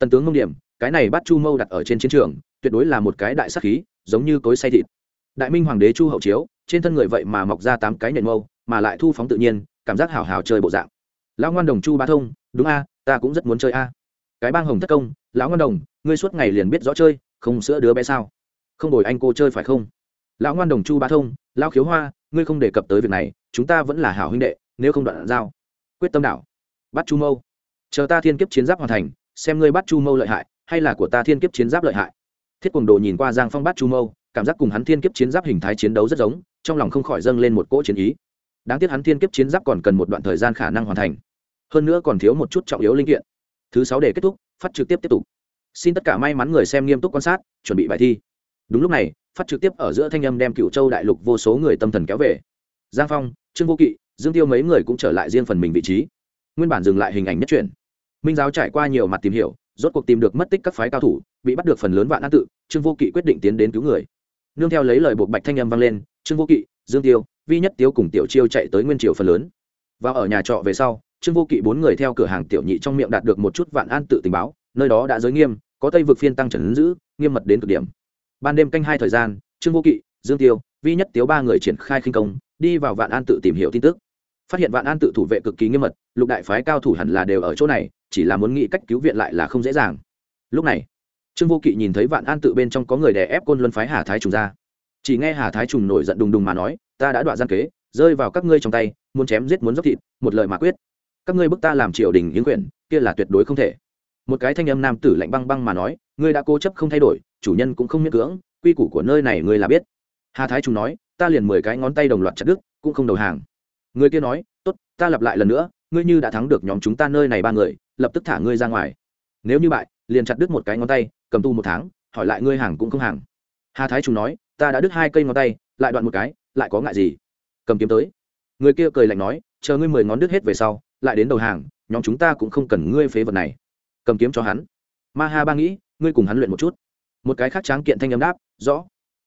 tần tướng ngông điểm, cái này bắt chu mâu đặt ở trên chiến trường, tuyệt đối là một cái đại sắc khí, giống như cối say thịt. Đại minh hoàng đế chu hậu chiếu, trên thân người vậy mà mọc ra tám cái nhện mâu, mà lại thu phóng tự nhiên, cảm giác hào hào chơi bộ dạng. Lão ngoan đồng chu ba thông, đúng a, ta cũng rất muốn chơi a. Cái bang hồng thất công, lão ngoan đồng, ngươi suốt ngày liền biết rõ chơi, không sữa đứa bé sao? Không đổi anh cô chơi phải không? Lão ngoan đồng chu ba thông, lão khiếu hoa, ngươi không đề cập tới việc này, chúng ta vẫn là hảo huynh đệ, nếu không đoạn giao. Quyết tâm đảo. Bắt chu mâu. Chờ ta thiên kiếp chiến giáp hoàn thành xem ngươi bắt chu mâu lợi hại, hay là của ta thiên kiếp chiến giáp lợi hại. Thiết quần đồ nhìn qua giang phong bắt chu mâu, cảm giác cùng hắn thiên kiếp chiến giáp hình thái chiến đấu rất giống, trong lòng không khỏi dâng lên một cỗ chiến ý. Đáng tiếc hắn thiên kiếp chiến giáp còn cần một đoạn thời gian khả năng hoàn thành. Hơn nữa còn thiếu một chút trọng yếu linh kiện. Thứ sáu để kết thúc, phát trực tiếp tiếp tục. Xin tất cả may mắn người xem nghiêm túc quan sát, chuẩn bị bài thi. Đúng lúc này, phát trực tiếp ở giữa thanh âm đem cựu châu đại lục vô số người tâm thần kéo về. Giang phong, trương vô kỵ, dương tiêu mấy người cũng trở lại riêng phần mình vị trí. Nguyên bản dừng lại hình ảnh nhất truyền minh giáo trải qua nhiều mặt tìm hiểu, rốt cuộc tìm được mất tích các phái cao thủ, bị bắt được phần lớn vạn an tự, trương vô kỵ quyết định tiến đến cứu người. Nương theo lấy lời buộc bạch thanh âm vang lên, trương vô kỵ, dương tiêu, vi nhất tiêu cùng tiểu chiêu chạy tới nguyên triều phần lớn. Và ở nhà trọ về sau, trương vô kỵ bốn người theo cửa hàng tiểu nhị trong miệng đạt được một chút vạn an tự tình báo, nơi đó đã giới nghiêm, có tây vực phiên tăng trần giữ, nghiêm mật đến cực điểm. Ban đêm canh hai thời gian, trương vô kỵ, dương tiêu, vi nhất tiếu ba người triển khai khinh công, đi vào vạn an tự tìm hiểu tin tức. Phát hiện vạn an tự thủ vệ cực kỳ nghiêm mật, lục đại phái cao thủ hẳn là đều ở chỗ này chỉ là muốn nghĩ cách cứu viện lại là không dễ dàng. Lúc này, trương vô kỵ nhìn thấy vạn an tự bên trong có người đè ép côn luân phái hà thái trùng ra. Chỉ nghe hà thái trùng nổi giận đùng đùng mà nói, ta đã đoạn gian kế, rơi vào các ngươi trong tay, muốn chém giết muốn dốc thịt, một lời mà quyết. Các ngươi bức ta làm triều đình yến quyển kia là tuyệt đối không thể. Một cái thanh âm nam tử lạnh băng băng mà nói, ngươi đã cố chấp không thay đổi, chủ nhân cũng không miễn cưỡng, quy củ của nơi này ngươi là biết. Hà thái trùng nói, ta liền mười cái ngón tay đồng loạt chặt đứt, cũng không đầu hàng. Người kia nói, tốt, ta lặp lại lần nữa ngươi như đã thắng được nhóm chúng ta nơi này ba người, lập tức thả ngươi ra ngoài. Nếu như bại, liền chặt đứt một cái ngón tay, cầm tu một tháng, hỏi lại ngươi hàng cũng không hàng. Hà thái trùng nói, ta đã đứt hai cây ngón tay, lại đoạn một cái, lại có ngại gì? Cầm kiếm tới. Người kia cười lạnh nói, chờ ngươi mười ngón đứt hết về sau, lại đến đầu hàng, nhóm chúng ta cũng không cần ngươi phế vật này. Cầm kiếm cho hắn. Ma ha ba nghĩ, ngươi cùng hắn luyện một chút. Một cái khác tráng kiện thanh âm đáp, rõ.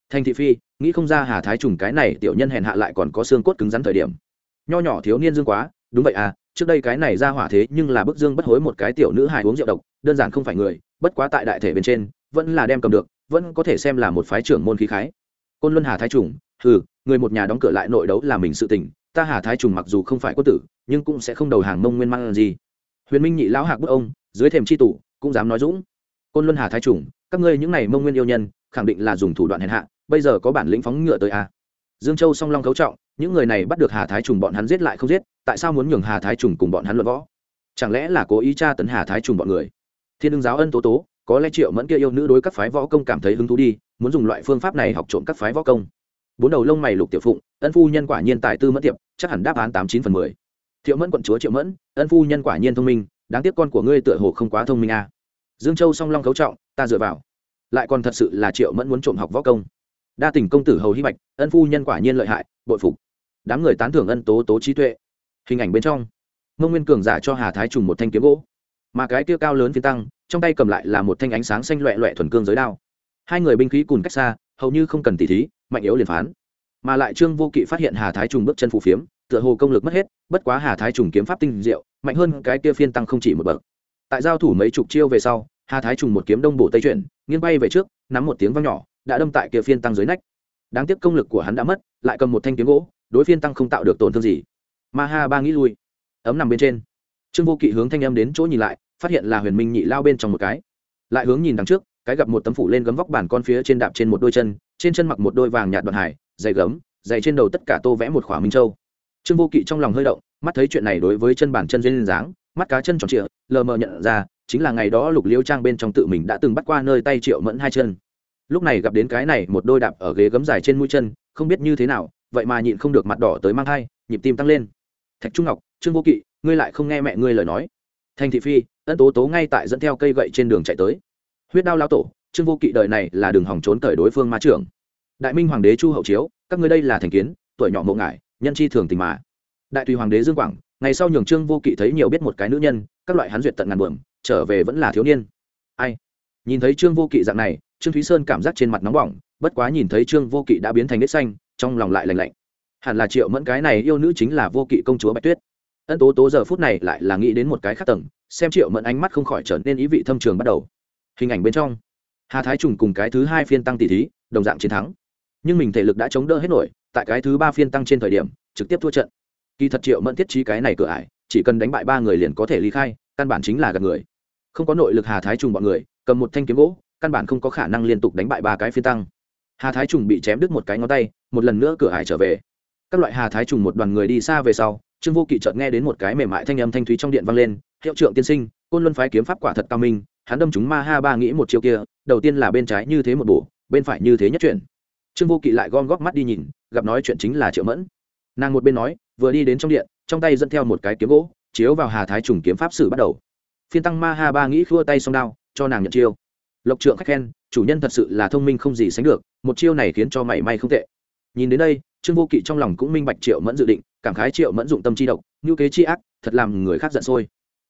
Thanh thị phi, nghĩ không ra hà thái trùng cái này tiểu nhân hèn hạ lại còn có xương cốt cứng rắn thời điểm. Nho nhỏ thiếu niên dương quá, đúng vậy à trước đây cái này ra hỏa thế nhưng là bức dương bất hối một cái tiểu nữ hài uống rượu độc, đơn giản không phải người, bất quá tại đại thể bên trên, vẫn là đem cầm được, vẫn có thể xem là một phái trưởng môn khí khái. Côn luân hà thái trùng ừ người một nhà đóng cửa lại nội đấu là mình sự tình, ta hà thái trùng mặc dù không phải quân tử, nhưng cũng sẽ không đầu hàng mông nguyên mang gì. Huyền minh nhị lão hạc bức ông, dưới thềm tri tủ, cũng dám nói dũng. Côn luân hà thái trùng, các ngươi những này mông nguyên yêu nhân, khẳng định là dùng thủ đoạn hèn hạ, bây giờ có bản lĩnh phóng ngựa tới à dương châu song long cấu trọng, những người này bắt được hà thái trùng bọn hắn giết lại không giết, tại sao muốn nhường hà thái trùng cùng bọn hắn luận võ? Chẳng lẽ là cố ý tra tấn hà thái trùng bọn người? Thiên đương giáo ân tố tố, có lẽ triệu mẫn kia yêu nữ đối các phái võ công cảm thấy hứng thú đi, muốn dùng loại phương pháp này học trộm các phái võ công. Bốn đầu lông mày lục tiểu phụng, ân phu nhân quả nhiên tài tư mất tiệp, chắc hẳn đáp án tám chín phần mười. Thiệu mẫn quận chúa triệu mẫn, ân phu nhân quả nhiên thông minh, đáng tiếc con của ngươi tựa hồ không quá thông minh à. dương châu song long cấu trọng, ta dựa vào. Lại còn thật sự là triệu mẫn muốn trộm học võ công. Đa tình công tử hầu hy bạch ân phu nhân quả nhiên lợi hại, bội phục. Đám người tán thưởng ân tố tố trí tuệ. Hình ảnh bên trong mông nguyên cường giả cho hà thái trùng một thanh kiếm gỗ. Mà cái kia cao lớn phi tăng, trong tay cầm lại là một thanh ánh sáng xanh loẹ loẹ thuần cương giới đao. Hai người binh khí cùn cách xa, hầu như không cần tỉ thí, mạnh yếu liền phán. Mà lại trương vô kỵ phát hiện hà thái trùng bước chân phù phiếm, tựa hồ công lực mất hết, bất quá hà thái trùng kiếm pháp tinh diệu, mạnh hơn cái kia phiên tăng không chỉ một bậc. Tại giao thủ mấy chục chiêu về sau, hà thái trùng một kiếm đông bổ tây chuyển, nghiêng bay về trước, nắm một tiếng vang nhỏ, đã đâm tại kia phiên tăng dưới nách đáng tiếc công lực của hắn đã mất, lại cầm một thanh kiếm gỗ, đối phiên tăng không tạo được tổn thương gì. Ma ha ba nghĩ lui. Ấm nằm bên trên. Trương vô kỵ hướng thanh em đến chỗ nhìn lại, phát hiện là huyền minh nhị lao bên trong một cái. Lại hướng nhìn đằng trước, cái gặp một tấm phủ lên gấm vóc bản con phía trên đạp trên một đôi chân, trên chân mặc một đôi vàng nhạt đoạn hải dày gấm dày trên đầu tất cả tô vẽ một khỏa minh châu. Trương vô kỵ trong lòng hơi động, mắt thấy chuyện này đối với chân bản chân duyên dáng, mắt cá chân tròn trịa, lờ mờ nhận ra, chính là ngày đó lục liêu trang bên trong tự mình đã từng bắt qua nơi tay triệu mẫn hai chân lúc này gặp đến cái này một đôi đạp ở ghế gấm dài trên mũi chân, không biết như thế nào, vậy mà nhịn không được mặt đỏ tới mang thai, nhịp tim tăng lên. Thạch trung ngọc, trương vô kỵ, ngươi lại không nghe mẹ ngươi lời nói. Thành thị phi, ân tố tố ngay tại dẫn theo cây gậy trên đường chạy tới. Huyết đao lao tổ, trương vô kỵ đời này là đường hỏng trốn tới đối phương ma trưởng. Đại minh hoàng đế chu hậu chiếu, các ngươi đây là thành kiến, tuổi nhỏ mộ ngại nhân chi thường tình mà. Đại tùy hoàng đế dương quảng, ngày sau nhường trương vô kỵ thấy nhiều biết một cái nữ nhân, các loại hắn duyệt tận ngàn buồm, trở về vẫn là thiếu niên. Ai? Nhìn thấy trương vô kỵ dạng này trương thúy sơn cảm giác trên mặt nóng bỏng, bất quá nhìn thấy trương vô kỵ đã biến thành nết xanh, trong lòng lại lành lạnh. Hẳn là triệu mẫn cái này yêu nữ chính là vô kỵ công chúa bạch tuyết. Ân tố tố giờ phút này lại là nghĩ đến một cái khác tầng, xem triệu mẫn ánh mắt không khỏi trở nên ý vị thâm trường bắt đầu. Hình ảnh bên trong, hà thái trùng cùng cái thứ hai phiên tăng tỷ thí, đồng dạng chiến thắng. Nhưng mình thể lực đã chống đỡ hết nổi, tại cái thứ ba phiên tăng trên thời điểm, trực tiếp thua trận. Kỳ thật triệu mẫn thiết trí cái này cửa ải, chỉ cần đánh bại ba người liền có thể ly khai, căn bản chính là gặp người. Không có nội lực hà thái trùng bọn người, cầm một thanh kiếm gỗ căn bản không có khả năng liên tục đánh bại ba cái phi tăng. Hà thái trùng bị chém đứt một cái ngón tay, một lần nữa cửa ải trở về. Các loại hà thái trùng một đoàn người đi xa về sau, trương vô kỵ chợt nghe đến một cái mềm mại thanh âm thanh thúy trong điện vang lên, hiệu trưởng tiên sinh, côn luân phái kiếm pháp quả thật cao minh, hắn đâm chúng ma ha ba nghĩ một chiêu kia, đầu tiên là bên trái như thế một bổ, bên phải như thế nhất chuyển. Trương vô kỵ lại gom góp mắt đi nhìn, gặp nói chuyện chính là triệu mẫn. Nàng một bên nói, vừa đi đến trong điện, trong tay dẫn theo một cái kiếm gỗ, chiếu vào hà thái trùng kiếm pháp sử bắt đầu. Phiên tăng ma ha ba nghĩ khua tay xong đao, cho nàng nhận chiêu lộc trượng khách khen, chủ nhân thật sự là thông minh không gì sánh được, một chiêu này khiến cho mảy may không tệ. Nhìn đến đây, trương vô kỵ trong lòng cũng minh bạch triệu mẫn dự định, cảm khái triệu mẫn dụng tâm chi độc ngữ kế chi ác, thật làm người khác giận sôi.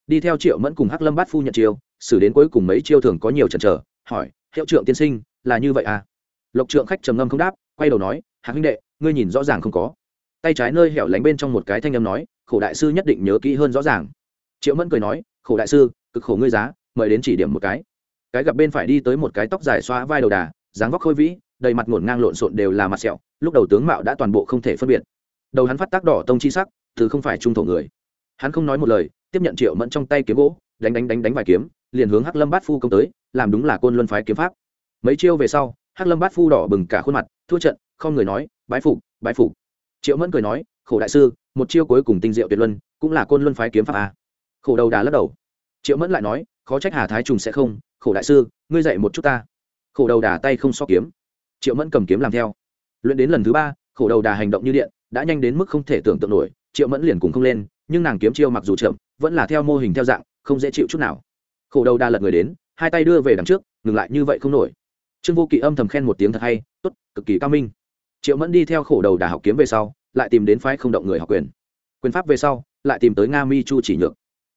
Đi theo triệu mẫn cùng hắc lâm bát phu nhận chiêu, xử đến cuối cùng mấy chiêu thường có nhiều chần chờ, hỏi, hiệu trượng tiên sinh, là như vậy à? Lộc trượng khách trầm ngâm không đáp, quay đầu nói hạc huynh đệ, ngươi nhìn rõ ràng không có. Tay trái nơi hẻo lánh bên trong một cái thanh âm nói, khổ đại sư nhất định nhớ kỹ hơn rõ ràng. Triệu mẫn cười nói, khổ đại sư, cực khổ ngươi giá, mời đến chỉ điểm một cái cái gặp bên phải đi tới một cái tóc dài xóa vai đầu đà, dáng vóc khôi vĩ, đầy mặt ngổn ngang lộn xộn đều là mặt sẹo, lúc đầu tướng mạo đã toàn bộ không thể phân biệt. Đầu hắn phát tác đỏ tông chi sắc thứ không phải trung thổ người. Hắn không nói một lời, tiếp nhận triệu mẫn trong tay kiếm gỗ, đánh đánh đánh đánh vài kiếm, liền hướng hắc lâm bát phu công tới, làm đúng là côn luân phái kiếm pháp. Mấy chiêu về sau, hắc lâm bát phu đỏ bừng cả khuôn mặt, thua trận, không người nói, bái phục bái phục. Triệu mẫn cười nói, khổ đại sư, một chiêu cuối cùng tinh diệu tuyệt luân, cũng là côn luân phái kiếm pháp à. khổ đầu đà lắc đầu. Triệu mẫn lại nói, khó trách hà thái trùng sẽ không khổ đại sư, ngươi dạy một chút ta. Khổ đầu đà tay không so kiếm. Triệu mẫn cầm kiếm làm theo. Luyện đến lần thứ ba, khổ đầu đà hành động như điện, đã nhanh đến mức không thể tưởng tượng nổi, triệu mẫn liền cùng không lên, nhưng nàng kiếm chiêu mặc dù chậm, vẫn là theo mô hình theo dạng, không dễ chịu chút nào. Khổ đầu đà lật người đến, hai tay đưa về đằng trước, ngừng lại như vậy không nổi. Trương vô kỵ âm thầm khen một tiếng thật hay, tốt, cực kỳ cao minh. Triệu mẫn đi theo khổ đầu đà học kiếm về sau, lại tìm đến phái không động người học quyền. Quyền pháp về sau, lại tìm tới nga mi chu chỉ nhược.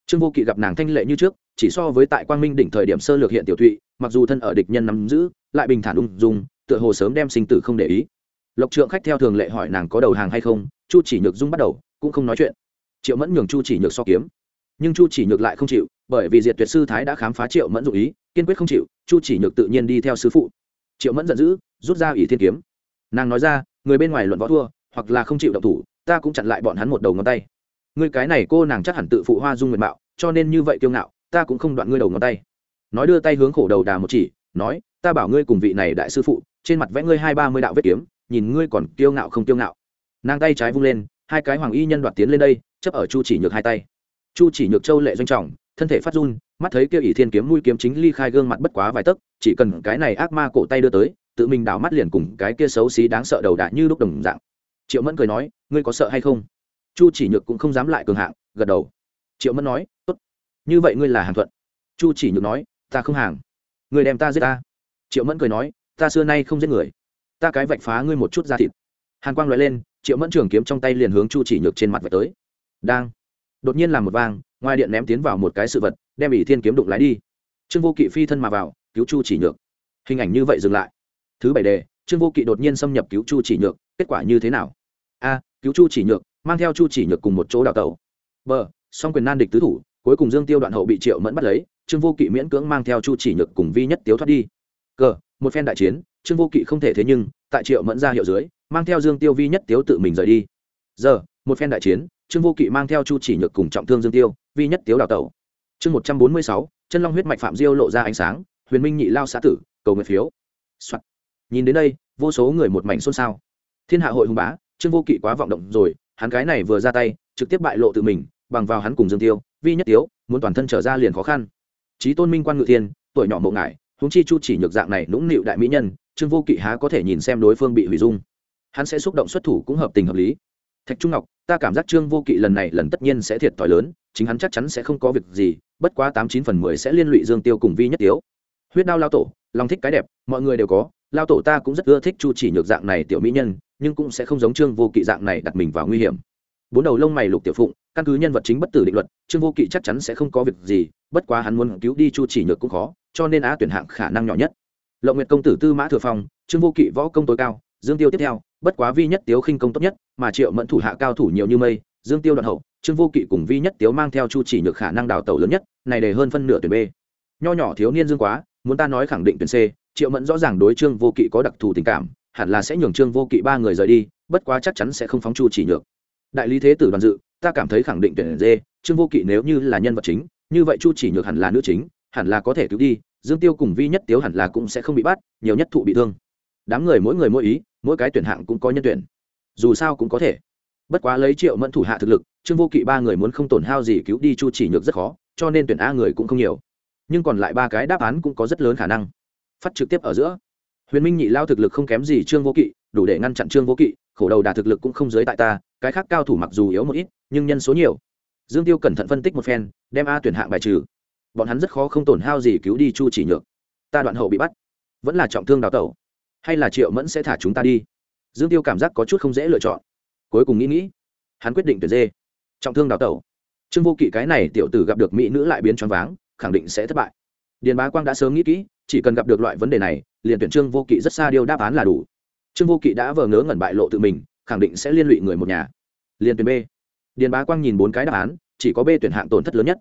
Trương vô kỵ gặp nàng thanh lệ như trước chỉ so với tại quang minh đỉnh thời điểm sơ lược hiện tiểu thụy, mặc dù thân ở địch nhân nắm giữ, lại bình thản ung dung, tựa hồ sớm đem sinh tử không để ý. Lộc trượng khách theo thường lệ hỏi nàng có đầu hàng hay không, chu chỉ nhược dung bắt đầu, cũng không nói chuyện. Triệu mẫn nhường chu chỉ nhược so kiếm. Nhưng chu chỉ nhược lại không chịu, bởi vì diệt tuyệt sư thái đã khám phá triệu mẫn dụ ý, kiên quyết không chịu, chu chỉ nhược tự nhiên đi theo sứ phụ. Triệu mẫn giận dữ, rút ra ỷ thiên kiếm. Nàng nói ra, người bên ngoài luận võ thua, hoặc là không chịu động thủ, ta cũng chặn lại bọn hắn một đầu ngón tay. Người cái này cô nàng chắc hẳn tự phụ hoa dung nguyện mạo, cho nên như vậy kiêu ngạo ta cũng không đoạn ngươi đầu ngón tay. Nói đưa tay hướng khổ đầu đà một chỉ, nói, ta bảo ngươi cùng vị này đại sư phụ, trên mặt vẽ ngươi hai ba mươi đạo vết kiếm, nhìn ngươi còn kiêu ngạo không kiêu ngạo. Nàng tay trái vung lên, hai cái hoàng y nhân đoạt tiến lên đây, chấp ở chu chỉ nhược hai tay. Chu chỉ nhược châu lệ doanh trọng, thân thể phát run, mắt thấy kêu ỷ thiên kiếm mũi kiếm chính ly khai gương mặt bất quá vài tấc, chỉ cần cái này ác ma cổ tay đưa tới, tự mình đảo mắt liền cùng cái kia xấu xí đáng sợ đầu đạn như lúc đồng dạng. Triệu mẫn cười nói, ngươi có sợ hay không? Chu chỉ nhược cũng không dám lại cường hạng, gật đầu. Triệu mẫn nói, tốt như vậy ngươi là hàng thuận. Chu chỉ nhược nói, ta không hàng. Người đem ta giết ta. Triệu mẫn cười nói, ta xưa nay không giết người. Ta cái vạch phá ngươi một chút da thịt. Hàn quang loại lên, triệu mẫn trường kiếm trong tay liền hướng chu chỉ nhược trên mặt vạch tới. Đang. Đột nhiên làm một vang, ngoài điện ném tiến vào một cái sự vật, đem ỷ thiên kiếm đụng lái đi. Trương vô kỵ phi thân mà vào, cứu chu chỉ nhược. Hình ảnh như vậy dừng lại. Thứ bảy đề, trương vô kỵ đột nhiên xâm nhập cứu chu chỉ nhược, kết quả như thế nào? A, cứu chu chỉ nhược, mang theo chu chỉ nhược cùng một chỗ đào tẩu. B, song quyền nan địch tứ thủ cuối cùng dương tiêu đoạn hậu bị triệu mẫn bắt lấy, trương vô kỵ miễn cưỡng mang theo chu chỉ nhược cùng vi nhất tiếu thoát đi. Cờ, một phen đại chiến, trương vô kỵ không thể thế nhưng, tại triệu mẫn ra hiệu dưới, mang theo dương tiêu vi nhất tiếu tự mình rời đi. Giờ, một phen đại chiến, trương vô kỵ mang theo chu chỉ nhược cùng trọng thương dương tiêu, vi nhất tiếu đào tẩu. Chương một trăm bốn mươi sáu, chân long huyết mạch phạm diêu lộ ra ánh sáng, huyền minh nhị lao xã tử, cầu nguyện phiếu、Soạn. nhìn đến đây, vô số người một mảnh xôn xao. Thiên hạ hội hùng bá, trương vô kỵ quá vọng động rồi, hắn cái này vừa ra tay, trực tiếp bại lộ tự mình bằng vào hắn cùng dương tiêu, vi nhất tiếu, muốn toàn thân trở ra liền khó khăn. Trí tôn minh quan ngự thiên, tuổi nhỏ mộ ngại húng chi chu chỉ nhược dạng này nũng nịu đại mỹ nhân, trương vô kỵ há có thể nhìn xem đối phương bị hủy dung. Hắn sẽ xúc động xuất thủ cũng hợp tình hợp lý. Thạch trung ngọc, ta cảm giác trương vô kỵ lần này lần tất nhiên sẽ thiệt thòi lớn, chính hắn chắc chắn sẽ không có việc gì, bất quá tám chín phần mười sẽ liên lụy dương tiêu cùng vi nhất tiếu. Huyết đao lao tổ, lòng thích cái đẹp, mọi người đều có, lao tổ ta cũng rất ưa thích chu chỉ nhược dạng này tiểu mỹ nhân, nhưng cũng sẽ không giống trương vô kỵ dạng này đặt mình vào nguy hiểm. Bốn đầu lông mày lục tiểu phụng căn cứ nhân vật chính bất tử định luật, trương vô kỵ chắc chắn sẽ không có việc gì, bất quá hắn muốn cứu đi chu chỉ nhược cũng khó, cho nên á tuyển hạng khả năng nhỏ nhất. Lộng nguyệt công tử tư mã thừa phong, trương vô kỵ võ công tối cao, dương tiêu tiếp theo, bất quá vi nhất tiếu khinh công tốt nhất, mà triệu mẫn thủ hạ cao thủ nhiều như mây, dương tiêu đoạn hậu, trương vô kỵ cùng vi nhất tiếu mang theo chu chỉ nhược khả năng đào tẩu lớn nhất, này để hơn phân nửa tuyển b. Nho nhỏ thiếu niên dương quá, muốn ta nói khẳng định tuyển c, triệu mẫn rõ ràng đối trương vô kỵ có đặc thù tình cảm, hẳn là sẽ nhường trương vô kỵ ba người rời đi, bất quá chắc chắn sẽ không phóng chu chỉ nhược. Đại lý thế tử đoàn dự ta cảm thấy khẳng định tuyển dê, trương vô kỵ nếu như là nhân vật chính, như vậy chu chỉ nhược hẳn là nữ chính, hẳn là có thể cứu đi, dương tiêu cùng vi nhất tiếu hẳn là cũng sẽ không bị bắt, nhiều nhất thụ bị thương. Đám người mỗi người mỗi ý, mỗi cái tuyển hạng cũng có nhân tuyển. Dù sao cũng có thể. Bất quá lấy triệu mẫn thủ hạ thực lực, trương vô kỵ ba người muốn không tổn hao gì cứu đi chu chỉ nhược rất khó, cho nên tuyển a người cũng không nhiều. Nhưng còn lại ba cái đáp án cũng có rất lớn khả năng. Phát trực tiếp ở giữa. Huyền minh nhị lao thực lực không kém gì trương vô kỵ, đủ để ngăn chặn trương vô kỵ, khổ đầu đà thực lực cũng không giới tại ta cái khác cao thủ mặc dù yếu một ít, nhưng nhân số nhiều. Dương tiêu cẩn thận phân tích một phen, đem a tuyển hạng bài trừ. Bọn hắn rất khó không tổn hao gì cứu đi chu chỉ nhược. Ta đoạn hậu bị bắt. Vẫn là trọng thương đào tẩu. Hay là triệu mẫn sẽ thả chúng ta đi? Dương tiêu cảm giác có chút không dễ lựa chọn. Cuối cùng nghĩ nghĩ, hắn quyết định tuyển dê. Trọng thương đào tẩu. Trương vô kỵ cái này tiểu tử gặp được mỹ nữ lại biến choáng váng, khẳng định sẽ thất bại. Điền bá quang đã sớm nghĩ kỹ, chỉ cần gặp được loại vấn đề này, liền tuyển trương vô kỵ rất xa điều đáp án là đủ. Trương vô kỵ đã vờ ngớ ngẩn bại lộ tự mình khẳng định sẽ liên lụy người một nhà. Liên tuyển b. Điền bá quang nhìn bốn cái đáp án, chỉ có b tuyển hạng tổn thất lớn nhất.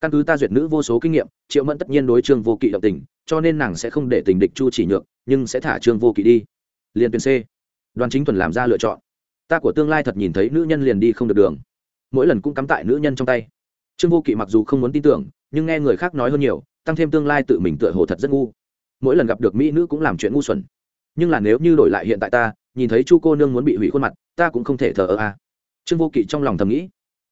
Căn cứ ta duyệt nữ vô số kinh nghiệm, triệu mẫn tất nhiên đối trương vô kỵ động tình, cho nên nàng sẽ không để tình địch chu chỉ nhược, nhưng sẽ thả trương vô kỵ đi. Liên tuyển c. Đoàn chính thuần làm ra lựa chọn. Ta của tương lai thật nhìn thấy nữ nhân liền đi không được đường. Mỗi lần cũng cắm tại nữ nhân trong tay. Trương vô kỵ mặc dù không muốn tin tưởng, nhưng nghe người khác nói hơn nhiều, tăng thêm tương lai tự mình tựa hồ thật rất ngu. Mỗi lần gặp được mỹ nữ cũng làm chuyện ngu xuẩn. Nhưng là nếu như đổi lại hiện tại ta nhìn thấy chu cô nương muốn bị hủy khuôn mặt, ta cũng không thể thờ ơ a. Trương vô kỵ trong lòng thầm nghĩ,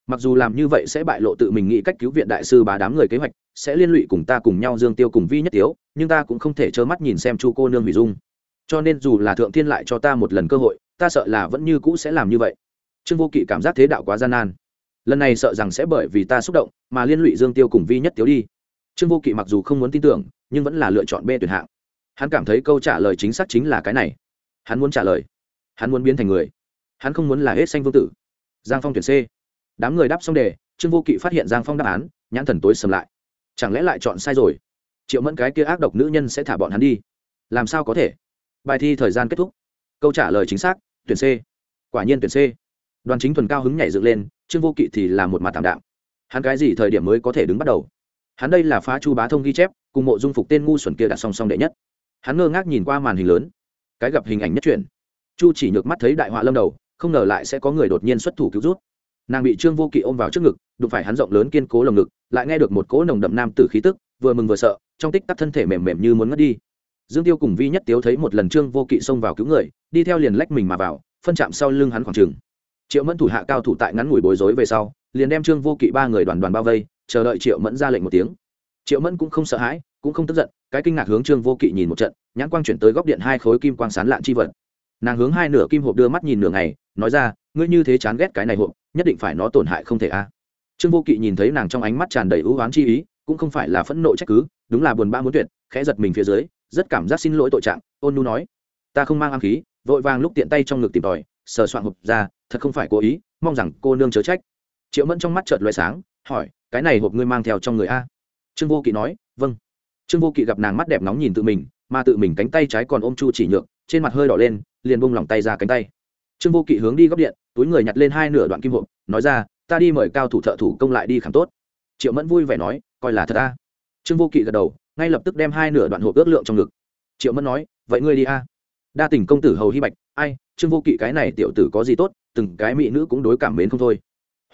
mặc dù làm như vậy sẽ bại lộ tự mình nghĩ cách cứu viện đại sư bá đám người kế hoạch, sẽ liên lụy cùng ta cùng nhau dương tiêu cùng vi nhất tiếu, nhưng ta cũng không thể trơ mắt nhìn xem chu cô nương hủy dung. Cho nên dù là thượng thiên lại cho ta một lần cơ hội, ta sợ là vẫn như cũ sẽ làm như vậy. Trương vô kỵ cảm giác thế đạo quá gian nan. Lần này sợ rằng sẽ bởi vì ta xúc động mà liên lụy dương tiêu cùng vi nhất tiếu đi. Trương vô kỵ mặc dù không muốn tin tưởng, nhưng vẫn là lựa chọn b tuyển hạng. Hắn cảm thấy câu trả lời chính xác chính là cái này. Hắn muốn trả lời hắn muốn biến thành người. Hắn không muốn là hết xanh vương tử. Giang phong tuyển c. Đám người đáp xong đề, trương vô kỵ phát hiện giang phong đáp án, nhãn thần tối sầm lại. Chẳng lẽ lại chọn sai rồi? Triệu mẫn cái kia ác độc nữ nhân sẽ thả bọn hắn đi. Làm sao có thể? Bài thi thời gian kết thúc. Câu trả lời chính xác, tuyển c. Quả nhiên tuyển c. Đoàn chính thuần cao hứng nhảy dựng lên, trương vô kỵ thì là một mặt tạm đạm. Hắn cái gì thời điểm mới có thể đứng bắt đầu? Hắn đây là phá chu bá thông ghi chép, cùng mộ dung phục tên ngu xuẩn kia đặt song song đệ nhất. Hắn ngơ ngác nhìn qua màn hình lớn. Cái gặp hình ảnh nhất truyền chu chỉ nhược mắt thấy đại họa lâm đầu, không ngờ lại sẽ có người đột nhiên xuất thủ cứu rút. Nàng bị trương vô kỵ ôm vào trước ngực, đụng phải hắn rộng lớn kiên cố lồng ngực, lại nghe được một cỗ nồng đậm nam tử khí tức, vừa mừng vừa sợ, trong tích tắc thân thể mềm mềm như muốn ngất đi. Dương tiêu cùng vi nhất tiếu thấy một lần trương vô kỵ xông vào cứu người, đi theo liền lách mình mà vào, phân chạm sau lưng hắn khoảng trừng triệu mẫn thủ hạ cao thủ tại ngắn ngủi bối rối về sau, liền đem trương vô kỵ ba người đoàn đoàn bao vây, chờ đợi triệu mẫn ra lệnh một tiếng. Triệu mẫn cũng không sợ hãi, cũng không tức giận, cái kinh ngạc hướng trương vô kỵ nhìn một trận, nhãn quang chuyển tới góc điện hai khối kim quang sán lạn chi vật nàng hướng hai nửa kim hộp đưa mắt nhìn nửa ngày, nói ra, ngươi như thế chán ghét cái này hộp, nhất định phải nó tổn hại không thể a. Trương vô kỵ nhìn thấy nàng trong ánh mắt tràn đầy ưu oán chi ý, cũng không phải là phẫn nộ trách cứ, đúng là buồn bã muốn tuyệt, khẽ giật mình phía dưới, rất cảm giác xin lỗi tội trạng, ôn nu nói, ta không mang ám khí, vội vàng lúc tiện tay trong ngực tìm tòi, sờ soạn hộp ra, thật không phải cố ý, mong rằng cô nương chớ trách. Triệu mẫn trong mắt chợt loại sáng, hỏi, cái này hộp ngươi mang theo trong người a? Trương vô kỵ nói vâng. Trương vô kỵ gặp nàng mắt đẹp nóng nhìn tự mình, mà tự mình cánh tay trái còn ôm chu chỉ nhược trên mặt hơi đỏ lên, liền bông lòng tay ra cánh tay. Trương vô kỵ hướng đi góc điện, túi người nhặt lên hai nửa đoạn kim hộp, nói ra, ta đi mời cao thủ thợ thủ công lại đi khám tốt. Triệu mẫn vui vẻ nói, coi là thật ta trương vô kỵ gật đầu, ngay lập tức đem hai nửa đoạn hộp ước lượng trong ngực. Triệu mẫn nói, vậy ngươi đi a. Đa tình công tử hầu hy bạch, ai, trương vô kỵ cái này tiểu tử có gì tốt, từng cái mỹ nữ cũng đối cảm mến không thôi.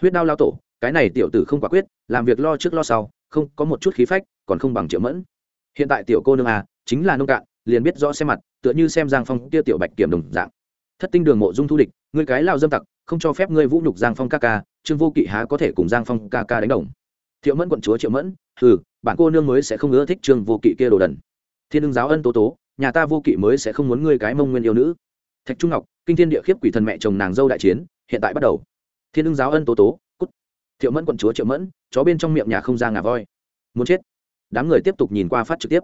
Huyết đao lao tổ, cái này tiểu tử không quả quyết, làm việc lo trước lo sau, không, có một chút khí phách, còn không bằng triệu mẫn. Hiện tại tiểu cô nương à chính là nông cạn, liền biết rõ xem mặt tựa như xem giang phong kia tiểu bạch kiểm đồng dạng. Thất tinh đường mộ dung thu địch người cái lao dâm tặc, không cho phép ngươi vũ nhục giang phong ca ca, trương vô kỵ há có thể cùng giang phong ca ca đánh đồng. Thiệu mẫn quận chúa triệu mẫn ừ bản cô nương mới sẽ không ưa thích trương vô kỵ kia đồ đần. Thiên ưng giáo ân tố tố, nhà ta vô kỵ mới sẽ không muốn ngươi cái mông nguyên yêu nữ. Thạch trung ngọc, kinh thiên địa khiếp quỷ thần mẹ chồng nàng dâu đại chiến, hiện tại bắt đầu. Thiên ưng giáo ân tố tố, cút. Thiệu mẫn quận chúa triệu mẫn, chó bên trong miệng nhà không ra ngà voi. Muốn chết. Đám người tiếp tục nhìn qua phát trực tiếp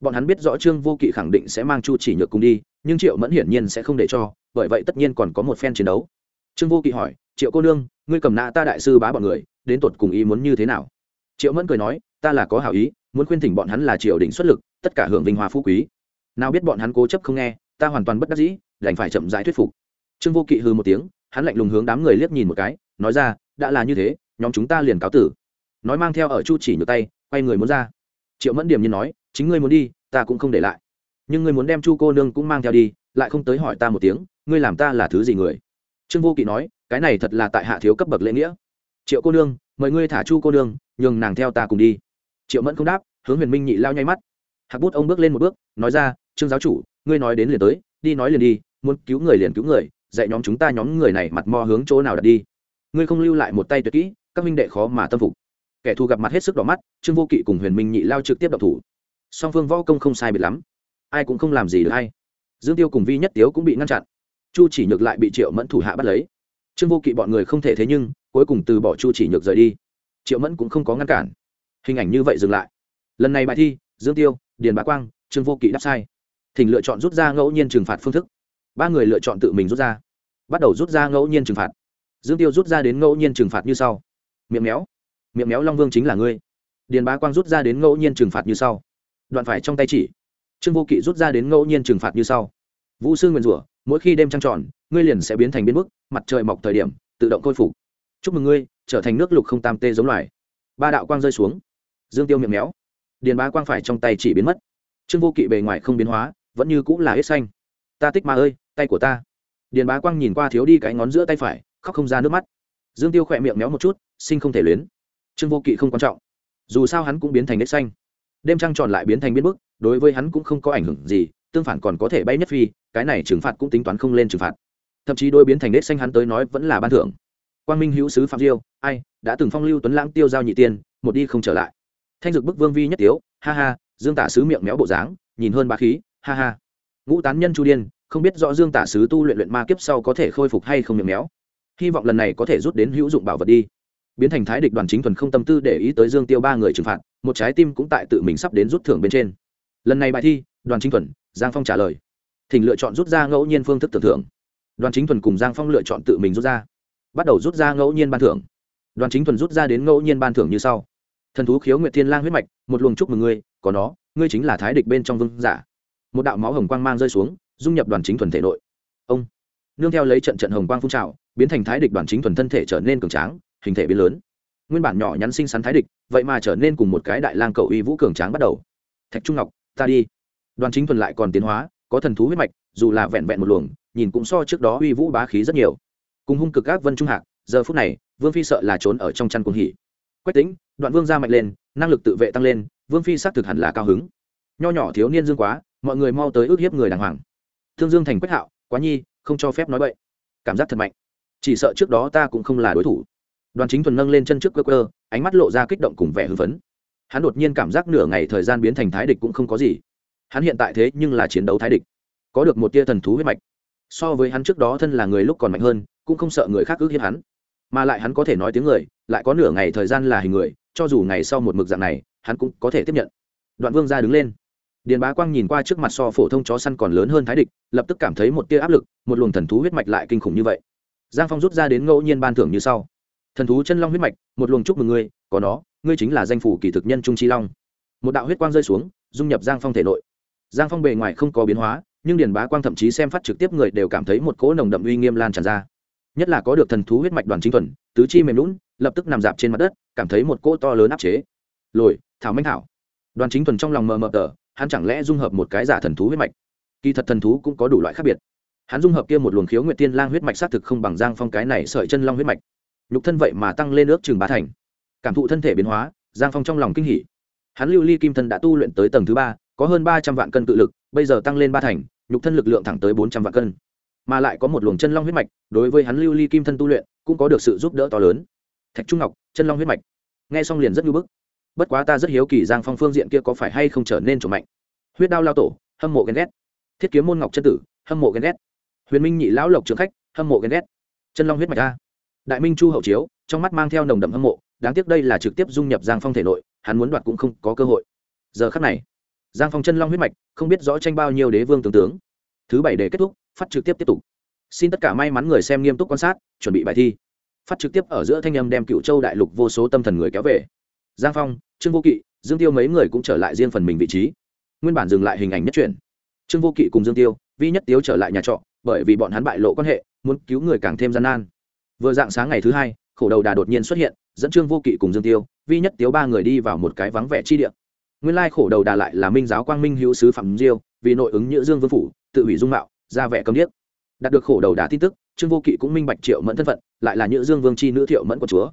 bọn hắn biết rõ trương vô kỵ khẳng định sẽ mang chu chỉ nhược cùng đi, nhưng triệu mẫn hiển nhiên sẽ không để cho, bởi vậy tất nhiên còn có một phen chiến đấu. Trương vô kỵ hỏi, triệu cô nương, ngươi cầm nạ ta đại sư bá bọn người, đến tột cùng ý muốn như thế nào? Triệu mẫn cười nói, ta là có hảo ý, muốn khuyên thỉnh bọn hắn là triều đình xuất lực, tất cả hưởng vinh hoa phú quý. Nào biết bọn hắn cố chấp không nghe, ta hoàn toàn bất đắc dĩ, đành phải chậm rãi thuyết phục. Trương vô kỵ hư một tiếng, hắn lạnh lùng hướng đám người liếc nhìn một cái, nói ra, đã là như thế, nhóm chúng ta liền cáo tử. Nói mang theo ở chu chỉ nhược tay, quay người muốn ra. Triệu mẫn điểm nhiên nói chính ngươi muốn đi, ta cũng không để lại. Nhưng ngươi muốn đem chu cô nương cũng mang theo đi, lại không tới hỏi ta một tiếng, ngươi làm ta là thứ gì người? Trương vô kỵ nói, cái này thật là tại hạ thiếu cấp bậc lễ nghĩa. Triệu cô nương, mời ngươi thả chu cô nương, nhường nàng theo ta cùng đi. Triệu mẫn không đáp, hướng huyền minh nhị lao nhay mắt. Hạc bút ông bước lên một bước, nói ra, trương giáo chủ, ngươi nói đến liền tới, đi nói liền đi, muốn cứu người liền cứu người, dạy nhóm chúng ta nhóm người này mặt mò hướng chỗ nào đặt đi. Ngươi không lưu lại một tay tuyệt kỹ, các minh đệ khó mà tâm phục. Kẻ thù gặp mặt hết sức đỏ mắt, trương vô kỵ cùng huyền minh nhị lao trực tiếp đập thủ song phương võ công không sai biệt lắm. Ai cũng không làm gì được hay. Dương tiêu cùng vi nhất tiếu cũng bị ngăn chặn. Chu chỉ nhược lại bị triệu mẫn thủ hạ bắt lấy. Trương vô kỵ bọn người không thể thế nhưng, cuối cùng từ bỏ chu chỉ nhược rời đi. Triệu mẫn cũng không có ngăn cản. Hình ảnh như vậy dừng lại. Lần này bài thi, dương tiêu, điền bá quang, trương vô kỵ đáp sai. Thỉnh lựa chọn rút ra ngẫu nhiên trừng phạt phương thức. Ba người lựa chọn tự mình rút ra. Bắt đầu rút ra ngẫu nhiên trừng phạt. Dương tiêu rút ra đến ngẫu nhiên trừng phạt như sau. Miệng méo. Miệng méo long vương chính là ngươi. Điền bá quang rút ra đến ngẫu nhiên trừng phạt như sau đoạn phải trong tay chỉ. Trương vô kỵ rút ra đến ngẫu nhiên trừng phạt như sau. Vũ sư nguyền rủa, mỗi khi đêm trăng tròn, ngươi liền sẽ biến thành biến mức mặt trời mọc thời điểm, tự động khôi phục. Chúc mừng ngươi, trở thành nước lục không tam tê giống loài. Ba đạo quang rơi xuống. Dương tiêu miệng méo. Điền bá quang phải trong tay chỉ biến mất. Trương vô kỵ bề ngoài không biến hóa, vẫn như cũng là hết xanh. Ta tích ma ơi, tay của ta. Điền bá quang nhìn qua thiếu đi cái ngón giữa tay phải, khóc không ra nước mắt. Dương tiêu khỏe miệng méo một chút, sinh không thể luyến. Trương vô kỵ không quan trọng. Dù sao hắn cũng biến thành nết xanh đêm trăng tròn lại biến thành biến bức, đối với hắn cũng không có ảnh hưởng gì, tương phản còn có thể bay nhất phi, cái này trừng phạt cũng tính toán không lên trừng phạt. Thậm chí đôi biến thành nết xanh hắn tới nói vẫn là ban thưởng. Quang minh hữu sứ phạm diêu, ai, đã từng phong lưu tuấn lãng tiêu giao nhị tiên, một đi không trở lại. Thanh dực bức vương vi nhất tiếu, ha ha, dương tả sứ miệng méo bộ dáng, nhìn hơn ba khí, ha ha. Ngũ tán nhân chu điên, không biết rõ dương tả sứ tu luyện luyện ma kiếp sau có thể khôi phục hay không miệng méo. Hy vọng lần này có thể rút đến hữu dụng bảo vật đi biến thành thái địch đoàn chính thuần không tâm tư để ý tới dương tiêu ba người trừng phạt, một trái tim cũng tại tự mình sắp đến rút thưởng bên trên. Lần này bài thi, đoàn chính thuần, giang phong trả lời. Thỉnh lựa chọn rút ra ngẫu nhiên phương thức tưởng thưởng. Đoàn chính thuần cùng giang phong lựa chọn tự mình rút ra. Bắt đầu rút ra ngẫu nhiên ban thưởng. Đoàn chính thuần rút ra đến ngẫu nhiên ban thưởng như sau. Thần thú khiếu nguyệt thiên lang huyết mạch, một luồng chúc mừng ngươi, có nó, ngươi chính là thái địch bên trong vương giả. Một đạo máu hồng quang mang rơi xuống, dung nhập đoàn chính thuần thể nội. Ông. Nương theo lấy trận trận hồng quang phun trào, biến thành thái địch đoàn chính thuần thân thể trở nên cường tráng hình thể biến lớn. Nguyên bản nhỏ nhắn xinh xắn thái địch, vậy mà trở nên cùng một cái đại lang cầu uy vũ cường tráng bắt đầu. Thạch trung ngọc, ta đi. Đoàn chính thuần lại còn tiến hóa, có thần thú huyết mạch, dù là vẹn vẹn một luồng, nhìn cũng so trước đó uy vũ bá khí rất nhiều. Cùng hung cực các vân trung hạc, giờ phút này, vương phi sợ là trốn ở trong chăn cuồng hỉ. Quách tính đoạn vương ra mạnh lên, năng lực tự vệ tăng lên, vương phi xác thực hẳn là cao hứng. Nho nhỏ thiếu niên dương quá, mọi người mau tới ước hiếp người đàng hoàng. Thương dương thành quách hạo, quá nhi, không cho phép nói vậy cảm giác thật mạnh. Chỉ sợ trước đó ta cũng không là đối thủ đoàn chính thuần nâng lên chân trước cơ cơ ánh mắt lộ ra kích động cùng vẻ hưng phấn. Hắn đột nhiên cảm giác nửa ngày thời gian biến thành thái địch cũng không có gì. Hắn hiện tại thế nhưng là chiến đấu thái địch, có được một tia thần thú huyết mạch. So với hắn trước đó thân là người lúc còn mạnh hơn, cũng không sợ người khác ước hiếp hắn. Mà lại hắn có thể nói tiếng người, lại có nửa ngày thời gian là hình người, cho dù ngày sau một mực dạng này, hắn cũng có thể tiếp nhận. Đoạn vương ra đứng lên. Điền bá quang nhìn qua trước mặt so phổ thông chó săn còn lớn hơn thái địch, lập tức cảm thấy một tia áp lực, một luồng thần thú huyết mạch lại kinh khủng như vậy. Giang phong rút ra đến ngẫu nhiên ban thưởng như sau thần thú chân long huyết mạch, một luồng chúc mừng ngươi, có nó, ngươi chính là danh phủ kỳ thực nhân trung chi long. Một đạo huyết quang rơi xuống, dung nhập giang phong thể nội. Giang phong bề ngoài không có biến hóa, nhưng điền bá quang thậm chí xem phát trực tiếp người đều cảm thấy một cỗ nồng đậm uy nghiêm lan tràn ra. Nhất là có được thần thú huyết mạch đoàn chính thuần, tứ chi mềm lún lập tức nằm dạp trên mặt đất, cảm thấy một cỗ to lớn áp chế. Lồi, thảo minh thảo. Đoàn chính thuần trong lòng mờ mờ tờ, hắn chẳng lẽ dung hợp một cái giả thần thú huyết mạch? Kỳ thật thần thú cũng có đủ loại khác biệt. Hắn dung hợp kia một luồng khiếu nguyệt tiên lang huyết mạch xác thực không bằng giang phong cái này sợi chân long huyết mạch nhục thân vậy mà tăng lên ước chừng bá thành. Cảm thụ thân thể biến hóa, giang phong trong lòng kinh hỉ. Hắn lưu ly kim thân đã tu luyện tới tầng thứ ba, có hơn ba trăm vạn cân tự lực, bây giờ tăng lên ba thành, nhục thân lực lượng thẳng tới bốn trăm vạn cân. Mà lại có một luồng chân long huyết mạch, đối với hắn lưu ly kim thân tu luyện, cũng có được sự giúp đỡ to lớn. Thạch trung ngọc, chân long huyết mạch. Nghe xong liền rất nhu bức. Bất quá ta rất hiếu kỳ giang phong phương diện kia có phải hay không trở nên trộm mạnh. Huyết đao lao tổ, hâm mộ ghen ghét. Thiết kiếm môn ngọc chân tử, hâm mộ ghen ghét. Huyền minh nhị lão lộc trưởng khách, hâm mộ ghen ghét. Chân long huyết mạch a đại minh chu hậu chiếu, trong mắt mang theo nồng đậm hâm mộ, đáng tiếc đây là trực tiếp dung nhập giang phong thể nội, hắn muốn đoạt cũng không có cơ hội. Giờ khắc này, giang phong chân long huyết mạch, không biết rõ tranh bao nhiêu đế vương tướng tướng. Thứ bảy để kết thúc, phát trực tiếp tiếp tục. Xin tất cả may mắn người xem nghiêm túc quan sát, chuẩn bị bài thi. Phát trực tiếp ở giữa thanh âm đem cựu châu đại lục vô số tâm thần người kéo về. Giang phong, trương vô kỵ, dương tiêu mấy người cũng trở lại riêng phần mình vị trí. Nguyên bản dừng lại hình ảnh nhất truyền trương vô kỵ cùng dương tiêu, vi nhất tiếu trở lại nhà trọ, bởi vì bọn hắn bại lộ quan hệ, muốn cứu người càng thêm gian nan vừa dạng sáng ngày thứ hai, khổ đầu đà đột nhiên xuất hiện, dẫn trương vô kỵ cùng dương tiêu, vi nhất tiếu ba người đi vào một cái vắng vẻ chi địa. Nguyên lai khổ đầu đà lại là minh giáo quang minh hữu sứ phạm diêu, vì nội ứng nhữ dương vương phủ, tự hủy dung mạo, ra vẻ cầm điếc. Đạt được khổ đầu đà tin tức, trương vô kỵ cũng minh bạch triệu mẫn thân phận, lại là nhữ dương vương chi nữ thiệu mẫn của chúa.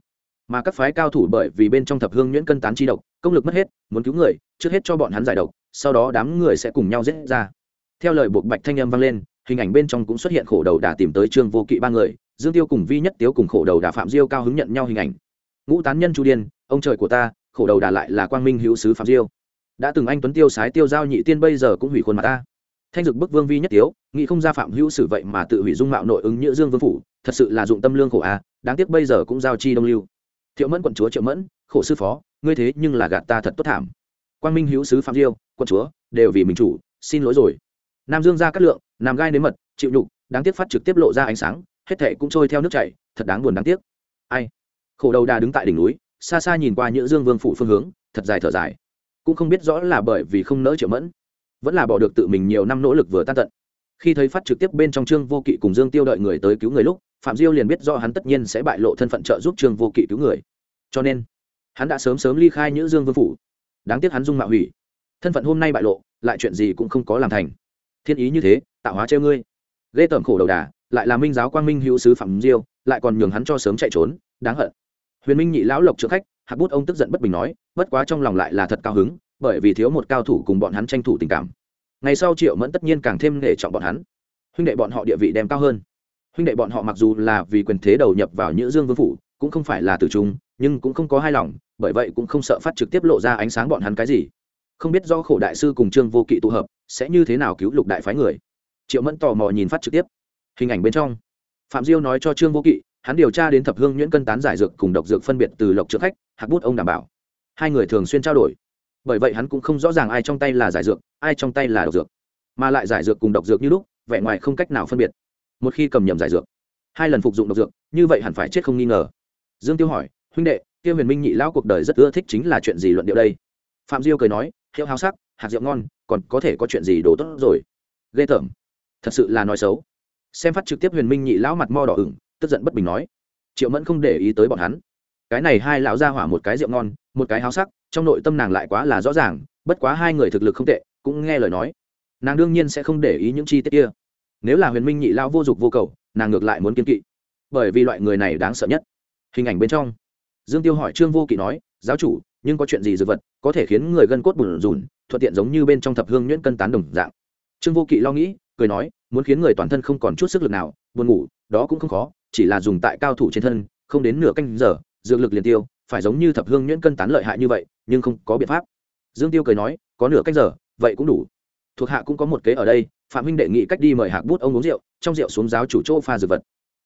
Mà các phái cao thủ bởi vì bên trong thập hương nhuyễn cân tán chi độc, công lực mất hết, muốn cứu người, trước hết cho bọn hắn giải độc, sau đó đám người sẽ cùng nhau giết ra. Theo lời buộc bạch thanh âm vang lên, hình ảnh bên trong cũng xuất hiện khổ đầu đà tìm tới trương vô kỵ ba người dương tiêu cùng vi nhất tiếu cùng khổ đầu đà phạm diêu cao hứng nhận nhau hình ảnh. Ngũ tán nhân chu điên, ông trời của ta, khổ đầu đà lại là quang minh hữu sứ phạm diêu. Đã từng anh tuấn tiêu sái tiêu giao nhị tiên bây giờ cũng hủy khuôn mặt ta. Thanh dực bức vương vi nhất tiếu, nghĩ không ra phạm hữu sử vậy mà tự hủy dung mạo nội ứng nhữ dương vương phủ, thật sự là dụng tâm lương khổ a đáng tiếc bây giờ cũng giao chi đông lưu. Thiệu mẫn quận chúa triệu mẫn, khổ sư phó, ngươi thế nhưng là gạt ta thật tốt thảm. Quang minh hữu sứ phạm diêu, quận chúa, đều vì mình chủ, xin lỗi rồi. Nam dương ra cát lượng, nam gai nếm mật, chịu nhục, đáng tiếc phát trực tiếp lộ ra ánh sáng hết thệ cũng trôi theo nước chảy, thật đáng buồn đáng tiếc. Ai? Khổ đầu đà đứng tại đỉnh núi, xa xa nhìn qua nhữ dương vương phủ phương hướng, thật dài thở dài. Cũng không biết rõ là bởi vì không nỡ triệu mẫn, vẫn là bỏ được tự mình nhiều năm nỗ lực vừa tan tận. Khi thấy phát trực tiếp bên trong trương vô kỵ cùng dương tiêu đợi người tới cứu người lúc, phạm diêu liền biết do hắn tất nhiên sẽ bại lộ thân phận trợ giúp trương vô kỵ cứu người. Cho nên, hắn đã sớm sớm ly khai nhữ dương vương phủ. Đáng tiếc hắn dung mạo hủy. Thân phận hôm nay bại lộ, lại chuyện gì cũng không có làm thành. Thiên ý như thế, tạo hóa treo ngươi. Ghê tởm khổ đầu đà lại là minh giáo quang minh hữu sứ phạm diêu, lại còn nhường hắn cho sớm chạy trốn, đáng hận. Huyền minh nhị lão lộc trượng khách, hạc bút ông tức giận bất bình nói, bất quá trong lòng lại là thật cao hứng, bởi vì thiếu một cao thủ cùng bọn hắn tranh thủ tình cảm. Ngày sau triệu mẫn tất nhiên càng thêm nể trọng bọn hắn. Huynh đệ bọn họ địa vị đem cao hơn. Huynh đệ bọn họ mặc dù là vì quyền thế đầu nhập vào nhữ dương vương phủ, cũng không phải là tử trung, nhưng cũng không có hai lòng, bởi vậy cũng không sợ phát trực tiếp lộ ra ánh sáng bọn hắn cái gì. Không biết do khổ đại sư cùng trương vô kỵ tụ hợp, sẽ như thế nào cứu lục đại phái người. Triệu mẫn tò mò nhìn phát trực tiếp hình ảnh bên trong. Phạm diêu nói cho trương vô kỵ, hắn điều tra đến thập hương nhuyễn cân tán giải dược cùng độc dược phân biệt từ lộc trượng khách hạc bút ông đảm bảo. Hai người thường xuyên trao đổi. Bởi vậy hắn cũng không rõ ràng ai trong tay là giải dược, ai trong tay là độc dược. Mà lại giải dược cùng độc dược như lúc, vẻ ngoài không cách nào phân biệt. Một khi cầm nhầm giải dược, hai lần phục dụng độc dược, như vậy hẳn phải chết không nghi ngờ. Dương tiêu hỏi, huynh đệ tiêu huyền minh nhị lão cuộc đời rất ưa thích chính là chuyện gì luận điệu đây? Phạm diêu cười nói, hiệu háo sắc, hạt rượu ngon, còn có thể có chuyện gì đồ tốt rồi? Ghê tởm. Thật sự là nói xấu xem phát trực tiếp huyền minh nhị lão mặt mo đỏ ửng, tức giận bất bình nói, triệu mẫn không để ý tới bọn hắn. Cái này hai lão ra hỏa một cái rượu ngon, một cái háo sắc, trong nội tâm nàng lại quá là rõ ràng, bất quá hai người thực lực không tệ, cũng nghe lời nói. Nàng đương nhiên sẽ không để ý những chi tiết kia. Nếu là huyền minh nhị lão vô dụng vô cầu, nàng ngược lại muốn kiên kỵ. Bởi vì loại người này đáng sợ nhất. Hình ảnh bên trong. Dương tiêu hỏi trương vô kỵ nói, giáo chủ, nhưng có chuyện gì dược vật có thể khiến người gân cốt bùn rùn, thuận tiện giống như bên trong thập hương nhuyễn cân tán đồng dạng? Trương vô kỵ lo nghĩ cười nói, muốn khiến người toàn thân không còn chút sức lực nào, buồn ngủ, đó cũng không khó, chỉ là dùng tại cao thủ trên thân, không đến nửa canh giờ, dược lực liền tiêu, phải giống như thập hương nhuyễn cân tán lợi hại như vậy, nhưng không có biện pháp. Dương tiêu cười nói, có nửa canh giờ, vậy cũng đủ. Thuộc hạ cũng có một kế ở đây, phạm huynh đệ nghị cách đi mời hạc bút ông uống rượu, trong rượu xuống giáo chủ chỗ pha dược vật.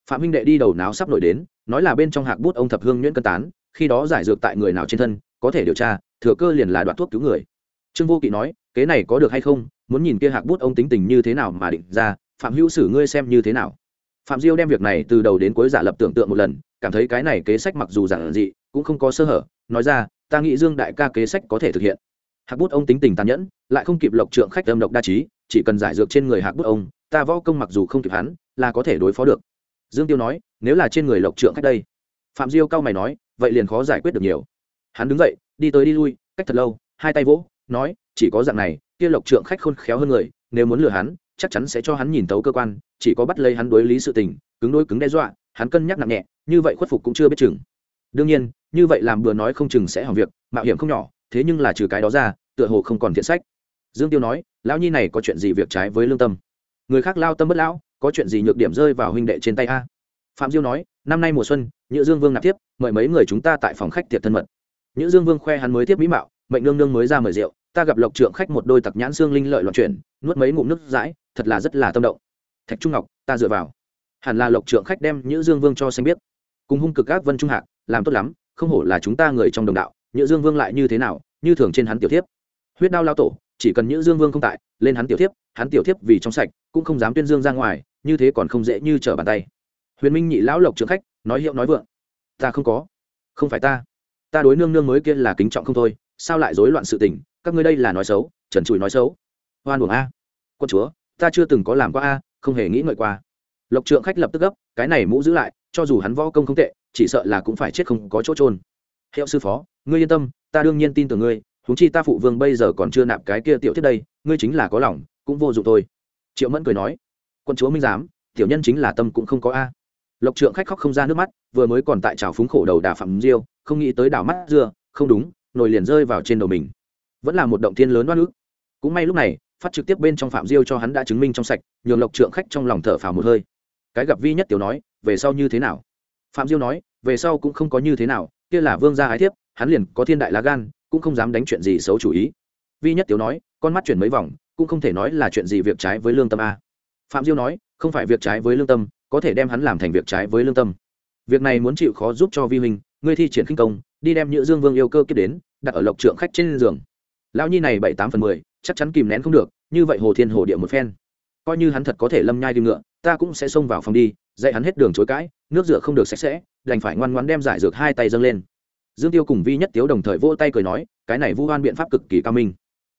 Phạm huynh đệ đi đầu náo sắp nổi đến, nói là bên trong hạc bút ông thập hương nhuyễn cân tán, khi đó giải dược tại người nào trên thân, có thể điều tra, thừa cơ liền là đoạt thuốc cứu người. Trương vô kỵ nói, kế này có được hay không muốn nhìn kia hạc bút ông tính tình như thế nào mà định ra, phạm hữu sử ngươi xem như thế nào? Phạm diêu đem việc này từ đầu đến cuối giả lập tưởng tượng một lần, cảm thấy cái này kế sách mặc dù giản dị, cũng không có sơ hở, nói ra, ta nghĩ dương đại ca kế sách có thể thực hiện. Hạc bút ông tính tình tàn nhẫn, lại không kịp lộc trượng khách âm độc đa trí, chỉ cần giải dược trên người hạc bút ông, ta võ công mặc dù không kịp hắn, là có thể đối phó được. Dương tiêu nói, nếu là trên người lộc trượng khách đây. Phạm diêu cao mày nói, vậy liền khó giải quyết được nhiều. Hắn đứng dậy, đi tới đi lui, cách thật lâu, hai tay vỗ, nói, chỉ có dạng này kia lộc trượng khách khôn khéo hơn người, nếu muốn lừa hắn, chắc chắn sẽ cho hắn nhìn tấu cơ quan, chỉ có bắt lấy hắn đối lý sự tình, cứng đôi cứng đe dọa, hắn cân nhắc nặng nhẹ, như vậy khuất phục cũng chưa biết chừng. Đương nhiên, như vậy làm bừa nói không chừng sẽ hỏng việc, mạo hiểm không nhỏ, thế nhưng là trừ cái đó ra, tựa hồ không còn thiện sách. Dương tiêu nói, lão nhi này có chuyện gì việc trái với lương tâm? Người khác lao tâm bất lão, có chuyện gì nhược điểm rơi vào huynh đệ trên tay a? Phạm diêu nói, năm nay mùa xuân, nhữ dương vương nạp tiếp mời mấy người chúng ta tại phòng khách tiệc thân mật. Nhữ dương vương khoe hắn mới tiếp mỹ mạo, mệnh nương nương mới ra mời rượu ta gặp lộc trượng khách một đôi tặc nhãn xương linh lợi loạn chuyển, nuốt mấy ngụm nước dãi, thật là rất là tâm động. Thạch trung ngọc, ta dựa vào. Hẳn là lộc trượng khách đem nhữ dương vương cho xanh biết. Cùng hung cực các vân trung hạc, làm tốt lắm, không hổ là chúng ta người trong đồng đạo, nhữ dương vương lại như thế nào, như thường trên hắn tiểu thiếp. Huyết đao lao tổ, chỉ cần nhữ dương vương không tại, lên hắn tiểu thiếp, hắn tiểu thiếp vì trong sạch, cũng không dám tuyên dương ra ngoài, như thế còn không dễ như trở bàn tay. Huyền minh nhị lão lộc trượng khách, nói hiệu nói vượng. Ta không có. Không phải ta. Ta đối nương nương mới kia là kính trọng không thôi, sao lại rối loạn sự tình các ngươi đây là nói xấu, trần trụi nói xấu. Hoan uổng a. Quân chúa, ta chưa từng có làm qua a, không hề nghĩ ngợi qua. Lộc trượng khách lập tức gấp, cái này mũ giữ lại, cho dù hắn võ công không tệ, chỉ sợ là cũng phải chết không có chỗ trôn hiệu sư phó, ngươi yên tâm, ta đương nhiên tin tưởng ngươi, huống chi ta phụ vương bây giờ còn chưa nạp cái kia tiểu thiết đây, ngươi chính là có lòng, cũng vô dụng thôi. Triệu mẫn cười nói, quân chúa minh giám, tiểu nhân chính là tâm cũng không có a. Lộc trượng khách khóc không ra nước mắt, vừa mới còn tại trào phúng khổ đầu đà phạm diêu, không nghĩ tới đảo mắt dưa, không đúng, nồi liền rơi vào trên đầu mình vẫn là một động thiên lớn oan ức. Cũng may lúc này, phát trực tiếp bên trong phạm diêu cho hắn đã chứng minh trong sạch, nhường lộc trượng khách trong lòng thở phào một hơi. Cái gặp vi nhất tiểu nói, về sau như thế nào? Phạm diêu nói, về sau cũng không có như thế nào, kia là vương gia ái thiếp, hắn liền có thiên đại lá gan, cũng không dám đánh chuyện gì xấu chủ ý. Vi nhất tiểu nói, con mắt chuyển mấy vòng, cũng không thể nói là chuyện gì việc trái với lương tâm a. Phạm diêu nói, không phải việc trái với lương tâm, có thể đem hắn làm thành việc trái với lương tâm. Việc này muốn chịu khó giúp cho vi huynh, ngươi thi triển khinh công, đi đem nhữ dương vương yêu cơ kiếp đến, đặt ở lộc trượng khách trên giường lão nhi này bảy tám phần mười, chắc chắn kìm nén không được, như vậy hồ thiên hồ địa một phen. Coi như hắn thật có thể lâm nhai đi ngựa, ta cũng sẽ xông vào phòng đi, dạy hắn hết đường chối cãi, nước rửa không được sạch sẽ, đành phải ngoan ngoan đem giải dược hai tay dâng lên. Dương tiêu cùng vi nhất tiếu đồng thời vỗ tay cười nói, cái này vu hoan biện pháp cực kỳ cao minh.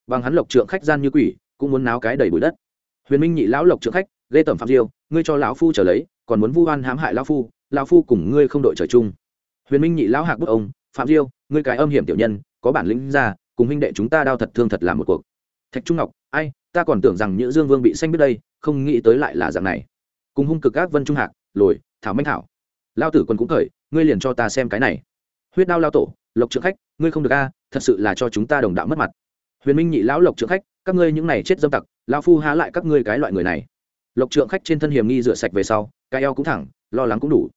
Bằng hắn lộc trượng khách gian như quỷ, cũng muốn náo cái đầy bụi đất. Huyền minh nhị lão lộc trượng khách lê tẩm phạm diêu, ngươi cho lão phu trở lấy, còn muốn vu hoan hãm hại lão phu lão phu cùng ngươi không đội trời chung. Huyền minh nhị lão hạc bức ông, phạm diêu, ngươi cái âm hiểm tiểu nhân, có bản lĩnh ra cùng huynh đệ chúng ta đao thật thương thật là một cuộc. Thạch trung ngọc, ai, ta còn tưởng rằng nhữ dương vương bị xanh biết đây, không nghĩ tới lại là dạng này. Cùng hung cực Ác vân trung hạc, lồi, thảo minh thảo. Lao tử quân cũng khởi ngươi liền cho ta xem cái này. Huyết đao lao tổ, lộc trượng khách, ngươi không được a, thật sự là cho chúng ta đồng đạo mất mặt. Huyền minh nhị lão lộc trượng khách, các ngươi những này chết dâm tặc, lao phu há lại các ngươi cái loại người này. Lộc trượng khách trên thân hiểm nghi rửa sạch về sau, cái eo cũng thẳng, lo lắng cũng đủ.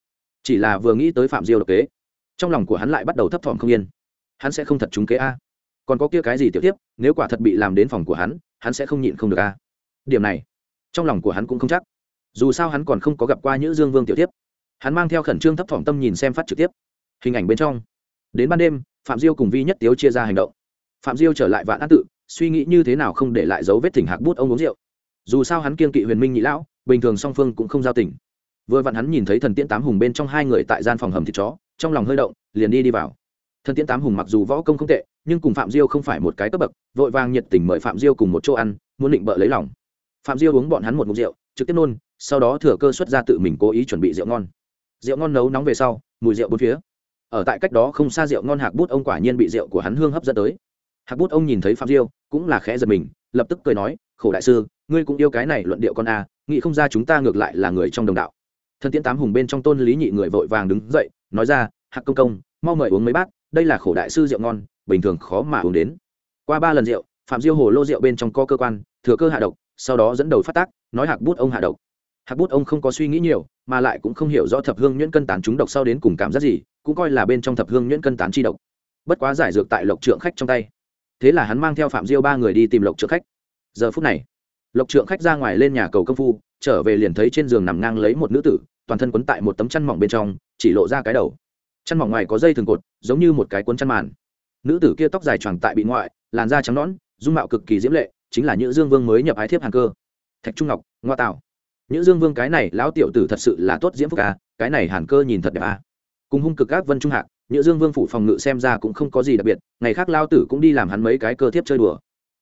Chỉ là vừa nghĩ tới phạm diêu độc kế, trong lòng của hắn lại bắt đầu thấp thỏm không yên. Hắn sẽ không thật trúng kế a còn có kia cái gì tiểu tiếp, nếu quả thật bị làm đến phòng của hắn hắn sẽ không nhịn không được a điểm này, trong lòng của hắn cũng không chắc. Dù sao hắn còn không có gặp qua những dương vương tiểu tiếp. Hắn mang theo khẩn trương thấp thỏm tâm nhìn xem phát trực tiếp. Hình ảnh bên trong. Đến ban đêm, phạm diêu cùng vi nhất tiếu chia ra hành động. Phạm diêu trở lại vạn an tự, suy nghĩ như thế nào không để lại dấu vết thỉnh hạc bút ông uống rượu. Dù sao hắn kiên kỵ huyền minh nhị lão, bình thường song phương cũng không giao tình. Vừa vặn hắn nhìn thấy thần tiễn tám hùng bên trong hai người tại gian phòng hầm thịt chó, trong lòng hơi động, liền đi đi vào. Thần tiễn tám hùng mặc dù võ công không tệ nhưng cùng phạm diêu không phải một cái cấp bậc, vội vàng nhiệt tình mời phạm diêu cùng một chỗ ăn, muốn định bợ lấy lòng. Phạm diêu uống bọn hắn một mục rượu, trực tiếp nôn, sau đó thừa cơ xuất ra tự mình cố ý chuẩn bị rượu ngon. Rượu ngon nấu nóng về sau, mùi rượu bốn phía. Ở tại cách đó không xa rượu ngon hạc bút ông quả nhiên bị rượu của hắn hương hấp dẫn tới. Hạc bút ông nhìn thấy phạm diêu, cũng là khẽ giật mình, lập tức cười nói, khổ đại sư, ngươi cũng yêu cái này luận điệu con a, nghĩ không ra chúng ta ngược lại là người trong đồng đạo. Thần tiễn tám hùng bên trong tôn lý nhị người vội vàng đứng dậy, nói ra, hạc công công, mau mời uống mấy bát, đây là khổ đại sư rượu ngon bình thường khó mà uống đến. Qua ba lần rượu, phạm diêu hồ lô rượu bên trong co cơ quan, thừa cơ hạ độc, sau đó dẫn đầu phát tác, nói hạc bút ông hạ độc. Hạc bút ông không có suy nghĩ nhiều, mà lại cũng không hiểu rõ thập hương nhuyễn cân tán chúng độc sau đến cùng cảm giác gì, cũng coi là bên trong thập hương nhuyễn cân tán chi độc. Bất quá giải dược tại lộc trượng khách trong tay. Thế là hắn mang theo phạm diêu ba người đi tìm lộc trượng khách. Giờ phút này, lộc trượng khách ra ngoài lên nhà cầu công phu, trở về liền thấy trên giường nằm ngang lấy một nữ tử, toàn thân quấn tại một tấm chăn mỏng bên trong, chỉ lộ ra cái đầu. Chăn mỏng ngoài có dây thường cột, giống như một cái cuốn chăn màn nữ tử kia tóc dài choàng tại bị ngoại, làn da trắng nõn, dung mạo cực kỳ diễm lệ, chính là Nhữ dương vương mới nhập ái thiếp hàng cơ. Thạch trung ngọc, ngoa tạo. Nhữ dương vương cái này lão tiểu tử thật sự là tốt diễm phúc à cái này hàn cơ nhìn thật đẹp à. Cùng hung cực các vân trung hạc, Nhữ dương vương phủ phòng ngự xem ra cũng không có gì đặc biệt, ngày khác lao tử cũng đi làm hắn mấy cái cơ thiếp chơi đùa.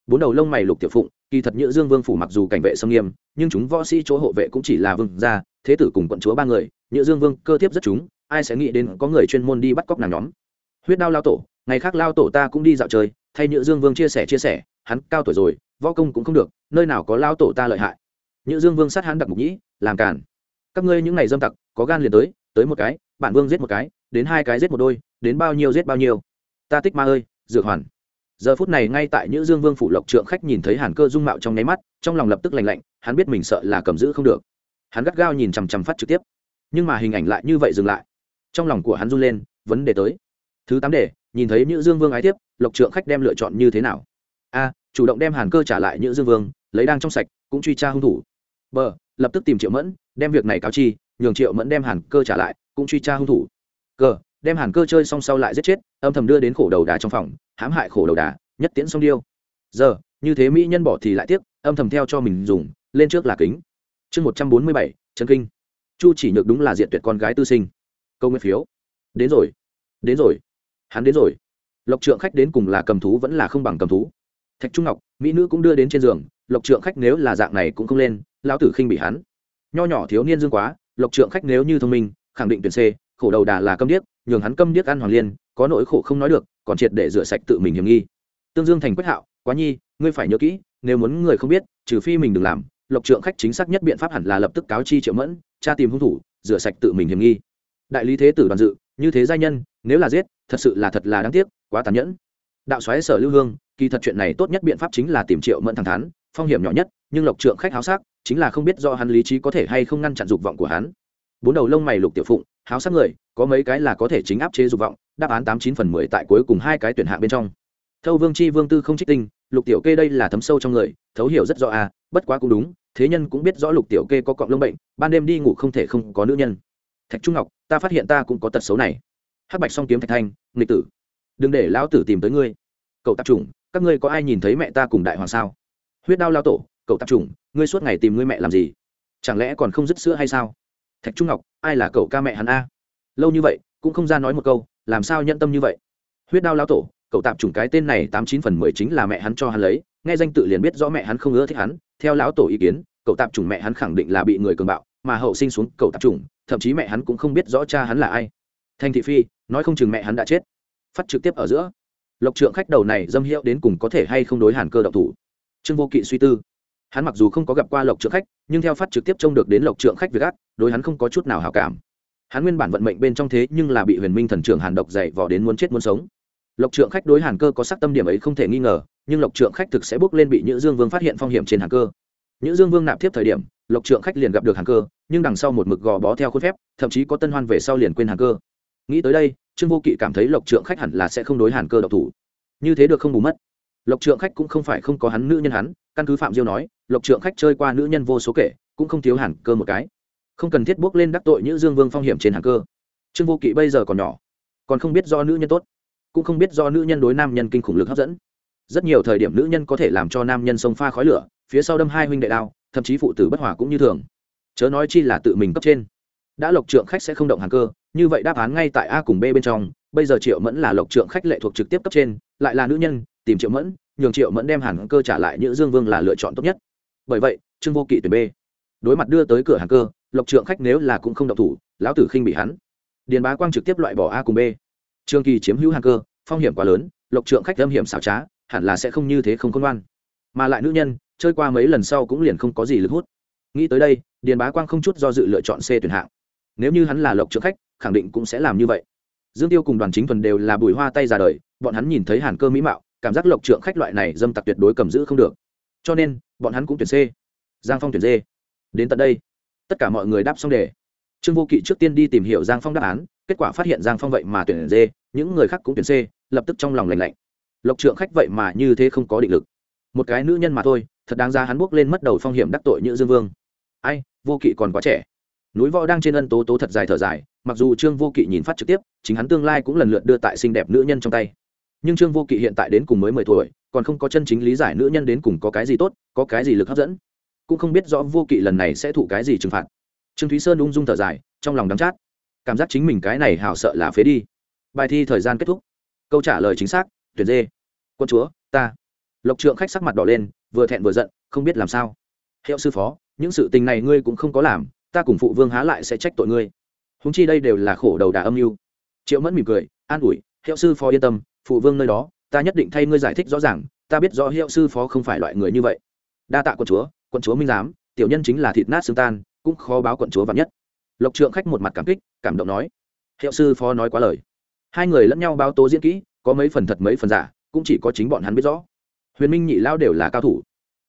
Bốn đầu lông mày lục tiểu phụng, kỳ thật Nhữ dương vương phủ mặc dù cảnh vệ sông nghiêm, nhưng chúng võ sĩ chỗ hộ vệ cũng chỉ là vương gia, thế tử cùng quận chúa ba người, Nhữ dương vương cơ thiếp rất chúng, ai sẽ nghĩ đến có người chuyên môn đi bắt cóc nàng nhóm. Huyết đao lao tổ ngày khác lao tổ ta cũng đi dạo chơi, thay nhữ dương vương chia sẻ chia sẻ, hắn cao tuổi rồi, võ công cũng không được, nơi nào có lao tổ ta lợi hại. Nhữ dương vương sát hắn đặc mục nhĩ, làm cản các ngươi những ngày dâm tặc, có gan liền tới tới một cái bản vương giết một cái, đến hai cái giết một đôi, đến bao nhiêu giết bao nhiêu. Ta tích ma ơi, dược hoàn. Giờ phút này ngay tại nhữ dương vương phủ lộc trượng khách nhìn thấy hàn cơ dung mạo trong nháy mắt, trong lòng lập tức lành lạnh, hắn biết mình sợ là cầm giữ không được. Hắn gắt gao nhìn chằm chằm phát trực tiếp. Nhưng mà hình ảnh lại như vậy dừng lại. Trong lòng của hắn run lên, vấn đề tới. Thứ tám đề nhìn thấy Nhữ dương vương ái tiếp lộc trượng khách đem lựa chọn như thế nào? A, chủ động đem hàn cơ trả lại nhữ dương vương, lấy đang trong sạch, cũng truy tra hung thủ. B, lập tức tìm triệu mẫn, đem việc này cáo chi, nhường triệu mẫn đem hàn cơ trả lại, cũng truy tra hung thủ. C đem hàn cơ chơi xong sau lại giết chết, âm thầm đưa đến khổ đầu đà trong phòng, hãm hại khổ đầu đà, nhất tiễn xong điêu. Giờ như thế mỹ nhân bỏ thì lại tiếc, âm thầm theo cho mình dùng, lên trước là kính. Chương một trăm bốn mươi bảy trần kinh. Chu chỉ nhược đúng là diện tuyệt con gái tư sinh. Câu nguyên phiếu. Đến rồi. Đến rồi hắn đến rồi. Lộc trượng khách đến cùng là cầm thú vẫn là không bằng cầm thú. Thạch trung ngọc, mỹ nữ cũng đưa đến trên giường, lộc trượng khách nếu là dạng này cũng không lên, lão tử khinh bị hắn. Nho nhỏ thiếu niên dương quá, lộc trượng khách nếu như thông minh, khẳng định tuyển c, khổ đầu đà là câm điếc, nhường hắn câm điếc ăn hoàng liên, có nỗi khổ không nói được, còn triệt để rửa sạch tự mình hiểm nghi. Tương dương thành quyết hạo, quá nhi, ngươi phải nhớ kỹ, nếu muốn người không biết, trừ phi mình đừng làm, lộc trượng khách chính xác nhất biện pháp hẳn là lập tức cáo chi triệu mẫn, tra tìm hung thủ, rửa sạch tự mình hiểm nghi. Đại lý thế tử đoàn dự, như thế giai nhân, nếu là giết thật sự là thật là đáng tiếc, quá tàn nhẫn. Đạo xoáy sở lưu hương, kỳ thật chuyện này tốt nhất biện pháp chính là tìm triệu mẫn thẳng thắn, phong hiểm nhỏ nhất, nhưng lộc trượng khách háo sắc, chính là không biết do hắn lý trí có thể hay không ngăn chặn dục vọng của hắn. Bốn đầu lông mày lục tiểu phụng, háo sắc người, có mấy cái là có thể chính áp chế dục vọng, đáp án tám chín phần mười tại cuối cùng hai cái tuyển hạng bên trong. Thâu vương chi vương tư không trích tinh, lục tiểu kê đây là thấm sâu trong người, thấu hiểu rất rõ à bất quá cũng đúng, thế nhân cũng biết rõ lục tiểu kê có cọng lông bệnh, ban đêm đi ngủ không thể không có nữ nhân. Thạch trung ngọc, ta phát hiện ta cũng có tật xấu này hắc bạch song kiếm thạch thanh, nghịch tử. Đừng để lão tử tìm tới ngươi. Cậu tạp chủng, các ngươi có ai nhìn thấy mẹ ta cùng đại hoàng sao? Huyết đao lao tổ, cậu tạp chủng, ngươi suốt ngày tìm ngươi mẹ làm gì? Chẳng lẽ còn không dứt sữa hay sao? Thạch trung ngọc, ai là cậu ca mẹ hắn a? Lâu như vậy, cũng không ra nói một câu, làm sao nhận tâm như vậy? Huyết đao lao tổ, cậu tạp chủng cái tên này tám chín phần mười chính là mẹ hắn cho hắn lấy, nghe danh tự liền biết rõ mẹ hắn không ưa thích hắn, theo lão tổ ý kiến, cậu tạp chủng mẹ hắn khẳng định là bị người cường bạo, mà hậu sinh xuống cậu tạp chủng, thậm chí mẹ hắn cũng không biết rõ cha hắn là ai thanh thị phi, nói không chừng mẹ hắn đã chết. Phát trực tiếp ở giữa. Lộc trượng khách đầu này dâm hiệu đến cùng có thể hay không đối hàn cơ độc thủ? Trương vô kỵ suy tư. Hắn mặc dù không có gặp qua lộc trượng khách, nhưng theo phát trực tiếp trông được đến lộc trượng khách việc ác, đối hắn không có chút nào hào cảm. Hắn nguyên bản vận mệnh bên trong thế nhưng là bị huyền minh thần trưởng hàn độc dạy vò đến muốn chết muốn sống. Lộc trượng khách đối hàn cơ có sắc tâm điểm ấy không thể nghi ngờ, nhưng lộc trượng khách thực sẽ bước lên bị nhữ dương vương phát hiện phong hiểm trên hàn cơ. Nhữ dương vương nạp tiếp thời điểm, lộc trượng khách liền gặp được hàn cơ, nhưng đằng sau một mực gò bó theo khuôn phép, thậm chí có tân hoan về sau liền quên hàn cơ nghĩ tới đây, trương vô kỵ cảm thấy lộc trượng khách hẳn là sẽ không đối hàn cơ độc thủ. Như thế được không bù mất. Lộc trượng khách cũng không phải không có hắn nữ nhân hắn, căn cứ phạm diêu nói, lộc trượng khách chơi qua nữ nhân vô số kể, cũng không thiếu hàn cơ một cái. Không cần thiết bước lên đắc tội như dương vương phong hiểm trên hàn cơ. Trương vô kỵ bây giờ còn nhỏ, còn không biết do nữ nhân tốt, cũng không biết do nữ nhân đối nam nhân kinh khủng lực hấp dẫn. Rất nhiều thời điểm nữ nhân có thể làm cho nam nhân sông pha khói lửa, phía sau đâm hai huynh đệ đao, thậm chí phụ tử bất hòa cũng như thường. Chớ nói chi là tự mình cấp trên. Đã lộc trượng khách sẽ không động hàng cơ như vậy đáp án ngay tại a cùng b bên trong, bây giờ triệu mẫn là lộc trượng khách lệ thuộc trực tiếp cấp trên, lại là nữ nhân, tìm triệu mẫn, nhường triệu mẫn đem hàng cơ trả lại nhữ dương vương là lựa chọn tốt nhất. Bởi vậy, trương vô kỵ tuyển b. Đối mặt đưa tới cửa hàng cơ, lộc trượng khách nếu là cũng không động thủ, lão tử khinh bị hắn. Điền bá quang trực tiếp loại bỏ a cùng b. Trương kỳ chiếm hữu hàng cơ, phong hiểm quá lớn, lộc trượng khách âm hiểm xảo trá, hẳn là sẽ không như thế không công ngoan. Mà lại nữ nhân, chơi qua mấy lần sau cũng liền không có gì lực hút. Nghĩ tới đây, điền bá quang không chút do dự lựa chọn c tuyển hạng. Nếu như hắn là lộc trượng khách khẳng định cũng sẽ làm như vậy. Dương tiêu cùng đoàn chính thuần đều là bùi hoa tay ra đời, bọn hắn nhìn thấy hàn cơ mỹ mạo, cảm giác lộc trượng khách loại này dâm tặc tuyệt đối cầm giữ không được. Cho nên, bọn hắn cũng tuyển c. Giang phong tuyển d. Đến tận đây, tất cả mọi người đáp xong đề. Trương vô kỵ trước tiên đi tìm hiểu giang phong đáp án, kết quả phát hiện giang phong vậy mà tuyển d, những người khác cũng tuyển c, lập tức trong lòng lành lạnh. Lộc trượng khách vậy mà như thế không có định lực. Một cái nữ nhân mà thôi, thật đáng ra hắn buộc lên mất đầu phong hiểm đắc tội như dương vương. Ai, vô kỵ còn quá trẻ. Núi võ đang trên ân tố tố thật dài thở dài mặc dù trương vô kỵ nhìn phát trực tiếp, chính hắn tương lai cũng lần lượt đưa tại xinh đẹp nữ nhân trong tay. Nhưng trương vô kỵ hiện tại đến cùng mới mười tuổi, còn không có chân chính lý giải nữ nhân đến cùng có cái gì tốt, có cái gì lực hấp dẫn. Cũng không biết rõ vô kỵ lần này sẽ thụ cái gì trừng phạt. Trương thúy sơn ung dung thở dài, trong lòng đắm chát. Cảm giác chính mình cái này hào sợ là phế đi. Bài thi thời gian kết thúc. Câu trả lời chính xác tuyệt dê. Quân chúa, ta. Lộc trượng khách sắc mặt đỏ lên, vừa thẹn vừa giận, không biết làm sao. Hiệu sư phó, những sự tình này ngươi cũng không có làm, ta cùng phụ vương há lại sẽ trách tội ngươi húng chi đây đều là khổ đầu đà âm mưu. Triệu mẫn mỉm cười, an ủi, hiệu sư phó yên tâm, phụ vương nơi đó, ta nhất định thay ngươi giải thích rõ ràng, ta biết rõ hiệu sư phó không phải loại người như vậy. Đa tạ quận chúa quận chúa minh giám, tiểu nhân chính là thịt nát xương tan, cũng khó báo quận chúa vạn nhất. Lộc trượng khách một mặt cảm kích, cảm động nói, hiệu sư phó nói quá lời. Hai người lẫn nhau báo tố diễn kỹ, có mấy phần thật mấy phần giả, cũng chỉ có chính bọn hắn biết rõ. Huyền minh nhị lao đều là cao thủ.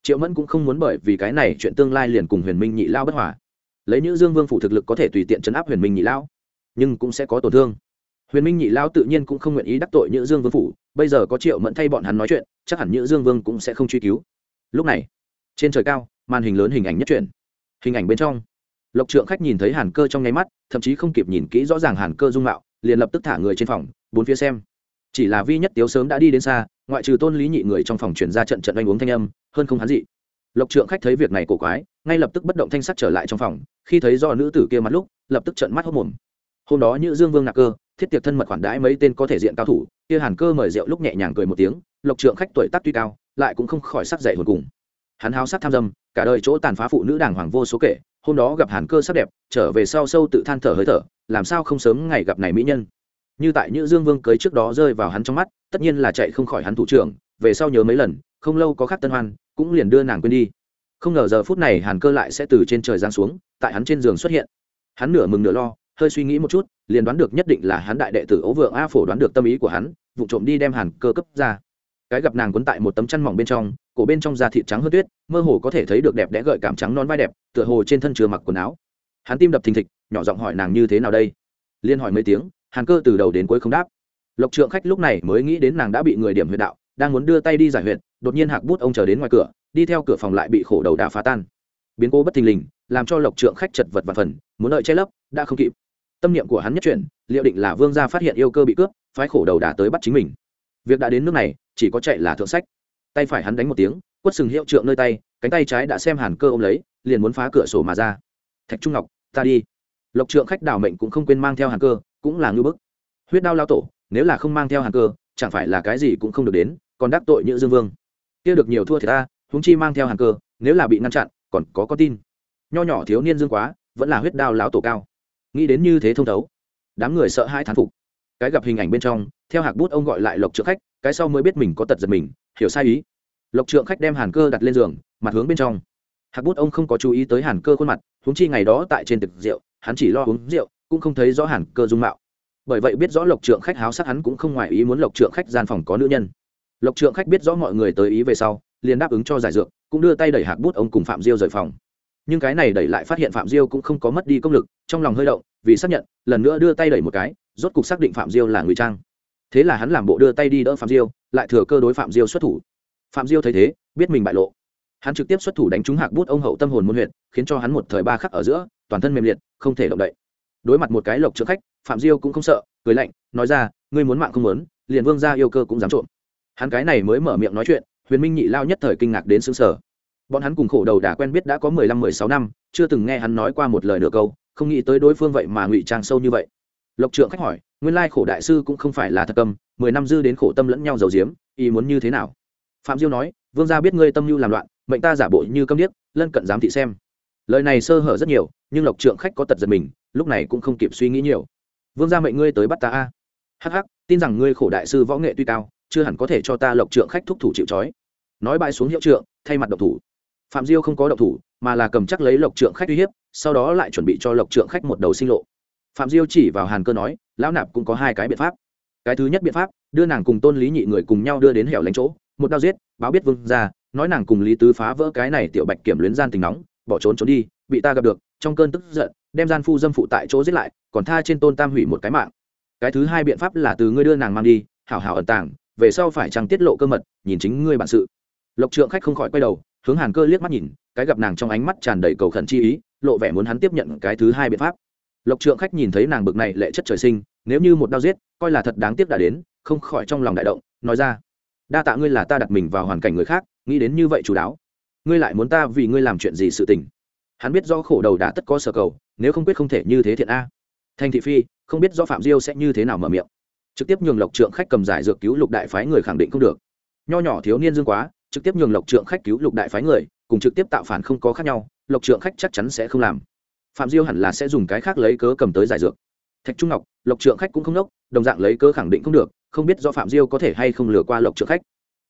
Triệu mẫn cũng không muốn bởi vì cái này chuyện tương lai liền cùng huyền minh nhị lao bất hòa lấy nữ dương vương phủ thực lực có thể tùy tiện chấn áp huyền minh nhị lao nhưng cũng sẽ có tổn thương. Huyền minh nhị lao tự nhiên cũng không nguyện ý đắc tội nữ dương vương phủ, bây giờ có triệu mẫn thay bọn hắn nói chuyện, chắc hẳn nữ dương vương cũng sẽ không truy cứu. Lúc này, trên trời cao, màn hình lớn hình ảnh nhất truyện hình ảnh bên trong, lộc trượng khách nhìn thấy hàn cơ trong nháy mắt, thậm chí không kịp nhìn kỹ rõ ràng hàn cơ dung mạo, liền lập tức thả người trên phòng, bốn phía xem. Chỉ là vi nhất tiếu sớm đã đi đến xa, ngoại trừ tôn lý nhị người trong phòng chuyển ra trận trận oanh uống thanh âm, hơn không hắn dị lộc trượng khách thấy việc này cổ quái, ngay lập tức bất động thanh sắc trở lại trong phòng, khi thấy do nữ tử kia mắt lúc, lập tức trận mắt hốc mồm. Hôm đó như dương vương ngạc cơ, thiết tiệc thân mật khoản đãi mấy tên có thể diện cao thủ, kia hàn cơ mời rượu lúc nhẹ nhàng cười một tiếng, lộc trượng khách tuổi tác tuy cao, lại cũng không khỏi sắc dậy hồn cùng. Hắn háo sắc tham dâm, cả đời chỗ tàn phá phụ nữ đàng hoàng vô số kể, hôm đó gặp hàn cơ sắc đẹp, trở về sau sâu tự than thở hơi thở, làm sao không sớm ngày gặp này mỹ nhân. Như tại như dương vương cưới trước đó rơi vào hắn trong mắt, tất nhiên là chạy không khỏi hắn thủ trưởng, về sau nhớ mấy lần không lâu có khắc tân hoan, cũng liền đưa nàng quên đi. Không ngờ giờ phút này hàn cơ lại sẽ từ trên trời giáng xuống, tại hắn trên giường xuất hiện. Hắn nửa mừng nửa lo, hơi suy nghĩ một chút, liền đoán được nhất định là hắn đại đệ tử ấu vượng a phổ đoán được tâm ý của hắn, vụ trộm đi đem hàn cơ cấp ra. Cái gặp nàng quấn tại một tấm chăn mỏng bên trong, cổ bên trong da thịt trắng hơn tuyết, mơ hồ có thể thấy được đẹp đẽ gợi cảm trắng non vai đẹp, tựa hồ trên thân chừa mặc quần áo. Hắn tim đập thình thịch, nhỏ giọng hỏi nàng như thế nào đây. Liên hỏi mấy tiếng, hàn cơ từ đầu đến cuối không đáp. Lộc trượng khách lúc này mới nghĩ đến nàng đã bị người điểm huyệt đạo đang muốn đưa tay đi giải huyệt, đột nhiên hạc bút ông chờ đến ngoài cửa, đi theo cửa phòng lại bị khổ đầu đà phá tan. Biến cố bất thình lình, làm cho lộc trượng khách chật vật và phần, muốn đợi che lấp, đã không kịp. Tâm niệm của hắn nhất chuyển, liệu định là vương gia phát hiện yêu cơ bị cướp, phái khổ đầu đà tới bắt chính mình. Việc đã đến nước này, chỉ có chạy là thượng sách. Tay phải hắn đánh một tiếng, quất sừng hiệu trượng nơi tay, cánh tay trái đã xem hàn cơ ôm lấy, liền muốn phá cửa sổ mà ra. Thạch trung ngọc, ta đi. Lộc trượng khách đảo mệnh cũng không quên mang theo hàn cơ, cũng là ngư bức. Huyết đao lao tổ, nếu là không mang theo hàn cơ, chẳng phải là cái gì cũng không được đến còn đắc tội như dương vương. Kia được nhiều thua thì ta, huống chi mang theo hàn cơ, nếu là bị ngăn chặn, còn có con tin. Nho nhỏ thiếu niên dương quá, vẫn là huyết đao lão tổ cao. Nghĩ đến như thế thông thấu, đám người sợ hai thán phục. Cái gặp hình ảnh bên trong, theo hạc bút ông gọi lại lộc trượng khách, cái sau mới biết mình có tật giật mình, hiểu sai ý. Lộc trượng khách đem hàn cơ đặt lên giường, mặt hướng bên trong. Hạc bút ông không có chú ý tới hàn cơ khuôn mặt húng chi ngày đó tại trên thực rượu, hắn chỉ lo uống rượu, cũng không thấy rõ hàn cơ dung mạo. Bởi vậy biết rõ lộc trượng khách háo sắc hắn cũng không ngoài ý muốn lộc trượng khách gian phòng có nữ nhân lộc trượng khách biết rõ mọi người tới ý về sau, liền đáp ứng cho giải dược, cũng đưa tay đẩy hạc bút ông cùng phạm diêu rời phòng. Nhưng cái này đẩy lại phát hiện phạm diêu cũng không có mất đi công lực, trong lòng hơi động, vì xác nhận, lần nữa đưa tay đẩy một cái, rốt cục xác định phạm diêu là người trang. Thế là hắn làm bộ đưa tay đi đỡ phạm diêu, lại thừa cơ đối phạm diêu xuất thủ. Phạm diêu thấy thế, biết mình bại lộ. Hắn trực tiếp xuất thủ đánh trúng hạc bút ông hậu tâm hồn muôn huyện khiến cho hắn một thời ba khắc ở giữa, toàn thân mềm liệt, không thể động đậy. Đối mặt một cái lộc trượng khách, phạm diêu cũng không sợ, cười lạnh, nói ra, ngươi muốn mạng không muốn, liền vương gia yêu cơ cũng dám trộm hắn cái này mới mở miệng nói chuyện, huyền minh nhị lao nhất thời kinh ngạc đến xứng sở bọn hắn cùng khổ đầu đã quen biết đã có mười lăm, mười sáu năm, chưa từng nghe hắn nói qua một lời nửa câu, không nghĩ tới đối phương vậy mà ngụy trang sâu như vậy. Lộc trượng khách hỏi, nguyên lai khổ đại sư cũng không phải là thật tâm, mười năm dư đến khổ tâm lẫn nhau giàu diếm ý muốn như thế nào? Phạm diêu nói, vương gia biết ngươi tâm mưu làm loạn, mệnh ta giả bộ như câm điếc, lân cận dám thị xem. Lời này sơ hở rất nhiều, nhưng lộc trượng khách có tật giật mình, lúc này cũng không kịp suy nghĩ nhiều. Vương gia mệnh ngươi tới bắt ta a. Hắc hắc, tin rằng ngươi khổ đại sư võ nghệ tuy cao chưa hẳn có thể cho ta lộc trượng khách thúc thủ chịu trói. Nói bài xuống hiệu trượng, thay mặt độc thủ. Phạm diêu không có độc thủ, mà là cầm chắc lấy lộc trượng khách uy hiếp, sau đó lại chuẩn bị cho lộc trượng khách một đầu sinh lộ. Phạm diêu chỉ vào hàn cơ nói, lão nạp cũng có hai cái biện pháp. Cái thứ nhất biện pháp, đưa nàng cùng tôn lý nhị người cùng nhau đưa đến hẻo lánh chỗ, một đao giết, báo biết vương ra nói nàng cùng lý tứ phá vỡ cái này tiểu bạch kiểm luyến gian tình nóng, bỏ trốn trốn đi, bị ta gặp được, trong cơn tức giận, đem gian phu dâm phụ tại chỗ giết lại, còn tha trên tôn tam hủy một cái mạng. Cái thứ hai biện pháp là từ ngươi đưa nàng mang đi, hảo hảo ẩn tàng về sau phải chẳng tiết lộ cơ mật, nhìn chính ngươi bản sự. Lộc trượng khách không khỏi quay đầu, hướng hàn cơ liếc mắt nhìn, cái gặp nàng trong ánh mắt tràn đầy cầu khẩn chi ý, lộ vẻ muốn hắn tiếp nhận cái thứ hai biện pháp. Lộc trượng khách nhìn thấy nàng bực này lệ chất trời sinh, nếu như một đau giết, coi là thật đáng tiếc đã đến, không khỏi trong lòng đại động, nói ra, đa tạ ngươi là ta đặt mình vào hoàn cảnh người khác, nghĩ đến như vậy chú đáo. Ngươi lại muốn ta vì ngươi làm chuyện gì sự tình? Hắn biết do khổ đầu đã tất có sở cầu, nếu không quyết không thể như thế thiện a. Thanh thị phi, không biết do phạm diêu sẽ như thế nào mở miệng trực tiếp nhường lộc trượng khách cầm giải dược cứu lục đại phái người khẳng định không được. Nho nhỏ thiếu niên dương quá, trực tiếp nhường lộc trượng khách cứu lục đại phái người, cùng trực tiếp tạo phản không có khác nhau, lộc trượng khách chắc chắn sẽ không làm. Phạm diêu hẳn là sẽ dùng cái khác lấy cớ cầm tới giải dược. Thạch trung ngọc, lộc trượng khách cũng không nốc đồng dạng lấy cớ khẳng định không được, không biết do phạm diêu có thể hay không lừa qua lộc trượng khách.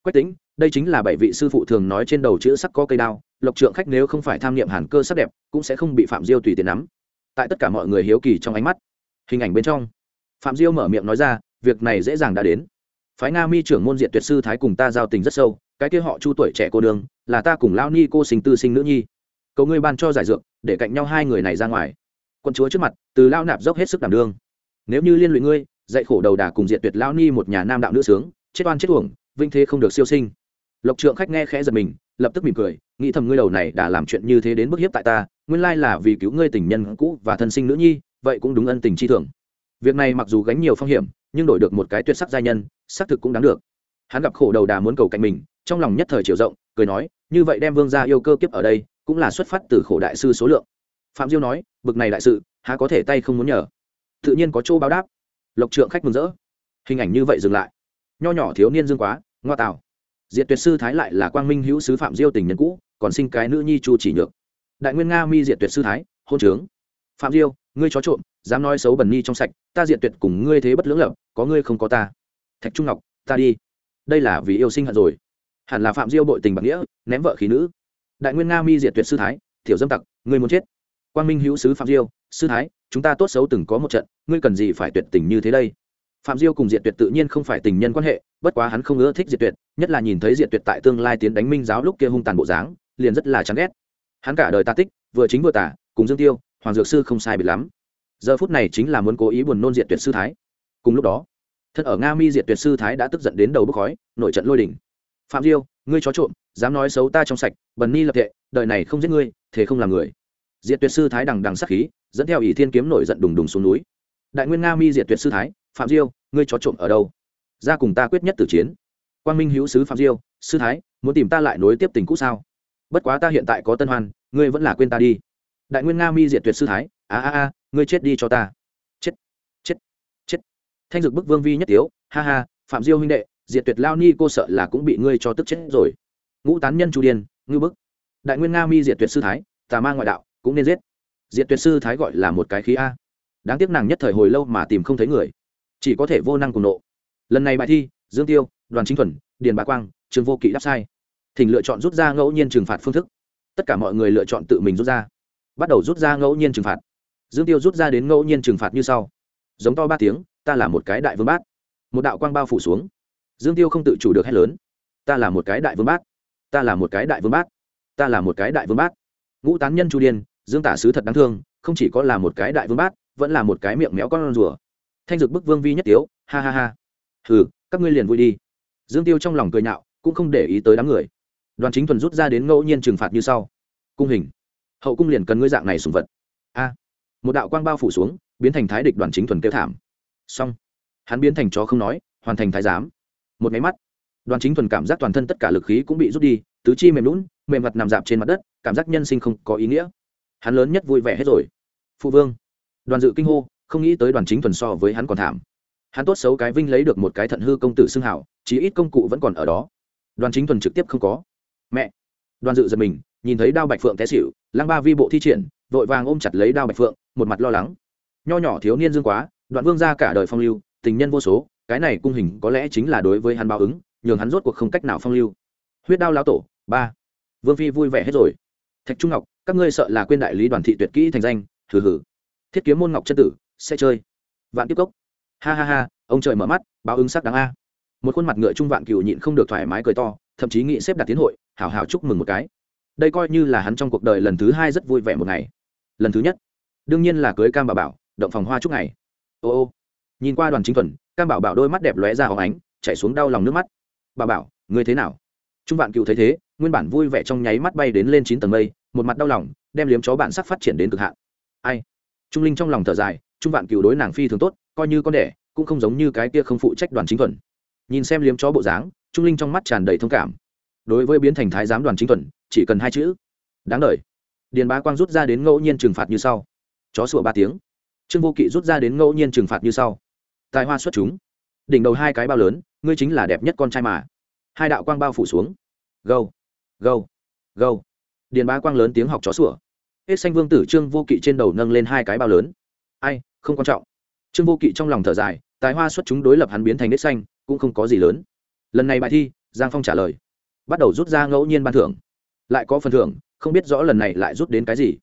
Quách tính đây chính là bảy vị sư phụ thường nói trên đầu chữ sắc có cây đao, lộc trượng khách nếu không phải tham niệm hàn cơ sắc đẹp, cũng sẽ không bị phạm diêu tùy tiền nắm. Tại tất cả mọi người hiếu kỳ trong ánh mắt, hình ảnh bên trong, phạm diêu mở miệng nói ra việc này dễ dàng đã đến. Phái nga mi trưởng môn diện tuyệt sư thái cùng ta giao tình rất sâu, cái kia họ chu tuổi trẻ cô đường là ta cùng lao ni cô sinh tư sinh nữ nhi. Cầu ngươi ban cho giải dược, để cạnh nhau hai người này ra ngoài. Quân chúa trước mặt, từ lao nạp dốc hết sức đảm đương. Nếu như liên lụy ngươi, dạy khổ đầu đà cùng diện tuyệt lao ni một nhà nam đạo nữ sướng, chết oan chết uổng, vinh thế không được siêu sinh. Lộc trượng khách nghe khẽ giật mình, lập tức mỉm cười, nghĩ thầm ngươi đầu này đã làm chuyện như thế đến bức hiếp tại ta, nguyên lai là vì cứu ngươi tình nhân cũ và thân sinh nữ nhi, vậy cũng đúng ân tình chi thường việc này mặc dù gánh nhiều phong hiểm nhưng đổi được một cái tuyệt sắc gia nhân, xác thực cũng đáng được. Hắn gặp khổ đầu đà muốn cầu cạnh mình, trong lòng nhất thời chiều rộng, cười nói, như vậy đem vương gia yêu cơ kiếp ở đây, cũng là xuất phát từ khổ đại sư số lượng. Phạm diêu nói, bực này đại sự, há có thể tay không muốn nhờ? Tự nhiên có chỗ báo đáp. Lộc trượng khách mừng rỡ. Hình ảnh như vậy dừng lại. Nho nhỏ thiếu niên dương quá, ngoa tào. Diệt tuyệt sư thái lại là quang minh hữu sứ phạm diêu tình nhân cũ, còn sinh cái nữ nhi chu chỉ nhược. Đại nguyên nga mi diệt tuyệt sư thái, hôn trướng. Phạm diêu ngươi chó trộm, dám nói xấu bẩn nhi trong sạch, ta diệt tuyệt cùng ngươi thế bất lưỡng lập, có ngươi không có ta. Thạch trung ngọc, ta đi. Đây là vì yêu sinh hận rồi. Hẳn là phạm diêu bội tình bạc nghĩa, ném vợ khí nữ. Đại nguyên nga mi diệt tuyệt sư thái thiểu dâm tặc, ngươi muốn chết. Quang minh hữu sứ phạm diêu, sư thái, chúng ta tốt xấu từng có một trận, ngươi cần gì phải tuyệt tình như thế đây? Phạm diêu cùng diệt tuyệt tự nhiên không phải tình nhân quan hệ, bất quá hắn không ưa thích diệt tuyệt, nhất là nhìn thấy diệt tuyệt tại tương lai tiến đánh minh giáo lúc kia hung tàn bộ dáng, liền rất là chán ghét. Hắn cả đời ta tích, vừa chính vừa tả cùng dương tiêu hoàng dược sư không sai biệt lắm. Giờ phút này chính là muốn cố ý buồn nôn diệt tuyệt sư thái. Cùng lúc đó thân ở nga mi diệt tuyệt sư thái đã tức giận đến đầu bốc khói nội trận lôi đỉnh phạm diêu, ngươi chó trộm, dám nói xấu ta trong sạch, bần ni lập tệ đời này không giết ngươi, thế không làm người. Diệt tuyệt sư thái đằng đằng sắc khí, dẫn theo ỷ thiên kiếm nổi giận đùng đùng xuống núi. Đại nguyên nga mi diệt tuyệt sư thái, phạm diêu, ngươi chó trộm ở đâu? Ra cùng ta quyết nhất tử chiến. Quang minh hữu sứ phạm diêu, sư thái, muốn tìm ta lại nối tiếp tình cũ sao? Bất quá ta hiện tại có tân hoan, ngươi vẫn là quên ta đi đại nguyên nga mi diệt tuyệt sư thái, a a a, ngươi chết đi cho ta. Chết chết chết. Thanh dực bức vương vi nhất tiếu, ha ha, phạm diêu huynh đệ, diệt tuyệt lao ni cô sợ là cũng bị ngươi cho tức chết rồi. Ngũ tán nhân chu điên, ngư bức. Đại nguyên nga mi diệt tuyệt sư thái, tà ma ngoại đạo, cũng nên giết. Diệt tuyệt sư thái gọi là một cái khí a. Đáng tiếc nàng nhất thời hồi lâu mà tìm không thấy người. Chỉ có thể vô năng cùng nộ. Lần này bài thi, dương tiêu, đoàn chính thuần, điền bá quang trường vô kỵ đáp sai. Thỉnh lựa chọn rút ra ngẫu nhiên trừng phạt phương thức. Tất cả mọi người lựa chọn tự mình rút ra bắt đầu rút ra ngẫu nhiên trừng phạt. Dương tiêu rút ra đến ngẫu nhiên trừng phạt như sau. Giống to ba tiếng, ta là một cái đại vương bát. Một đạo quang bao phủ xuống. Dương tiêu không tự chủ được hét lớn. Ta là một cái đại vương bát. Ta là một cái đại vương bát. Ta là một cái đại vương bát. Ngũ tán nhân chu điên, dương tả sứ thật đáng thương, không chỉ có là một cái đại vương bát, vẫn là một cái miệng méo con rùa. Thanh dực bức vương vi nhất tiếu, ha ha ha. Hừ, các ngươi liền vui đi. Dương tiêu trong lòng cười nhạo, cũng không để ý tới đám người. Đoàn chính thuần rút ra đến ngẫu nhiên trừng phạt như sau. Cung hình hậu cung liền cần ngươi dạng này sùng vật. A. Một đạo quang bao phủ xuống, biến thành thái địch đoàn chính thuần kêu thảm. Xong. Hắn biến thành chó không nói, hoàn thành thái giám. Một máy mắt, đoàn chính thuần cảm giác toàn thân tất cả lực khí cũng bị rút đi, tứ chi mềm lún, mềm mặt nằm dạp trên mặt đất, cảm giác nhân sinh không có ý nghĩa. Hắn lớn nhất vui vẻ hết rồi. Phụ vương. Đoàn dự kinh hô, không nghĩ tới đoàn chính thuần so với hắn còn thảm. Hắn tốt xấu cái vinh lấy được một cái thận hư công tử xưng hảo, chí ít công cụ vẫn còn ở đó. Đoàn chính thuần trực tiếp không có. Mẹ. Đoàn dự giật mình nhìn thấy đao bạch phượng té xỉu lăng ba vi bộ thi triển, vội vàng ôm chặt lấy đao bạch phượng, một mặt lo lắng. Nho nhỏ thiếu niên dương quá, đoạn vương ra cả đời phong lưu, tình nhân vô số, cái này cung hình có lẽ chính là đối với hắn báo ứng, nhường hắn rốt cuộc không cách nào phong lưu. Huyết đao lão tổ, ba. Vương phi vui vẻ hết rồi. Thạch trung ngọc, các ngươi sợ là quên đại lý đoàn thị tuyệt kỹ thành danh, hừ hừ. Thiết kiếm môn ngọc chân tử, sẽ chơi. Vạn tiếp cốc. Ha ha ha, ông trời mở mắt, báo ứng sắc đáng a. Một khuôn mặt ngựa trung vạn cựu nhịn không được thoải mái cười to, thậm chí nghĩ xếp đặt tiến hội hào hào chúc mừng một cái đây coi như là hắn trong cuộc đời lần thứ hai rất vui vẻ một ngày. Lần thứ nhất. Đương nhiên là cưới cam bà bảo, động phòng hoa chúc ngày. Ô ô. Nhìn qua đoàn chính thuần, cam bảo bảo đôi mắt đẹp lóe ra hóng ánh, chảy xuống đau lòng nước mắt. Bà bảo người thế nào? Trung vạn cựu thấy thế, nguyên bản vui vẻ trong nháy mắt bay đến lên chín tầng mây, một mặt đau lòng, đem liếm chó bản sắc phát triển đến cực hạn. Ai? Trung linh trong lòng thở dài, trung vạn cựu đối nàng phi thường tốt, coi như con đẻ, cũng không giống như cái kia không phụ trách đoàn chính thuần. Nhìn xem liếm chó bộ dáng, trung linh trong mắt tràn đầy thông cảm đối với biến thành thái giám đoàn chính thuần chỉ cần hai chữ. Đáng đ điền bá quang rút ra đến ngẫu nhiên trừng phạt như sau. Chó sủa ba tiếng. Trương vô kỵ rút ra đến ngẫu nhiên trừng phạt như sau. Tài hoa xuất chúng. Đỉnh đầu hai cái bao lớn, ngươi chính là đẹp nhất con trai mà. Hai đạo quang bao phủ xuống. Gâu. Gâu. Gâu. Điền bá quang lớn tiếng học chó sủa. Hết xanh vương tử trương vô kỵ trên đầu nâng lên hai cái bao lớn. Ai, không quan trọng. Trương vô kỵ trong lòng thở dài, tài hoa xuất chúng đối lập hắn biến thành hết xanh, cũng không có gì lớn. Lần này bài thi, giang phong trả lời bắt đầu rút ra ngẫu nhiên ban thưởng. Lại có phần thưởng không biết rõ lần này lại rút đến cái gì.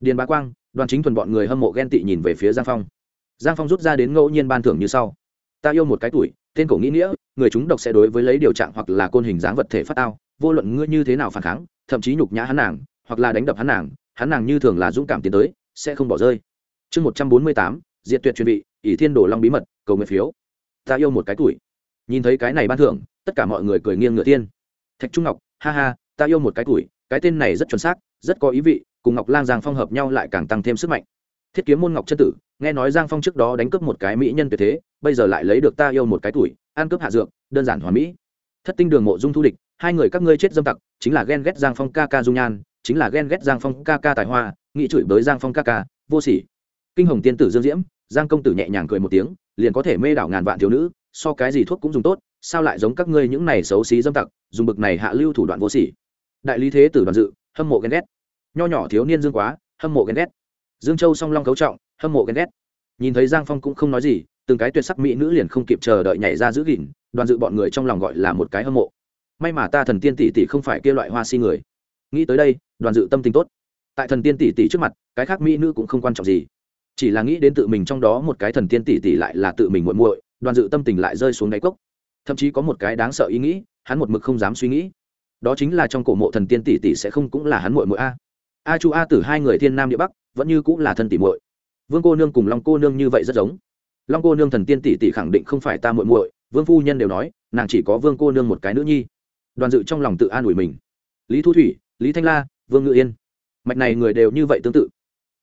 Điền bá quang đoàn chính thuần bọn người hâm mộ ghen tị nhìn về phía giang phong. Giang phong rút ra đến ngẫu nhiên ban thưởng như sau. Ta yêu một cái tuổi tên cổ nghĩ nghĩa người chúng độc sẽ đối với lấy điều trạng hoặc là côn hình dáng vật thể phát tao vô luận ngươi như thế nào phản kháng thậm chí nhục nhã hắn nàng hoặc là đánh đập hắn nàng hắn nàng như thường là dũng cảm tiến tới sẽ không bỏ rơi. Chương một trăm bốn mươi tám Diện tuyệt chuẩn bị, ỷ thiên đồ long bí mật cầu nguyện phiếu. Ta yêu một cái tuổi. Nhìn thấy cái này ban thưởng tất cả mọi người cười nghiêng ngựa tiên thạch trung ngọc, ha ha, ta yêu một cái tuổi, cái tên này rất chuẩn xác, rất có ý vị, cùng ngọc lang giang phong hợp nhau lại càng tăng thêm sức mạnh. Thiết kiếm môn ngọc chân tử, nghe nói giang phong trước đó đánh cướp một cái mỹ nhân tuyệt thế, bây giờ lại lấy được ta yêu một cái tuổi, ăn cướp hạ dược, đơn giản hoàn mỹ. Thất tinh đường mộ dung thu địch, hai người các ngươi chết dâm tặc, chính là ghen ghét giang phong ca ca dung nhan, chính là ghen ghét giang phong ca ca tài hoa, nghĩ chửi bới giang phong ca ca, vô sỉ. Kinh hồng tiên tử dương diễm, giang công tử nhẹ nhàng cười một tiếng, liền có thể mê đảo ngàn vạn thiếu nữ, so cái gì thuốc cũng dùng tốt sao lại giống các ngươi những này xấu xí dâm tặc, dùng bực này hạ lưu thủ đoạn vô sỉ? Đại lý thế tử đoàn dự, hâm mộ ghen ghét. Nho nhỏ thiếu niên dương quá, hâm mộ ghen ghét. Dương châu song long cấu trọng, hâm mộ ghen ghét. Nhìn thấy giang phong cũng không nói gì, từng cái tuyệt sắc mỹ nữ liền không kịp chờ đợi nhảy ra giữ gìn, đoàn dự bọn người trong lòng gọi là một cái hâm mộ. May mà ta thần tiên tỷ tỷ không phải kia loại hoa si người. Nghĩ tới đây, đoàn dự tâm tình tốt. Tại thần tiên tỷ tỷ trước mặt, cái khác mỹ nữ cũng không quan trọng gì. Chỉ là nghĩ đến tự mình trong đó một cái thần tiên tỷ tỷ lại là tự mình muội muội, đoàn dự tâm tình lại rơi xuống đáy cốc thậm chí có một cái đáng sợ ý nghĩ, hắn một mực không dám suy nghĩ. Đó chính là trong cổ mộ thần tiên tỷ tỷ sẽ không cũng là hắn muội muội a. A chu a tử hai người thiên nam địa bắc, vẫn như cũng là thân tỷ muội. Vương cô nương cùng long cô nương như vậy rất giống. Long cô nương thần tiên tỷ tỷ khẳng định không phải ta muội muội, vương phu nhân đều nói, nàng chỉ có vương cô nương một cái nữ nhi. Đoàn dự trong lòng tự an ủi mình. Lý thu thủy, lý thanh la, vương ngự yên. Mạch này người đều như vậy tương tự.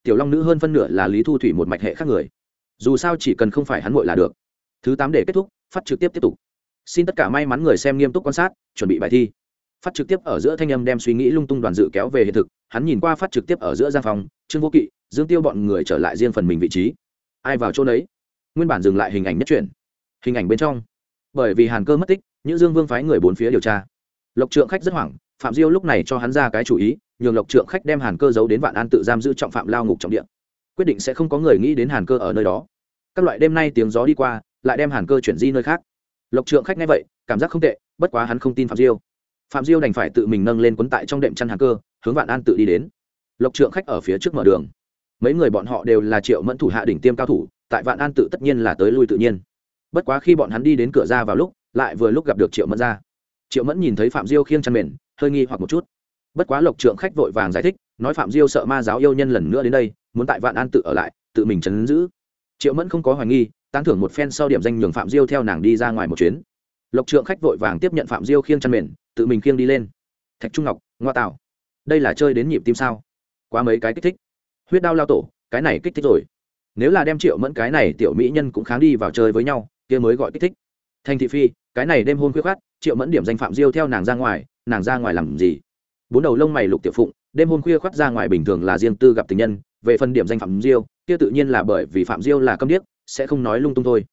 Tiểu long nữ hơn phân nửa là lý thu thủy một mạch hệ khác người. Dù sao chỉ cần không phải hắn muội là được. Thứ tám để kết thúc, phát trực tiếp tiếp tục xin tất cả may mắn người xem nghiêm túc quan sát, chuẩn bị bài thi. Phát trực tiếp ở giữa thanh âm đem suy nghĩ lung tung đoàn dự kéo về hiện thực, hắn nhìn qua phát trực tiếp ở giữa giang phòng trương vô kỵ, dương tiêu bọn người trở lại riêng phần mình vị trí. Ai vào chỗ đấy nguyên bản dừng lại hình ảnh nhất chuyển hình ảnh bên trong. Bởi vì hàn cơ mất tích những dương vương phái người bốn phía điều tra. Lộc trượng khách rất hoảng, phạm diêu lúc này cho hắn ra cái chủ ý, nhường lộc trượng khách đem hàn cơ giấu đến vạn an tự giam giữ trọng phạm lao ngục trọng điện quyết định sẽ không có người nghĩ đến hàn cơ ở nơi đó. Các loại đêm nay tiếng gió đi qua, lại đem hàn cơ chuyển di nơi khác lộc trượng khách nghe vậy, cảm giác không tệ, bất quá hắn không tin phạm diêu. Phạm diêu đành phải tự mình nâng lên quấn tại trong đệm chăn hàng cơ, hướng vạn an tự đi đến. Lộc trượng khách ở phía trước mở đường. Mấy người bọn họ đều là triệu mẫn thủ hạ đỉnh tiêm cao thủ, tại vạn an tự tất nhiên là tới lui tự nhiên. Bất quá khi bọn hắn đi đến cửa ra vào lúc, lại vừa lúc gặp được triệu mẫn ra. Triệu mẫn nhìn thấy phạm diêu khiêng chăn mền, hơi nghi hoặc một chút. Bất quá lộc trượng khách vội vàng giải thích, nói phạm diêu sợ ma giáo yêu nhân lần nữa đến đây, muốn tại vạn an tự ở lại, tự mình chấn giữ. Triệu mẫn không có hoài nghi tán thưởng một phen sau điểm danh nhường phạm diêu theo nàng đi ra ngoài một chuyến. Lộc trượng khách vội vàng tiếp nhận phạm diêu khiêng chăn mền, tự mình khiêng đi lên. Thạch trung ngọc, ngoa tạo. Đây là chơi đến nhịp tim sao? Quá mấy cái kích thích. Huyết đao lao tổ, cái này kích thích rồi. Nếu là đem triệu mẫn cái này tiểu mỹ nhân cũng kháng đi vào chơi với nhau, kia mới gọi kích thích. Thanh thị phi, cái này đêm hôn khuyết khát triệu mẫn điểm danh phạm diêu theo nàng ra ngoài, nàng ra ngoài làm gì? Bốn đầu lông mày lục tiểu phụng, đêm hôn khuya khoắt ra ngoài bình thường là riêng tư gặp tình nhân, về phần điểm danh phạm diêu, kia tự nhiên là bởi vì phạm diêu là câm điếc sẽ không nói lung tung thôi.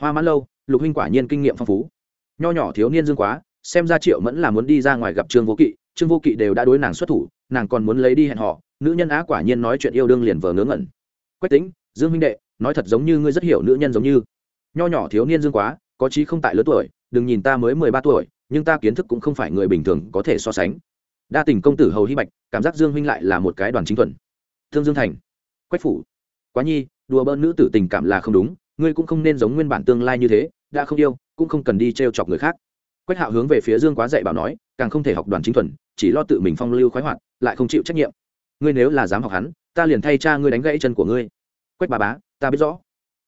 Hoa mãn lâu, lục huynh quả nhiên kinh nghiệm phong phú. Nho nhỏ thiếu niên dương quá, xem ra triệu mẫn là muốn đi ra ngoài gặp trương vô kỵ, trương vô kỵ đều đã đối nàng xuất thủ, nàng còn muốn lấy đi hẹn họ, nữ nhân á quả nhiên nói chuyện yêu đương liền vờ ngớ ngẩn. Quách tính dương huynh đệ, nói thật giống như ngươi rất hiểu nữ nhân giống như. Nho nhỏ thiếu niên dương quá, có chí không tại lớn tuổi, đừng nhìn ta mới mười ba tuổi, nhưng ta kiến thức cũng không phải người bình thường có thể so sánh. Đa tình công tử hầu hy bạch, cảm giác dương huynh lại là một cái đoàn chính thuần. Thương dương thành, quách phủ, quá nhi đùa bỡn nữ tử tình cảm là không đúng, ngươi cũng không nên giống nguyên bản tương lai như thế, đã không yêu, cũng không cần đi t r e o chọc người khác. Quách hạo hướng về phía dương quá dạy bảo nói, càng không thể học đoàn chính thuần, chỉ lo tự mình phong lưu khoái hoạt, lại không chịu trách nhiệm. Ngươi nếu là dám học hắn, ta liền thay cha ngươi đánh gãy chân của ngươi. Quách bà bá, ta biết rõ.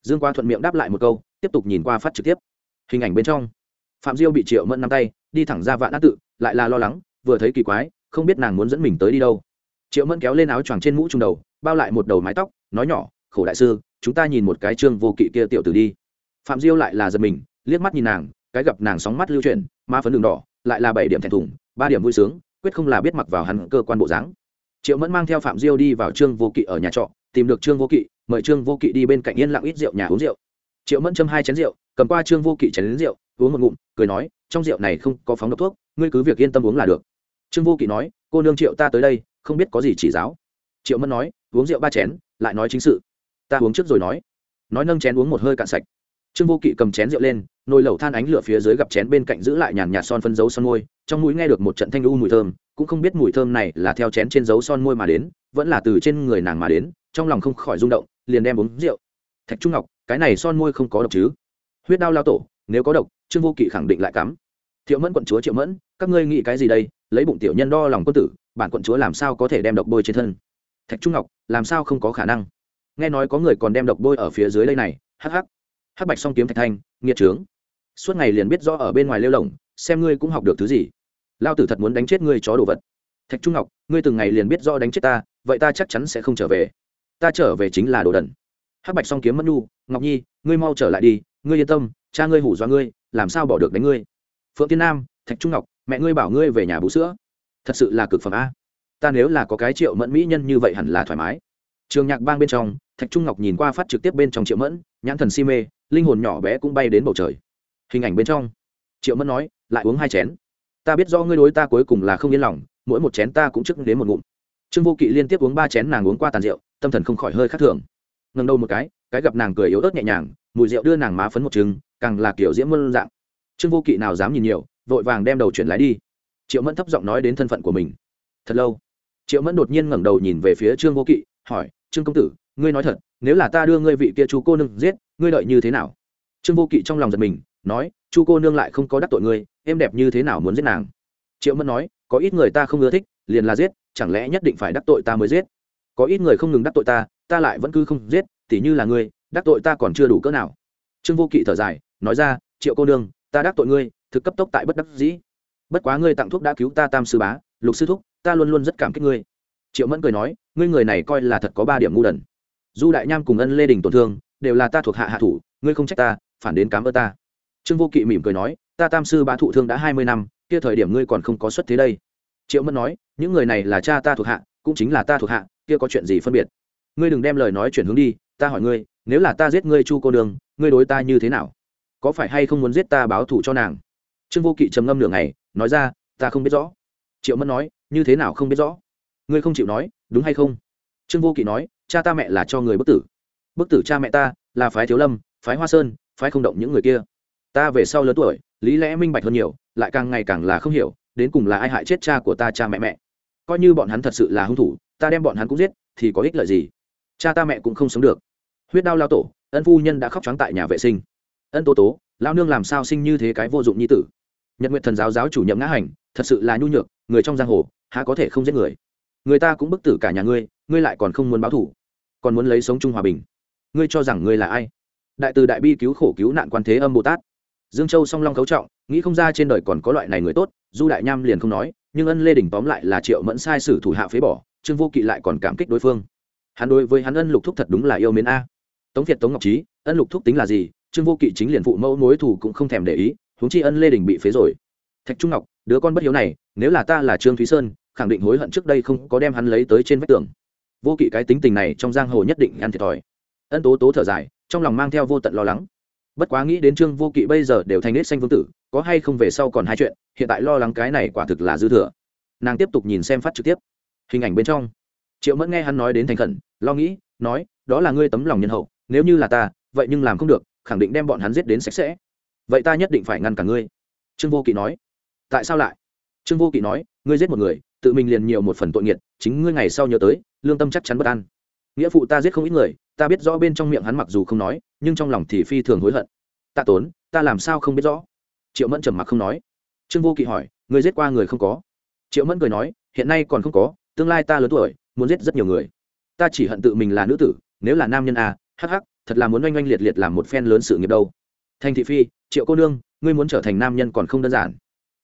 Dương quá thuận miệng đáp lại một câu, tiếp tục nhìn qua phát trực tiếp. Hình ảnh bên trong. Phạm diêu bị triệu mẫn nắm tay, đi thẳng ra vạn á tự, lại là lo lắng, vừa thấy kỳ quái, không biết nàng muốn dẫn mình tới đi đâu. Triệu mẫn kéo lên áo choàng trên mũ trùng đầu, bao lại một đầu mái tóc, nói nhỏ khổ đại sư, chúng ta nhìn một cái trương vô kỵ kia tiểu tử đi. Phạm diêu lại là giật mình, liếc mắt nhìn nàng, cái gặp nàng sóng mắt lưu chuyển, ma phấn đường đỏ, lại là bảy điểm thẹn thùng, ba điểm vui sướng, quyết không là biết mặc vào hắn cơ quan bộ dáng. Triệu mẫn mang theo phạm diêu đi vào trương vô kỵ ở nhà trọ, tìm được trương vô kỵ, mời trương vô kỵ đi bên cạnh yên lặng ít rượu nhà uống rượu. Triệu mẫn châm hai chén rượu, cầm qua trương vô kỵ chén đến rượu, uống một ngụm, cười nói, trong rượu này không có phóng độc thuốc, ngươi cứ việc yên tâm uống là được. Trương vô kỵ nói, cô nương triệu ta tới đây, không biết có gì chỉ giáo. Triệu mẫn nói, uống rượu ba chén, lại nói chính sự ta uống trước rồi nói. Nói nâng chén uống một hơi cạn sạch. Trương vô kỵ cầm chén rượu lên, nồi lẩu than ánh lửa phía dưới gặp chén bên cạnh giữ lại nhàn nhạt son phân dấu son môi, trong mũi nghe được một trận thanh u mùi thơm, cũng không biết mùi thơm này là theo chén trên dấu son môi mà đến, vẫn là từ trên người nàng mà đến, trong lòng không khỏi rung động, liền đem uống rượu. Thạch trung ngọc, cái này son môi không có độc chứ? Huyết đao lao tổ, nếu có độc, trương vô kỵ khẳng định lại cắm. Thiệu mẫn quận chúa triệu mẫn, các ngươi nghĩ cái gì đây? Lấy bụng tiểu nhân đo lòng quân tử, bản quận chúa làm sao có thể đem độc bôi trên thân? Thạch trung ngọc, làm sao không có khả năng? Nghe nói có người còn đem độc bôi ở phía dưới đây này hắc hắc. Hắc bạch song kiếm thạch thanh nghiệt trướng. Suốt ngày liền biết rõ ở bên ngoài lêu lồng xem ngươi cũng học được thứ gì. Lao tử thật muốn đánh chết ngươi chó đồ vật. Thạch trung ngọc ngươi từng ngày liền biết rõ đánh chết ta vậy ta chắc chắn sẽ không trở về. Ta trở về chính là đồ đần. Hắc bạch song kiếm mất nu, ngọc nhi ngươi mau trở lại đi ngươi yên tâm cha ngươi hủ do ngươi làm sao bỏ được đánh ngươi? Phượng tiên nam thạch trung ngọc mẹ ngươi bảo ngươi về nhà bú sữa. Thật sự là cực phẩm a. Ta nếu là có cái triệu mẫn mỹ nhân như vậy hẳn là thoải mái. Trường nhạc bang bên trong thạch trung ngọc nhìn qua phát trực tiếp bên trong triệu mẫn, nhãn thần si mê, linh hồn nhỏ bé cũng bay đến bầu trời. Hình ảnh bên trong, triệu mẫn nói, lại uống hai chén. Ta biết do ngươi đối ta cuối cùng là không yên lòng, mỗi một chén ta cũng chức đến một ngụm. Trương vô kỵ liên tiếp uống ba chén nàng uống qua tàn rượu, tâm thần không khỏi hơi khắc thường. Ngần đầu một cái cái gặp nàng cười yếu ớt nhẹ nhàng, mùi rượu đưa nàng má phấn một chừng càng là kiểu diễm mơn dạng. Trương vô kỵ nào dám nhìn nhiều, vội vàng đem đầu chuyển lái đi. Triệu mẫn thấp giọng nói đến thân phận của mình. Thật lâu, triệu mẫn đột nhiên ngẩng đầu nhìn về phía trương vô kỵ, hỏi, trương công tử ngươi nói thật, nếu là ta đưa ngươi vị kia chu cô nương giết, ngươi đợi như thế nào? Trương vô kỵ trong lòng giật mình, nói, chu cô nương lại không có đắc tội ngươi, em đẹp như thế nào muốn giết nàng? Triệu mẫn nói, có ít người ta không ưa thích, liền là giết, chẳng lẽ nhất định phải đắc tội ta mới giết? Có ít người không ngừng đắc tội ta ta lại vẫn cứ không giết, tỉ như là ngươi, đắc tội ta còn chưa đủ cỡ nào. Trương vô kỵ thở dài, nói ra, triệu cô nương, ta đắc tội ngươi, thực cấp tốc tại bất đắc dĩ. Bất quá ngươi tặng thuốc đã cứu ta tam sư bá, lục sư thúc, ta luôn luôn rất cảm kích ngươi. Triệu mẫn cười nói, ngươi người này coi là thật có ba điểm ngu đần du đại nham cùng ân lê đình tổn thương, đều là ta thuộc hạ hạ thủ, ngươi không trách ta, phản đến cám ơn ta. Trương vô kỵ mỉm cười nói, ta tam sư bá thụ thương đã hai mươi năm, kia thời điểm ngươi còn không có xuất thế đây. Triệu mẫn nói, những người này là cha ta thuộc hạ, cũng chính là ta thuộc hạ, kia có chuyện gì phân biệt? Ngươi đừng đem lời nói chuyển hướng đi, ta hỏi ngươi, nếu là ta giết ngươi chu cô đường ngươi đối ta như thế nào? Có phải hay không muốn giết ta báo thù cho nàng? Trương vô kỵ trầm ngâm nửa ngày, nói ra, ta không biết rõ. Triệu mẫn nói, như thế nào không biết rõ? Ngươi không chịu nói, đúng hay không? Trương vô kỵ nói, cha ta mẹ là cho người bức tử. Bức tử cha mẹ ta là phái thiếu lâm, phái hoa sơn, phái không động những người kia. Ta về sau lớn tuổi, lý lẽ minh bạch hơn nhiều, lại càng ngày càng là không hiểu, đến cùng là ai hại chết cha của ta cha mẹ mẹ. Coi như bọn hắn thật sự là hung thủ, ta đem bọn hắn cũng giết, thì có ích lợi gì? Cha ta mẹ cũng không sống được. Huyết đau lao tổ, ân phu nhân đã khóc trắng tại nhà vệ sinh. Ân tố tố lao nương làm sao sinh như thế cái vô dụng như tử? Nhật nguyện thần giáo giáo chủ nhậm ngã hành, thật sự là nhu nhược, người trong giang hồ, há có thể không giết người? Người ta cũng bức tử cả nhà ngươi ngươi lại còn không muốn báo thủ, còn muốn lấy sống chung hòa bình. Ngươi cho rằng ngươi là ai? Đại từ đại bi cứu khổ cứu nạn quan thế âm bồ tát. Dương châu song long cấu trọng, nghĩ không ra trên đời còn có loại này người tốt, du đại nham liền không nói, nhưng ân lê đình tóm lại là triệu mẫn sai sử thủ hạ phế bỏ, trương vô kỵ lại còn cảm kích đối phương. Hắn đối với hắn ân lục thúc thật đúng là yêu mến a. Tống việt, tống ngọc trí, ân lục thúc tính là gì? Trương vô kỵ chính liền phụ mẫu mối thù cũng không thèm để ý, huống chi ân lê đình bị phế rồi. Thạch trung ngọc, đứa con bất hiếu này, nếu là ta là trương thúy sơn khẳng định hối hận trước đây không có đem hắn lấy tới trên vách tường. Vô kỵ cái tính tình này trong giang hồ nhất định ăn thiệt thòi. Ân tố tố thở dài, trong lòng mang theo vô tận lo lắng. Bất quá nghĩ đến trương vô kỵ bây giờ đều thành nết xanh vương tử, có hay không về sau còn hai chuyện, hiện tại lo lắng cái này quả thực là dư thừa. Nàng tiếp tục nhìn xem phát trực tiếp. Hình ảnh bên trong, triệu mẫn nghe hắn nói đến thành khẩn, lo nghĩ, nói, đó là ngươi tấm lòng nhân hậu, nếu như là ta, vậy nhưng làm không được, khẳng định đem bọn hắn giết đến sạch sẽ. Vậy ta nhất định phải ngăn cả ngươi. Trương vô kỵ nói. Tại sao lại? Trương vô kỵ nói, ngươi giết một người tự mình liền nhiều một phần tội nghiệt, chính ngươi ngày sau nhớ tới, lương tâm chắc chắn bất an. Nghĩa phụ ta giết không ít người, ta biết rõ bên trong miệng hắn mặc dù không nói, nhưng trong lòng thì phi thường hối hận. Tạ tốn, ta làm sao không biết rõ? Triệu mẫn trầm mặc không nói. Trương vô kỵ hỏi, ngươi giết qua người không có? Triệu mẫn cười nói, hiện nay còn không có, tương lai ta lớn tuổi, muốn giết rất nhiều người. Ta chỉ hận tự mình là nữ tử, nếu là nam nhân a hắc hắc, thật là muốn oanh oanh liệt liệt làm một phen lớn sự nghiệp đâu. Thành thị phi, triệu cô nương, ngươi muốn trở thành nam nhân còn không đơn giản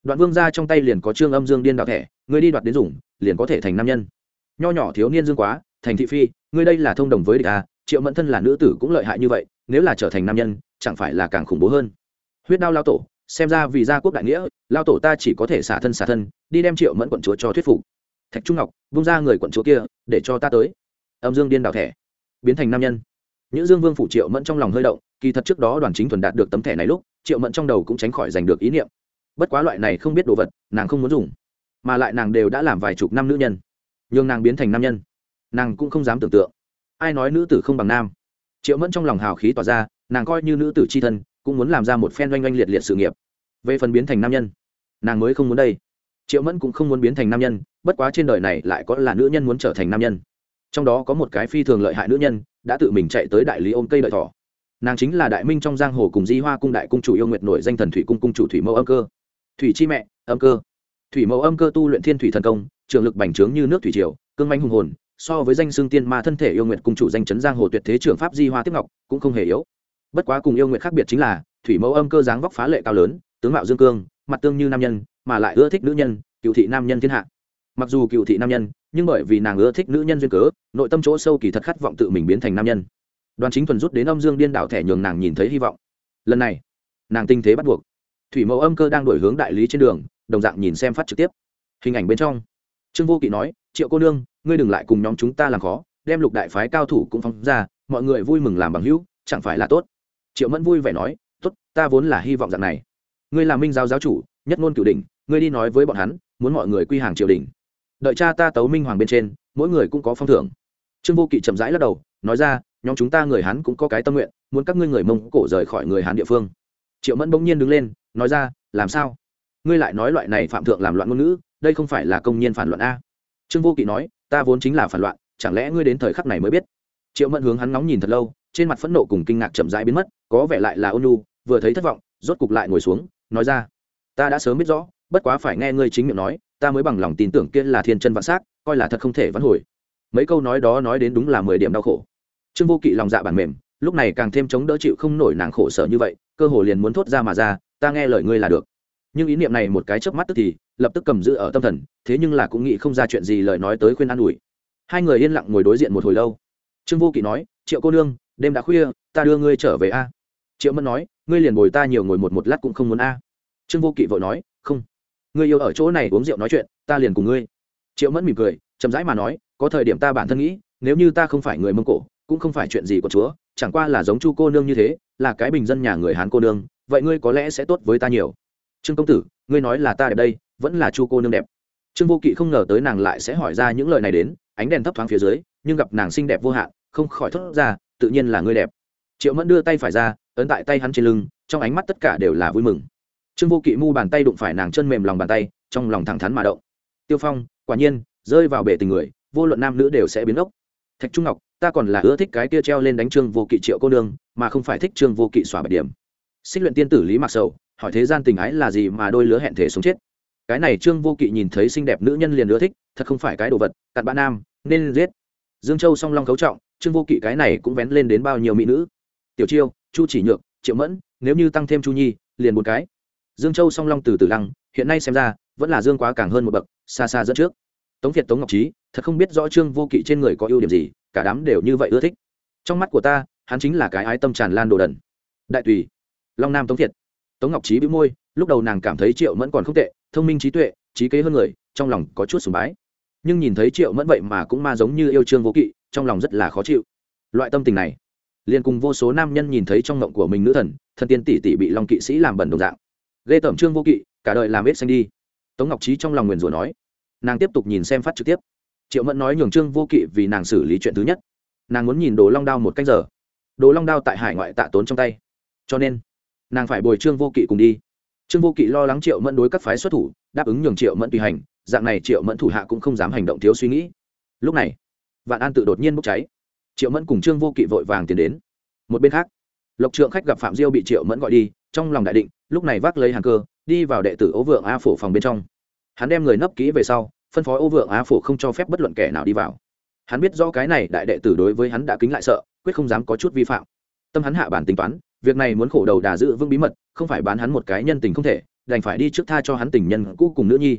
đoạn vương ra trong tay liền có trương âm dương điên đạo thẻ ngươi đi đoạt đến dùng, liền có thể thành nam nhân. Nho nhỏ thiếu niên dương quá, thành thị phi ngươi đây là thông đồng với địch a, triệu mẫn thân là nữ tử cũng lợi hại như vậy, nếu là trở thành nam nhân, chẳng phải là càng khủng bố hơn. Huyết đao lao tổ, xem ra vì gia quốc đại nghĩa, lao tổ ta chỉ có thể xả thân xả thân, đi đem triệu mẫn quận chúa cho thuyết phục. Thạch trung ngọc, vung ra người quận chúa kia, để cho ta tới. Âm dương điên đào thẻ, biến thành nam nhân. Những dương vương phủ triệu mẫn trong lòng hơi động, kỳ thật trước đó đoàn chính thuần đạt được tấm thẻ này lúc, triệu mẫn trong đầu cũng tránh khỏi giành được ý niệm bất quá loại này không biết đồ vật, nàng không muốn dùng, mà lại nàng đều đã làm vài chục năm nữ nhân nhưng nàng biến thành nam nhân, nàng cũng không dám tưởng tượng. Ai nói nữ tử không bằng nam? Triệu mẫn trong lòng hào khí tỏa ra, nàng coi như nữ tử c h i thân, cũng muốn làm ra một phen oanh oanh liệt liệt sự nghiệp. Về phần biến thành nam nhân, nàng mới không muốn đây. Triệu mẫn cũng không muốn biến thành nam nhân, bất quá trên đời này lại có là nữ nhân muốn trở thành nam nhân. Trong đó có một cái phi thường lợi hại nữ nhân, đã tự mình chạy tới đại lý ôm cây đợi thỏ. Nàng chính là đại minh trong giang hồ cùng di hoa cung đại cung chủ yêu nguyệt nổi danh thần thủy cung cung chủ thủy mẫu âm cơ thủy chi mẹ, âm cơ. Thủy mẫu âm cơ tu luyện thiên thủy thần công, trường lực bành trướng như nước thủy triều, cương manh hùng hồn, so với danh xương tiên ma thân thể yêu nguyện cung chủ danh chấn giang hồ tuyệt thế trưởng pháp di hoa tiếp ngọc, cũng không hề yếu. Bất quá cùng yêu nguyện khác biệt chính là, thủy mẫu âm cơ dáng vóc phá lệ cao lớn, tướng mạo dương cương, mặt tương như nam nhân, mà lại ưa thích nữ nhân, cựu thị nam nhân thiên hạ. Mặc dù cựu thị nam nhân, nhưng bởi vì nàng ưa thích nữ nhân duyên cớ, nội tâm chỗ sâu kỳ thật khát vọng tự mình biến thành nam nhân. Đoàn chính thuần rút đến âm dương điên đảo thẻ nhường nàng nhìn thấy hy vọng. Lần này, nàng tinh thế bắt buộc thủy mẫu âm cơ đang đổi hướng đại lý trên đường, đồng dạng nhìn xem phát trực tiếp. Hình ảnh bên trong. Trương vô kỵ nói, triệu cô nương, ngươi đừng lại cùng nhóm chúng ta làm khó, đem lục đại phái cao thủ cũng phóng ra, mọi người vui mừng làm bằng hữu, chẳng phải là tốt? Triệu mẫn vui vẻ nói, tốt, ta vốn là hy vọng dạng này. Ngươi là minh giáo giáo chủ, nhất ngôn cửu đình ngươi đi nói với bọn hắn, muốn mọi người quy hàng triều đình. Đợi cha ta tấu minh hoàng bên trên, mỗi người cũng có phong thưởng. Trương vô kỵ chậm rãi lắc đầu, nói ra, nhóm chúng ta người hán cũng có cái tâm nguyện, muốn các ngươi người mông cổ rời khỏi người hán địa phương triệu mẫn bỗng nhiên đứng lên, nói ra, làm sao? Ngươi lại nói loại này phạm thượng làm loạn ngôn ngữ, đây không phải là công nhân phản loạn a? Trương vô kỵ nói, ta vốn chính là phản loạn, chẳng lẽ ngươi đến thời khắc này mới biết? Triệu mẫn hướng hắn ngóng nhìn thật lâu, trên mặt phẫn nộ cùng kinh ngạc chậm rãi biến mất, có vẻ lại là ôn nhu, vừa thấy thất vọng, rốt cục lại ngồi xuống, nói ra, ta đã sớm biết rõ, bất quá phải nghe ngươi chính miệng nói, ta mới bằng lòng tin tưởng kia là thiên chân vạn s á c coi là thật không thể vãn hồi. Mấy câu nói đó nói đến đúng là mười điểm đau khổ. Trương vô kỵ lòng dạ bản mềm, lúc này càng thêm chống đỡ chịu không nổi nàng khổ sở như vậy cơ hồ liền muốn thốt ra mà ra, ta nghe lời ngươi là được. Nhưng ý niệm này một cái chớp mắt tức thì, lập tức cầm giữ ở tâm thần, thế nhưng là cũng nghĩ không ra chuyện gì lời nói tới khuyên an ủi. Hai người yên lặng ngồi đối diện một hồi lâu. Trương vô kỵ nói, triệu cô nương, đêm đã khuya, ta đưa ngươi trở về a. Triệu mẫn nói, ngươi liền bồi ta nhiều ngồi một một lát cũng không muốn a. Trương vô kỵ vội nói, không, ngươi yêu ở chỗ này uống rượu nói chuyện, ta liền cùng ngươi. Triệu mẫn mỉm cười, chậm rãi mà nói, có thời điểm ta bản thân nghĩ, nếu như ta không phải người mông cổ, cũng không phải chuyện gì của chúa, chẳng qua là giống chu cô nương như thế là cái bình dân nhà người hán cô nương, vậy ngươi có lẽ sẽ tốt với ta nhiều. Trương công tử, ngươi nói là ta đẹp đây, vẫn là chu cô nương đẹp. Trương vô kỵ không ngờ tới nàng lại sẽ hỏi ra những lời này đến, ánh đèn thấp thoáng phía dưới, nhưng gặp nàng xinh đẹp vô hạn, không khỏi thốt ra, tự nhiên là ngươi đẹp. Triệu mẫn đưa tay phải ra, ấn tại tay hắn trên lưng, trong ánh mắt tất cả đều là vui mừng. Trương vô kỵ mu bàn tay đụng phải nàng chân mềm lòng bàn tay, trong lòng thẳng thắn mà động. Tiêu phong, quả nhiên, rơi vào bể tình người, vô luận nam nữ đều sẽ biến ốc thạch trung ngọc, ta còn là ưa thích cái kia treo lên đánh trương vô kỵ triệu cô nương, mà không phải thích trương vô kỵ xóa bạch điểm. Xích luyện tiên tử lý mặc sầu, hỏi thế gian tình ái là gì mà đôi lứa hẹn thể sống chết. Cái này trương vô kỵ nhìn thấy xinh đẹp nữ nhân liền ưa thích, thật không phải cái đồ vật, cặn bã nam, nên giết. Dương châu song long cấu trọng, trương vô kỵ cái này cũng vén lên đến bao nhiêu mỹ nữ. Tiểu chiêu, chu chỉ nhược, triệu mẫn, nếu như tăng thêm chu nhi, liền một cái. Dương châu song long từ từ lăng, hiện nay xem ra, vẫn là dương quá càng hơn một bậc, xa xa dẫn trước tống việt tống ngọc trí thật không biết rõ trương vô kỵ trên người có ưu điểm gì, cả đám đều như vậy ưa thích. Trong mắt của ta, hắn chính là cái ái tâm tràn lan đồ đần. Đại tùy, long nam tống việt. Tống ngọc trí bị môi, lúc đầu nàng cảm thấy triệu mẫn còn không tệ, thông minh trí tuệ, trí kế hơn người, trong lòng có chút sùng bái. Nhưng nhìn thấy triệu mẫn vậy mà cũng ma giống như yêu trương vô kỵ, trong lòng rất là khó chịu. Loại tâm tình này, liền cùng vô số nam nhân nhìn thấy trong ngộng của mình nữ thần thần tiên tỷ tỷ bị long kỵ sĩ làm bẩn đồng dạng. Ghê tởm trương vô kỵ, cả đời làm ít xanh đi. Tống ngọc trí trong lòng nguyền rủa nói nàng tiếp tục nhìn xem phát trực tiếp. Triệu mẫn nói nhường trương vô kỵ vì nàng xử lý chuyện thứ nhất. Nàng muốn nhìn đồ long đao một cách giờ. Đồ long đao tại hải ngoại tạ tốn trong tay. Cho nên, nàng phải bồi trương vô kỵ cùng đi. Trương vô kỵ lo lắng triệu mẫn đối các phái xuất thủ, đáp ứng nhường triệu mẫn tùy hành. Dạng này triệu mẫn thủ hạ cũng không dám hành động thiếu suy nghĩ. Lúc này, vạn an tự đột nhiên bốc cháy. Triệu mẫn cùng trương vô kỵ vội vàng tiến đến. Một bên khác, lộc trượng khách gặp phạm diêu bị triệu mẫn gọi đi, trong lòng đại định, lúc này vác lấy hàng cơ, đi vào đệ tử ấu vượng a phổ phòng bên trong hắn đem người nấp kỹ về sau, phân phối ô vượng á phổ không cho phép bất luận kẻ nào đi vào. Hắn biết rõ cái này đại đệ tử đối với hắn đã kính lại sợ, quyết không dám có chút vi phạm. Tâm hắn hạ bản tính toán, việc này muốn khổ đầu đà giữ vững bí mật, không phải bán hắn một cái nhân tình không thể, đành phải đi trước tha cho hắn tình nhân cũ cùng nữ nhi.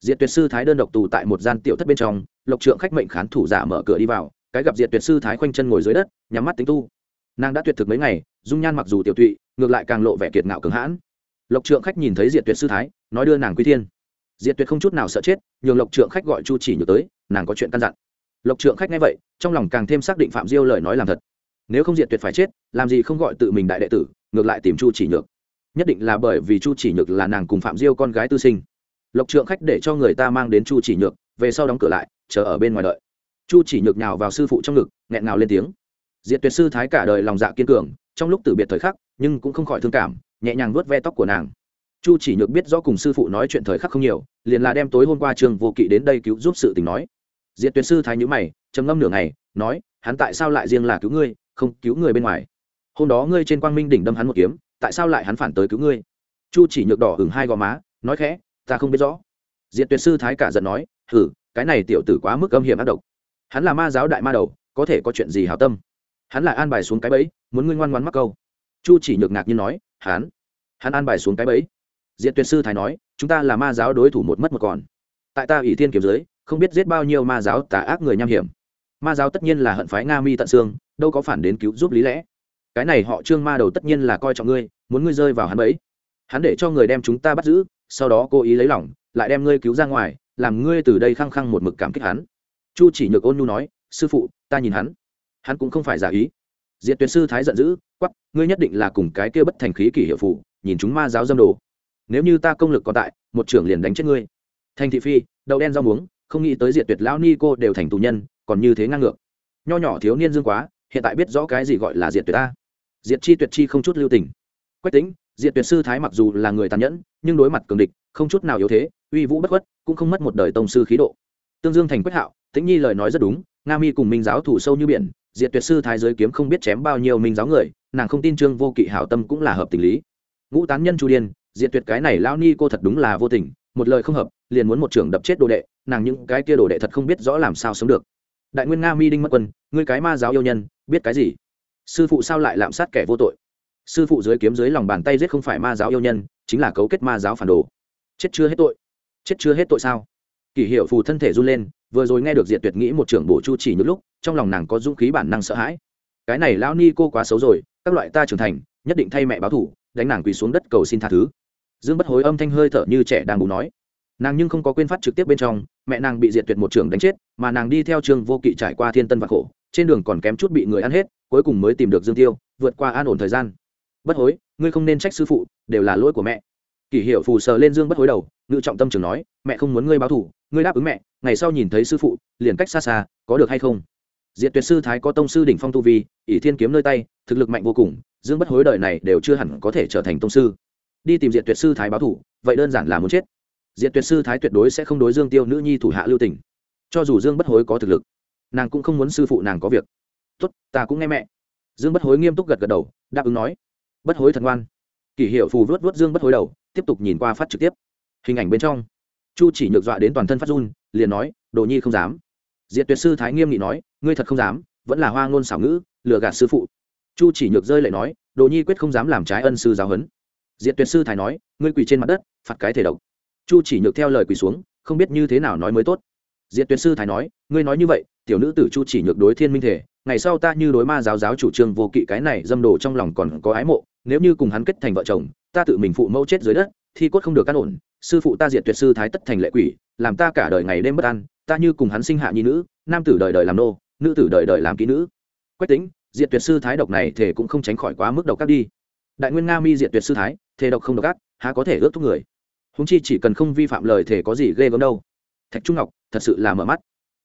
Diệt tuyệt sư thái đơn độc tù tại một gian tiểu thất bên trong, lộc trượng khách mệnh khán thủ giả mở cửa đi vào, cái gặp diệt tuyệt sư thái khoanh chân ngồi dưới đất, nhắm mắt tính tu. Nàng đã tuyệt thực mấy ngày, dung nhan mặc dù tiểu tụy, ngược lại càng lộ vẻ kiệt ngạo cứng hãn. Lộc trượng khách nhìn thấy diệt tuyệt sư thái, nói đưa nàng quy thiên diệt tuyệt không chút nào sợ chết, nhường lộc trượng khách gọi chu chỉ nhược tới, nàng có chuyện căn dặn. Lộc trượng khách nghe vậy, trong lòng càng thêm xác định phạm diêu lời nói làm thật. Nếu không diệt tuyệt phải chết, làm gì không gọi tự mình đại đệ tử, ngược lại tìm chu chỉ nhược. Nhất định là bởi vì chu chỉ nhược là nàng cùng phạm diêu con gái tư sinh. Lộc trượng khách để cho người ta mang đến chu chỉ nhược, về sau đóng cửa lại, chờ ở bên ngoài đợi. Chu chỉ nhược nhào vào sư phụ trong ngực, nghẹn ngào lên tiếng. Diệt tuyệt sư thái cả đời lòng dạ kiên cường, trong lúc từ biệt thời khắc, nhưng cũng không khỏi thương cảm, nhẹ nhàng vuốt ve tóc của nàng chu chỉ nhược biết rõ cùng sư phụ nói chuyện thời khắc không nhiều, liền là đem tối hôm qua trường vô kỵ đến đây cứu giúp sự tình nói. Diệt tuyệt sư thái nhữ mày, trầm ngâm nửa ngày, nói, hắn tại sao lại riêng là cứu ngươi, không cứu người bên ngoài? Hôm đó ngươi trên quang minh đỉnh đâm hắn một kiếm, tại sao lại hắn phản tới cứu ngươi? Chu chỉ nhược đỏ hừng hai gò má, nói khẽ, ta không biết rõ. Diệt tuyệt sư thái cả giận nói hử cái này tiểu tử quá mức âm hiểm ác độc. Hắn là ma giáo đại ma đầu, có thể có chuyện gì hảo tâm? Hắn lại an bài xuống cái bẫy, muốn ngươi ngoan ngoan mắc câu. Chu chỉ nhược ngạc nhiên nói, hắn hắn an bài xuống cái bẫy diện tuyệt sư thái nói, chúng ta là ma giáo đối thủ một mất một còn. Tại ta ủy thiên kiếm giới không biết giết bao nhiêu ma giáo tà ác người nham hiểm. Ma giáo tất nhiên là hận phái nga mi tận xương, đâu có phản đến cứu giúp lý lẽ. Cái này họ trương ma đầu tất nhiên là coi trọng ngươi, muốn ngươi rơi vào hắn bẫy. Hắn để cho người đem chúng ta bắt giữ, sau đó cố ý lấy lỏng lại đem ngươi cứu ra ngoài, làm ngươi từ đây khăng khăng một mực cảm kích hắn. Chu chỉ nhược ôn nhu nói, sư phụ, ta nhìn hắn. Hắn cũng không phải giả ý. Diệt tuyệt sư thái giận dữ quắp ngươi nhất định là cùng cái kia bất thành khí kỷ hiệu phụ nhìn chúng ma giáo dâm đồ nếu như ta công lực còn tại, một trưởng liền đánh chết ngươi. Thành thị phi, đậu đen rau muống, không nghĩ tới diệt tuyệt lão ni cô đều thành tù nhân, còn như thế ngang ngược. Nho nhỏ thiếu niên dương quá, hiện tại biết rõ cái gì gọi là diệt tuyệt ta. Diệt chi tuyệt chi không chút lưu tình. Quách tính diệt tuyệt sư thái mặc dù là người tàn nhẫn, nhưng đối mặt cường địch, không chút nào yếu thế, uy vũ bất khuất, cũng không mất một đời tông sư khí độ. Tương dương thành quách hạo, tĩnh nhi lời nói rất đúng, nga mi cùng minh giáo thủ sâu như biển, diệt tuyệt sư thái giới kiếm không biết chém bao nhiêu minh giáo người, nàng không tin trương vô kỵ hảo tâm cũng là hợp tình lý. Ngũ tán nhân chu điên diệt tuyệt cái này Lão ni cô thật đúng là vô tình, một lời không hợp, liền muốn một trưởng đập chết đồ đệ, nàng những cái kia đồ đệ thật không biết rõ làm sao sống được. Đại nguyên nga mi đinh mất quân, ngươi cái ma giáo yêu nhân, biết cái gì? Sư phụ sao lại lạm sát kẻ vô tội? Sư phụ dưới kiếm dưới lòng bàn tay giết không phải ma giáo yêu nhân, chính là cấu kết ma giáo phản đồ. Chết chưa hết tội? Chết chưa hết tội sao? Kỷ hiệu phù thân thể run lên, vừa rồi nghe được diệt tuyệt nghĩ một trưởng bổ chu chỉ những lúc, trong lòng nàng có dũng khí bản năng sợ hãi. Cái này lão ni cô quá xấu rồi, các loại ta trưởng thành, nhất định thay mẹ báo thủ, đánh nàng quỳ xuống đất cầu xin tha thứ dương bất hối âm thanh hơi thở như trẻ đang bù nói. Nàng nhưng không có quên phát trực tiếp bên trong, mẹ nàng bị diệt tuyệt một trường đánh chết, mà nàng đi theo trường vô kỵ trải qua thiên tân và khổ, trên đường còn kém chút bị người ăn hết, cuối cùng mới tìm được dương tiêu, vượt qua an ổn thời gian. Bất hối, ngươi không nên trách sư phụ, đều là lỗi của mẹ. Kỷ hiệu phù sờ lên dương bất hối đầu, ngự trọng tâm trường nói, mẹ không muốn ngươi báo thủ ngươi đáp ứng mẹ, ngày sau nhìn thấy sư phụ, liền cách xa xa, có được hay không? Diệt tuyệt sư thái có tông sư đỉnh phong tu vi, ỷ thiên kiếm nơi tay, thực lực mạnh vô cùng, dương bất hối đời này đều chưa hẳn có thể trở thành tông sư đi tìm diện tuyệt sư thái báo thủ, vậy đơn giản là muốn chết. Diện tuyệt sư thái tuyệt đối sẽ không đối dương tiêu nữ nhi thủ hạ lưu tình. Cho dù dương bất hối có thực lực, nàng cũng không muốn sư phụ nàng có việc. Tốt, ta cũng nghe mẹ. Dương bất hối nghiêm túc gật gật đầu, đáp ứng nói. Bất hối thật ngoan. Kỷ hiệu phù vớt vớt dương bất hối đầu, tiếp tục nhìn qua phát trực tiếp. Hình ảnh bên trong, chu chỉ nhược dọa đến toàn thân phát run, liền nói, đồ nhi không dám. Diệt tuyệt sư thái nghiêm nghị nói, ngươi thật không dám, vẫn là hoa ngôn xảo ngữ, lừa gạt sư phụ. Chu chỉ nhược rơi lại nói, đồ nhi quyết không dám làm trái ân sư giáo huấn diệt tuyệt sư thái nói, ngươi quỳ trên mặt đất, phạt cái thể độc. Chu chỉ nhược theo lời quỳ xuống, không biết như thế nào nói mới tốt. Diệt tuyệt sư thái nói, ngươi nói như vậy, tiểu nữ tử chu chỉ nhược đối thiên minh thể, ngày sau ta như đối ma giáo giáo chủ trương vô kỵ cái này dâm đồ trong lòng còn có ái mộ, nếu như cùng hắn kết thành vợ chồng, ta tự mình phụ mẫu chết dưới đất, thi cốt không được căn ổn, sư phụ ta diệt tuyệt sư thái tất thành lệ quỷ, làm ta cả đời ngày đêm bất an, ta như cùng hắn sinh hạ nhi nữ, nam tử đời đời làm nô, nữ tử đời đời làm kỹ nữ. Quách tính diệt tuyệt sư thái độc này thể cũng không tránh khỏi quá mức độc các đi đại nguyên nga mi diệt tuyệt sư thái thể độc không độc ác, há có thể ước thúc người? Húng chi chỉ cần không vi phạm lời thể có gì ghê gớm đâu. Thạch trung ngọc, thật sự là mở mắt.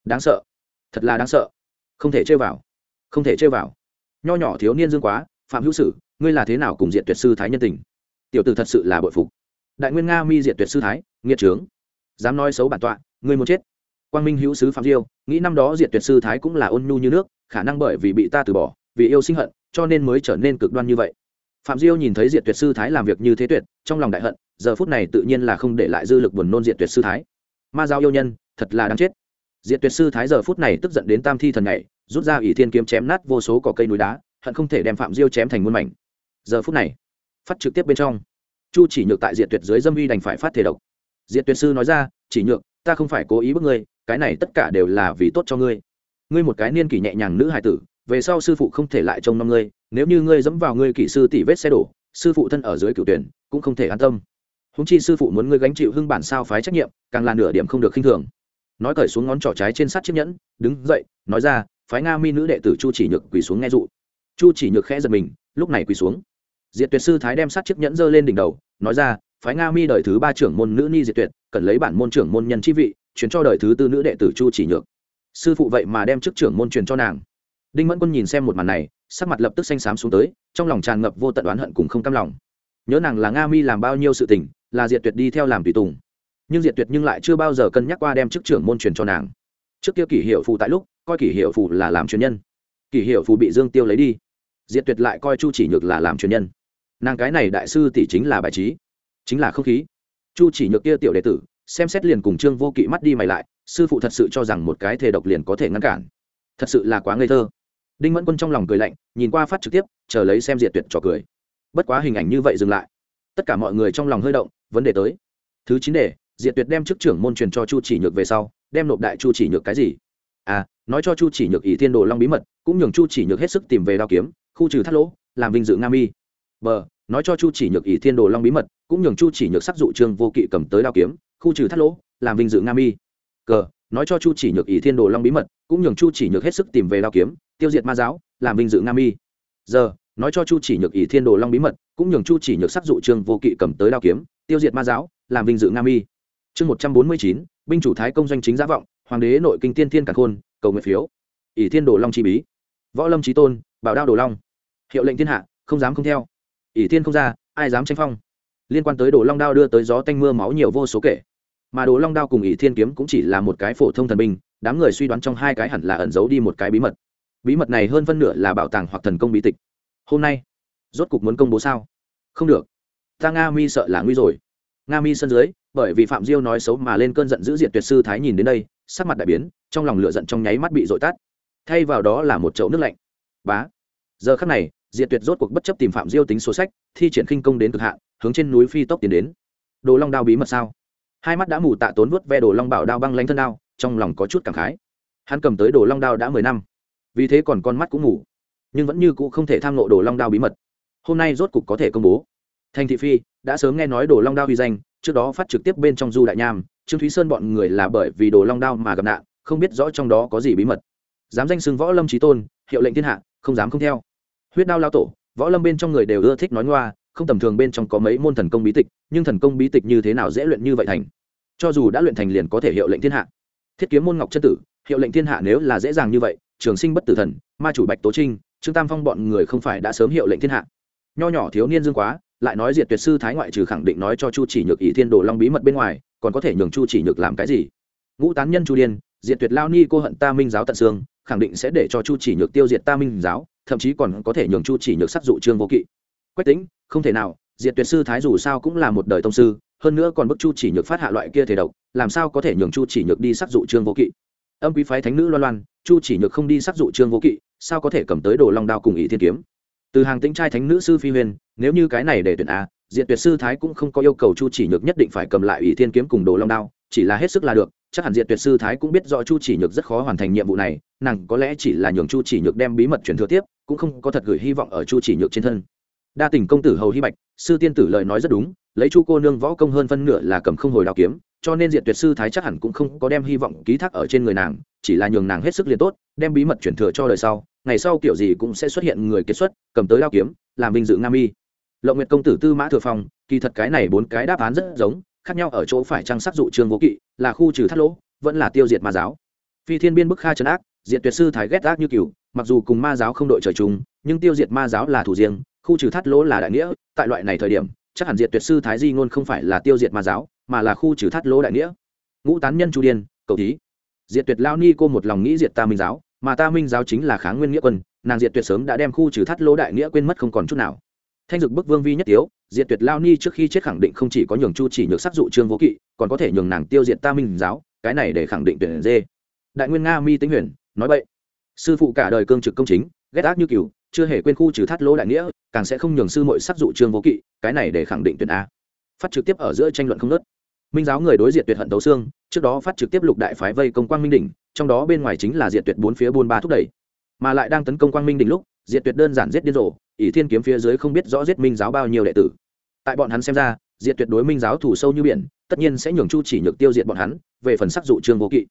Đáng sợ. Thật là đáng sợ. Không thể chơi vào. Không thể chơi vào. Nho nhỏ thiếu niên dương quá, phạm hữu sử, ngươi là thế nào cùng diện tuyệt sư thái nhân tình? Tiểu tử thật sự là bội phục. Đại nguyên nga mi diện tuyệt sư thái, nghiệt trướng. Dám nói xấu bản tọa, ngươi muốn chết. Quang minh hữu sứ phạm diêu, nghĩ năm đó diện tuyệt sư thái cũng là ôn nhu như nước, khả năng bởi vì bị ta từ bỏ, vì yêu sinh hận, cho nên mới trở nên cực đoan như vậy phạm diêu nhìn thấy diệt tuyệt sư thái làm việc như thế tuyệt, trong lòng đại hận, giờ phút này tự nhiên là không để lại dư lực buồn nôn diệt tuyệt sư thái. Ma giao yêu nhân, thật là đáng chết. Diệt tuyệt sư thái giờ phút này tức giận đến tam thi thần nhảy, rút ra ỷ thiên kiếm chém nát vô số cỏ cây núi đá, hận không thể đem phạm diêu chém thành muôn mảnh. Giờ phút này, phát trực tiếp bên trong, chu chỉ nhược tại diệt tuyệt dưới dâm uy đành phải phát thể độc. Diệt tuyệt sư nói ra, chỉ nhược, ta không phải cố ý bức ngươi, cái này tất cả đều là vì tốt cho ngươi. Ngươi một cái niên kỷ nhẹ nhàng nữ hài tử, về sau sư phụ không thể lại trông nom ngươi nếu như ngươi dẫm vào ngươi kỹ sư tỷ vết xe đổ, sư phụ thân ở dưới cửu tuyển, cũng không thể an tâm. Húng chi sư phụ muốn ngươi gánh chịu hưng bản sao phái trách nhiệm, càng là nửa điểm không được khinh thường. Nói cởi xuống ngón trỏ trái trên sắt chiếc nhẫn, đứng dậy, nói ra, phái nga mi nữ đệ tử chu chỉ nhược quỳ xuống nghe dụ. Chu chỉ nhược khẽ giật mình, lúc này quỳ xuống. Diệt tuyệt sư thái đem sắt chiếc nhẫn giơ lên đỉnh đầu, nói ra, phái nga mi đời thứ ba trưởng môn nữ ni diệt tuyệt, cần lấy bản môn trưởng môn nhân chi vị chuyển cho đời thứ tư nữ đệ tử chu chỉ nhược. Sư phụ vậy mà đem chức trưởng môn truyền cho nàng. Đinh mẫn quân nhìn xem một màn này sắc mặt lập tức xanh xám xuống tới, trong lòng tràn ngập vô tận oán hận cùng không cam lòng. Nhớ nàng là nga mi làm bao nhiêu sự tình, là diệt tuyệt đi theo làm tùy tùng. Nhưng diệt tuyệt nhưng lại chưa bao giờ cân nhắc qua đem chức trưởng môn truyền cho nàng. Trước kia kỷ hiệu phụ tại lúc, coi kỷ hiệu phụ là làm truyền nhân. Kỷ hiệu phụ bị dương tiêu lấy đi. Diệt tuyệt lại coi chu chỉ nhược là làm truyền nhân. Nàng cái này đại sư tỷ chính là bài trí, chính là không khí. Chu chỉ nhược kia tiểu đệ tử, xem xét liền cùng trương vô kỵ mắt đi mày lại, sư phụ thật sự cho rằng một cái thề độc liền có thể ngăn cản. Thật sự là quá ngây thơ đinh mẫn quân trong lòng cười lạnh, nhìn qua phát trực tiếp, chờ lấy xem diệt tuyệt trò cười. Bất quá hình ảnh như vậy dừng lại. Tất cả mọi người trong lòng hơi động, vấn đề tới. Thứ chín đề, diệt tuyệt đem chức trưởng môn truyền cho chu chỉ nhược về sau, đem nộp đại chu chỉ nhược cái gì? À nói cho chu chỉ nhược ỷ thiên đồ long bí mật, cũng nhường chu chỉ nhược hết sức tìm về đao kiếm, khu trừ thắt lỗ, làm vinh dự nga mi. B nói cho chu chỉ nhược ỷ thiên đồ long bí mật, cũng nhường chu chỉ nhược sắc dụ trương vô kỵ cầm tới đao kiếm, khu trừ thắt lỗ, làm vinh dự nga mi. C nói cho chu chỉ nhược ỷ thiên đồ long bí mật, cũng nhường chu chỉ nhược hết sức tìm về đao kiếm tiêu diệt ma giáo, làm vinh dự nga mi. Giờ, nói cho chu chỉ nhược ỷ thiên đồ long bí mật, cũng nhường chu chỉ nhược sắc dụ trương vô kỵ cầm tới đao kiếm, tiêu diệt ma giáo, làm vinh dự nga mi. Chương một trăm bốn mươi chín, binh chủ thái công doanh chính giả vọng, hoàng đế nội kinh tiên thiên cả khôn, cầu nguyện phiếu. Ỷ thiên đồ long chi bí. Võ lâm trí tôn, bảo đao đồ long. Hiệu lệnh thiên hạ, không dám không theo. Ỷ thiên không ra, ai dám tranh phong? Liên quan tới đồ long đao đưa tới gió tanh mưa máu nhiều vô số kể. Mà đồ long đao cùng ỷ thiên kiếm cũng chỉ là một cái phổ thông thần binh, đám người suy đoán trong hai cái hẳn là ẩn giấu đi một cái bí mật bí mật này hơn phân nửa là bảo tàng hoặc thần công bí tịch. Hôm nay, rốt cục muốn công bố sao? Không được. Ta nga mi sợ là nguy rồi. Nga mi sân dưới, bởi vì phạm diêu nói xấu mà lên cơn giận dữ diệt tuyệt sư thái nhìn đến đây, sắc mặt đại biến, trong lòng lửa giận trong nháy mắt bị dội tắt. Thay vào đó là một chậu nước lạnh. Bá. Giờ khắc này, diệt tuyệt rốt cuộc bất chấp tìm phạm diêu tính số sách, thi triển khinh công đến cực hạn, hướng trên núi phi tốc tiến đến. Đồ long đao bí mật sao? Hai mắt đã mù tạ tốn vớt ve đồ long bảo đao băng lanh thân đao, trong lòng có chút cảm khái. Hắn cầm tới đồ long đao đã mười năm vì thế còn con mắt cũng ngủ, nhưng vẫn như cũ không thể tham nộ đồ long đao bí mật. Hôm nay rốt cục có thể công bố. Thành thị phi, đã sớm nghe nói đồ long đao huy danh, trước đó phát trực tiếp bên trong du đại nham, trương thúy sơn bọn người là bởi vì đồ long đao mà gặp nạn, không biết rõ trong đó có gì bí mật. Dám danh xưng võ lâm trí tôn, hiệu lệnh thiên hạ, không dám không theo. Huyết đao lao tổ, võ lâm bên trong người đều ưa thích nói ngoa, không tầm thường bên trong có mấy môn thần công bí tịch, nhưng thần công bí tịch như thế nào dễ luyện như vậy thành? Cho dù đã luyện thành liền có thể hiệu lệnh thiên hạ. Thiết kiếm môn ngọc chân tử, hiệu lệnh thiên hạ nếu là dễ dàng như vậy trường sinh bất tử thần, ma chủ bạch tố trinh, trương tam phong bọn người không phải đã sớm hiệu lệnh thiên hạ. Nho nhỏ thiếu niên dương quá, lại nói diệt tuyệt sư thái ngoại trừ khẳng định nói cho chu chỉ nhược ý thiên đồ long bí mật bên ngoài, còn có thể nhường chu chỉ nhược làm cái gì? Ngũ tán nhân chu điên, diệt tuyệt lao ni cô hận ta minh giáo tận xương, khẳng định sẽ để cho chu chỉ nhược tiêu diệt ta minh giáo, thậm chí còn có thể nhường chu chỉ nhược sắc dụ trương vô kỵ. Quách tính không thể nào, diệt tuyệt sư thái dù sao cũng là một đời tông sư, hơn nữa còn bức chu chỉ nhược phát hạ loại kia thể độc, làm sao có thể nhường chu chỉ nhược đi sắc dụ trương vô kỵ? Âm quý phái thánh nữ loan loan, chu chỉ nhược không đi sắc dụ trương vô kỵ, sao có thể cầm tới đồ long đao cùng ý thiên kiếm? Từ hàng tĩnh trai thánh nữ sư phi huyền, nếu như cái này để tuyển a, diện tuyệt sư thái cũng không có yêu cầu chu chỉ nhược nhất định phải cầm lại ủy thiên kiếm cùng đồ long đao, chỉ là hết sức là được, chắc hẳn diện tuyệt sư thái cũng biết rõ chu chỉ nhược rất khó hoàn thành nhiệm vụ này, nàng có lẽ chỉ là nhường chu chỉ nhược đem bí mật truyền thừa tiếp, cũng không có thật gửi hy vọng ở chu chỉ nhược trên thân. Đa tình công tử hầu hy bạch, sư tiên tử lời nói rất đúng, lấy chu cô nương võ công hơn phân nửa là cầm không hồi đao kiếm cho nên diệt tuyệt sư thái chắc hẳn cũng không có đem hy vọng ký thác ở trên người nàng, chỉ là nhường nàng hết sức liền tốt, đem bí mật truyền thừa cho đời sau, ngày sau kiểu gì cũng sẽ xuất hiện người kết xuất, cầm tới đao kiếm, làm vinh dự nam y lộng nguyệt công tử tư mã thừa phong, kỳ thật cái này bốn cái đáp án rất giống, khác nhau ở chỗ phải trang sắc dụ trương vô kỵ, là khu trừ thắt lỗ, vẫn là tiêu diệt ma giáo. Phi thiên biên bức kha trấn ác, diệt tuyệt sư thái ghét ác như cửu mặc dù cùng ma giáo không đội trời chung, nhưng tiêu diệt ma giáo là thủ riêng, khu trừ thắt lỗ là đại nghĩa, tại loại này thời điểm, chắc hẳn diệt tuyệt sư thái di ngôn không phải là tiêu diệt ma giáo mà là khu trừ thắt lỗ đại nghĩa. Ngũ tán nhân chu điên, cầu thí. Diệt tuyệt lao ni cô một lòng nghĩ diệt ta minh giáo, mà ta minh giáo chính là kháng nguyên nghĩa quân, nàng diệt tuyệt sớm đã đem khu trừ thắt lỗ đại nghĩa quên mất không còn chút nào. Thanh dực bức vương vi nhất tiếu, diệt tuyệt lao ni trước khi chết khẳng định không chỉ có nhường chu chỉ nhược sắc dụ trương vô kỵ, còn có thể nhường nàng tiêu diệt ta minh giáo, cái này để khẳng định tuyển dê. Đại nguyên nga mi tính huyền, nói vậy sư phụ cả đời cương trực công chính, ghét ác như cừu, chưa hề quên khu trừ thắt lỗ đại nghĩa, càng sẽ không nhường sư mội sắc dụ trương vô kỵ, cái này để khẳng định tuyển a. Phát trực tiếp ở giữa tranh luận không nớt minh giáo người đối diện tuyệt hận tấu xương, trước đó phát trực tiếp lục đại phái vây công quang minh đỉnh, trong đó bên ngoài chính là diệt tuyệt bốn phía buôn ba thúc đẩy. Mà lại đang tấn công quang minh đỉnh lúc, diệt tuyệt đơn giản giết điên rồ, ỷ thiên kiếm phía dưới không biết rõ giết minh giáo bao nhiêu đệ tử. Tại bọn hắn xem ra, diệt tuyệt đối minh giáo thủ sâu như biển, tất nhiên sẽ nhường chu chỉ nhược tiêu diệt bọn hắn, về phần sắc dụ trương vô kỵ.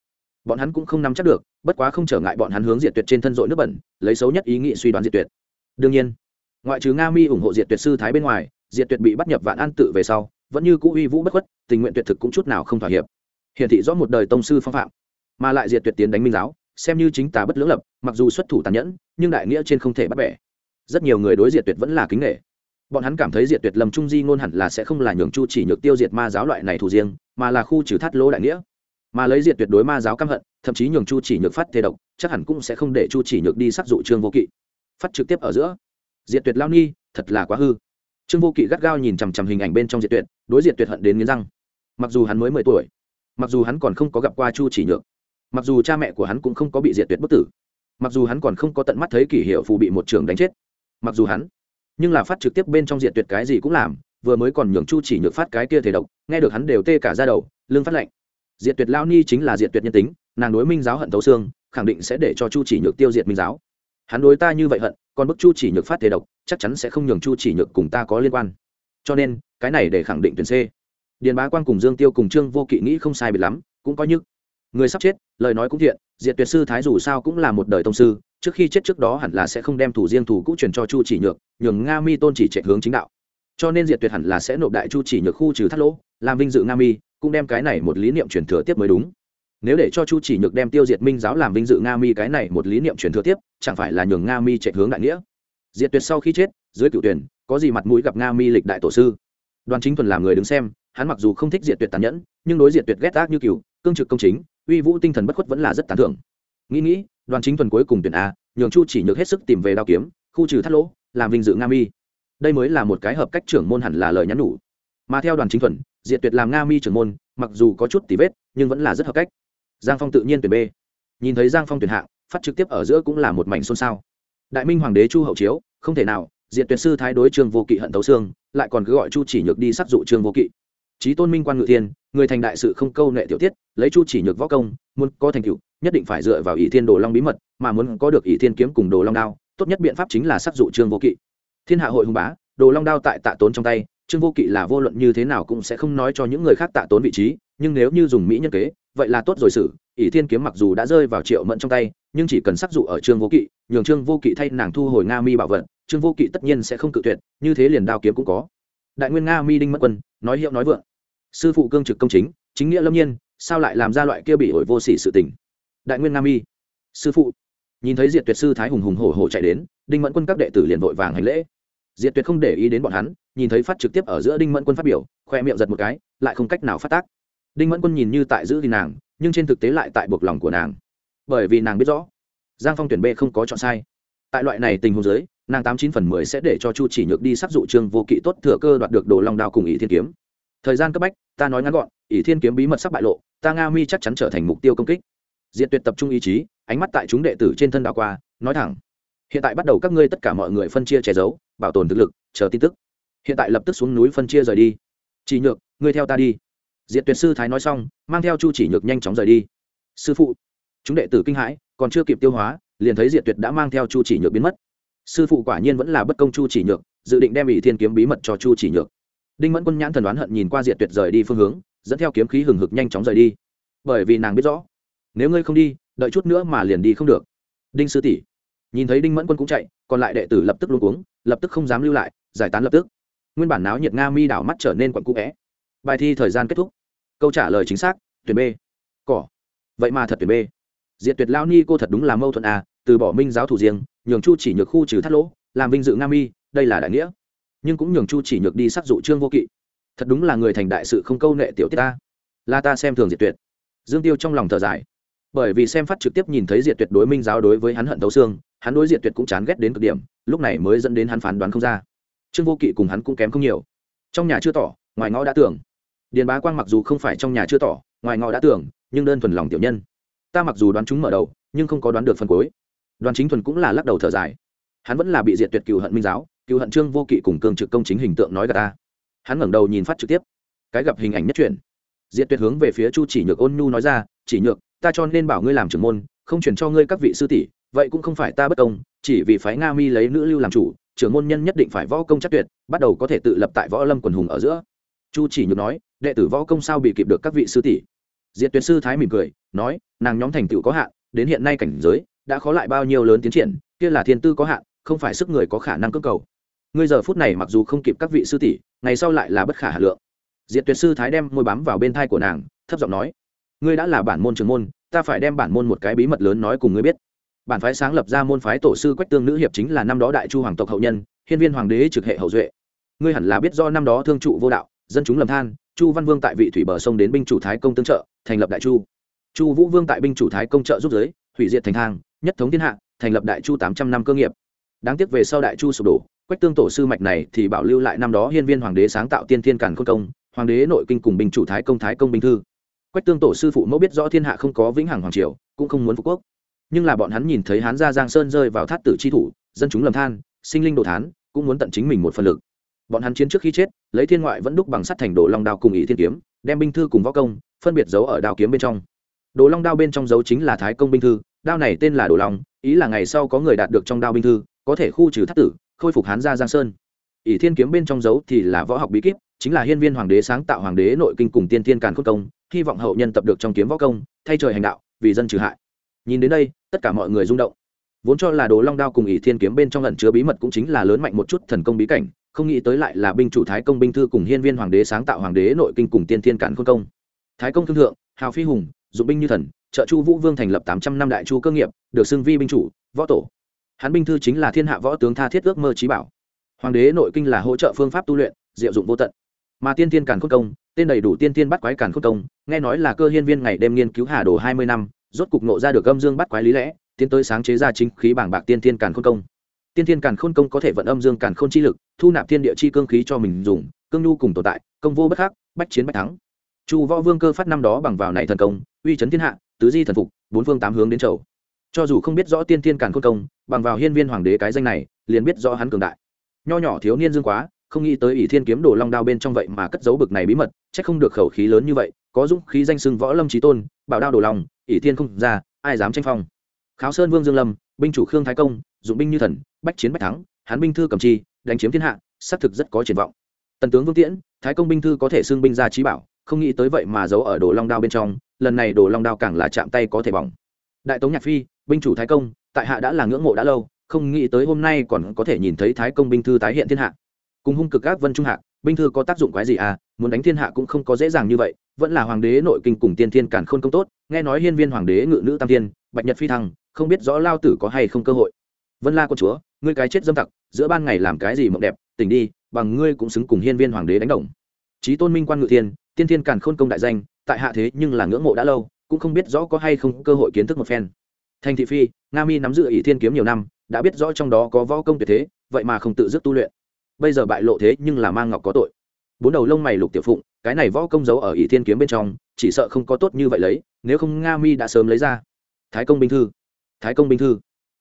Bọn hắn cũng không nắm chắc được, bất quá không trở ngại bọn hắn hướng diệt tuyệt trên thân dội nước bẩn, lấy xấu nhất ý nghĩ suy đoán diệt tuyệt. Đương nhiên, ngoại trừ nga mi ủng hộ diệt tuyệt sư thái bên ngoài, diệt tuyệt bị bắt nhập vạn an tự về sau vẫn như cũ uy vũ bất khuất, tình nguyện tuyệt thực cũng chút nào không thỏa hiệp. Hiển thị rõ một đời tông sư phong phạm, mà lại diệt tuyệt tiến đánh minh giáo, xem như chính tà bất lưỡng lập, mặc dù xuất thủ tàn nhẫn, nhưng đại nghĩa trên không thể bắt bẻ. Rất nhiều người đối diệt tuyệt vẫn là kính nghệ bọn hắn cảm thấy diệt tuyệt lầm trung di ngôn hẳn là sẽ không là nhường chu chỉ nhược tiêu diệt ma giáo loại này thủ riêng, mà là khu trừ thắt lỗ đại nghĩa. Mà lấy diệt tuyệt đối ma giáo căm hận, thậm chí nhường chu chỉ nhược phát thế độc, chắc hẳn cũng sẽ không để chu chỉ nhược đi sắc dụ trương vô kỵ. Phát trực tiếp ở giữa. Diệt tuyệt lao ni, thật là quá hư trương vô kỵ gắt gao nhìn chằm chằm hình ảnh bên trong diệt tuyệt, đối diệt tuyệt hận đến nghiến răng. Mặc dù hắn mới mười tuổi, mặc dù hắn còn không có gặp qua chu chỉ nhược, mặc dù cha mẹ của hắn cũng không có bị diệt tuyệt bất tử, mặc dù hắn còn không có tận mắt thấy kỷ hiệu phù bị một trường đánh chết, mặc dù hắn, nhưng là phát trực tiếp bên trong diệt tuyệt cái gì cũng làm, vừa mới còn nhường chu chỉ nhược phát cái kia thể độc, nghe được hắn đều tê cả ra đầu lương phát lệnh diệt tuyệt lao ni chính là diệt tuyệt nhân tính, nàng đối minh giáo hận tấu xương, khẳng định sẽ để cho chu chỉ nhược tiêu diệt minh giáo. Hắn đối ta như vậy hận còn bức chu chỉ nhược phát thế độc, chắc chắn sẽ không nhường chu chỉ nhược cùng ta có liên quan. Cho nên, cái này để khẳng định tuyển c. Điền bá quan cùng dương tiêu cùng trương vô kỵ nghĩ không sai biệt lắm, cũng có nhức người sắp chết, lời nói cũng thiện, diệt tuyệt sư thái dù sao cũng là một đời tông sư, trước khi chết trước đó hẳn là sẽ không đem thủ riêng thủ cũ truyền cho chu chỉ nhược, nhường nga mi tôn chỉ chạy hướng chính đạo. Cho nên diệt tuyệt hẳn là sẽ nộp đại chu chỉ nhược khu trừ thắt lỗ, làm vinh dự nga mi, cũng đem cái này một lý niệm truyền thừa tiếp mới đúng nếu để cho chu chỉ nhược đem tiêu diệt minh giáo làm vinh dự nga mi cái này một lý niệm truyền thừa tiếp, chẳng phải là nhường nga mi chạy hướng đại nghĩa? Diệt tuyệt sau khi chết, dưới cựu tuyển, có gì mặt mũi gặp nga mi lịch đại tổ sư? Đoàn chính thuần làm người đứng xem, hắn mặc dù không thích diệt tuyệt tàn nhẫn, nhưng đối diệt tuyệt ghét ác như cựu cương trực công chính, uy vũ tinh thần bất khuất vẫn là rất tán thưởng. Nghĩ nghĩ, đoàn chính thuần cuối cùng tuyển a, nhường chu chỉ nhược hết sức tìm về đao kiếm, khu trừ thắt lỗ, làm vinh dự nga mi. Đây mới là một cái hợp cách trưởng môn hẳn là lời nhắn nhủ. Mà theo đoàn chính thuần, diệt tuyệt làm nga mi trưởng môn, mặc dù có chút tỉ vết, nhưng vẫn là rất hợp cách giang phong tự nhiên tuyển b. Nhìn thấy giang phong tuyển hạng, phát trực tiếp ở giữa cũng là một mảnh xôn xao. Đại minh hoàng đế chu hậu chiếu, không thể nào, diện tuyệt sư thái đối trương vô kỵ hận tấu xương, lại còn cứ gọi chu chỉ nhược đi sắc dụ trương vô kỵ. Trí tôn minh quan ngự thiên, người thành đại sự không câu nệ tiểu tiết, lấy chu chỉ nhược võ công, muốn có thành tựu, nhất định phải dựa vào ỷ thiên đồ long bí mật, mà muốn có được ỷ thiên kiếm cùng đồ long đao, tốt nhất biện pháp chính là sắc dụ trương vô kỵ. Thiên hạ hội hùng bá, đồ long đao tại tạ tốn trong tay, trương vô kỵ là vô luận như thế nào cũng sẽ không nói cho những người khác tạ tốn vị trí, nhưng nếu như dùng mỹ nhân kế vậy là tốt rồi xử, ỷ thiên kiếm mặc dù đã rơi vào triệu mẫn trong tay, nhưng chỉ cần sắc dụ ở trương vô kỵ, nhường trương vô kỵ thay nàng thu hồi nga mi bảo vật, trương vô kỵ tất nhiên sẽ không cự tuyệt, như thế liền đao kiếm cũng có. Đại nguyên nga mi đinh mất quân, nói hiệu nói vượng. Sư phụ cương trực công chính chính nghĩa lâm nhiên, sao lại làm ra loại kia bị ổi vô sỉ sự tình? Đại nguyên nga mi. Sư phụ. Nhìn thấy diệt tuyệt sư thái hùng hùng hổ hổ chạy đến, đinh mẫn quân các đệ tử liền vội vàng hành lễ. Diệt tuyệt không để ý đến bọn hắn, nhìn thấy phát trực tiếp ở giữa đinh mẫn quân phát biểu, khoe miệng giật một cái, lại không cách nào phát tác đinh mẫn quân nhìn như tại giữ thì nàng, nhưng trên thực tế lại tại buộc lòng của nàng. Bởi vì nàng biết rõ, giang phong tuyển b không có chọn sai. Tại loại này tình huống giới nàng tám chín phần mười sẽ để cho chu chỉ nhược đi sắc dụ trương vô kỵ tốt thừa cơ đoạt được đồ long đao cùng ý thiên kiếm. Thời gian cấp bách, ta nói ngắn gọn ý thiên kiếm bí mật sắp bại lộ, ta nga mi chắc chắn trở thành mục tiêu công kích. Diện tuyệt tập trung ý chí, ánh mắt tại chúng đệ tử trên thân đảo qua, nói thẳng. Hiện tại bắt đầu các ngươi tất cả mọi người phân chia che giấu, bảo tồn thực lực, chờ tin tức. Hiện tại lập tức xuống núi phân chia rời đi. Chỉ nhược, ngươi theo ta đi diện tuyệt sư thái nói xong, mang theo chu chỉ nhược nhanh chóng rời đi. Sư phụ, chúng đệ tử kinh hãi, còn chưa kịp tiêu hóa, liền thấy diệt tuyệt đã mang theo chu chỉ nhược biến mất. Sư phụ quả nhiên vẫn là bất công chu chỉ nhược, dự định đem ỷ thiên kiếm bí mật cho chu chỉ nhược. Đinh mẫn quân nhãn thần đoán hận nhìn qua diệt tuyệt rời đi phương hướng, dẫn theo kiếm khí hừng hực nhanh chóng rời đi. Bởi vì nàng biết rõ, nếu ngươi không đi, đợi chút nữa mà liền đi không được. Đinh sư tỷ, nhìn thấy đinh mẫn quân cũng chạy, còn lại đệ tử lập tức luôn cuống, lập tức không dám lưu lại, giải tán lập tức. Nguyên bản náo nhiệt nga mi đảo mắt trở nên quặn cũ vẽ bài thi thời gian kết thúc câu trả lời chính xác, tuyển b. Cỏ. Vậy mà thật tuyển b. Diệt tuyệt lao ni cô thật đúng là mâu thuẫn à từ bỏ minh giáo thủ riêng, nhường chu chỉ nhược khu trừ thắt lỗ, làm vinh dự nga mi, đây là đại nghĩa. Nhưng cũng nhường chu chỉ nhược đi sắc dụ trương vô kỵ. Thật đúng là người thành đại sự không câu nệ tiểu tiết ta. Là ta xem thường diệt tuyệt. Dương tiêu trong lòng thở dài. Bởi vì xem phát trực tiếp nhìn thấy diệt tuyệt đối minh giáo đối với hắn hận tấu xương, hắn đối diệt tuyệt cũng chán ghét đến cực điểm, lúc này mới dẫn đến hắn phán đoán không ra. Trương vô kỵ cùng hắn cũng kém không nhiều. Trong nhà chưa tỏ, ngoài ngõ đã tưởng điền bá quang mặc dù không phải trong nhà chưa tỏ, ngoài ngọ đã tưởng, nhưng đơn thuần lòng tiểu nhân. Ta mặc dù đoán chúng mở đầu, nhưng không có đoán được phần cuối. Đoàn chính thuần cũng là lắc đầu thở dài. Hắn vẫn là bị diệt tuyệt cựu hận minh giáo cựu hận trương vô kỵ cùng cường trực công chính hình tượng nói gà ta. Hắn ngẩng đầu nhìn phát trực tiếp. Cái gặp hình ảnh nhất truyền diệt tuyệt hướng về phía chu chỉ nhược ôn nhu nói ra, chỉ nhược, ta cho nên bảo ngươi làm trưởng môn, không chuyển cho ngươi các vị sư tỷ, vậy cũng không phải ta bất công, chỉ vì phái nga mi lấy nữ lưu làm chủ, trưởng môn nhân nhất định phải võ công chắc tuyệt, bắt đầu có thể tự lập tại võ lâm quần hùng ở giữa. Chu chỉ nhược nói đệ tử võ công sao bị kịp được các vị sư tỷ? Diệt tuyệt sư thái mỉm cười, nói, nàng nhóm thành tựu có hạn, đến hiện nay cảnh giới, đã khó lại bao nhiêu lớn tiến triển, kia là thiên tư có hạn, không phải sức người có khả năng cơ cầu. Ngươi giờ phút này mặc dù không kịp các vị sư tỷ, ngày sau lại là bất khả hà lượng. Diệt tuyệt sư thái đem môi bám vào bên thai của nàng, thấp giọng nói, ngươi đã là bản môn trường môn, ta phải đem bản môn một cái bí mật lớn nói cùng ngươi biết. Bản phái sáng lập ra môn phái tổ sư quách tương nữ hiệp chính là năm đó đại chu hoàng tộc hậu nhân, hiên viên hoàng đế trực hệ hậu duệ. Ngươi hẳn là biết do năm đó thương trụ vô đạo, dân chúng lầm than chu văn vương tại vị thủy bờ sông đến binh chủ thái công tương trợ, thành lập đại chu. Chu vũ vương tại binh chủ thái công trợ giúp giới, hủy diệt thành thang, nhất thống thiên hạ, thành lập đại chu tám trăm năm cơ nghiệp. Đáng tiếc về sau đại chu sụp đổ, quách tương tổ sư mạch này thì bảo lưu lại năm đó hiên viên hoàng đế sáng tạo tiên thiên cản khôn công, hoàng đế nội kinh cùng binh chủ thái công thái công binh thư. Quách tương tổ sư phụ mẫu biết rõ thiên hạ không có vĩnh hằng hoàng triều, cũng không muốn phục quốc. Nhưng là bọn hắn nhìn thấy hán gia giang sơn rơi vào thát tử chi thủ, dân chúng lầm than, sinh linh đồ thán, cũng muốn tận chính mình một phần lực bọn hắn chiến trước khi chết, lấy thiên ngoại vẫn đúc bằng sắt thành đồ long đao cùng ý thiên kiếm, đem binh thư cùng võ công, phân biệt giấu ở đao kiếm bên trong. Đồ long đao bên trong giấu chính là thái công binh thư, đao này tên là đồ long, ý là ngày sau có người đạt được trong đao binh thư, có thể khu trừ thất tử, khôi phục hán gia giang sơn. Ỷ thiên kiếm bên trong dấu thì là võ học bí kíp, chính là hiên viên hoàng đế sáng tạo hoàng đế nội kinh cùng tiên thiên càn khôn công, hy vọng hậu nhân tập được trong kiếm võ công, thay trời hành đạo, vì dân trừ hại. Nhìn đến đây, tất cả mọi người rung động. Vốn cho là đồ long đao cùng ỷ thiên kiếm bên trong lần chứa bí mật cũng chính là lớn mạnh một chút thần công bí cảnh không nghĩ tới lại là binh chủ thái công binh thư cùng hiên viên hoàng đế sáng tạo hoàng đế nội kinh cùng tiên thiên cản khôn công. Thái công thương thượng, hào phi hùng, dụng binh như thần, trợ chu vũ vương thành lập tám trăm năm đại chu cơ nghiệp, được xưng vi binh chủ, võ tổ. Hắn binh thư chính là thiên hạ võ tướng tha thiết ước mơ trí bảo. Hoàng đế nội kinh là hỗ trợ phương pháp tu luyện, diệu dụng vô tận. Mà tiên tiên Cản khôn công, tên đầy đủ tiên tiên bắt quái Cản khôn công, nghe nói là cơ hiên viên ngày đêm nghiên cứu hà đồ hai mươi năm, rốt cục nộ ra được âm dương bắt quái lý lẽ, tiến tới sáng chế ra chính khí bảng bạc tiên tiên Cản khôn công tiên Thiên càn khôn công có thể vận âm dương càn khôn chi lực, thu nạp thiên địa chi cương khí cho mình dùng, cương nhu cùng tồn tại, công vô bất khắc, bách chiến bách thắng. Chu võ vương cơ phát năm đó bằng vào này thần công, uy chấn thiên hạ, tứ di thần phục, bốn phương tám hướng đến chầu. Cho dù không biết rõ tiên Thiên càn khôn công, bằng vào hiên viên hoàng đế cái danh này, liền biết rõ hắn cường đại. Nho nhỏ thiếu niên dương quá, không nghĩ tới ỷ thiên kiếm đồ long đao bên trong vậy mà cất giấu bực này bí mật, chắc không được khẩu khí lớn như vậy, có dũng khí danh sưng võ lâm trí tôn, bảo đao đồ lòng ỷ thiên không ra, ai dám tranh phong. Kháo sơn vương dương lâm, binh chủ khương thái công, dụng binh như thần bách chiến bách thắng, hán binh thư cầm chi, đánh chiếm thiên hạ, xác thực rất có triển vọng. Tần tướng vương tiễn, thái công binh thư có thể xưng binh ra trí bảo, không nghĩ tới vậy mà giấu ở đồ long đao bên trong, lần này đồ long đao càng là chạm tay có thể bỏng. Đại tống nhạc phi, binh chủ thái công, tại hạ đã là ngưỡng mộ đã lâu, không nghĩ tới hôm nay còn có thể nhìn thấy thái công binh thư tái hiện thiên hạ. Cùng hung cực các vân trung hạ binh thư có tác dụng quái gì à muốn đánh thiên hạ cũng không có dễ dàng như vậy, vẫn là hoàng đế nội kinh cùng tiên thiên cản khôn công tốt, nghe nói hiên viên hoàng đế ngự nữ tam tiên bạch nhật phi thăng, không biết rõ lao tử có hay không cơ hội. Vân la quân chúa ngươi cái chết dâm tặc, giữa ban ngày làm cái gì mộng đẹp, tỉnh đi, bằng ngươi cũng xứng cùng hiên viên hoàng đế đánh đồng. Trí tôn minh quan ngự thiên, tiên thiên càn khôn công đại danh, tại hạ thế nhưng là ngưỡng mộ đã lâu, cũng không biết rõ có hay không cơ hội kiến thức một phen. Thành thị phi, nga mi nắm giữ ỷ thiên kiếm nhiều năm, đã biết rõ trong đó có võ công tuyệt thế, vậy mà không tự dứt tu luyện. Bây giờ bại lộ thế nhưng là mang ngọc có tội. Bốn đầu lông mày lục tiểu phụng, cái này võ công giấu ở ỷ thiên kiếm bên trong, chỉ sợ không có tốt như vậy lấy, nếu không nga mi đã sớm lấy ra. Thái công binh thư. Thái công binh thư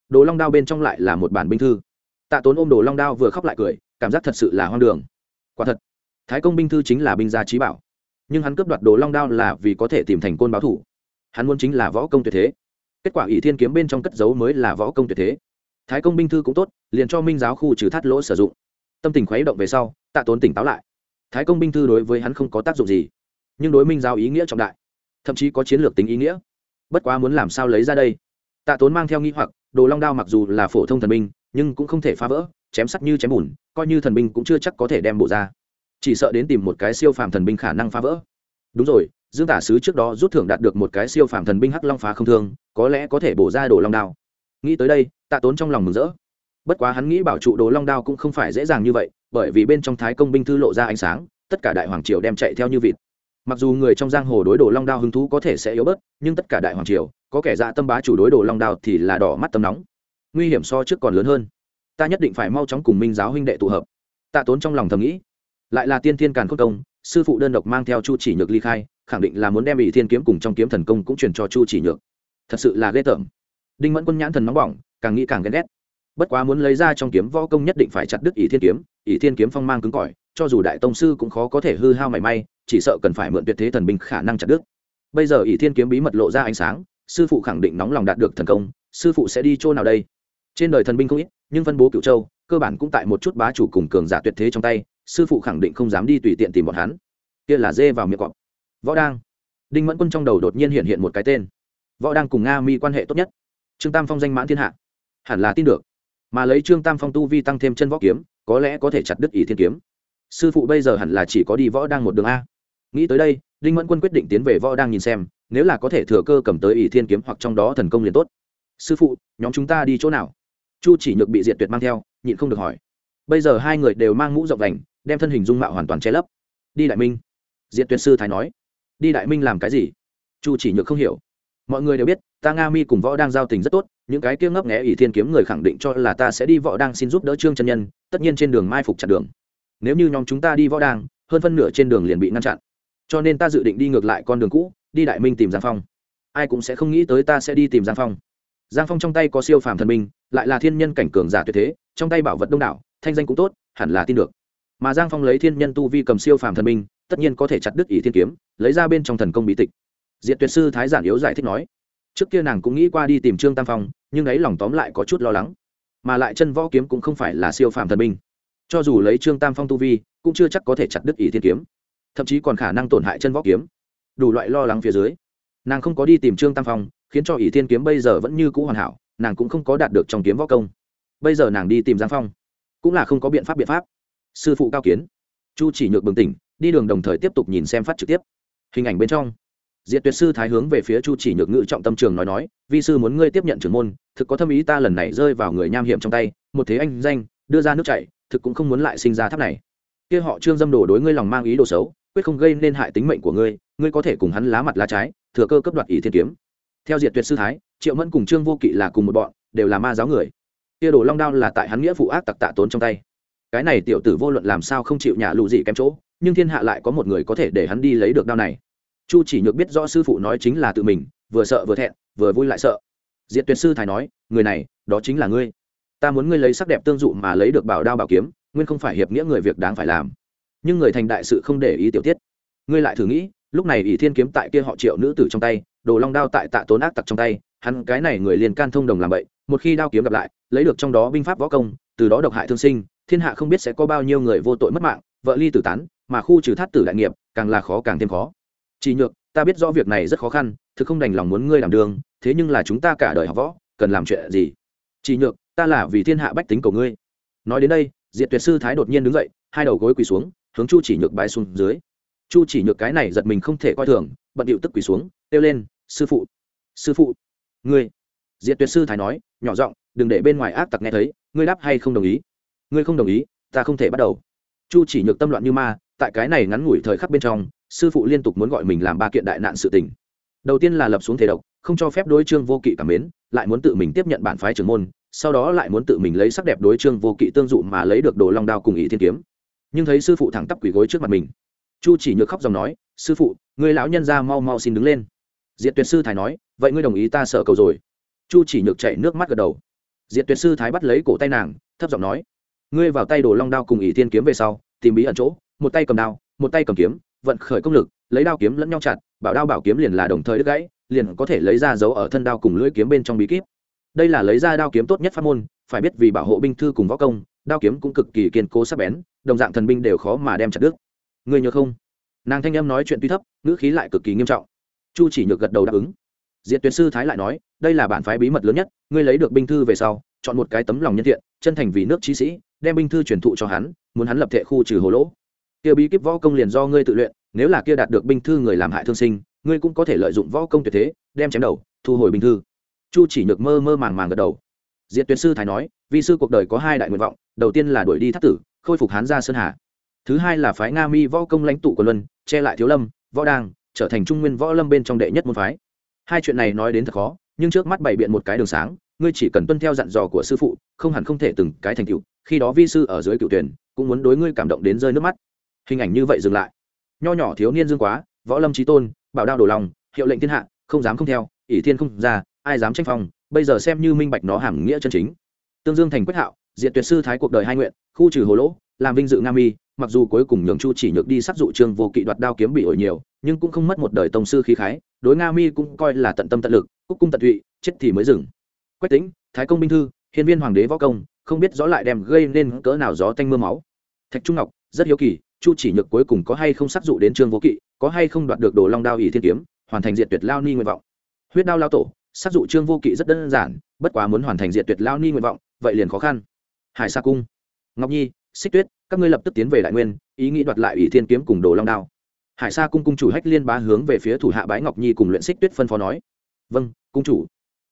đồ long đao bên trong lại là một bản binh thư. Tạ tốn ôm đồ long đao vừa khóc lại cười, cảm giác thật sự là hoang đường. Quả thật, thái công binh thư chính là binh gia trí bảo. Nhưng hắn cướp đoạt đồ long đao là vì có thể tìm thành côn báo thủ. Hắn muốn chính là võ công tuyệt thế. Kết quả ỷ thiên kiếm bên trong cất giấu mới là võ công tuyệt thế. Thái công binh thư cũng tốt, liền cho minh giáo khu trừ thắt lỗ sử dụng. Tâm tình khuấy động về sau, tạ tốn tỉnh táo lại. Thái công binh thư đối với hắn không có tác dụng gì, nhưng đối minh giáo ý nghĩa trọng đại, thậm chí có chiến lược tính ý nghĩa. Bất quá muốn làm sao lấy ra đây? Tạ tốn mang theo nghĩ hoặc đồ long đao mặc dù là phổ thông thần binh, nhưng cũng không thể phá vỡ, chém sắt như chém bùn, coi như thần binh cũng chưa chắc có thể đem bộ ra. Chỉ sợ đến tìm một cái siêu phàm thần binh khả năng phá vỡ. Đúng rồi, dương tả sứ trước đó rút thưởng đạt được một cái siêu phàm thần binh hắc long phá không thương, có lẽ có thể bổ ra đồ long đao. Nghĩ tới đây, tạ tốn trong lòng mừng rỡ. Bất quá hắn nghĩ bảo trụ đồ long đao cũng không phải dễ dàng như vậy, bởi vì bên trong thái công binh thư lộ ra ánh sáng, tất cả đại hoàng triều đem chạy theo như vịt. Mặc dù người trong giang hồ đối đồ long đao hứng thú có thể sẽ yếu bớt, nhưng tất cả đại hoàng triều có kẻ dạ tâm bá chủ đối đồ long đao thì là đỏ mắt tâm nóng. Nguy hiểm so trước còn lớn hơn. Ta nhất định phải mau chóng cùng minh giáo huynh đệ tụ hợp. Tạ tốn trong lòng thầm nghĩ. Lại là tiên thiên càn khôn công, sư phụ đơn độc mang theo chu chỉ nhược ly khai, khẳng định là muốn đem ỷ thiên kiếm cùng trong kiếm thần công cũng truyền cho chu chỉ nhược. Thật sự là ghê tởm. Đinh mẫn quân nhãn thần nóng bỏng, càng nghĩ càng ghen ghét. Bất quá muốn lấy ra trong kiếm võ công nhất định phải chặt đứt ỷ thiên kiếm, ỷ thiên kiếm phong mang cứng cỏi, cho dù đại tông sư cũng khó có thể hư hao mảy may, chỉ sợ cần phải mượn tuyệt thế thần binh khả năng chặt đứt. Bây giờ ỷ thiên kiếm bí mật lộ ra ánh sáng sư phụ khẳng định nóng lòng đạt được thần công, sư phụ sẽ đi chỗ nào đây? Trên đời thần binh không ít, nhưng phân bố cựu châu, cơ bản cũng tại một chút bá chủ cùng cường giả tuyệt thế trong tay, sư phụ khẳng định không dám đi tùy tiện tìm bọn hắn. Kia là dê vào miệng cọp. Võ đang. Đinh mẫn quân trong đầu đột nhiên hiện hiện một cái tên. Võ đang cùng nga mi quan hệ tốt nhất. Trương tam phong danh mãn thiên hạ. Hẳn là tin được. Mà lấy trương tam phong tu vi tăng thêm chân võ kiếm, có lẽ có thể chặt đứt ý thiên kiếm. Sư phụ bây giờ hẳn là chỉ có đi võ đang một đường a. Nghĩ tới đây, đinh mẫn quân quyết định tiến về võ đang nhìn xem nếu là có thể thừa cơ cầm tới ỷ thiên kiếm hoặc trong đó thần công liền tốt. Sư phụ, nhóm chúng ta đi chỗ nào? Chu chỉ nhược bị diệt tuyệt mang theo, nhịn không được hỏi. Bây giờ hai người đều mang mũ rộng đành đem thân hình dung mạo hoàn toàn che lấp. Đi đại minh. Diệt tuyệt sư thái nói. Đi đại minh làm cái gì? Chu chỉ nhược không hiểu. Mọi người đều biết, ta nga mi cùng võ đang giao tình rất tốt, những cái kia ngấp nghẽ ỷ thiên kiếm người khẳng định cho là ta sẽ đi võ đang xin giúp đỡ trương chân nhân, tất nhiên trên đường mai phục chặt đường. Nếu như nhóm chúng ta đi võ đang, hơn phân nửa trên đường liền bị ngăn chặn. Cho nên ta dự định đi ngược lại con đường cũ đi đại minh tìm giang phong ai cũng sẽ không nghĩ tới ta sẽ đi tìm giang phong giang phong trong tay có siêu phàm thần minh lại là thiên nhân cảnh cường giả tuyệt thế trong tay bảo vật đông đảo thanh danh cũng tốt hẳn là tin được mà giang phong lấy thiên nhân tu vi cầm siêu phàm thần minh tất nhiên có thể chặt đứt ỷ thiên kiếm lấy ra bên trong thần công bí tịch diện tuyệt sư thái giản yếu giải thích nói trước kia nàng cũng nghĩ qua đi tìm trương tam phong nhưng ấy lòng tóm lại có chút lo lắng mà lại chân võ kiếm cũng không phải là siêu phàm thần minh cho dù lấy trương tam phong tu vi cũng chưa chắc có thể chặt đứt ỷ thiên kiếm thậm chí còn khả năng tổn hại chân võ kiếm đủ loại lo lắng phía dưới. Nàng không có đi tìm trương tam phong, khiến cho ỷ thiên kiếm bây giờ vẫn như cũ hoàn hảo, nàng cũng không có đạt được trong kiếm võ công. Bây giờ nàng đi tìm giang phong, cũng là không có biện pháp biện pháp. Sư phụ cao kiến. Chu chỉ nhược bừng tỉnh, đi đường đồng thời tiếp tục nhìn xem phát trực tiếp. Hình ảnh bên trong. Diệt tuyệt sư thái hướng về phía chu chỉ nhược ngự trọng tâm trường nói nói, vi sư muốn ngươi tiếp nhận trưởng môn, thực có thâm ý ta lần này rơi vào người nham hiểm trong tay, một thế anh danh, đưa ra nước chảy, thực cũng không muốn lại sinh ra tháp này. Kia họ trương dâm đồ đối ngươi lòng mang ý đồ xấu, quyết không gây nên hại tính mệnh của ngươi ngươi có thể cùng hắn lá mặt lá trái, thừa cơ cấp đoạt ý thiên kiếm. Theo diệt tuyệt sư thái, triệu mẫn cùng trương vô kỵ là cùng một bọn, đều là ma giáo người. Tia đồ long đao là tại hắn nghĩa phụ ác tặc tạ tốn trong tay. Cái này tiểu tử vô luận làm sao không chịu nhà lụ gì kém chỗ, nhưng thiên hạ lại có một người có thể để hắn đi lấy được đao này. Chu chỉ nhược biết rõ sư phụ nói chính là tự mình, vừa sợ vừa thẹn, vừa vui lại sợ. Diệt tuyệt sư thái nói, người này, đó chính là ngươi. Ta muốn ngươi lấy sắc đẹp tương dụ mà lấy được bảo đao bảo kiếm, nguyên không phải hiệp nghĩa người việc đáng phải làm. Nhưng người thành đại sự không để ý tiểu tiết. Ngươi lại thử nghĩ lúc này ỷ thiên kiếm tại kia họ triệu nữ tử trong tay, đồ long đao tại tạ tốn ác tặc trong tay, hắn cái này người liền can thông đồng làm vậy một khi đao kiếm gặp lại, lấy được trong đó binh pháp võ công, từ đó độc hại thương sinh, thiên hạ không biết sẽ có bao nhiêu người vô tội mất mạng, vợ ly tử tán, mà khu trừ thát tử đại nghiệp, càng là khó càng thêm khó. Chỉ nhược, ta biết rõ việc này rất khó khăn, thực không đành lòng muốn ngươi làm đường, thế nhưng là chúng ta cả đời học võ, cần làm chuyện gì? Chỉ nhược, ta là vì thiên hạ bách tính của ngươi. Nói đến đây, diệt tuyệt sư thái đột nhiên đứng dậy, hai đầu gối quỳ xuống, hướng chu chỉ nhược bái xuống dưới chu chỉ nhược cái này giật mình không thể coi thường, bận điệu tức quỳ xuống, kêu lên, sư phụ! Sư phụ! Ngươi! Diệt tuyệt sư thái nói, nhỏ giọng, đừng để bên ngoài ác tặc nghe thấy, ngươi đáp hay không đồng ý? Ngươi không đồng ý, ta không thể bắt đầu. Chu chỉ nhược tâm loạn như ma, tại cái này ngắn ngủi thời khắc bên trong, sư phụ liên tục muốn gọi mình làm ba kiện đại nạn sự tình. Đầu tiên là lập xuống thể độc, không cho phép đối trương vô kỵ cảm mến, lại muốn tự mình tiếp nhận bản phái trưởng môn, sau đó lại muốn tự mình lấy sắc đẹp đối trương vô kỵ tương dụ mà lấy được đồ long đao cùng ý thiên kiếm. Nhưng thấy sư phụ thẳng tắp quỳ gối trước mặt mình chu chỉ nhược khóc dòng nói, sư phụ người lão nhân ra mau mau xin đứng lên. Diệt tuyệt sư thái nói, vậy ngươi đồng ý ta sợ cầu rồi. Chu chỉ nhược chạy nước mắt gật đầu. Diệt tuyệt sư thái bắt lấy cổ tay nàng, thấp giọng nói, ngươi vào tay đồ long đao cùng ỷ thiên kiếm về sau, tìm bí ẩn chỗ, một tay cầm đao, một tay cầm kiếm, vận khởi công lực, lấy đao kiếm lẫn nhau chặt, bảo đao bảo kiếm liền là đồng thời đứt gãy, liền có thể lấy ra dấu ở thân đao cùng lưỡi kiếm bên trong bí kíp. Đây là lấy ra đao kiếm tốt nhất pháp môn, phải biết vì bảo hộ binh thư cùng võ công, đao kiếm cũng cực kỳ kiên cố sắc bén, đồng dạng thần binh đều khó mà đem chặt đứt ngươi nhớ không? Nàng thanh em nói chuyện tuy thấp, ngữ khí lại cực kỳ nghiêm trọng. Chu chỉ nhược gật đầu đáp ứng. Diệt tuyệt sư thái lại nói, đây là bản phái bí mật lớn nhất, ngươi lấy được binh thư về sau, chọn một cái tấm lòng nhân thiện, chân thành vì nước trí sĩ, đem binh thư truyền thụ cho hắn, muốn hắn lập thệ khu trừ hồ lỗ. Kia bí kíp võ công liền do ngươi tự luyện, nếu là kia đạt được binh thư người làm hại thương sinh, ngươi cũng có thể lợi dụng võ công tuyệt thế, đem chém đầu, thu hồi binh thư. Chu chỉ nhược mơ mơ màng màng gật đầu. Diệt tuyệt sư thái nói vì sư cuộc đời có hai đại nguyện vọng, đầu tiên là đuổi đi thất tử, khôi phục hán gia sơn hà thứ hai là phái nga mi võ công lãnh tụ của luân, che lại thiếu lâm, võ đang trở thành trung nguyên võ lâm bên trong đệ nhất môn phái. Hai chuyện này nói đến thật khó, nhưng trước mắt bày biện một cái đường sáng, ngươi chỉ cần tuân theo dặn dò của sư phụ, không hẳn không thể từng cái thành tựu, khi đó vi sư ở dưới cựu tuyển, cũng muốn đối ngươi cảm động đến rơi nước mắt. Hình ảnh như vậy dừng lại. Nho nhỏ thiếu niên dương quá, võ lâm trí tôn, bảo đao đổ lòng, hiệu lệnh thiên hạ, không dám không theo, ỷ thiên không ra, ai dám tranh phong, bây giờ xem như minh bạch nó hàm nghĩa chân chính. Tương dương thành quyết hạo diện tuyệt sư thái cuộc đời hai nguyện, khu trừ hồ lỗ, làm vinh dự nga mi mặc dù cuối cùng nhường chu chỉ nhược đi sát dụ trương vô kỵ đoạt đao kiếm bị ổi nhiều, nhưng cũng không mất một đời tông sư khí khái, đối nga mi cũng coi là tận tâm tận lực, cúc cung tận tụy, chết thì mới dừng. Quách tính thái công binh thư hiến viên hoàng đế võ công, không biết rõ lại đem gây nên cỡ nào gió tanh mưa máu. Thạch trung ngọc, rất hiếu kỳ, chu chỉ nhược cuối cùng có hay không sát dụ đến trương vô kỵ, có hay không đoạt được đồ long đao ỷ thiên kiếm, hoàn thành diệt tuyệt lao ni nguyện vọng. Huyết đao lao tổ, sát dụ trương vô kỵ rất đơn giản, bất quá muốn hoàn thành diệt tuyệt lao ni nguyện vọng, vậy liền khó khăn. Hải sa cung. Ngọc nhi, xích tuyết các ngươi lập tức tiến về đại nguyên, ý nghĩ đoạt lại ủy thiên kiếm cùng đồ long đao. Hải sa cung cung chủ hách liên bá hướng về phía thủ hạ bái ngọc nhi cùng luyện xích tuyết phân phó nói. Vâng cung chủ.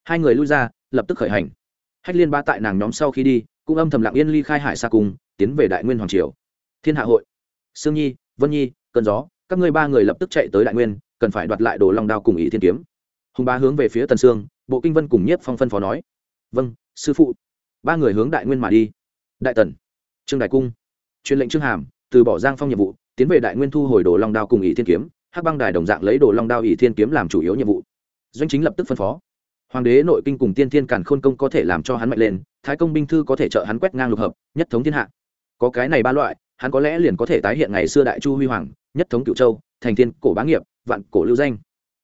Hai người lui ra, lập tức khởi hành. Hách liên bá tại nàng nhóm sau khi đi, cũng âm thầm lặng yên ly khai hải sa cung, tiến về đại nguyên hoàng triều. Thiên hạ hội. Sương nhi, vân nhi, cơn gió, các ngươi ba người lập tức chạy tới đại nguyên, cần phải đoạt lại đồ long đao cùng ý thiên kiếm. Hùng bá hướng về phía tần sương, bộ kinh vân cùng nhiếp phong phân phó nói. Vâng sư phụ. Ba người hướng đại nguyên mà đi. Đại tần. Trương đại cung truyền lệnh trương hàm, từ bỏ giang phong nhiệm vụ, tiến về đại nguyên thu hồi đồ long đao cùng ỷ thiên kiếm, hắc băng đài đồng dạng lấy đồ long đao ỷ thiên kiếm làm chủ yếu nhiệm vụ. Doanh chính lập tức phân phó. Hoàng đế nội kinh cùng tiên thiên càn khôn công có thể làm cho hắn mạnh lên, thái công binh thư có thể trợ hắn quét ngang lục hợp, nhất thống thiên hạ. Có cái này ba loại, hắn có lẽ liền có thể tái hiện ngày xưa đại chu huy hoàng, nhất thống cựu châu, thành thiên cổ bá nghiệp, vạn cổ lưu danh.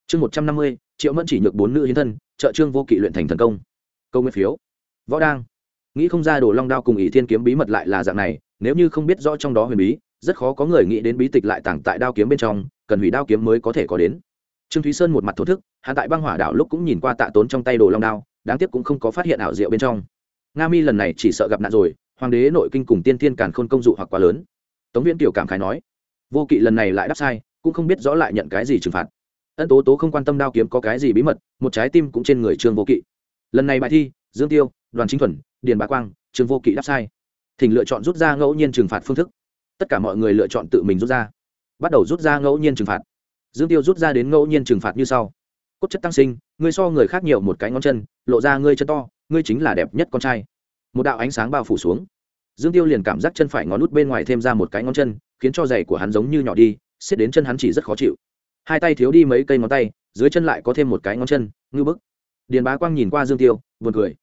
Chương một trăm năm mươi, triệu mẫn chỉ nhược bốn nữ hiến thân, trợ trương vô kỵ luyện thành thần công. Câu nguyên phiếu. Võ đang. Nghĩ không ra đồ long đao cùng ỷ thiên kiếm bí mật lại là dạng này nếu như không biết rõ trong đó huyền bí, rất khó có người nghĩ đến bí tịch lại tàng tại đao kiếm bên trong, cần hủy đao kiếm mới có thể có đến. Trương thúy sơn một mặt thổ thức hạ tại băng hỏa đảo lúc cũng nhìn qua tạ tốn trong tay đồ long đao, đáng tiếc cũng không có phát hiện ảo diệu bên trong. Nga mi lần này chỉ sợ gặp nạn rồi, hoàng đế nội kinh cùng tiên thiên càn khôn công dụ hoặc quá lớn. Tống viễn tiểu cảm khái nói, vô kỵ lần này lại đáp sai, cũng không biết rõ lại nhận cái gì trừng phạt. Ân tố tố không quan tâm đao kiếm có cái gì bí mật, một trái tim cũng trên người trương vô kỵ. Lần này bài thi, dương tiêu, đoàn chính thuần, điền bá quang, trương vô kỵ đáp sai thỉnh lựa chọn rút ra ngẫu nhiên trừng phạt phương thức. Tất cả mọi người lựa chọn tự mình rút ra. Bắt đầu rút ra ngẫu nhiên trừng phạt. Dương tiêu rút ra đến ngẫu nhiên trừng phạt như sau. Cốt chất tăng sinh, ngươi so người khác nhiều một cái ngón chân, lộ ra ngươi chân to, ngươi chính là đẹp nhất con trai. Một đạo ánh sáng bao phủ xuống. Dương tiêu liền cảm giác chân phải ngón nút bên ngoài thêm ra một cái ngón chân, khiến cho giày của hắn giống như nhỏ đi, xiết đến chân hắn chỉ rất khó chịu. Hai tay thiếu đi mấy cây ngón tay, dưới chân lại có thêm một cái ngón chân, ngư bức. Điền bá quang nhìn qua dương tiêu, buồn cười.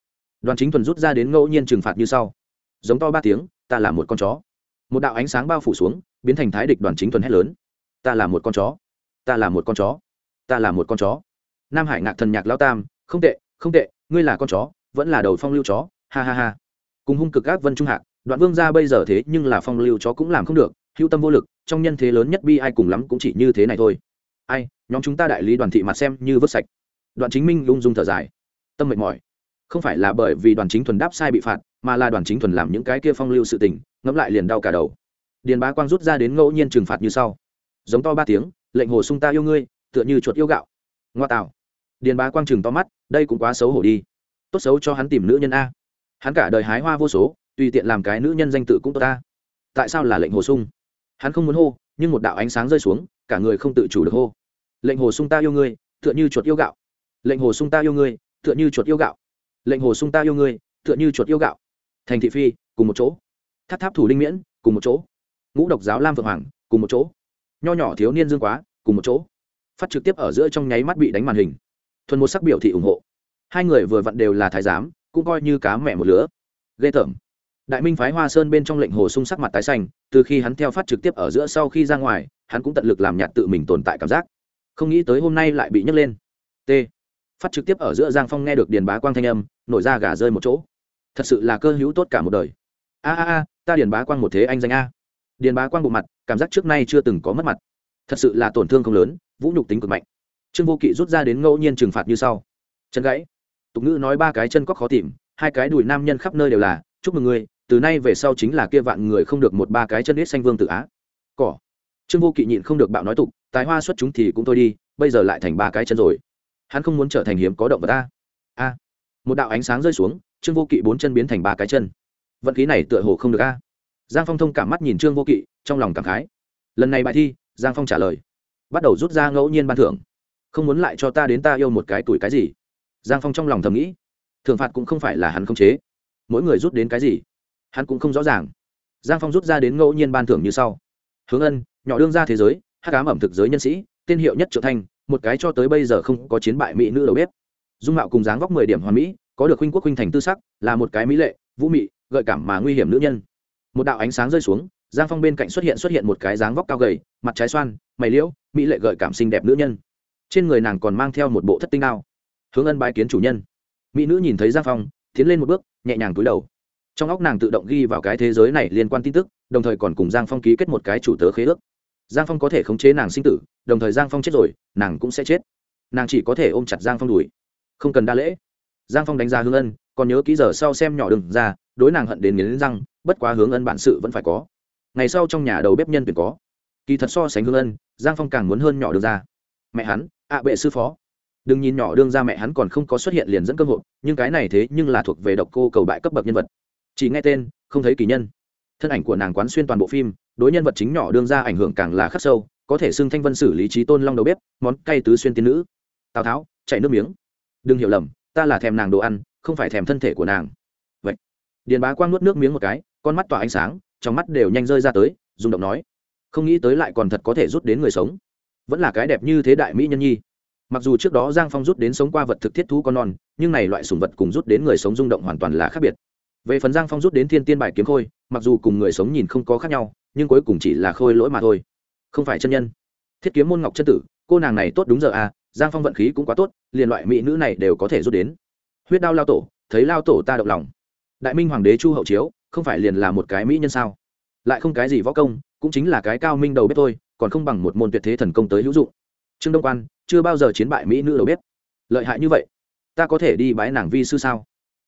Đoàn chính thuần rút ra đến ngẫu nhiên trừng phạt như sau giống to ba tiếng, ta là một con chó. Một đạo ánh sáng bao phủ xuống, biến thành thái địch đoàn chính thuần hét lớn. Ta là một con chó. Ta là một con chó. Ta là một con chó. Nam hải ngạc thần nhạc lao tam, không tệ không tệ, ngươi là con chó, vẫn là đầu phong lưu chó, ha ha ha. Cùng hung cực ác vân trung hạc, đoạn vương ra bây giờ thế nhưng là phong lưu chó cũng làm không được, hữu tâm vô lực, trong nhân thế lớn nhất bi ai cùng lắm cũng chỉ như thế này thôi. Ai, nhóm chúng ta đại lý đoàn thị mặt xem như vứt sạch. Đoạn chính minh lung dung thở dài. Tâm mệt mỏi. Không phải là bởi vì đoàn chính thuần đáp sai bị phạt mà là đoàn chính thuần làm những cái kia phong lưu sự tình, ngẫm lại liền đau cả đầu. Điền bá quang rút ra đến ngẫu nhiên trừng phạt như sau. Giống to ba tiếng, lệnh hồ sung ta yêu ngươi, tựa như chuột yêu gạo. Ngoa tạo. Điền bá quang chừng to mắt, đây cũng quá xấu hổ đi. Tốt xấu cho hắn tìm nữ nhân a. Hắn cả đời hái hoa vô số, tùy tiện làm cái nữ nhân danh tự cũng tốt ta. Tại sao là lệnh hồ sung? Hắn không muốn hô, nhưng một đạo ánh sáng rơi xuống, cả người không tự chủ được hô. Lệnh hồ sung ta yêu ngươi, tựa như chuột yêu gạo. Lệnh hồ sung ta yêu ngươi, tựa như chuột yêu gạo. Lệnh hồ sung ta yêu ngươi, tựa như chuột yêu gạo thành thị phi, cùng một chỗ. Tháp tháp thủ linh miễn, cùng một chỗ. Ngũ độc giáo lam vượng hoàng, cùng một chỗ. Nho nhỏ thiếu niên dương quá, cùng một chỗ. Phát trực tiếp ở giữa trong nháy mắt bị đánh màn hình. Thuần một sắc biểu thị ủng hộ. Hai người vừa vặn đều là thái giám, cũng coi như cá mẹ một lứa. Ghê tởm. Đại minh phái hoa sơn bên trong lệnh hồ sung sắc mặt tái xanh, từ khi hắn theo phát trực tiếp ở giữa sau khi ra ngoài, hắn cũng tận lực làm nhạt tự mình tồn tại cảm giác. Không nghĩ tới hôm nay lại bị nhấc lên. T. Phát trực tiếp ở giữa giang phong nghe được điền bá quang thanh âm, nổi ra gà rơi một chỗ thật sự là cơ hữu tốt cả một đời. A a a, ta điền bá quang một thế anh danh a. Điền bá quang bộ mặt, cảm giác trước nay chưa từng có mất mặt. Thật sự là tổn thương không lớn, vũ nhục tính cực mạnh. Trương vô kỵ rút ra đến ngẫu nhiên trừng phạt như sau. Chân gãy. Tục ngữ nói ba cái chân cóc khó tìm, hai cái đùi nam nhân khắp nơi đều là, chúc mừng ngươi từ nay về sau chính là kia vạn người không được một ba cái chân ít xanh vương tự á. Cỏ. Trương vô kỵ nhịn không được bạo nói tục, tài hoa xuất chúng thì cũng thôi đi, bây giờ lại thành ba cái chân rồi. Hắn không muốn trở thành hiếm có động vật ta a một đạo ánh sáng rơi xuống, trương vô kỵ bốn chân biến thành ba cái chân. Vận khí này tựa hồ không được a. Giang phong thông cảm mắt nhìn trương vô kỵ, trong lòng cảm khái. Lần này bài thi, giang phong trả lời. Bắt đầu rút ra ngẫu nhiên ban thưởng. Không muốn lại cho ta đến ta yêu một cái tuổi cái gì? Giang phong trong lòng thầm nghĩ. Thưởng phạt cũng không phải là hắn không chế. Mỗi người rút đến cái gì? Hắn cũng không rõ ràng. Giang phong rút ra đến ngẫu nhiên ban thưởng như sau. Hướng ân, nhỏ đương ra thế giới hát cám ẩm thực giới nhân sĩ, tên hiệu nhất trợ thanh, một cái cho tới bây giờ không có chiến bại mỹ nữ đầu bếp dung mạo cùng dáng vóc mười điểm hoàn mỹ, có được huynh quốc huynh thành tư sắc, là một cái mỹ lệ, vũ mị, gợi cảm mà nguy hiểm nữ nhân. Một đạo ánh sáng rơi xuống, giang phong bên cạnh xuất hiện xuất hiện một cái dáng vóc cao gầy, mặt trái xoan, mày liễu, mỹ lệ gợi cảm xinh đẹp nữ nhân. Trên người nàng còn mang theo một bộ thất tinh ao. Hướng ân bái kiến chủ nhân. Mỹ nữ nhìn thấy giang phong, tiến lên một bước, nhẹ nhàng túi đầu. Trong óc nàng tự động ghi vào cái thế giới này liên quan tin tức, đồng thời còn cùng giang phong ký kết một cái chủ tớ khế ước. Giang phong có thể khống chế nàng sinh tử, đồng thời giang phong chết rồi, nàng cũng sẽ chết. Nàng chỉ có thể ôm chặt giang phong đùi không cần đa lễ. Giang phong đánh giá hướng ân, còn nhớ ký giờ sau xem nhỏ đừng ra, đối nàng hận đến nghiến răng, bất quá hướng ân bản sự vẫn phải có. Ngày sau trong nhà đầu bếp nhân tuyển có. Kỳ thật so sánh hướng ân, giang phong càng muốn hơn nhỏ đường ra. Mẹ hắn, ạ bệ sư phó. Đừng nhìn nhỏ đương ra mẹ hắn còn không có xuất hiện liền dẫn cơ hội, nhưng cái này thế nhưng là thuộc về độc cô cầu bại cấp bậc nhân vật. Chỉ nghe tên, không thấy kỳ nhân. Thân ảnh của nàng quán xuyên toàn bộ phim, đối nhân vật chính nhỏ đương ra ảnh hưởng càng là khắc sâu, có thể xưng thanh vân xử lý trí tôn long đầu bếp, món cay tứ xuyên tiên nữ. Tào tháo chạy nước miếng đừng hiểu lầm, ta là thèm nàng đồ ăn, không phải thèm thân thể của nàng. Vậy, điền bá quang nuốt nước miếng một cái, con mắt tỏa ánh sáng, trong mắt đều nhanh rơi ra tới, rung động nói, không nghĩ tới lại còn thật có thể rút đến người sống. Vẫn là cái đẹp như thế đại mỹ nhân nhi. Mặc dù trước đó giang phong rút đến sống qua vật thực thiết thú con non, nhưng này loại sùng vật cùng rút đến người sống rung động hoàn toàn là khác biệt. Về phần giang phong rút đến thiên tiên bài kiếm khôi, mặc dù cùng người sống nhìn không có khác nhau, nhưng cuối cùng chỉ là khôi lỗi mà thôi. Không phải chân nhân. Thiết kiếm môn ngọc chân tử, cô nàng này tốt đúng giờ à giang phong vận khí cũng quá tốt, liền loại mỹ nữ này đều có thể rút đến. Huyết đao lao tổ, thấy lao tổ ta động lòng. Đại minh hoàng đế chu hậu chiếu, không phải liền là một cái mỹ nhân sao? Lại không cái gì võ công, cũng chính là cái cao minh đầu bếp thôi, còn không bằng một môn tuyệt thế thần công tới hữu dụng. Trương đông quan, chưa bao giờ chiến bại mỹ nữ đầu bếp. Lợi hại như vậy, ta có thể đi bái nàng vi sư sao?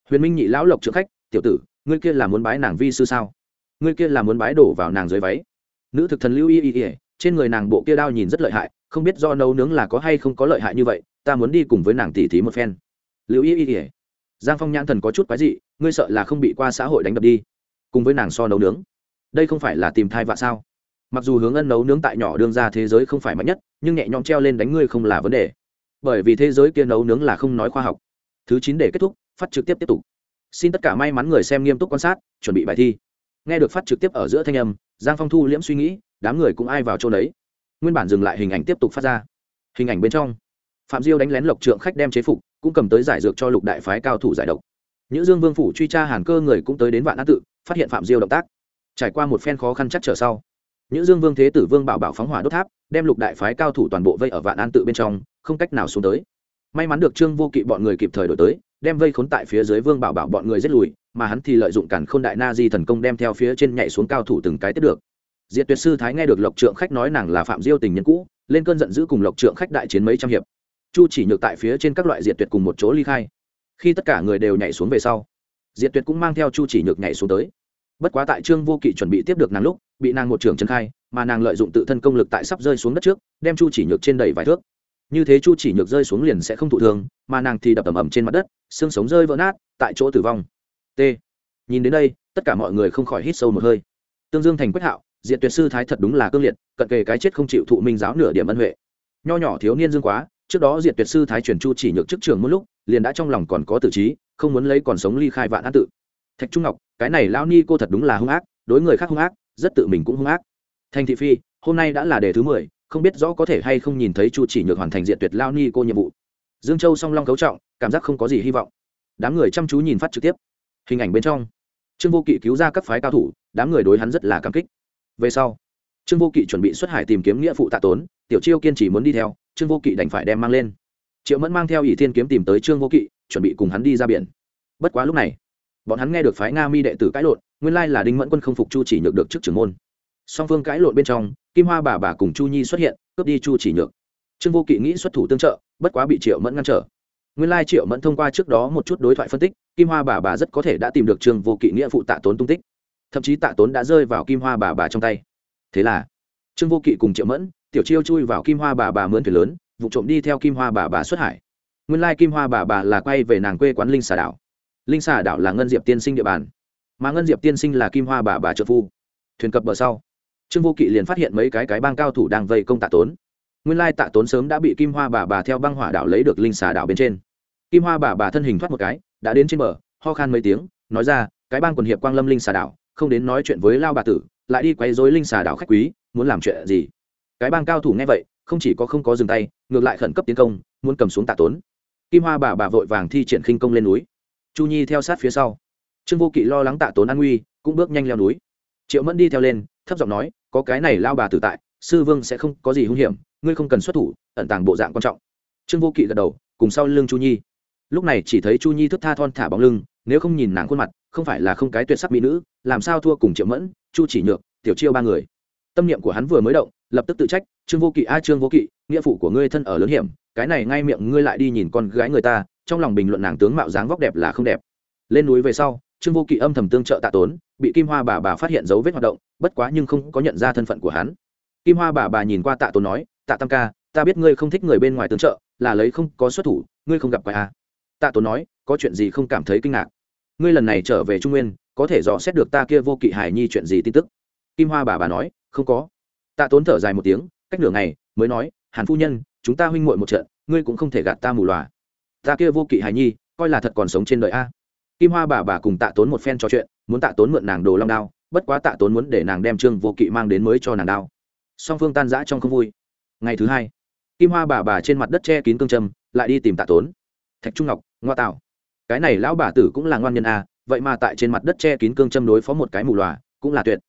Huyền minh nhị lão lộc trượng khách, tiểu tử, ngươi kia là muốn bái nàng vi sư sao? Ngươi kia là muốn bái đổ vào nàng dưới váy? Nữ thực thần lưu y y y trên người nàng bộ kia đao nhìn rất lợi hại không biết do nấu nướng là có hay không có lợi hại như vậy, ta muốn đi cùng với nàng tỉ thí một phen. Lưu ý ý ỉa giang phong nhãn thần có chút quái dị, ngươi sợ là không bị qua xã hội đánh đập đi. Cùng với nàng so nấu nướng, đây không phải là tìm thai vạ sao? Mặc dù hướng ân nấu nướng tại nhỏ đương ra thế giới không phải mạnh nhất, nhưng nhẹ nhõm treo lên đánh ngươi không là vấn đề. Bởi vì thế giới kia nấu nướng là không nói khoa học. Thứ chín để kết thúc, phát trực tiếp tiếp tục. Xin tất cả may mắn người xem nghiêm túc quan sát, chuẩn bị bài thi. Nghe được phát trực tiếp ở giữa thanh âm, giang phong thu liễm suy nghĩ, đám người cũng ai vào chỗ đấy nguyên bản dừng lại hình ảnh tiếp tục phát ra. Hình ảnh bên trong, phạm diêu đánh lén lộc trượng khách đem chế phục, cũng cầm tới giải dược cho lục đại phái cao thủ giải độc. Những dương vương phủ truy tra hàn cơ người cũng tới đến vạn an tự, phát hiện phạm diêu động tác. Trải qua một phen khó khăn chắc trở sau những dương vương thế tử vương bảo bảo phóng hỏa đốt tháp, đem lục đại phái cao thủ toàn bộ vây ở vạn an tự bên trong, không cách nào xuống tới. May mắn được trương vô kỵ bọn người kịp thời đổi tới, đem vây khốn tại phía dưới vương bảo bảo bọn người giết lùi, mà hắn thì lợi dụng cản k h ô n đại na di thần công đem theo phía trên nhảy xuống cao thủ từng cái tiếp được diệt tuyệt sư thái nghe được lộc trượng khách nói nàng là phạm diêu tình nhân cũ, lên cơn giận dữ cùng lộc trượng khách đại chiến mấy trăm hiệp. Chu chỉ nhược tại phía trên các loại diệt tuyệt cùng một chỗ ly khai. Khi tất cả người đều nhảy xuống về sau, diệt tuyệt cũng mang theo chu chỉ nhược nhảy xuống tới. Bất quá tại trương vô kỵ chuẩn bị tiếp được nàng lúc, bị nàng một trường trần khai, mà nàng lợi dụng tự thân công lực tại sắp rơi xuống đất trước, đem chu chỉ nhược trên đầy vài thước. Như thế chu chỉ nhược rơi xuống liền sẽ không thụ thương, mà nàng thì đập ầm ầm trên mặt đất, xương sống rơi vỡ nát, tại chỗ tử vong. T. Nhìn đến đây, tất cả mọi người không khỏi hít sâu một hơi. Tương dương thành quyết hạo diện tuyệt sư thái thật đúng là cương liệt, cận kề cái chết không chịu thụ minh giáo nửa điểm ân huệ. Nho nhỏ thiếu niên dương quá, trước đó diệt tuyệt sư thái truyền chu chỉ nhược trước trường một lúc, liền đã trong lòng còn có tử trí, không muốn lấy còn sống ly khai vạn an tự. Thạch trung ngọc, cái này lao ni cô thật đúng là hung ác, đối người khác hung ác, rất tự mình cũng hung ác. Thành thị phi, hôm nay đã là đề thứ mười, không biết rõ có thể hay không nhìn thấy chu chỉ nhược hoàn thành diện tuyệt lao ni cô nhiệm vụ. Dương châu song long cấu trọng, cảm giác không có gì hy vọng. Đám người chăm chú nhìn phát trực tiếp. Hình ảnh bên trong. Trương vô kỵ cứu ra các phái cao thủ, đám người đối hắn rất là cảm kích về sau, trương vô kỵ chuẩn bị xuất hải tìm kiếm nghĩa phụ tạ tốn, tiểu chiêu kiên trì muốn đi theo, trương vô kỵ đành phải đem mang lên. Triệu mẫn mang theo ỷ thiên kiếm tìm tới trương vô kỵ, chuẩn bị cùng hắn đi ra biển. Bất quá lúc này, bọn hắn nghe được phái nga mi đệ tử cãi lộn, nguyên lai là đinh mẫn quân không phục chu chỉ nhược được trước trưởng môn. Song phương cãi lộn bên trong, kim hoa bà bà cùng chu nhi xuất hiện, cướp đi chu chỉ nhược. Trương vô kỵ nghĩ xuất thủ tương trợ, bất quá bị triệu mẫn ngăn trở. Nguyên lai triệu mẫn thông qua trước đó một chút đối thoại phân tích, kim hoa bà bà rất có thể đã tìm được trương vô kỵ nghĩa phụ tạ tốn tung tích thậm chí tạ tốn đã rơi vào kim hoa bà bà trong tay. Thế là, trương vô kỵ cùng triệu mẫn, tiểu chiêu chui vào kim hoa bà bà mướn thuyền lớn, vụ trộm đi theo kim hoa bà bà xuất hải. Nguyên lai kim hoa bà bà là quay về nàng quê quán linh xà đảo. Linh xà đảo là ngân diệp tiên sinh địa bàn, mà ngân diệp tiên sinh là kim hoa bà bà trợ phu. Thuyền cập bờ sau, trương vô kỵ liền phát hiện mấy cái cái bang cao thủ đang vây công tạ tốn. Nguyên lai tạ tốn sớm đã bị kim hoa bà bà theo băng hỏa đảo lấy được linh xà đảo bên trên. Kim hoa bà bà thân hình thoát một cái, đã đến trên bờ, ho khan mấy tiếng, nói ra, cái bang quần hiệp quang lâm linh xà đảo không đến nói chuyện với lao bà tử, lại đi quấy dối linh xà đảo khách quý, muốn làm chuyện gì? Cái bang cao thủ nghe vậy, không chỉ có không có dừng tay, ngược lại khẩn cấp tiến công, muốn cầm xuống tạ tốn. Kim hoa bà bà vội vàng thi triển khinh công lên núi. Chu nhi theo sát phía sau. Trương vô kỵ lo lắng tạ tốn an nguy, cũng bước nhanh leo núi. Triệu mẫn đi theo lên, thấp giọng nói, có cái này lao bà tử tại, sư vương sẽ không có gì hung hiểm, ngươi không cần xuất thủ, ẩn tàng bộ dạng quan trọng. Trương vô kỵ gật đầu, cùng sau lưng chu nhi. Lúc này chỉ thấy chu nhi thức tha thon thả bóng lưng, nếu không nhìn nàng khuôn mặt không phải là không cái tuyệt sắc mỹ nữ, làm sao thua cùng triệu mẫn, chu chỉ nhược, tiểu chiêu ba người. Tâm niệm của hắn vừa mới động, lập tức tự trách, trương vô kỵ a, trương vô kỵ, nghĩa phụ của ngươi thân ở lớn hiểm, cái này ngay miệng ngươi lại đi nhìn con gái người ta, trong lòng bình luận nàng tướng mạo dáng vóc đẹp là không đẹp. Lên núi về sau, trương vô kỵ âm thầm tương trợ tạ tốn, bị kim hoa bà bà phát hiện dấu vết hoạt động, bất quá nhưng không có nhận ra thân phận của hắn. Kim hoa bà bà nhìn qua tạ tốn nói, tạ tam ca, ta biết ngươi không thích người bên ngoài tương trợ, là lấy không có xuất thủ, ngươi không gặp quái à. tạ tốn nói, có chuyện gì không cảm thấy kinh ngạc? Ngươi lần này trở về trung nguyên, có thể dò xét được ta kia vô kỵ hải nhi chuyện gì tin tức? Kim hoa bà bà nói, không có. Tạ tốn thở dài một tiếng, cách nửa ngày, mới nói, hàn phu nhân, chúng ta huynh muội một trận, ngươi cũng không thể gạt ta mù loà. Ta kia vô kỵ hải nhi, coi là thật còn sống trên đời a. Kim hoa bà bà cùng tạ tốn một phen trò chuyện, muốn tạ tốn mượn nàng đồ long đao, bất quá tạ tốn muốn để nàng đem trương vô kỵ mang đến mới cho nàng đao. Song phương tan rã trong không vui. Ngày thứ hai, kim hoa bà bà trên mặt đất che kín cương trâm lại đi tìm tạ tốn. Thạch trung ngọc, ngoa tạo cái này lão bà tử cũng là ngoan nhân a vậy mà tại trên mặt đất che kín cương châm đối phó một cái mù loà, cũng là tuyệt.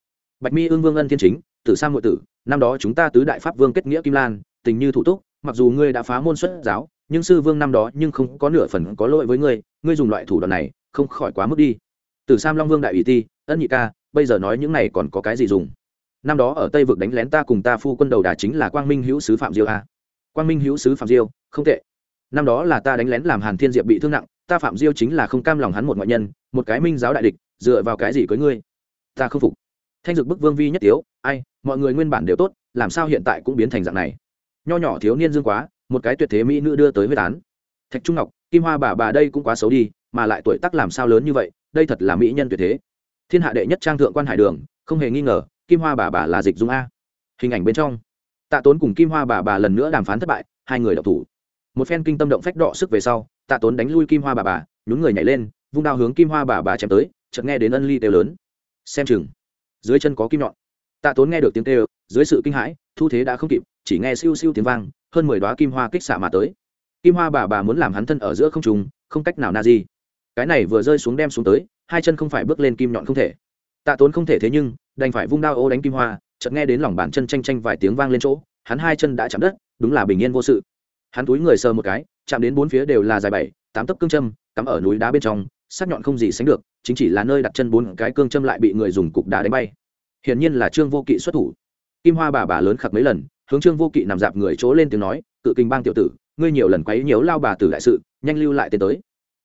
Bạch mi ương vương ân thiên chính, tử sa ngụy tử, năm đó chúng ta tứ đại pháp vương kết nghĩa kim lan, tình như thủ túc, mặc dù ngươi đã phá môn xuất giáo, nhưng sư vương năm đó nhưng không có nửa phần có lỗi với ngươi ngươi dùng loại thủ đoạn này, không khỏi quá mức đi. Tử sam long vương đại ủy ti, ân nhị ca, bây giờ nói những này còn có cái gì dùng? Năm đó ở tây vực đánh lén ta cùng ta phu quân đầu đà chính là quang minh hữu sứ phạm diêu a. Quang minh hữu sứ phạm diêu, không tệ. Năm đó là ta đánh lén làm hàn thiên diệp bị thương nặng ta phạm diêu chính là không cam lòng hắn một ngoại nhân, một cái minh giáo đại địch, dựa vào cái gì cưới ngươi? Ta không phục. Thanh dực bức vương vi nhất tiếu, ai, mọi người nguyên bản đều tốt, làm sao hiện tại cũng biến thành dạng này? Nho nhỏ thiếu niên dương quá, một cái tuyệt thế mỹ nữ đưa tới huyết án thạch trung ngọc, kim hoa bà bà đây cũng quá xấu đi, mà lại tuổi tác làm sao lớn như vậy, đây thật là mỹ nhân tuyệt thế. Thiên hạ đệ nhất trang thượng quan hải đường, không hề nghi ngờ, kim hoa bà bà là dịch dung a. Hình ảnh bên trong, tạ tốn cùng kim hoa bà bà lần nữa đàm phán thất bại, hai người đậu thủ. Một phen kinh tâm động phách đọ sức về sau tạ tốn đánh lui kim hoa bà bà, nhún người nhảy lên, vung đao hướng kim hoa bà bà chém tới, chợt nghe đến ân ly kêu lớn. Xem chừng. Dưới chân có kim nhọn. Tạ tốn nghe được tiếng kêu, dưới sự kinh hãi, thu thế đã không kịp, chỉ nghe siêu siêu tiếng vang, hơn mười đoá kim hoa kích xạ mà tới. Kim hoa bà bà muốn làm hắn thân ở giữa không trùng không cách nào na di. Cái này vừa rơi xuống đem xuống tới, hai chân không phải bước lên kim nhọn không thể. Tạ tốn không thể thế nhưng, đành phải vung đao ô đánh kim hoa, chợt nghe đến lòng bàn chân tranh tranh vài tiếng vang lên chỗ, hắn hai chân đã chạm đất, đúng là bình yên vô sự hắn túi người sờ một cái, chạm đến bốn phía đều là dài bảy, tám tấc cương châm, cắm ở núi đá bên trong, sắc nhọn không gì sánh được, chính chỉ là nơi đặt chân bốn cái cương châm lại bị người dùng cục đá đánh bay. Hiển nhiên là trương vô kỵ xuất thủ. Kim hoa bà bà lớn khặc mấy lần, hướng trương vô kỵ nằm dạp người chỗ lên tiếng nói, cự kinh bang tiểu tử, ngươi nhiều lần quấy nhiễu lao bà tử đại sự, nhanh lưu lại tiến tới.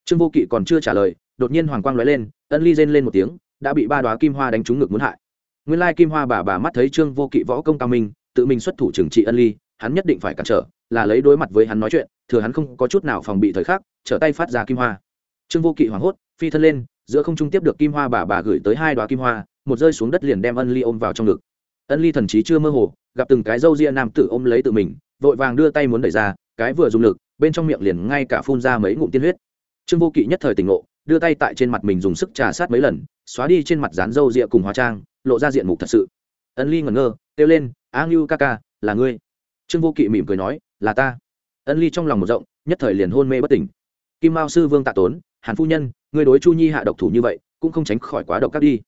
Trương vô kỵ còn chưa trả lời, đột nhiên hoàng quang lóe lên, ân ly rên lên một tiếng, đã bị ba đoá kim hoa đánh trúng ngực muốn hại. Nguyên lai kim hoa bà bà mắt thấy trương vô kỵ võ công cao minh, tự mình xuất thủ trừng trị ân ly, hắn nhất định phải cản trở là lấy đối mặt với hắn nói chuyện, thừa hắn không có chút nào phòng bị thời khắc, trở tay phát ra kim hoa. Trương vô kỵ hoảng hốt, phi thân lên, giữa không trung tiếp được kim hoa bà bà gửi tới hai đoá kim hoa, một rơi xuống đất liền đem ân ly ôm vào trong ngực. Ân ly thần trí chưa mơ hồ, gặp từng cái râu ria nam tử ôm lấy tự mình, vội vàng đưa tay muốn đẩy ra, cái vừa dùng lực, bên trong miệng liền ngay cả phun ra mấy ngụm tiên huyết. Trương vô kỵ nhất thời tỉnh ngộ, đưa tay tại trên mặt mình dùng sức trà sát mấy lần, xóa đi trên mặt dán râu ria cùng hóa trang, lộ ra diện mục thật sự. Ân ly ngẩn ngơ, kêu lên, a ngưu ca ca, là ngươi. Trương vô kỵ mỉm cười nói là ta. Ân ly trong lòng một rộng, nhất thời liền hôn mê bất tỉnh. Kim mao sư vương tạ tốn, hàn phu nhân, ngươi đối chu nhi hạ độc thủ như vậy, cũng không tránh khỏi quá độc các đi.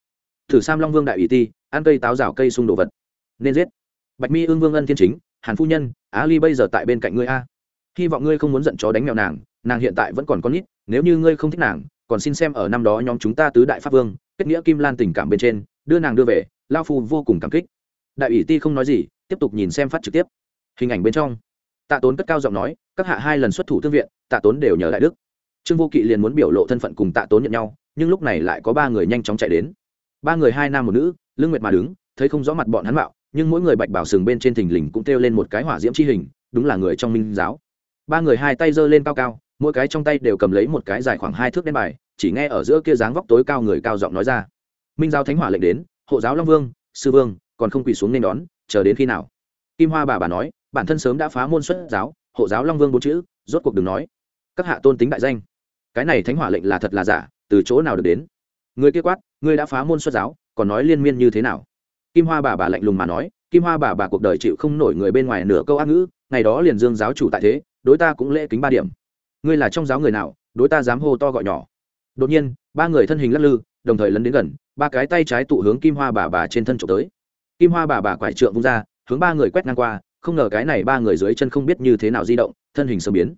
Thử sam long vương đại ủy ti, ăn cây táo rào cây xung đồ vật. Nên giết. Bạch mi ương vương ân thiên chính, hàn phu nhân, á ly bây giờ tại bên cạnh ngươi a. Hy vọng ngươi không muốn giận chó đánh mèo nàng nàng hiện tại vẫn còn con nít, nếu như ngươi không thích nàng, còn xin xem ở năm đó nhóm chúng ta tứ đại pháp vương, kết nghĩa kim lan tình cảm bên trên, đưa nàng đưa về, lao phu vô cùng cảm kích. Đại ủy ti không nói gì, tiếp tục nhìn xem phát trực tiếp. Hình ảnh bên trong tạ tốn cất cao giọng nói, các hạ hai lần xuất thủ thương viện, tạ tốn đều nhờ đại đức. Trương vô kỵ liền muốn biểu lộ thân phận cùng tạ tốn nhận nhau, nhưng lúc này lại có ba người nhanh chóng chạy đến. Ba người hai nam một nữ, lương nguyệt mà đứng, thấy không rõ mặt bọn hắn mạo, nhưng mỗi người bạch bảo sừng bên trên thình lình cũng kêu lên một cái hỏa diễm chi hình, đúng là người trong minh giáo. Ba người hai tay giơ lên cao cao, mỗi cái trong tay đều cầm lấy một cái dài khoảng hai thước đen bài, chỉ nghe ở giữa kia dáng vóc tối cao người cao giọng nói ra. Minh giáo thánh hỏa lệnh đến, hộ giáo long vương, sư vương, còn không quỳ xuống nên đón, chờ đến khi nào? Kim hoa bà bà nói bản thân sớm đã phá môn xuất giáo, hộ giáo long vương bốn chữ, rốt cuộc đừng nói. Các hạ tôn tính đại danh. Cái này thánh hỏa lệnh là thật là giả, từ chỗ nào được đến? Người kia quát, ngươi đã phá môn xuất giáo, còn nói liên miên như thế nào? Kim hoa bà bà lạnh lùng mà nói, kim hoa bà bà cuộc đời chịu không nổi người bên ngoài nửa câu ác ngữ, ngày đó liền dương giáo chủ tại thế, đối ta cũng lễ kính ba điểm. Ngươi là trong giáo người nào, đối ta dám hô to gọi nhỏ. Đột nhiên, ba người thân hình lắc lư, đồng thời lấn đến gần, ba cái tay trái tụ hướng kim hoa bà bà trên thân trộm tới. Kim hoa bà bà quải trượng vung ra, hướng ba người quét ngang qua không ngờ cái này ba người dưới chân không biết như thế nào di động, thân hình sơ biến.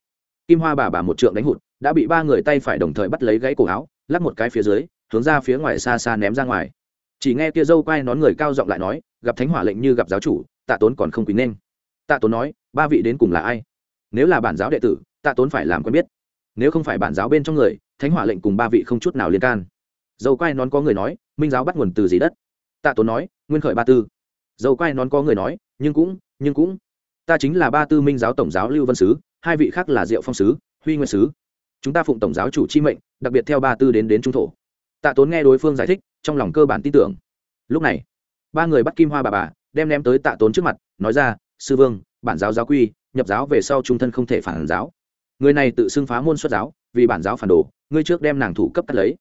Kim hoa bà bà một trượng đánh hụt, đã bị ba người tay phải đồng thời bắt lấy gãy cổ áo, lắc một cái phía dưới, hướng ra phía ngoài xa xa ném ra ngoài. Chỉ nghe kia dâu quay nón người cao giọng lại nói, gặp thánh hỏa lệnh như gặp giáo chủ, tạ tốn còn không quý nên. Tạ tốn nói, ba vị đến cùng là ai? Nếu là bản giáo đệ tử, tạ tốn phải làm quen biết. Nếu không phải bản giáo bên trong người, thánh hỏa lệnh cùng ba vị không chút nào liên can. Dâu quay nón có người nói, minh giáo bắt nguồn từ gì đất? Tạ tốn nói, nguyên khởi ba tư dầu quay nón có người nói, nhưng cũng nhưng cũng, ta chính là ba tư minh giáo tổng giáo lưu văn sứ, hai vị khác là diệu phong sứ, huy nguyên sứ. Chúng ta phụng tổng giáo chủ chi mệnh, đặc biệt theo ba tư đến đến trung thổ. Tạ tốn nghe đối phương giải thích, trong lòng cơ bản tin tưởng. Lúc này, ba người bắt kim hoa bà bà, đem ném tới tạ tốn trước mặt, nói ra, sư vương, bản giáo giáo quy, nhập giáo về sau trung thân không thể phản giáo. Người này tự xưng phá môn xuất giáo, vì bản giáo phản đồ, ngươi trước đem nàng thủ cấp cắt lấy.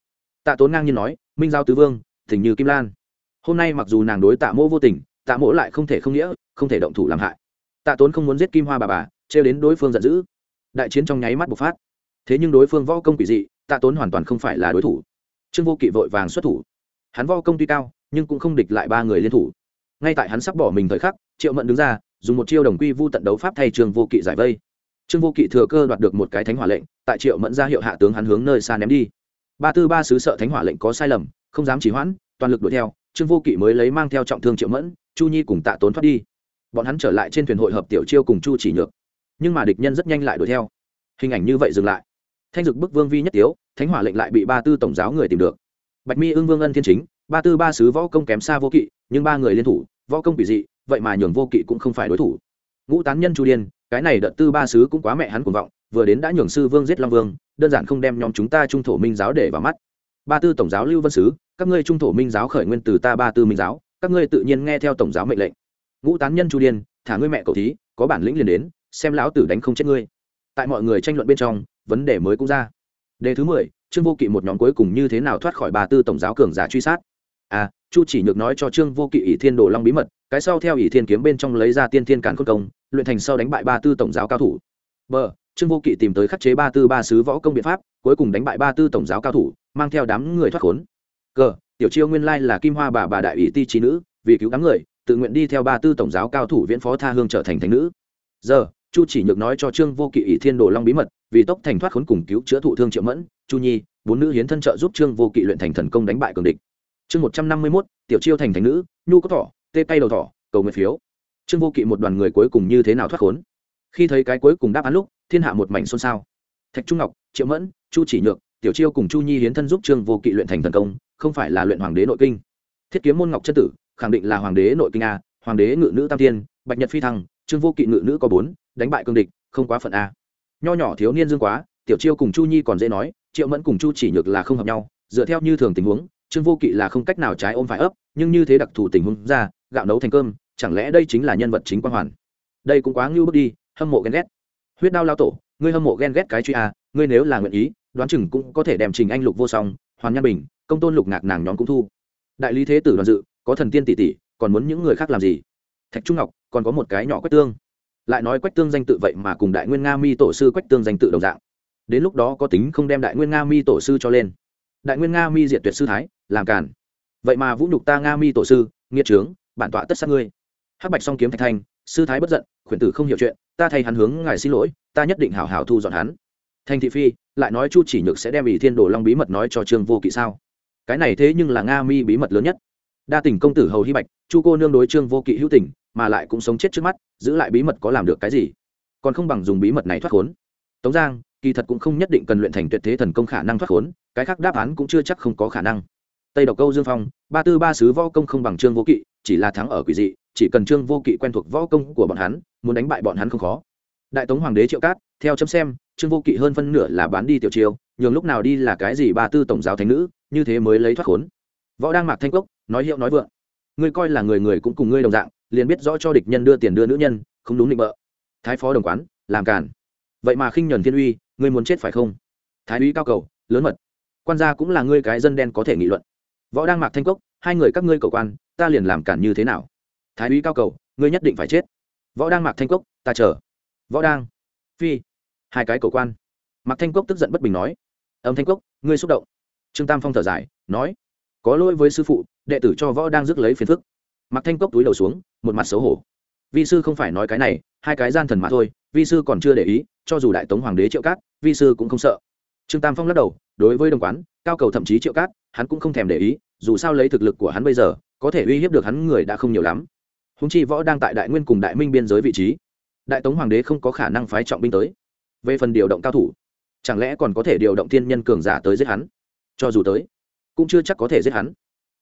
Tạ tốn ngang nhiên nói, minh giáo tứ vương tình như kim lan. Hôm nay mặc dù nàng đối tạ mô vô tình tạ mỗ lại không thể không nghĩa, không thể động thủ làm hại. Tạ tốn không muốn giết kim hoa bà bà, trêu đến đối phương giận dữ. Đại chiến trong nháy mắt bộc phát. Thế nhưng đối phương võ công quỷ dị, tạ tốn hoàn toàn không phải là đối thủ. Trương vô kỵ vội vàng xuất thủ. Hắn võ công tuy cao, nhưng cũng không địch lại ba người liên thủ. Ngay tại hắn sắp bỏ mình thời khắc, triệu mẫn đứng ra, dùng một chiêu đồng quy vu tận đấu pháp thay trương vô kỵ giải vây. Trương vô kỵ thừa cơ đoạt được một cái thánh hỏa lệnh, tại triệu mẫn ra hiệu hạ tướng hắn hướng nơi xa ném đi. Ba tư ba sứ sợ thánh hỏa lệnh có sai lầm, không dám chỉ hoãn, toàn lực đuổi theo, trương vô kỵ mới lấy mang theo trọng thương triệu mẫn chu nhi cùng tạ tốn thoát đi. Bọn hắn trở lại trên thuyền hội hợp tiểu chiêu cùng chu chỉ nhược. Nhưng mà địch nhân rất nhanh lại đuổi theo. Hình ảnh như vậy dừng lại. Thanh dực bức vương vi nhất tiếu, thánh hỏa lệnh lại bị ba tư tổng giáo người tìm được. Bạch mi ưng vương ân thiên chính, ba tư ba sứ võ công kém xa vô kỵ, nhưng ba người liên thủ, võ công bị dị, vậy mà nhường vô kỵ cũng không phải đối thủ. Ngũ tán nhân chu điên, cái này đợt tư ba sứ cũng quá mẹ hắn cuồng vọng, vừa đến đã nhường sư vương giết long vương, đơn giản không đem nhóm chúng ta trung thổ minh giáo để vào mắt. Ba tư tổng giáo lưu vân sứ, các ngươi trung thổ minh giáo khởi nguyên từ ta ba tư minh giáo các ngươi tự nhiên nghe theo tổng giáo mệnh lệnh. Ngũ tán nhân chu điên, thả ngươi mẹ cầu thí, có bản lĩnh liền đến, xem lão tử đánh không chết ngươi. Tại mọi người tranh luận bên trong, vấn đề mới cũng ra. Đề thứ mười, trương vô kỵ một nhóm cuối cùng như thế nào thoát khỏi ba tư tổng giáo cường giả truy sát? À chu chỉ nhược nói cho trương vô kỵ ỷ thiên đồ long bí mật, cái sau theo ỷ thiên kiếm bên trong lấy ra tiên thiên cản khôn công, luyện thành sau đánh bại ba tư tổng giáo cao thủ. B, trương vô kỵ tìm tới khắc chế ba tư ba sứ võ công biện pháp, cuối cùng đánh bại ba tư tổng giáo cao thủ, mang theo đám người thoát khốn. C tiểu chiêu nguyên lai là kim hoa bà bà đại ủy ti trí nữ, vì cứu đám người, tự nguyện đi theo ba tư tổng giáo cao thủ viễn phó tha hương trở thành thánh nữ. Giờ, chu chỉ nhược nói cho trương vô kỵ ỷ thiên đồ long bí mật, vì tốc thành thoát khốn cùng cứu chữa thụ thương triệu mẫn, chu nhi, bốn nữ hiến thân trợ giúp trương vô kỵ luyện thành thần công đánh bại cường địch. Chương một trăm năm mươi mốt, tiểu chiêu thành thành nữ, nhu có thỏ, tê tay đầu thỏ, cầu nguyện phiếu. Trương vô kỵ một đoàn người cuối cùng như thế nào thoát khốn? Khi thấy cái cuối cùng đáp án lúc, thiên hạ một mảnh xôn xao. Thạch trung ngọc, triệu mẫn, chu chỉ nhược, tiểu chiêu cùng chu nhi hiến thân giúp trương vô kỵ luyện thành thần công không phải là luyện hoàng đế nội kinh. Thiết kiếm môn ngọc chân tử, khẳng định là hoàng đế nội kinh a, hoàng đế ngự nữ tam tiên, bạch nhật phi thăng, trương vô kỵ ngự nữ có bốn, đánh bại cương địch, không quá phận a. Nho nhỏ thiếu niên dương quá, tiểu chiêu cùng chu nhi còn dễ nói, triệu mẫn cùng chu chỉ nhược là không hợp nhau, dựa theo như thường tình huống, trương vô kỵ là không cách nào trái ôm phải ấp, nhưng như thế đặc thù tình huống ra, gạo nấu thành cơm, chẳng lẽ đây chính là nhân vật chính quan hoàn? Đây cũng quá ngưu bước đi, hâm mộ ghen ghét. Huyết đao lao tổ, ngươi hâm mộ ghen ghét cái truy a, ngươi nếu là nguyện ý, đoán chừng cũng có thể đem trình anh lục vô song, hoàn nhan bình công tôn lục ngạc nàng nhóm cũng thu. Đại lý thế tử đoàn dự, có thần tiên tỷ tỷ, còn muốn những người khác làm gì? Thạch trung ngọc, còn có một cái nhỏ quách tương. Lại nói quách tương danh tự vậy mà cùng đại nguyên nga mi tổ sư quách tương danh tự đồng dạng. Đến lúc đó có tính không đem đại nguyên nga mi tổ sư cho lên. Đại nguyên nga mi diệt tuyệt sư thái, làm cản vậy mà vũ nhục ta nga mi tổ sư, nghiệt trướng, bản tọa tất sát ngươi. Hắc bạch song kiếm thạch thanh sư thái bất giận, khuyển tử không hiểu chuyện, ta thay hắn hướng ngài xin lỗi, ta nhất định hảo hảo thu dọn hắn. Thanh thị phi, lại nói chu chỉ nhược sẽ đem ỷ thiên đồ long bí mật nói cho trương vô kỵ sao? Cái này thế nhưng là nga mi bí mật lớn nhất. Đa tình công tử hầu hy bạch, chu cô nương đối trương vô kỵ hữu tình, mà lại cũng sống chết trước mắt, giữ lại bí mật có làm được cái gì? Còn không bằng dùng bí mật này thoát khốn. Tống giang, kỳ thật cũng không nhất định cần luyện thành tuyệt thế thần công khả năng thoát khốn, cái khác đáp án cũng chưa chắc không có khả năng. Tây độc câu dương phong, ba tư ba sứ võ công không bằng trương vô kỵ, chỉ là thắng ở quỷ dị, chỉ cần trương vô kỵ quen thuộc võ công của bọn hắn, muốn đánh bại bọn hắn không khó. Đại tống hoàng đế triệu cát, theo chấm xem trương vô kỵ hơn phân nửa là bán đi tiểu chiêu, nhường lúc nào đi là cái gì ba tư tổng giáo thánh nữ, như thế mới lấy thoát khốn. Võ đang mạc thanh cốc nói hiệu nói vượng. Ngươi coi là người người cũng cùng ngươi đồng dạng, liền biết rõ cho địch nhân đưa tiền đưa nữ nhân, không đúng định bợ. Thái phó đồng quán, làm càn. Vậy mà khinh nhuần thiên uy, ngươi muốn chết phải không? Thái uy cao cầu, lớn mật. Quan gia cũng là ngươi cái dân đen có thể nghị luận. Võ đang mạc thanh cốc hai người các ngươi cầu quan, ta liền làm cản như thế nào? Thái úy cao cầu, ngươi nhất định phải chết. Võ đang mạc thanh cốc ta chờ. Võ đang phi hai cái cầu quan. Mạc thanh cốc tức giận bất bình nói, âm thanh cốc, ngươi xúc động. Trương tam phong thở dài, nói, có lỗi với sư phụ, đệ tử cho võ đang rước lấy phiền phức. Mạc thanh cốc túi đầu xuống, một mặt xấu hổ. Vi sư không phải nói cái này, hai cái gian thần mà thôi, vi sư còn chưa để ý, cho dù đại tống hoàng đế triệu cát, vi sư cũng không sợ. Trương tam phong lắc đầu, đối với đồng quán, cao cầu thậm chí triệu cát, hắn cũng không thèm để ý, dù sao lấy thực lực của hắn bây giờ, có thể uy hiếp được hắn người đã không nhiều lắm. Húng chi võ đang tại đại nguyên cùng đại minh biên giới vị trí, đại tống hoàng đế không có khả năng phái trọng binh tới về phần điều động cao thủ, chẳng lẽ còn có thể điều động thiên nhân cường giả tới giết hắn? Cho dù tới, cũng chưa chắc có thể giết hắn.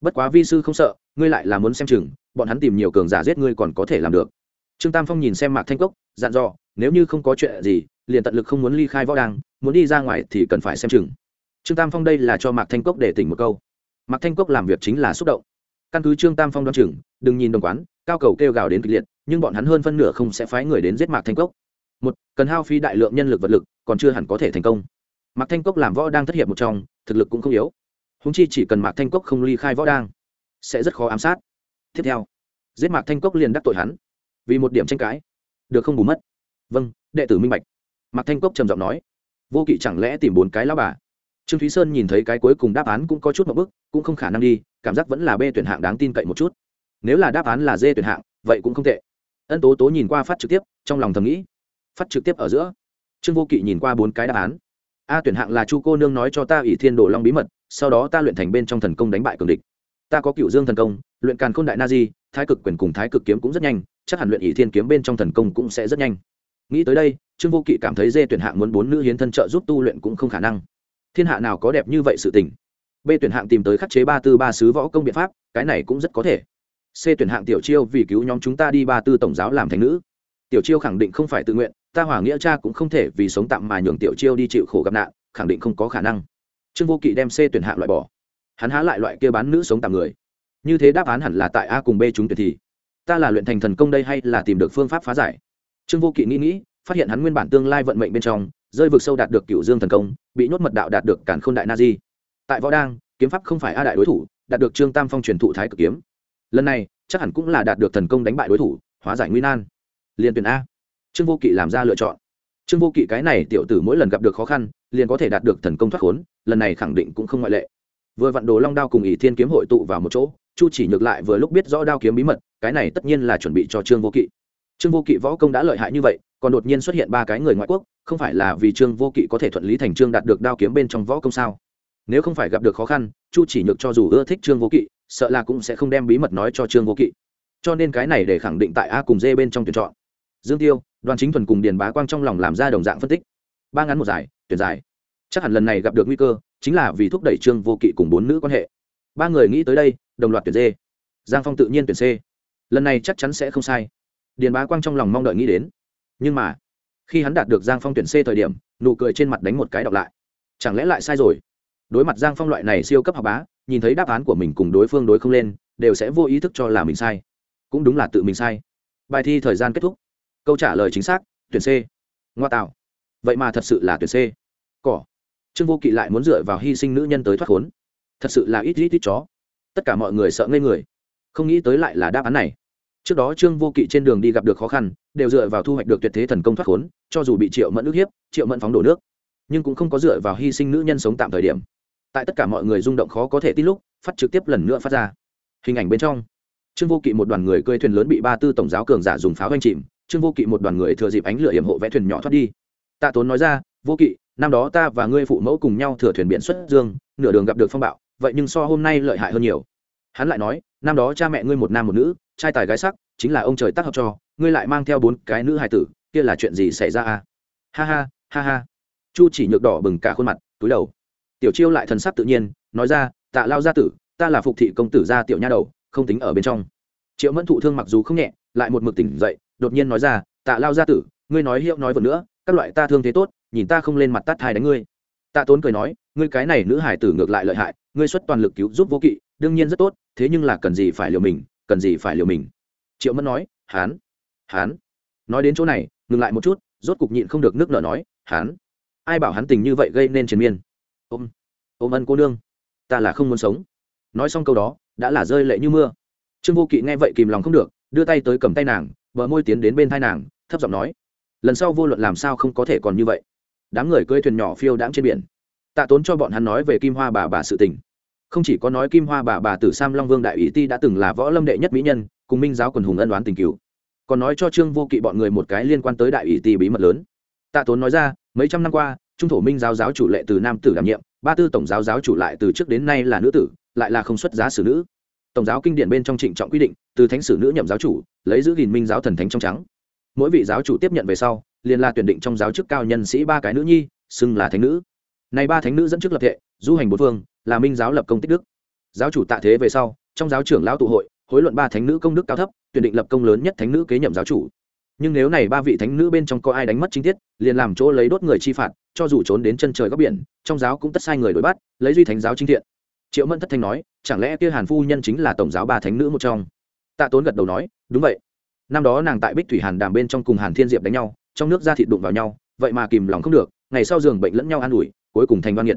Bất quá vi sư không sợ, ngươi lại là muốn xem chừng, bọn hắn tìm nhiều cường giả giết ngươi còn có thể làm được. Trương tam phong nhìn xem mạc thanh cốc, dặn dò, nếu như không có chuyện gì, liền tận lực không muốn ly khai võ đăng, muốn đi ra ngoài thì cần phải xem chừng. Trương tam phong đây là cho mạc thanh cốc để tỉnh một câu. Mạc thanh cốc làm việc chính là xúc động. Căn cứ trương tam phong đoán chừng, đừng nhìn đồng quán, cao cầu kêu gào đến kịch liệt, nhưng bọn hắn hơn phân nửa không sẽ phái người đến giết mạc thanh cốc một, cần hao phí đại lượng nhân lực vật lực, còn chưa hẳn có thể thành công. Mạc thanh cốc làm võ đang thất hiệp một trong, thực lực cũng không yếu. Húng chi chỉ cần mạc thanh cốc không ly khai võ đang, sẽ rất khó ám sát. Tiếp theo, giết mạc thanh cốc liền đắc tội hắn, vì một điểm tranh cãi. Được không bù mất? Vâng đệ tử minh bạch. Mạc thanh cốc trầm giọng nói. Vô kỵ chẳng lẽ tìm bốn cái lao bà? Trương thúy sơn nhìn thấy cái cuối cùng đáp án cũng có chút một bức, cũng không khả năng đi, cảm giác vẫn là b tuyển hạng đáng tin cậy một chút. Nếu là đáp án là d tuyển hạng, vậy cũng không tệ. Ân tố tố nhìn qua phát trực tiếp, trong lòng thầm nghĩ phát trực tiếp ở giữa. Trương vô kỵ nhìn qua bốn cái đáp án. A tuyển hạng là chu cô nương nói cho ta ỷ thiên đồ long bí mật, sau đó ta luyện thành bên trong thần công đánh bại cường địch. Ta có cựu dương thần công, luyện càn khôn đại na di, thái cực quyền cùng thái cực kiếm cũng rất nhanh, chắc hẳn luyện ỷ thiên kiếm bên trong thần công cũng sẽ rất nhanh. Nghĩ tới đây, trương vô kỵ cảm thấy dê tuyển hạng muốn bốn nữ hiến thân trợ giúp tu luyện cũng không khả năng. Thiên hạ nào có đẹp như vậy sự tình? B tuyển hạng tìm tới khắc chế ba tư ba sứ võ công biện pháp, cái này cũng rất có thể. C tuyển hạng tiểu chiêu vì cứu nhóm chúng ta đi ba tư tổng giáo làm thành nữ. Tiểu chiêu khẳng định không phải tự nguyện ta hỏa nghĩa cha cũng không thể vì sống tạm mà nhường tiểu chiêu đi chịu khổ gặp nạn, khẳng định không có khả năng. Trương vô kỵ đem c tuyển hạng loại bỏ. Hắn há lại loại kia bán nữ sống tạm người. Như thế đáp án hẳn là tại a cùng b chúng tuyển thì. Ta là luyện thành thần công đây hay là tìm được phương pháp phá giải? Trương vô kỵ nghĩ nghĩ, phát hiện hắn nguyên bản tương lai vận mệnh bên trong, rơi vực sâu đạt được cựu dương thần công, bị nhốt mật đạo đạt được cản k h ô n đại na di. Tại võ đang, kiếm pháp không phải a đại đối thủ, đạt được trương tam phong truyền thụ thái cực kiếm. Lần này, chắc hẳn cũng là đạt được thần công đánh bại đối thủ, hóa giải nguy nan. Liền tuyển a trương vô kỵ làm ra lựa chọn. Trương vô kỵ cái này tiểu tử mỗi lần gặp được khó khăn, liền có thể đạt được thần công thoát khốn, lần này khẳng định cũng không ngoại lệ. Vừa vặn đồ long đao cùng ỷ thiên kiếm hội tụ vào một chỗ, chu chỉ nhược lại vừa lúc biết rõ đao kiếm bí mật, cái này tất nhiên là chuẩn bị cho trương vô kỵ. Trương vô kỵ võ công đã lợi hại như vậy, còn đột nhiên xuất hiện ba cái người ngoại quốc, không phải là vì trương vô kỵ có thể thuận lý thành trương đạt được đao kiếm bên trong võ công sao? Nếu không phải gặp được khó khăn, chu chỉ nhược cho dù ưa thích trương vô kỵ, sợ là cũng sẽ không đem bí mật nói cho trương vô kỵ. Cho nên cái này để khẳng định tại a cùng d bên trong tuyển chọn. Dương tiêu đoàn chính thuần cùng điền bá quang trong lòng làm ra đồng dạng phân tích. Ba ngắn một giải tuyển giải chắc hẳn lần này gặp được nguy cơ, chính là vì thúc đẩy trương vô kỵ cùng bốn nữ quan hệ. Ba người nghĩ tới đây, đồng loạt tuyển d giang phong tự nhiên tuyển c. Lần này chắc chắn sẽ không sai. Điền bá quang trong lòng mong đợi nghĩ đến. Nhưng mà, khi hắn đạt được giang phong tuyển c thời điểm, nụ cười trên mặt đánh một cái đọc lại. Chẳng lẽ lại sai rồi? Đối mặt giang phong loại này siêu cấp học bá, nhìn thấy đáp án của mình cùng đối phương đối không lên, đều sẽ vô ý thức cho là mình sai. Cũng đúng là tự mình sai. Bài thi thời gian kết thúc câu trả lời chính xác, tuyển c. Ngoa tạo. Vậy mà thật sự là tuyển c. Cỏ. Trương vô kỵ lại muốn dựa vào hy sinh nữ nhân tới thoát khốn. Thật sự là ít ít ít chó. Tất cả mọi người sợ ngây người. Không nghĩ tới lại là đáp án này. Trước đó trương vô kỵ trên đường đi gặp được khó khăn, đều dựa vào thu hoạch được tuyệt thế thần công thoát khốn, cho dù bị triệu mẫn ức hiếp, triệu mẫn phóng đổ nước. Nhưng cũng không có dựa vào hy sinh nữ nhân sống tạm thời điểm. Tại tất cả mọi người rung động khó có thể tin lúc, phát trực tiếp lần nữa phát ra. Hình ảnh bên trong. Trương vô kỵ một đoàn người cơi thuyền lớn bị ba tư tổng giáo cường giả dùng pháo anh chìm trương vô kỵ một đoàn người thừa dịp ánh lửa hiểm hộ vẽ thuyền nhỏ thoát đi. Tạ tốn nói ra, vô kỵ, năm đó ta và ngươi phụ mẫu cùng nhau thừa thuyền biển xuất dương, nửa đường gặp được phong bạo, vậy nhưng so hôm nay lợi hại hơn nhiều. Hắn lại nói, năm đó cha mẹ ngươi một nam một nữ, trai tài gái sắc, chính là ông trời tác hợp cho, ngươi lại mang theo bốn cái nữ hài tử, kia là chuyện gì xảy ra à ha ha ha ha. Chu chỉ nhược đỏ bừng cả khuôn mặt, túi đầu. Tiểu chiêu lại thần sắc tự nhiên, nói ra, tạ lao gia tử, ta là phục thị công tử gia tiểu nha đầu, không tính ở bên trong. Triệu mẫn thụ thương mặc dù không nhẹ, lại một mực tỉnh dậy đột nhiên nói ra, tạ lao gia tử, ngươi nói hiệu nói vừa nữa, các loại ta thương thế tốt, nhìn ta không lên mặt tát thai đánh ngươi. Tạ tốn cười nói, ngươi cái này nữ hải tử ngược lại lợi hại, ngươi xuất toàn lực cứu giúp vô kỵ, đương nhiên rất tốt, thế nhưng là cần gì phải liều mình, cần gì phải liều mình. Triệu mẫn nói, hán hán. Nói đến chỗ này, ngừng lại một chút, rốt cục nhịn không được nước nở nói, hán, ai bảo hắn tình như vậy gây nên triền miên? Ôm ôm ân cô nương, ta là không muốn sống. Nói xong câu đó, đã là rơi lệ như mưa. Trương vô kỵ nghe vậy kìm lòng không được, đưa tay tới cầm tay nàng bờ môi tiến đến bên thai nàng, thấp giọng nói, lần sau vô luận làm sao không có thể còn như vậy. Đám người cưỡi thuyền nhỏ phiêu đãng trên biển. Tạ tốn cho bọn hắn nói về kim hoa bà bà sự tình. Không chỉ có nói kim hoa bà bà tử sam long vương đại Ý ti đã từng là võ lâm đệ nhất mỹ nhân, cùng minh giáo quần hùng ân đoán tình cựu còn nói cho trương vô kỵ bọn người một cái liên quan tới đại Ý ti bí mật lớn. Tạ tốn nói ra, mấy trăm năm qua, trung thổ minh giáo giáo chủ lệ từ nam tử đảm nhiệm, ba tư tổng giáo giáo chủ lại từ trước đến nay là nữ tử, lại là không xuất giá xử nữ tổng giáo kinh điển bên trong trịnh trọng quy định, từ thánh sử nữ nhậm giáo chủ, lấy giữ gìn minh giáo thần thánh trong trắng. Mỗi vị giáo chủ tiếp nhận về sau, liền là tuyển định trong giáo chức cao nhân sĩ ba cái nữ nhi, xưng là thánh nữ. Này ba thánh nữ dẫn trước lập thệ, du hành bốn phương, là minh giáo lập công tích đức. Giáo chủ tạ thế về sau, trong giáo trưởng lão tụ hội, hối luận ba thánh nữ công đức cao thấp, tuyển định lập công lớn nhất thánh nữ kế nhậm giáo chủ. Nhưng nếu này ba vị thánh nữ bên trong có ai đánh mất chính tiết, liền làm chỗ lấy đốt người chi phạt, cho dù trốn đến chân trời góc biển, trong giáo cũng tất sai người đối bắt, lấy duy thánh giáo chính thiện triệu mẫn thất thanh nói, chẳng lẽ kia hàn phu nhân chính là tổng giáo ba thánh nữ một trong? Tạ tốn gật đầu nói, đúng vậy. Năm đó nàng tại bích thủy hàn đàm bên trong cùng hàn thiên diệp đánh nhau, trong nước ra thịt đụng vào nhau, vậy mà kìm lòng không được, ngày sau giường bệnh lẫn nhau an ủi, cuối cùng thành văn nghiệt.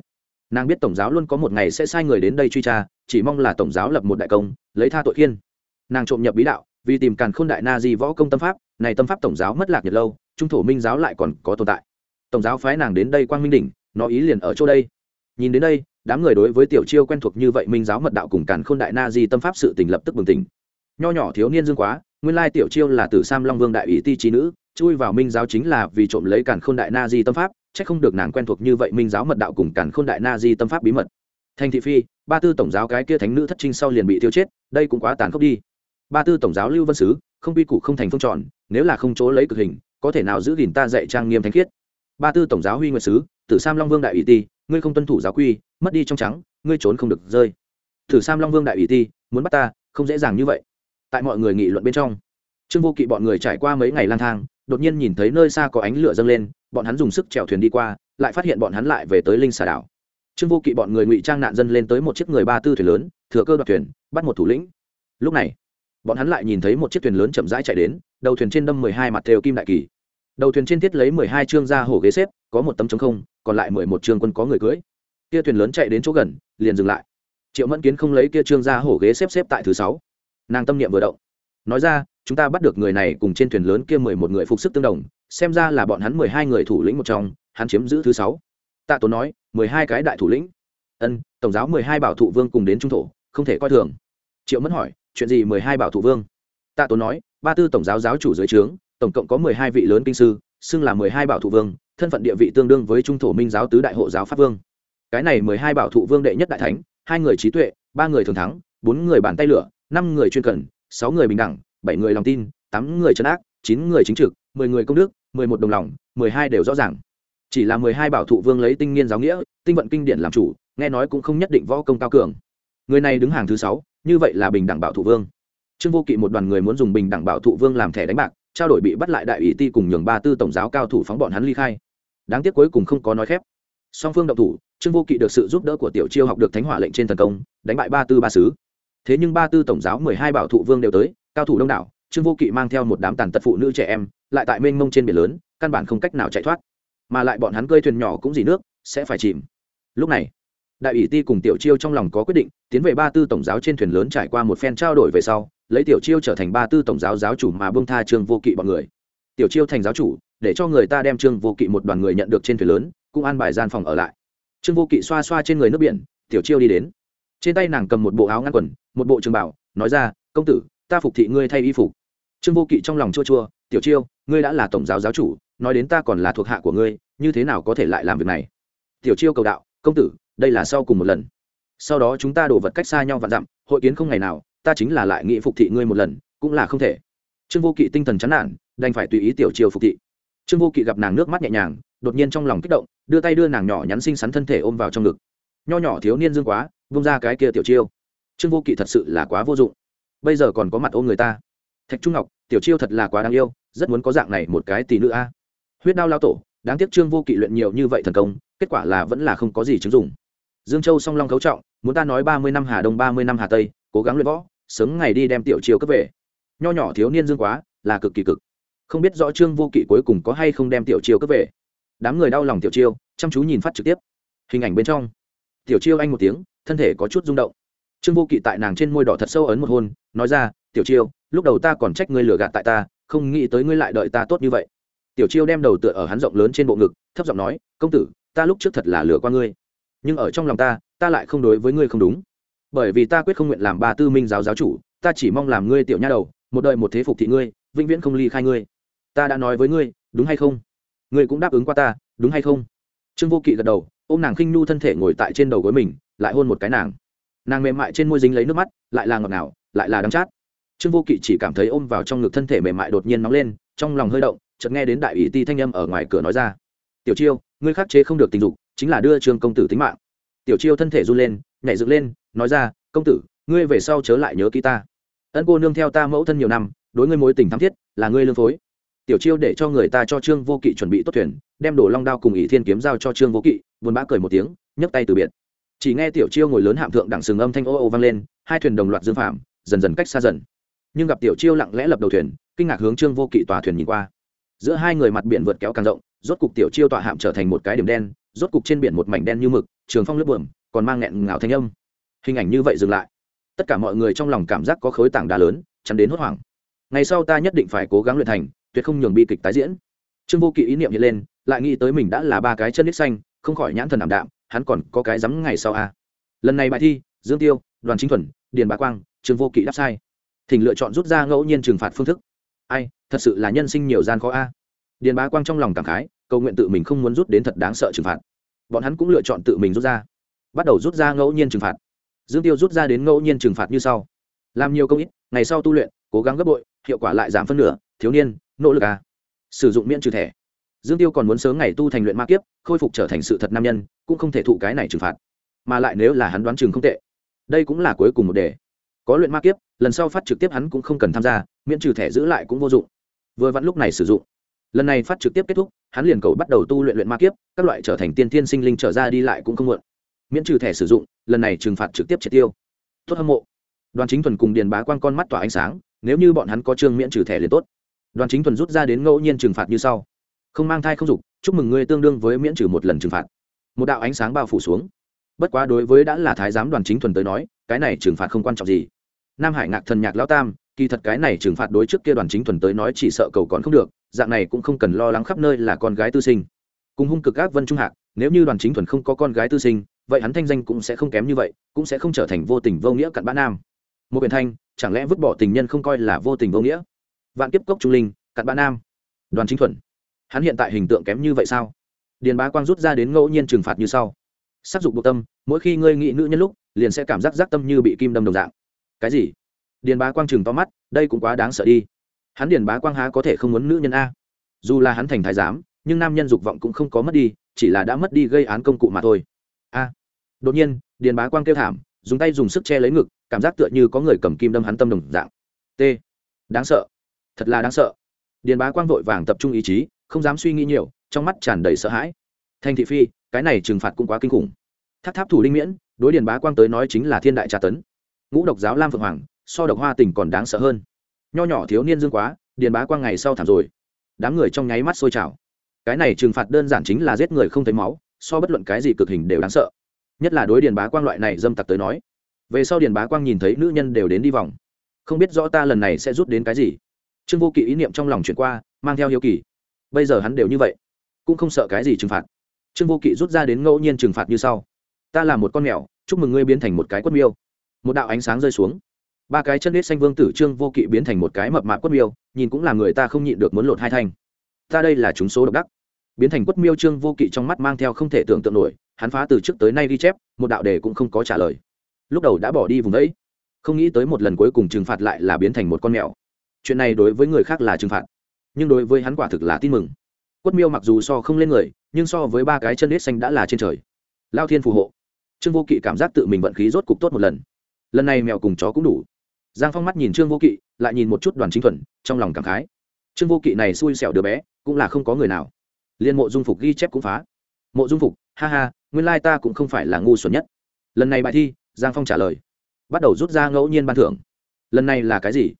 Nàng biết tổng giáo luôn có một ngày sẽ sai người đến đây truy tra, chỉ mong là tổng giáo lập một đại công, lấy tha tội khiên. Nàng trộm nhập bí đạo, vì tìm càn khôn đại na di võ công tâm pháp, này tâm pháp tổng giáo mất lạc nhật lâu, trung thổ minh giáo lại còn có tồn tại. Tổng giáo phái nàng đến đây quang minh đỉnh, nó ý liền ở chỗ đây. Nhìn đến đây đám người đối với tiểu chiêu quen thuộc như vậy minh giáo mật đạo cùng càn khôn đại na di tâm pháp sự tình lập tức bừng tỉnh. Nho nhỏ thiếu niên dương quá, nguyên lai tiểu chiêu là tử sam long vương đại ủy ti trí nữ, chui vào minh giáo chính là vì trộm lấy càn khôn đại na di tâm pháp, chắc không được nàng quen thuộc như vậy minh giáo mật đạo cùng càn khôn đại na di tâm pháp bí mật. Thành thị phi, ba tư tổng giáo cái kia thánh nữ thất trinh sau liền bị tiêu chết, đây cũng quá tàn khốc đi. Ba tư tổng giáo lưu vân sứ, không quy củ không thành phương tròn, nếu là không chỗ lấy cực hình, có thể nào giữ gìn ta dạy trang nghiêm thánh khiết? Ba tư tổng giáo huy nguyệt sứ tử sam long vương đại ủy ti, ngươi không tuân thủ giáo quy, mất đi trong trắng, ngươi trốn không được rơi. Tử sam long vương đại ủy ti, muốn bắt ta, không dễ dàng như vậy. Tại mọi người nghị luận bên trong, trương vô kỵ bọn người trải qua mấy ngày lang thang, đột nhiên nhìn thấy nơi xa có ánh lửa dâng lên, bọn hắn dùng sức chèo thuyền đi qua, lại phát hiện bọn hắn lại về tới linh xà đảo. Trương vô kỵ bọn người ngụy trang nạn dân lên tới một chiếc người ba tư thuyền lớn, thừa cơ đoạt thuyền, bắt một thủ lĩnh. Lúc này, bọn hắn lại nhìn thấy một chiếc thuyền lớn chậm rãi chạy đến, đầu thuyền trên đâm mười hai mặt thêu kim đại kỳ đầu thuyền trên thiết lấy mười hai chương ra hồ ghế xếp, có một tấm chống không, còn lại mười một chương quân có người cưới kia thuyền lớn chạy đến chỗ gần, liền dừng lại. Triệu mẫn kiến không lấy kia trương ra hổ ghế xếp xếp tại thứ sáu. Nàng tâm niệm vừa động. Nói ra, chúng ta bắt được người này cùng trên thuyền lớn kia mười một người phục sức tương đồng, xem ra là bọn hắn mười hai người thủ lĩnh một trong, hắn chiếm giữ thứ sáu. Tạ tốn nói, mười hai cái đại thủ lĩnh. Ân, tổng giáo mười hai bảo thụ vương cùng đến trung thổ, không thể coi thường. Triệu mẫn hỏi, chuyện gì mười hai bảo thụ vương? Tạ tốn nói, ba tư tổng giáo giáo chủ dưới trướng tổng cộng có mười hai vị lớn kinh sư, xưng là mười hai bảo thụ vương, thân phận địa vị tương đương với trung thổ minh giáo tứ đại hộ giáo pháp vương. Cái này mười hai bảo thụ vương đệ nhất đại thánh, hai người trí tuệ, ba người thường thắng, bốn người bàn tay lửa, năm người chuyên cần, sáu người bình đẳng, bảy người lòng tin, tám người trấn ác, chín người chính trực, mười người công đức, mười một đồng lòng, mười hai đều rõ ràng. Chỉ là mười hai bảo thụ vương lấy tinh nghiên giáo nghĩa, tinh vận kinh điển làm chủ, nghe nói cũng không nhất định võ công cao cường. Người này đứng hàng thứ sáu, như vậy là bình đẳng bảo thụ vương. Trương vô kỵ một đoàn người muốn dùng bình đẳng bảo thụ vương làm thẻ đánh bạc trao đổi bị bắt lại đại ủy ti cùng nhường ba tư tổng giáo cao thủ phóng bọn hắn ly khai. Đáng tiếc cuối cùng không có nói khép. Song phương động thủ, trương vô kỵ được sự giúp đỡ của tiểu chiêu học được thánh hỏa lệnh trên thần công, đánh bại ba tư ba sứ. Thế nhưng ba tư tổng giáo mười hai bảo thụ vương đều tới, cao thủ đông đảo, trương vô kỵ mang theo một đám tàn tật phụ nữ trẻ em, lại tại mênh mông trên biển lớn, căn bản không cách nào chạy thoát. Mà lại bọn hắn cơi thuyền nhỏ cũng dỉ nước, sẽ phải chìm. Lúc này, đại ủy ti cùng tiểu chiêu trong lòng có quyết định, tiến về ba tư tổng giáo trên thuyền lớn trải qua một phen trao đổi về sau lấy tiểu chiêu trở thành ba tư tổng giáo giáo chủ mà bông tha trương vô kỵ bọn người. Tiểu chiêu thành giáo chủ, để cho người ta đem trương vô kỵ một đoàn người nhận được trên thuyền lớn, cũng an bài gian phòng ở lại. Trương vô kỵ xoa xoa trên người nước biển, tiểu chiêu đi đến. Trên tay nàng cầm một bộ áo ngăn quần, một bộ trường bảo, nói ra, công tử, ta phục thị ngươi thay y phục. Trương vô kỵ trong lòng chua chua, tiểu chiêu, ngươi đã là tổng giáo giáo chủ, nói đến ta còn là thuộc hạ của ngươi, như thế nào có thể lại làm việc này? Tiểu chiêu cầu đạo, công tử, đây là sau cùng một lần. Sau đó chúng ta đổ vật cách xa nhau và dặm, hội kiến không ngày nào ta chính là lại nghĩ phục thị ngươi một lần, cũng là không thể. Trương vô kỵ tinh thần chán nản, đành phải tùy ý tiểu triều phục thị. Trương vô kỵ gặp nàng nước mắt nhẹ nhàng, đột nhiên trong lòng kích động, đưa tay đưa nàng nhỏ nhắn xinh xắn thân thể ôm vào trong ngực. Nho nhỏ thiếu niên dương quá, vung ra cái kia tiểu chiêu. Trương vô kỵ thật sự là quá vô dụng. Bây giờ còn có mặt ôm người ta. Thạch trung ngọc, tiểu chiêu thật là quá đáng yêu, rất muốn có dạng này một cái tỷ nữ a. Huyết đao lao tổ, đáng tiếc trương vô kỵ luyện nhiều như vậy thần công, kết quả là vẫn là không có gì chứng dụng. Dương châu song long cấu trọng, muốn ta nói ba mươi năm hà đông, ba mươi năm hà tây, cố gắng luyện võ sớm ngày đi đem tiểu chiêu cấp về. Nho nhỏ thiếu niên dương quá, là cực kỳ cực. Không biết rõ trương vô kỵ cuối cùng có hay không đem tiểu chiêu cấp về. Đám người đau lòng tiểu chiêu, chăm chú nhìn phát trực tiếp. Hình ảnh bên trong. Tiểu chiêu anh một tiếng, thân thể có chút rung động. Trương vô kỵ tại nàng trên môi đỏ thật sâu ấn một hôn, nói ra, tiểu chiêu, lúc đầu ta còn trách ngươi lừa gạt tại ta, không nghĩ tới ngươi lại đợi ta tốt như vậy. Tiểu chiêu đem đầu tựa ở hắn rộng lớn trên bộ ngực, thấp giọng nói, công tử, ta lúc trước thật là lừa qua ngươi, nhưng ở trong lòng ta ta lại không đối với ngươi không đúng bởi vì ta quyết không nguyện làm ba tư minh giáo giáo chủ, ta chỉ mong làm ngươi tiểu nha đầu, một đời một thế phục thị ngươi, vĩnh viễn không ly khai ngươi. Ta đã nói với ngươi, đúng hay không? Ngươi cũng đáp ứng qua ta, đúng hay không? Trương vô kỵ gật đầu ô m nàng khinh nhu thân thể ngồi tại trên đầu gối mình, lại hôn một cái nàng. Nàng mềm mại trên môi dính lấy nước mắt, lại là ngọt ngào, lại là đắng chát. Trương vô kỵ chỉ cảm thấy ôm vào trong ngực thân thể mềm mại đột nhiên nóng lên, trong lòng hơi động, chợt nghe đến đại ủy ti thanh âm ở ngoài cửa nói ra. Tiểu chiêu, ngươi khắc chế không được tình dục, chính là đưa trương công tử tính mạng. Tiểu chiêu thân thể run lên, nhảy dựng lên nói ra, công tử, ngươi về sau chớ lại nhớ ký ta. Ân cô nương theo ta mẫu thân nhiều năm, đối ngươi mối tình thắm thiết, là ngươi lương phối. Tiểu chiêu để cho người ta cho trương vô kỵ chuẩn bị tốt thuyền, đem đồ long đao cùng ỷ thiên kiếm giao cho trương vô kỵ, buồn bã cười một tiếng, nhấc tay từ biệt. Chỉ nghe tiểu chiêu ngồi lớn hạm thượng đẳng sừng âm thanh ô ô vang lên, hai thuyền đồng loạt dương phạm, dần dần cách xa dần. Nhưng gặp tiểu chiêu lặng lẽ lập đầu thuyền, kinh ngạc hướng trương vô kỵ tòa thuyền nhìn qua. Giữa hai người mặt biển vượt kéo càng rộng, rốt cục tiểu chiêu tọa hạm trở thành một cái điểm đen, rốt cục trên biển một mảnh đen như mực, trường phong lướt buồm, còn mang nghẹn ngào thanh âm hình ảnh như vậy dừng lại. Tất cả mọi người trong lòng cảm giác có khối tảng đá lớn, chắn đến hốt hoảng. Ngày sau ta nhất định phải cố gắng luyện thành, tuyệt không nhường bi kịch tái diễn. Trương vô kỵ ý niệm hiện lên, lại nghĩ tới mình đã là ba cái chân nít xanh, không khỏi nhãn thần ảm đạm, hắn còn có cái rắm ngày sau à. lần này bài thi, dương tiêu, đoàn chính thuần, điền bá quang, trương vô kỵ đáp sai. Thỉnh lựa chọn rút ra ngẫu nhiên trừng phạt phương thức. Ai, thật sự là nhân sinh nhiều gian khó a. Điền bá quang trong lòng cảm khái, cầu nguyện tự mình không muốn rút đến thật đáng sợ trừng phạt. Bọn hắn cũng lựa chọn tự mình rút ra. Bắt đầu rút ra ngẫu nhiên trừng phạt dương tiêu rút ra đến ngẫu nhiên trừng phạt như sau. Làm nhiều công ít, ngày sau tu luyện, cố gắng gấp bội, hiệu quả lại giảm phân nửa, thiếu niên, nỗ lực à. sử dụng miễn trừ thẻ. Dương tiêu còn muốn sớm ngày tu thành luyện ma kiếp, khôi phục trở thành sự thật nam nhân, cũng không thể thụ cái này trừng phạt. Mà lại nếu là hắn đoán chừng không tệ, đây cũng là cuối cùng một đề. Có luyện ma kiếp, lần sau phát trực tiếp hắn cũng không cần tham gia, miễn trừ thẻ giữ lại cũng vô dụng. Vừa vặn lúc này sử dụng. Lần này phát trực tiếp kết thúc, hắn liền cầu bắt đầu tu luyện luyện ma kiếp, các loại trở thành tiên thiên sinh linh trở ra đi lại cũng không muộn miễn trừ thẻ sử dụng, lần này trừng phạt trực tiếp triệt tiêu. Tốt hâm mộ. Đoàn chính thuần cùng điền bá quang con mắt tỏa ánh sáng, nếu như bọn hắn có chương miễn trừ thẻ liền tốt. Đoàn chính thuần rút ra đến ngẫu nhiên trừng phạt như sau. Không mang thai không dục, chúc mừng ngươi tương đương với miễn trừ một lần trừng phạt. Một đạo ánh sáng bao phủ xuống. Bất quá đối với đã là thái giám đoàn chính thuần tới nói, cái này trừng phạt không quan trọng gì. Nam hải ngạc thần nhạc lao tam, kỳ thật cái này trừng phạt đối trước kia đoàn chính thuần tới nói chỉ sợ cầu còn không được, dạng này cũng không cần lo lắng khắp nơi là con gái tư sinh. Cùng hung cực ác vân trung hạc, nếu như đoàn chính thuần không có con gái tư sinh vậy hắn thanh danh cũng sẽ không kém như vậy, cũng sẽ không trở thành vô tình vô nghĩa cặn bã nam. Một biển thanh, chẳng lẽ vứt bỏ tình nhân không coi là vô tình vô nghĩa? Vạn kiếp cốc trung linh, cặn bã nam. Đoàn chính thuần. Hắn hiện tại hình tượng kém như vậy sao? Điền bá quang rút ra đến ngẫu nhiên trừng phạt như sau. Sắc dục buộc tâm, mỗi khi ngươi nghĩ nữ nhân lúc, liền sẽ cảm giác giác tâm như bị kim đâm đồng dạng. Cái gì? Điền bá quang chừng to mắt, đây cũng quá đáng sợ đi. Hắn điền bá quang há có thể không muốn nữ nhân a? Dù là hắn thành thái giám, nhưng nam nhân dục vọng cũng không có mất đi, chỉ là đã mất đi gây án công cụ mà thôi đột nhiên, điền bá quang kêu thảm, dùng tay dùng sức che lấy ngực, cảm giác tựa như có người cầm kim đâm hắn tâm đồng dạng. T. Đáng sợ. Thật là đáng sợ. Điền bá quang vội vàng tập trung ý chí, không dám suy nghĩ nhiều, trong mắt tràn đầy sợ hãi. Thanh thị phi, cái này trừng phạt cũng quá kinh khủng. Tháp tháp thủ linh miễn, đối điền bá quang tới nói chính là thiên đại tra tấn. Ngũ độc giáo lam phượng hoàng, so độc hoa tình còn đáng sợ hơn. Nho nhỏ thiếu niên dương quá, điền bá quang ngày sau thảm rồi. Đám người trong nháy mắt sôi trào. Cái này trừng phạt đơn giản chính là giết người không thấy máu, so bất luận cái gì cực hình đều đáng sợ nhất là đối điền bá quang loại này dâm tặc tới nói. Về sau điền bá quang nhìn thấy nữ nhân đều đến đi vòng. Không biết rõ ta lần này sẽ rút đến cái gì. Trương vô kỵ ý niệm trong lòng chuyển qua, mang theo hiếu kỳ. Bây giờ hắn đều như vậy, cũng không sợ cái gì trừng phạt. Trương vô kỵ rút ra đến ngẫu nhiên trừng phạt như sau. Ta là một con mèo, chúc mừng ngươi biến thành một cái quất miêu. Một đạo ánh sáng rơi xuống. Ba cái chân nết xanh vương tử trương vô kỵ biến thành một cái mập mạp quất miêu, nhìn cũng là người ta không nhịn được muốn lột hai thanh. Ta đây là chúng số độc đắc. Biến thành quất miêu trương vô kỵ trong mắt mang theo không thể tưởng tượng nổi hắn phá từ trước tới nay ghi chép, một đạo đề cũng không có trả lời. Lúc đầu đã bỏ đi vùng đấy không nghĩ tới một lần cuối cùng trừng phạt lại là biến thành một con mèo. Chuyện này đối với người khác là trừng phạt, nhưng đối với hắn quả thực là tin mừng. Quất miêu mặc dù so không lên người, nhưng so với ba cái chân nết xanh đã là trên trời. Lao thiên phù hộ. Trương vô kỵ cảm giác tự mình vận khí rốt cục tốt một lần. Lần này mèo cùng chó cũng đủ. Giang phong mắt nhìn trương vô kỵ, lại nhìn một chút đoàn chính thuần, trong lòng cảm khái. Trương vô kỵ này xui xẻo đứa bé, cũng là không có người nào. Liên mộ dung phục ghi chép cũng phá. Mộ dung phục, ha ha nguyên lai ta cũng không phải là ngu xuẩn nhất. Lần này bài thi, giang phong trả lời. Bắt đầu rút ra ngẫu nhiên ban thưởng. Lần này là cái gì?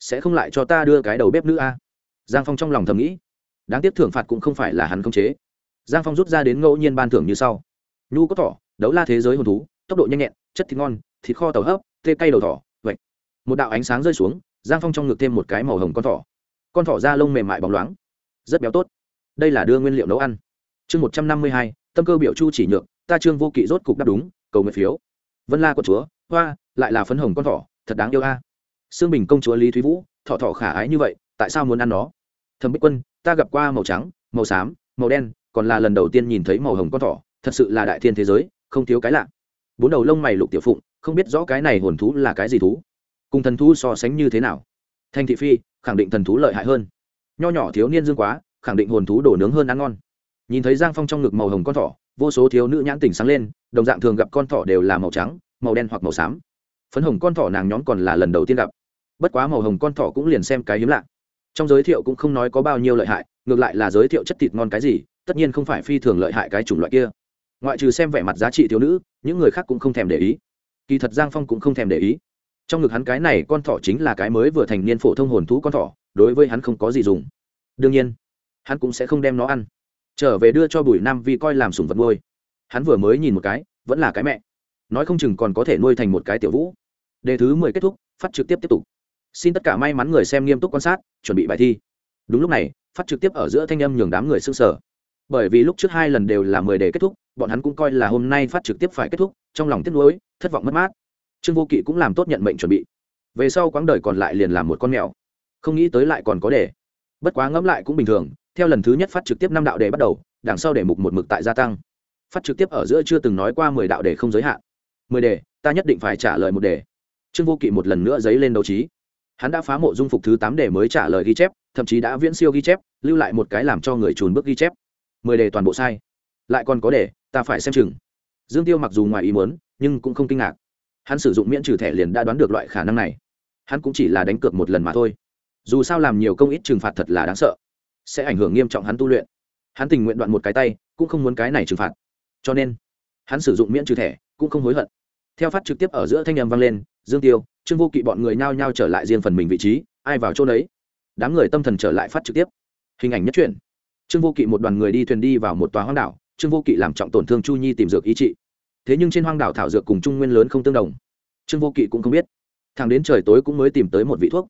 Sẽ không lại cho ta đưa cái đầu bếp nữ a? Giang phong trong lòng thầm nghĩ. Đáng tiếc thưởng phạt cũng không phải là hắn không chế. Giang phong rút ra đến ngẫu nhiên ban thưởng như sau. Nhu có thỏ, đấu la thế giới hồn thú, tốc độ nhanh nhẹn, chất thịt ngon, thịt kho tàu hấp, tê cay đầu thỏ vậy một đạo ánh sáng rơi xuống, giang phong trong ngực thêm một cái màu hồng con thỏ. Con thỏ da lông mềm mại bóng loáng, rất béo tốt. Đây là đưa nguyên liệu nấu ăn. Chương một trăm năm mươi hai tâm cơ biểu chu chỉ nhược, ta trương vô kỵ rốt cục đáp đúng, cầu nguyện phiếu. Vân la của chúa, hoa, lại là phấn hồng con thỏ, thật đáng yêu a. À. sương bình công chúa lý thúy vũ thọ thọ khả ái như vậy, tại sao muốn ăn nó? Thẩm bích quân, ta gặp qua màu trắng, màu xám, màu đen, còn là lần đầu tiên nhìn thấy màu hồng con thỏ, thật sự là đại thiên thế giới, không thiếu cái lạ. Bốn đầu lông mày lục tiểu phụng, không biết rõ cái này hồn thú là cái gì thú. Cùng thần thú so sánh như thế nào? Thanh thị phi, khẳng định thần thú lợi hại hơn. Nho nhỏ thiếu niên dương quá, khẳng định hồn thú đổ nướng hơn ăn ngon nhìn thấy giang phong trong ngực màu hồng con thỏ, vô số thiếu nữ nhãn tỉnh sáng lên, đồng dạng thường gặp con thỏ đều là màu trắng, màu đen hoặc màu xám. Phấn hồng con thỏ nàng nhóm còn là lần đầu tiên gặp. Bất quá màu hồng con thỏ cũng liền xem cái hiếm lạ. Trong giới thiệu cũng không nói có bao nhiêu lợi hại, ngược lại là giới thiệu chất thịt ngon cái gì, tất nhiên không phải phi thường lợi hại cái chủng loại kia. Ngoại trừ xem vẻ mặt giá trị thiếu nữ, những người khác cũng không thèm để ý. Kỳ thật giang phong cũng không thèm để ý. Trong ngực hắn cái này con thỏ chính là cái mới vừa thành niên phổ thông hồn thú con thỏ, đối với hắn không có gì dùng. Đương nhiên, hắn cũng sẽ không đem nó ăn trở về đưa cho bùi nam vi coi làm sùng vật nuôi. Hắn vừa mới nhìn một cái, vẫn là cái mẹ. Nói không chừng còn có thể nuôi thành một cái tiểu vũ. Đề thứ mười kết thúc, phát trực tiếp tiếp tục. Xin tất cả may mắn người xem nghiêm túc quan sát, chuẩn bị bài thi. Đúng lúc này, phát trực tiếp ở giữa thanh âm nhường đám người s ư n g sở bởi vì lúc trước hai lần đều là mười đề kết thúc, bọn hắn cũng coi là hôm nay phát trực tiếp phải kết thúc, trong lòng tiếc nuối, thất vọng mất mát. Trương vô kỵ cũng làm tốt nhận mệnh chuẩn bị. Về sau quãng đời còn lại liền làm một con mèo. Không nghĩ tới lại còn có đề. Bất quá ngẫm lại cũng bình thường theo lần thứ nhất phát trực tiếp năm đạo đề bắt đầu, đằng sau đề mục một mực tại gia tăng. Phát trực tiếp ở giữa chưa từng nói qua mười đạo đề không giới hạn. Mười đề, ta nhất định phải trả lời một đề. Trương vô kỵ một lần nữa dấy lên đấu trí. Hắn đã phá mộ dung phục thứ tám đề mới trả lời ghi chép, thậm chí đã viễn siêu ghi chép, lưu lại một cái làm cho người trùn bước ghi chép. Mười đề toàn bộ sai. Lại còn có đề, ta phải xem chừng. Dương tiêu mặc dù ngoài ý muốn, nhưng cũng không kinh ngạc. Hắn sử dụng miễn trừ thẻ liền đã đoán được loại khả năng này. Hắn cũng chỉ là đánh cược một lần mà thôi. Dù sao làm nhiều công ít trừng phạt thật là đáng sợ sẽ ảnh hưởng nghiêm trọng hắn tu luyện. Hắn tình nguyện đoạn một cái tay, cũng không muốn cái này trừng phạt. Cho nên, hắn sử dụng miễn trừ thẻ, cũng không hối hận. Theo phát trực tiếp ở giữa thanh âm vang lên, dương tiêu, trương vô kỵ bọn người nhao nhao trở lại riêng phần mình vị trí, ai vào chỗ đấy đám người tâm thần trở lại phát trực tiếp. Hình ảnh nhất truyện. Trương vô kỵ một đoàn người đi thuyền đi vào một tòa hoang đảo, trương vô kỵ làm trọng tổn thương chu nhi tìm dược ý trị. Thế nhưng trên hoang đảo thảo dược cùng trung nguyên lớn không tương đồng. Trương vô kỵ cũng không biết. Thằng đến trời tối cũng mới tìm tới một vị thuốc.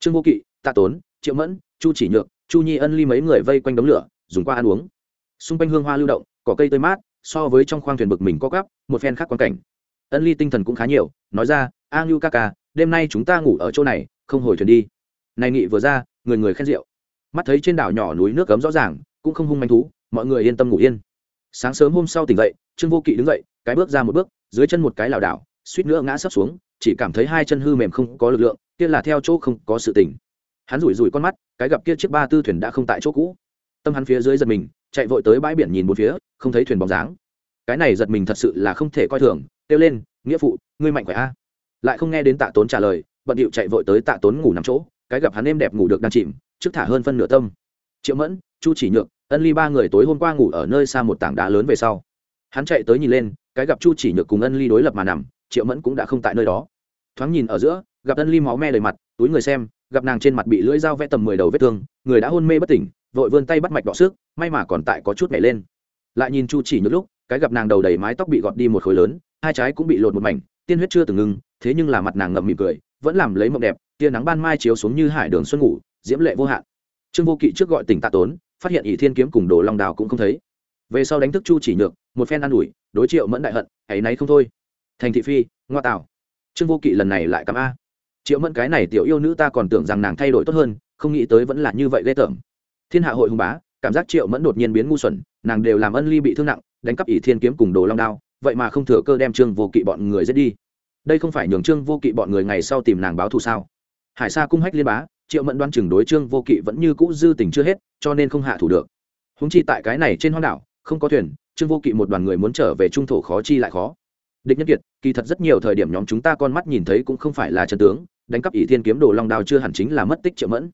Trương vô kỵ, tạ tốn, triệu mẫn chu chỉ nhược, chu nhi ân ly mấy người vây quanh đống lửa, dùng qua ăn uống. Xung quanh hương hoa lưu động, cỏ cây tươi mát, so với trong khoang thuyền bực mình có gắp một phen khác quan cảnh. Ân ly tinh thần cũng khá nhiều, nói ra, a ngưu ca ca, đêm nay chúng ta ngủ ở chỗ này, không hồi thuyền đi. Này nghị vừa ra, người người khen rượu. Mắt thấy trên đảo nhỏ núi nước cấm rõ ràng, cũng không hung manh thú, mọi người yên tâm ngủ yên. Sáng sớm hôm sau tỉnh dậy, trương vô kỵ đứng dậy, cái bước ra một bước, dưới chân một cái lảo đảo, suýt nữa ngã sấp xuống, chỉ cảm thấy hai chân hư mềm không có lực lượng, kia là theo chỗ không có sự tỉnh. Hắn rủi rủi con mắt cái gặp kia chiếc ba tư thuyền đã không tại chỗ cũ. Tâm hắn phía dưới giật mình, chạy vội tới bãi biển nhìn một phía, không thấy thuyền bóng dáng. Cái này giật mình thật sự là không thể coi thường, kêu lên, nghĩa phụ, ngươi mạnh khỏe a? Lại không nghe đến tạ tốn trả lời, bận điệu chạy vội tới tạ tốn ngủ nằm chỗ, cái gặp hắn êm đẹp ngủ được đang chìm, trước thả hơn phân nửa tâm. Triệu mẫn, chu chỉ nhược, ân ly ba người tối hôm qua ngủ ở nơi xa một tảng đá lớn về sau. Hắn chạy tới nhìn lên, cái gặp chu chỉ nhược cùng ân ly đối lập mà nằm, triệu mẫn cũng đã không tại nơi đó. Thoáng nhìn ở giữa, gặp ân ly máu me đầy mặt, túi người xem gặp nàng trên mặt bị lưỡi dao vẽ tầm mười đầu vết thương người đã hôn mê bất tỉnh vội vươn tay bắt mạch đọ xước may mà còn tại có chút mẹ lên. Lại nhìn chu chỉ nhược lúc cái gặp nàng đầu đầy mái tóc bị gọt đi một khối lớn hai trái cũng bị lột một mảnh tiên huyết chưa từng ngưng thế nhưng là mặt nàng ngậm mỉm cười vẫn làm lấy mộng đẹp tia nắng ban mai chiếu xuống như hải đường xuân ngủ diễm lệ vô hạn. Trương vô kỵ trước gọi tỉnh tạ tốn phát hiện ỷ thiên kiếm cùng đồ long đào cũng không thấy. Về sau đánh thức chu chỉ nhược một phen an ủi đối triệu mẫn đại hận ấy nấy không thôi. Thành thị phi ngoa tảo, trương vô kỵ lần này lại cắm a triệu mẫn cái này tiểu yêu nữ ta còn tưởng rằng nàng thay đổi tốt hơn, không nghĩ tới vẫn là như vậy ghê tởm. Thiên hạ hội hùng bá, cảm giác triệu mẫn đột nhiên biến ngu xuẩn, nàng đều làm ân ly bị thương nặng, đánh cắp ỷ thiên kiếm cùng đồ long đao, vậy mà không thừa cơ đem trương vô kỵ bọn người giết đi. Đây không phải nhường trương vô kỵ bọn người ngày sau tìm nàng báo thù sao? Hải sa cung hách liên bá, triệu mẫn đoan chừng đối trương vô kỵ vẫn như cũ dư tình chưa hết, cho nên không hạ thủ được. Húng chi tại cái này trên hoang đảo, không có thuyền, trương vô kỵ một đoàn người muốn trở về trung thổ khó chi lại khó. Địch nhân kiệt, kỳ thật rất nhiều thời điểm nhóm chúng ta con mắt nhìn thấy cũng không phải là chân tướng đánh cắp ỷ thiên kiếm đồ long đao chưa hẳn chính là mất tích triệu mẫn.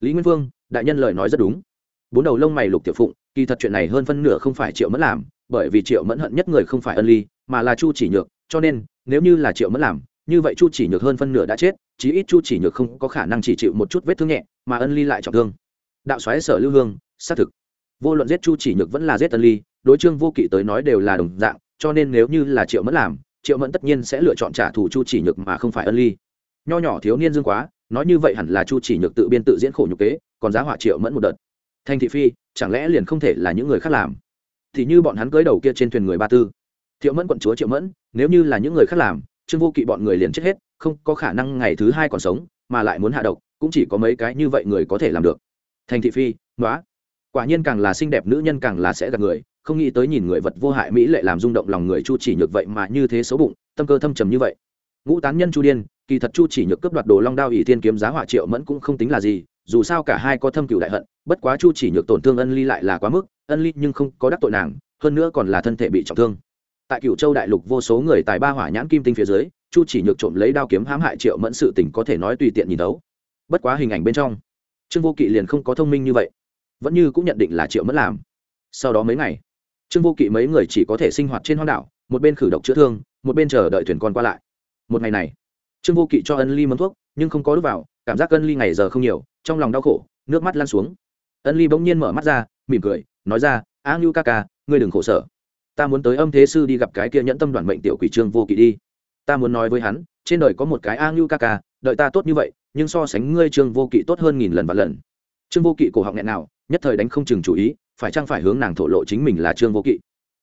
Lý nguyên vương đại nhân lời nói rất đúng. Bốn đầu lông mày lục tiểu phụng, kỳ thật chuyện này hơn phân nửa không phải triệu mẫn làm, bởi vì triệu mẫn hận nhất người không phải ân ly, mà là chu chỉ nhược, cho nên, nếu như là triệu mẫn làm, như vậy chu chỉ nhược hơn phân nửa đã chết, chí ít chu chỉ nhược không có khả năng chỉ chịu một chút vết thương nhẹ, mà ân ly lại trọng thương. Đạo xoáy sở lưu hương, xác thực. Vô luận giết chu chỉ nhược vẫn là giết ân ly, đối trương vô kỵ tới nói đều là đồng dạng, cho nên nếu như là triệu mẫn làm, triệu mẫn tất nhiên sẽ lựa chọn trả thù chu chỉ nhược mà không phải ân ly nho nhỏ thiếu niên dương quá, nói như vậy hẳn là chu chỉ nhược tự biên tự diễn khổ nhục kế, còn giá họa triệu mẫn một đợt. Thanh thị phi, chẳng lẽ liền không thể là những người khác làm? Thì như bọn hắn cưới đầu kia trên thuyền người ba tư. Thiệu mẫn quận chúa triệu mẫn, nếu như là những người khác làm, trương vô kỵ bọn người liền chết hết, không có khả năng ngày thứ hai còn sống, mà lại muốn hạ độc, cũng chỉ có mấy cái như vậy người có thể làm được. Thành thị phi nói quả nhiên càng là xinh đẹp nữ nhân càng là sẽ gặp người, không nghĩ tới nhìn người vật vô hại mỹ lệ làm rung động lòng người chu chỉ nhược vậy mà như thế xấu bụng, tâm cơ thâm trầm như vậy. Ngũ tán nhân chu điên kỳ thật chu chỉ nhược cướp đoạt đồ long đao ỷ thiên kiếm giá họa triệu mẫn cũng không tính là gì, dù sao cả hai có thâm cựu đại hận, bất quá chu chỉ nhược tổn thương ân ly lại là quá mức, ân ly nhưng không có đắc tội nàng, hơn nữa còn là thân thể bị trọng thương. Tại cựu châu đại lục vô số người tài ba hỏa nhãn kim tinh phía dưới, chu chỉ nhược trộm lấy đao kiếm hãm hại triệu mẫn sự tình có thể nói tùy tiện nhìn đấu bất quá hình ảnh bên trong, trương vô kỵ liền không có thông minh như vậy, vẫn như cũng nhận định là triệu mẫn làm. Sau đó mấy ngày, trương vô kỵ mấy người chỉ có thể sinh hoạt trên hoang đảo, một bên khử độc chữa thương, một bên chờ đợi thuyền con qua lại. Một ngày này trương vô kỵ cho ân ly mâm thuốc, nhưng không có đút vào, cảm giác ân ly ngày giờ không nhiều, trong lòng đau khổ, nước mắt lan xuống. Ân ly bỗng nhiên mở mắt ra, mỉm cười, nói ra, a ngưu ca ca, ngươi đừng khổ sở. Ta muốn tới âm thế sư đi gặp cái kia nhẫn tâm đoàn mệnh tiểu quỷ trương vô kỵ đi. Ta muốn nói với hắn, trên đời có một cái a ngưu ca ca, đợi ta tốt như vậy, nhưng so sánh ngươi trương vô kỵ tốt hơn nghìn lần và lần. Trương vô kỵ cổ họng nghẹn nào, nhất thời đánh không chừng chủ ý, phải chăng phải hướng nàng thổ lộ chính mình là trương vô kỵ.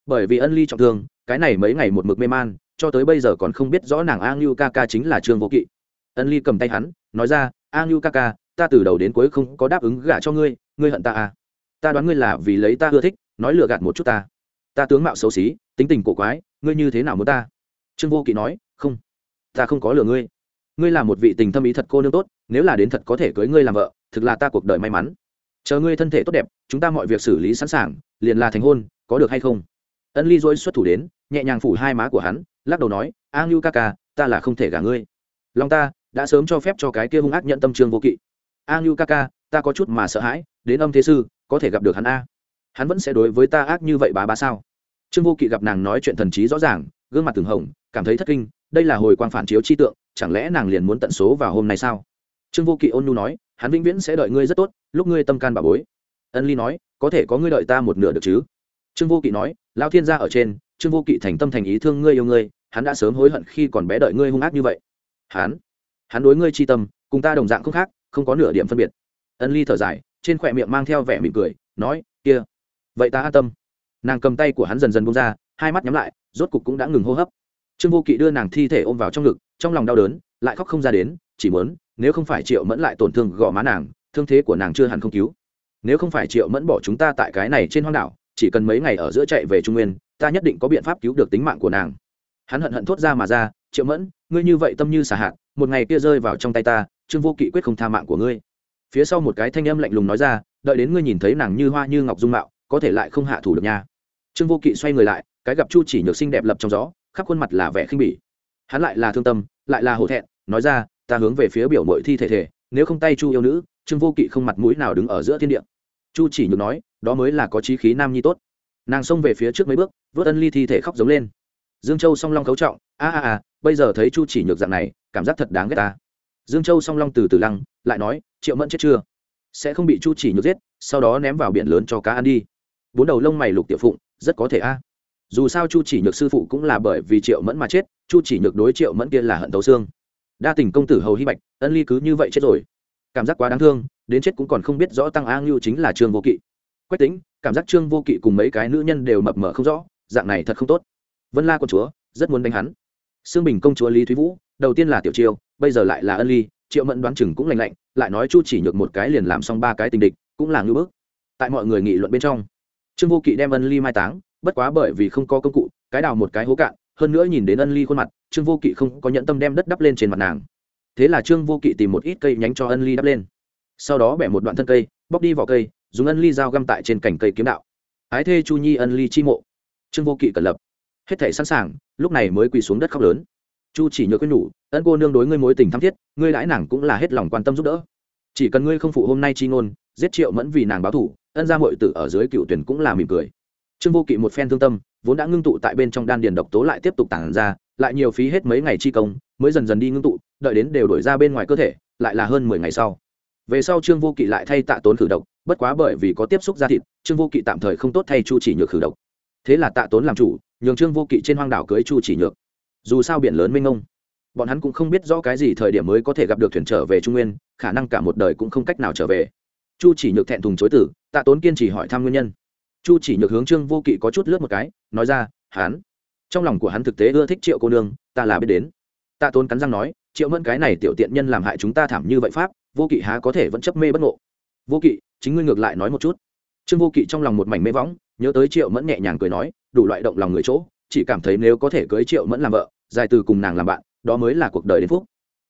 Bởi vì ân ly trọng thương, cái này mấy ngày một mực mê man cho tới bây giờ còn không biết rõ nàng a ngưu ca ca chính là trương vô kỵ. Ân ly cầm tay hắn, nói ra a ngưu ca ca, ta từ đầu đến cuối không có đáp ứng gả cho ngươi ngươi hận ta à? Ta đoán ngươi là vì lấy ta ưa thích, nói lừa gạt một chút ta. Ta tướng mạo xấu xí, tính tình cổ quái, ngươi như thế nào muốn ta? Trương vô kỵ nói, không, ta không có lừa ngươi. Ngươi là một vị tình thâm ý thật cô nương tốt, nếu là đến thật có thể cưới ngươi làm vợ, thực là ta cuộc đời may mắn. Chờ ngươi thân thể tốt đẹp, chúng ta mọi việc xử lý sẵn sàng, liền là thành hôn, có được hay không? Ân ly dối xuất thủ đến, nhẹ nhàng phủ hai má của hắn, lắc đầu nói, a ngưu ca ca, ta là không thể gả ngươi. Lòng ta đã sớm cho phép cho cái kia hung ác nhận tâm trương vô kỵ. A ngưu ca ca, ta có chút mà sợ hãi, đến âm thế sư, có thể gặp được hắn a. Hắn vẫn sẽ đối với ta ác như vậy bá bá sao? Trương vô kỵ gặp nàng nói chuyện thần trí rõ ràng, gương mặt từng hồng, cảm thấy thất kinh, đây là hồi quang phản chiếu chi tượng, chẳng lẽ nàng liền muốn tận số vào hôm nay sao? Trương vô kỵ ôn nhu nói, hắn vĩnh viễn sẽ đợi ngươi rất tốt, lúc ngươi tâm can bà bối. Ân ly nói, có thể có ngươi đợi ta một nửa được chứ? Trương vô kỵ nói lao thiên gia ở trên, trương vô kỵ thành tâm thành ý thương ngươi yêu ngươi, hắn đã sớm hối hận khi còn bé đợi ngươi hung ác như vậy. Hắn? Hắn đối ngươi chi tâm, cùng ta đồng dạng không khác, không có nửa điểm phân biệt. Ân ly thở dài, trên khỏe miệng mang theo vẻ mỉm cười, nói, kia, vậy ta an tâm. Nàng cầm tay của hắn dần dần bông ra, hai mắt nhắm lại, rốt cục cũng đã ngừng hô hấp. Trương vô kỵ đưa nàng thi thể ôm vào trong ngực, trong lòng đau đớn, lại khóc không ra đến, chỉ muốn, nếu không phải triệu mẫn lại tổn thương gò má nàng, thương thế của nàng chưa hẳn không cứu. Nếu không phải triệu mẫn bỏ chúng ta tại cái này trên hoang đảo chỉ cần mấy ngày ở giữa chạy về trung nguyên ta nhất định có biện pháp cứu được tính mạng của nàng. Hắn hận hận thốt ra mà ra triệu mẫn ngươi như vậy tâm như xả hạt, một ngày kia rơi vào trong tay ta trương vô kỵ quyết không tha mạng của ngươi. Phía sau một cái thanh âm lạnh lùng nói ra đợi đến ngươi nhìn thấy nàng như hoa như ngọc dung mạo có thể lại không hạ thủ được nha. Trương vô kỵ xoay người lại cái gặp chu chỉ nhược xinh đẹp lập trong gió khắp khuôn mặt là vẻ khinh bỉ. Hắn lại là thương tâm lại là hổ thẹn nói ra ta hướng về phía biểu mội thi thể thể nếu không tay chu yêu nữ trương vô kỵ không mặt mũi nào đứng ở giữa thiên địa. Chu chỉ nhược nói đó mới là có trí khí nam nhi tốt. Nàng xông về phía trước mấy bước, vớt ân ly thi thể khóc giống lên. Dương châu song long cấu trọng, a a a, bây giờ thấy chu chỉ nhược dạng này, cảm giác thật đáng ghét ta. Dương châu song long từ từ lăng, lại nói, triệu mẫn chết chưa? Sẽ không bị chu chỉ nhược giết, sau đó ném vào biển lớn cho cá ăn đi. Bốn đầu lông mày lục tiểu phụng, rất có thể a. Dù sao chu chỉ nhược sư phụ cũng là bởi vì triệu mẫn mà chết, chu chỉ nhược đối triệu mẫn kia là hận tấu xương. Đa tình công tử hầu hy bạch, ân ly cứ như vậy chết rồi. Cảm giác quá đáng thương, đến chết cũng còn không biết rõ tăng a ngưu chính là trương vô kỵ quách tính cảm giác trương vô kỵ cùng mấy cái nữ nhân đều mập mờ không rõ, dạng này thật không tốt. Vân la con chúa, rất muốn đánh hắn. Xương bình công chúa lý thúy vũ, đầu tiên là tiểu chiêu bây giờ lại là ân ly, triệu mẫn đoán chừng cũng lành lạnh, lại nói chu chỉ nhược một cái liền làm xong ba cái tình địch, cũng là ngưỡng bức. Tại mọi người nghị luận bên trong, trương vô kỵ đem ân ly mai táng, bất quá bởi vì không có công cụ, cái đào một cái hố cạn, hơn nữa nhìn đến ân ly khuôn mặt, trương vô kỵ không có nhận tâm đem đất đắp lên trên mặt nàng. Thế là trương vô kỵ tìm một ít cây nhánh cho ân ly đắp lên. Sau đó bẻ một đoạn thân cây, bóc đi vỏ cây dùng ân ly dao găm tại trên cành cây kiếm đạo. Ái thê chu nhi ân ly chi mộ. Trương vô kỵ cẩn lập. Hết thể sẵn sàng, lúc này mới quỳ xuống đất khóc lớn. Chu chỉ nhớ quyết nhủ, ân cô nương đối ngươi mối tình thắm thiết, ngươi đãi nàng cũng là hết lòng quan tâm giúp đỡ. Chỉ cần ngươi không phụ hôm nay chi ngôn, giết triệu mẫn vì nàng báo thủ ân ra mội tử ở dưới cựu tuyển cũng là mỉm cười. Trương vô kỵ một phen thương tâm, vốn đã ngưng tụ tại bên trong đan điền độc tố lại tiếp tục tản ra, lại nhiều phí hết mấy ngày chi công, mới dần dần đi ngưng tụ, đợi đến đều đổi ra bên ngoài cơ thể, lại là hơn mười ngày sau. Về sau trương vô kỵ lại thay tạ tốn khử độc bất quá bởi vì có tiếp xúc da thịt, trương vô kỵ tạm thời không tốt thay chu chỉ nhược khử độc. Thế là tạ tốn làm chủ, nhường trương vô kỵ trên hoang đảo cưới chu chỉ nhược. Dù sao biển lớn mênh mông, bọn hắn cũng không biết rõ cái gì thời điểm mới có thể gặp được thuyền trở về trung nguyên, khả năng cả một đời cũng không cách nào trở về. Chu chỉ nhược thẹn thùng chối tử tạ tốn kiên trì hỏi thăm nguyên nhân. Chu chỉ nhược hướng trương vô kỵ có chút lướt một cái, nói ra, hắn, trong lòng của hắn thực tế ưa thích triệu cô nương, ta là biết đến. Tạ tốn cắn răng nói, triệu mẫn cái này tiểu tiện nhân làm hại chúng ta thảm như vậy pháp, vô kỵ há có thể vẫn chấp mê bất ngộ vô kỵ, chính ngươi ngược lại nói một chút. Trương vô kỵ trong lòng một mảnh mê võng, nhớ tới triệu mẫn nhẹ nhàng cười nói, đủ loại động lòng người chỗ, chỉ cảm thấy nếu có thể cưới triệu mẫn làm vợ, dài từ cùng nàng làm bạn, đó mới là cuộc đời đến phúc.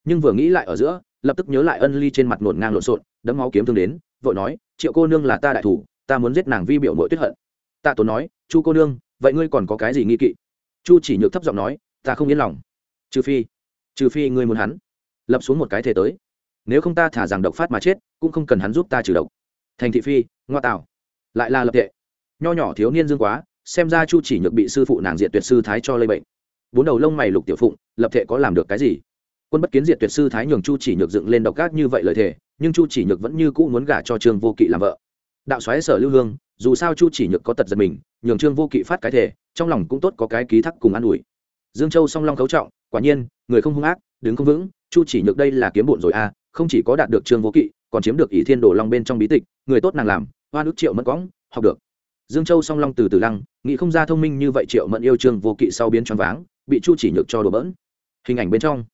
Nhưng vừa nghĩ lại ở giữa, lập tức nhớ lại ân ly trên mặt nổn ngang lộn xộn, đấm máu kiếm thương đến, vội nói, triệu cô nương là ta đại thủ, ta muốn giết nàng vi biểu mỗi tuyết hận. Tạ tốn nói, chu cô nương, vậy ngươi còn có cái gì nghi kỵ? Chu chỉ nhược thấp giọng nói, ta không yên lòng. Trừ phi trừ phi ngươi muốn hắn. Lập xuống một cái thể tới nếu không ta thả rằng độc phát mà chết cũng không cần hắn giúp ta trừ độc. Thành thị phi ngoa tạo. Lại là lập tệ. Nho nhỏ thiếu niên dương quá xem ra chu chỉ nhược bị sư phụ nàng diệt tuyệt sư thái cho lây bệnh. Bốn đầu lông mày lục tiểu phụng lập thể có làm được cái gì? Quân bất kiến diệt tuyệt sư thái nhường chu chỉ nhược dựng lên độc gác như vậy lời thề nhưng chu chỉ nhược vẫn như cũ muốn gả cho trương vô kỵ làm vợ. Đạo xoáy sở lưu hương dù sao chu chỉ nhược có tật giật mình nhường trương vô kỵ phát cái thể trong lòng cũng tốt có cái ký thắc cùng an ủi. Dương châu song long cấu trọng quả nhiên người không hung ác đứng không vững chu chỉ nhược đây là kiếm bụn rồi a à, không chỉ có đạt được trương vô kỵ, còn chiếm được ỷ thiên đồ long bên trong bí tịch, người tốt nàng làm, hoa nước triệu mẫn cóng học được. Dương châu song long từ từ lăng, nghĩ không ra thông minh như vậy triệu mẫn yêu trương vô kỵ sau biến choáng váng, bị chu chỉ nhược cho đổ bỡn. Hình ảnh bên trong.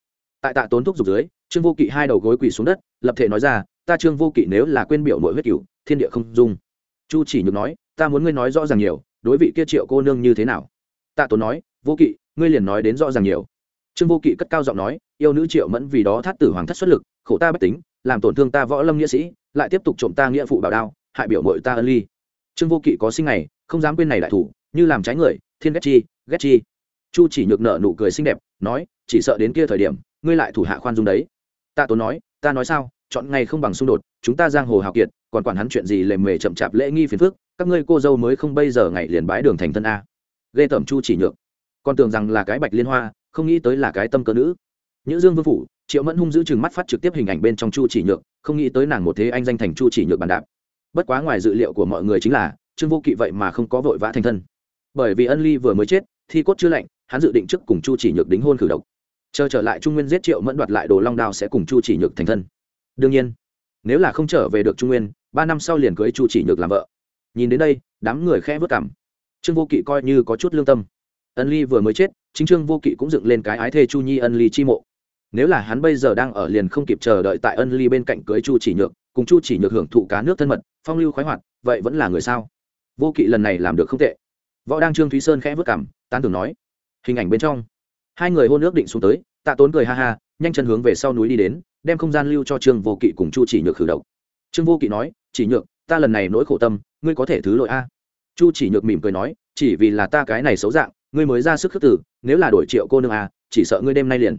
Tại tạ tốn thuốc dục dưới, trương vô kỵ hai đầu gối quỳ xuống đất, lập thể nói ra, ta trương vô kỵ nếu là quên biểu nội huyết cửu, thiên địa không dung. Chu chỉ nhược nói, ta muốn ngươi nói rõ ràng nhiều, đối vị kia triệu cô nương như thế nào? Tạ tốn nói, vô kỵ, ngươi liền nói đến rõ ràng nhiều. Trương vô kỵ cất cao giọng nói yêu nữ triệu mẫn vì đó thát tử hoàng thất xuất lực, khổ ta bất tính, làm tổn thương ta võ lâm nghĩa sĩ, lại tiếp tục trộm ta nghĩa phụ bảo đao, hại biểu mội ta ân ly. Trương vô kỵ có sinh này, không dám quên này đại thủ, như làm trái người, thiên ghét chi ghét chi. Chu chỉ nhược nợ nụ cười xinh đẹp, nói, chỉ sợ đến kia thời điểm, ngươi lại thủ hạ khoan dung đấy. Tạ tốn nói, ta nói sao, chọn ngày không bằng xung đột, chúng ta giang hồ hào kiệt, còn quản hắn chuyện gì lề mề chậm chạp lễ nghi phiền phức, các ngươi cô dâu mới không bây giờ ngày liền bái đường thành thân a. Ghê tởm chu chỉ nhược. Con tưởng rằng là cái bạch liên hoa, không nghĩ tới là cái tâm cơ nữ. Nhữ dương vương phủ, triệu mẫn hung giữ chừng mắt phát trực tiếp hình ảnh bên trong chu chỉ nhược, không nghĩ tới nàng một thế anh danh thành chu chỉ nhược bàn đạp. Bất quá ngoài dự liệu của mọi người chính là, trương vô kỵ vậy mà không có vội vã thành thân. Bởi vì ân ly vừa mới chết, thi cốt chưa lạnh, hắn dự định trước cùng chu chỉ nhược đính hôn khử độc chờ trở lại trung nguyên giết triệu mẫn đoạt lại đồ long đao sẽ cùng chu chỉ nhược thành thân. Đương nhiên, nếu là không trở về được trung nguyên, ba năm sau liền cưới chu chỉ nhược làm vợ. Nhìn đến đây, đám người khẽ vất cảm. Trương vô kỵ coi như có chút lương tâm. Ân ly vừa mới chết, chính trương vô kỵ cũng dựng lên cái ái thê chu nhi ân ly chi mộ nếu là hắn bây giờ đang ở liền không kịp chờ đợi tại ân ly bên cạnh cưới chu chỉ nhược, cùng chu chỉ nhược hưởng thụ cá nước thân mật, phong lưu khoái hoạt, vậy vẫn là người sao? Vô kỵ lần này làm được không tệ. Võ đang trương thúy sơn khẽ vất cảm tán tưởng nói. Hình ảnh bên trong. Hai người hôn ước định xuống tới, tạ tốn cười ha ha, nhanh chân hướng về sau núi đi đến, đem không gian lưu cho trương vô kỵ cùng chu chỉ nhược khử độc trương vô kỵ nói, chỉ nhược, ta lần này nỗi khổ tâm, ngươi có thể thứ lỗi a. Chu chỉ nhược mỉm cười nói, chỉ vì là ta cái này xấu dạng, ngươi mới ra sức khước tử nếu là đổi triệu cô nương a, chỉ sợ ngươi đêm nay liền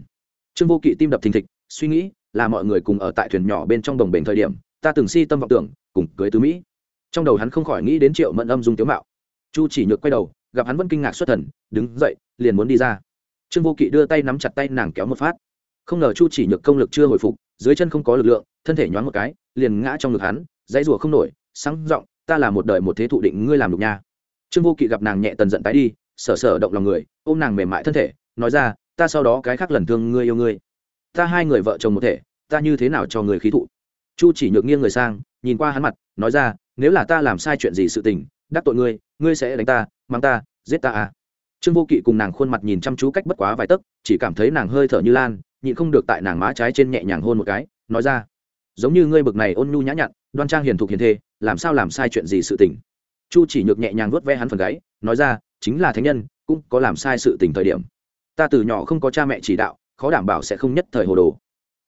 trương vô kỵ tim đập thình thịch, suy nghĩ là mọi người cùng ở tại thuyền nhỏ bên trong đồng bền thời điểm, ta từng si tâm vọng tưởng, cùng cưới tứ mỹ. Trong đầu hắn không khỏi nghĩ đến triệu mẫn âm dung tiếu mạo. Chu chỉ nhược quay đầu, gặp hắn vẫn kinh ngạc xuất thần, đứng dậy, liền muốn đi ra. Trương vô kỵ đưa tay nắm chặt tay nàng kéo một phát. Không ngờ chu chỉ nhược công lực chưa hồi phục, dưới chân không có lực lượng, thân thể nhoáng một cái, liền ngã trong ngực hắn, dãy rùa không nổi, sáng giọng, ta là một đời một thế thụ định ngươi làm đục nha. Trương vô kỵ gặp nàng nhẹ tần giận tái đi sở sở động lòng người, ôm nàng mềm mại thân thể, nói ra ta sau đó cái khác lần thương ngươi yêu ngươi. Ta hai người vợ chồng một thể, ta như thế nào cho người khí thụ? Chu chỉ nhược nghiêng người sang, nhìn qua hắn mặt, nói ra, nếu là ta làm sai chuyện gì sự tình, đắc tội ngươi ngươi sẽ đánh ta, mang ta, giết ta à? Trương vô kỵ cùng nàng khuôn mặt nhìn chăm chú cách bất quá vài tấc, chỉ cảm thấy nàng hơi thở như lan, nhịn không được tại nàng má trái trên nhẹ nhàng hôn một cái, nói ra, giống như ngươi bực này ôn nhu nhã nhặn, đoan trang hiền thục hiền thê, làm sao làm sai chuyện gì sự tình? Chu chỉ nhược nhẹ nhàng vuốt ve hắn phần gáy, nói ra, chính là thánh nhân, cũng có làm sai sự tình thời điểm ta từ nhỏ không có cha mẹ chỉ đạo, khó đảm bảo sẽ không nhất thời hồ đồ.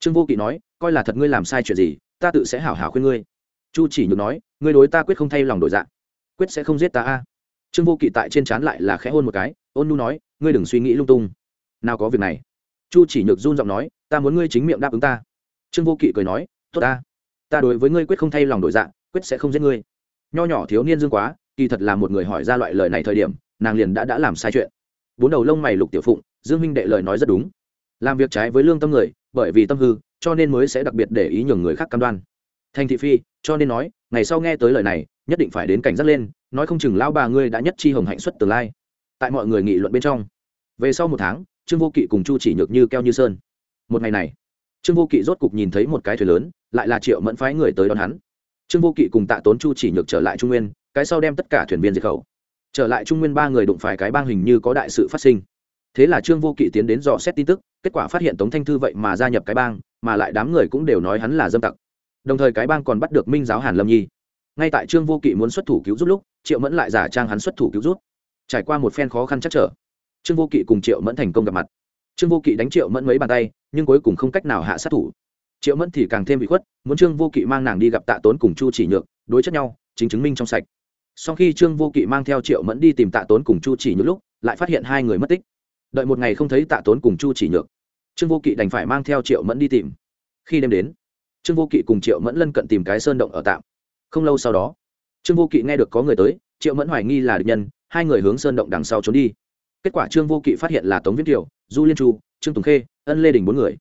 Trương vô kỵ nói, coi là thật ngươi làm sai chuyện gì, ta tự sẽ hảo hảo khuyên ngươi. Chu chỉ nhược nói, ngươi đối ta quyết không thay lòng đổi dạng. Quyết sẽ không giết ta a. Trương vô kỵ tại trên trán lại là khẽ hôn một cái, ôn nu nói, ngươi đừng suy nghĩ lung tung. Nào có việc này. Chu chỉ nhược run giọng nói, ta muốn ngươi chính miệng đáp ứng ta. Trương vô kỵ cười nói, tốt ta. Ta đối với ngươi quyết không thay lòng đổi dạng, quyết sẽ không giết ngươi. Nho nhỏ thiếu niên dương quá, kỳ thật là một người hỏi ra loại lời này thời điểm, nàng liền đã đã làm sai chuyện. Bốn đầu lông mày lục tiểu phụng dương minh đệ lời nói rất đúng. Làm việc trái với lương tâm người, bởi vì tâm hư, cho nên mới sẽ đặc biệt để ý nhường người khác cam đoan. Thành thị phi, cho nên nói, ngày sau nghe tới lời này, nhất định phải đến cảnh giác lên, nói không chừng lão bà ngươi đã nhất chi hồng hạnh xuất tương lai. Tại mọi người nghị luận bên trong, về sau một tháng, trương vô kỵ cùng chu chỉ nhược như keo như sơn. Một ngày này, trương vô kỵ rốt cục nhìn thấy một cái thuyền lớn, lại là triệu mẫn phái người tới đón hắn. Trương vô kỵ cùng tạ tốn chu chỉ nhược trở lại trung nguyên, cái sau đem tất cả thuyền viên diệt khẩu. Trở lại trung nguyên ba người đụng phải cái bang hình như có đại sự phát sinh thế là trương vô kỵ tiến đến dò xét tin tức, kết quả phát hiện tống thanh thư vậy mà gia nhập cái bang, mà lại đám người cũng đều nói hắn là dâm tặc. Đồng thời cái bang còn bắt được minh giáo hàn lâm nhi. Ngay tại trương vô kỵ muốn xuất thủ cứu giúp lúc, triệu mẫn lại giả trang hắn xuất thủ cứu giúp. Trải qua một phen khó khăn chắc trở, trương vô kỵ cùng triệu mẫn thành công gặp mặt. Trương vô kỵ đánh triệu mẫn mấy bàn tay, nhưng cuối cùng không cách nào hạ sát thủ. Triệu mẫn thì càng thêm bị khuất, muốn trương vô kỵ mang nàng đi gặp tạ tốn cùng chu chỉ nhược, đối chất nhau, chính chứng minh trong sạch. Sau khi trương vô kỵ mang theo triệu mẫn đi tìm tạ tốn cùng chu chỉ nhược lúc, lại phát hiện hai người mất tích đợi một ngày không thấy tạ tốn cùng chu chỉ nhược. Trương vô kỵ đành phải mang theo triệu mẫn đi tìm. Khi đêm đến, trương vô kỵ cùng triệu mẫn lân cận tìm cái sơn động ở tạm. Không lâu sau đó, trương vô kỵ nghe được có người tới, triệu mẫn hoài nghi là địch nhân, hai người hướng sơn động đằng sau trốn đi. Kết quả trương vô kỵ phát hiện là tống Viễn kiều, du liên chu, trương tùng khê, ân lê đình bốn người.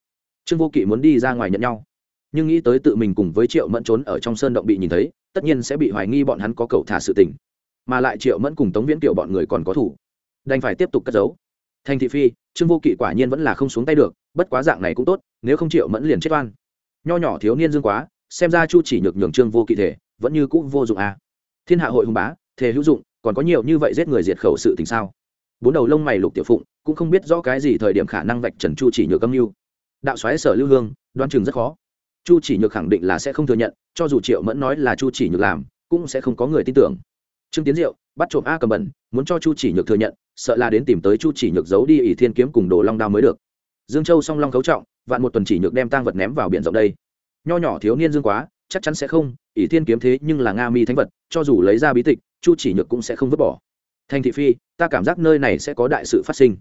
Trương vô kỵ muốn đi ra ngoài nhận nhau, nhưng nghĩ tới tự mình cùng với triệu mẫn trốn ở trong sơn động bị nhìn thấy, tất nhiên sẽ bị hoài nghi bọn hắn có cầu thả sự tình. Mà lại triệu mẫn cùng tống viễn kiều bọn người còn có thủ, đành phải tiếp tục cất giấu thành thị phi, trương vô kỵ quả nhiên vẫn là không xuống tay được, bất quá dạng này cũng tốt, nếu không triệu mẫn liền chết oan. Nho nhỏ thiếu niên dương quá, xem ra chu chỉ nhược nhường trương vô kỵ thể, vẫn như cũ vô dụng à. thiên hạ hội hùng bá, thể hữu dụng, còn có nhiều như vậy giết người diệt khẩu sự tình sao? Bốn đầu lông mày lục tiểu phụng, cũng không biết rõ cái gì thời điểm khả năng vạch trần chu chỉ nhược âm mưu. Đạo xoáy sở lưu hương đoan chừng rất khó. Chu chỉ nhược khẳng định là sẽ không thừa nhận, cho dù triệu mẫn nói là chu chỉ nhược làm, cũng sẽ không có người tin tưởng. Trương tiến diệu bắt trộm a cầm bẩn, muốn cho chu chỉ nhược thừa nhận, sợ là đến tìm tới chu chỉ nhược giấu đi ỷ thiên kiếm cùng đồ long đao mới được. Dương châu song long cấu trọng, vạn một tuần chỉ nhược đem tang vật ném vào biển rộng đây. Nho nhỏ thiếu niên dương quá, chắc chắn sẽ không, ỷ thiên kiếm thế nhưng là nga mi thánh vật, cho dù lấy ra bí tịch, chu chỉ nhược cũng sẽ không vứt bỏ. Thành thị phi, ta cảm giác nơi này sẽ có đại sự phát sinh.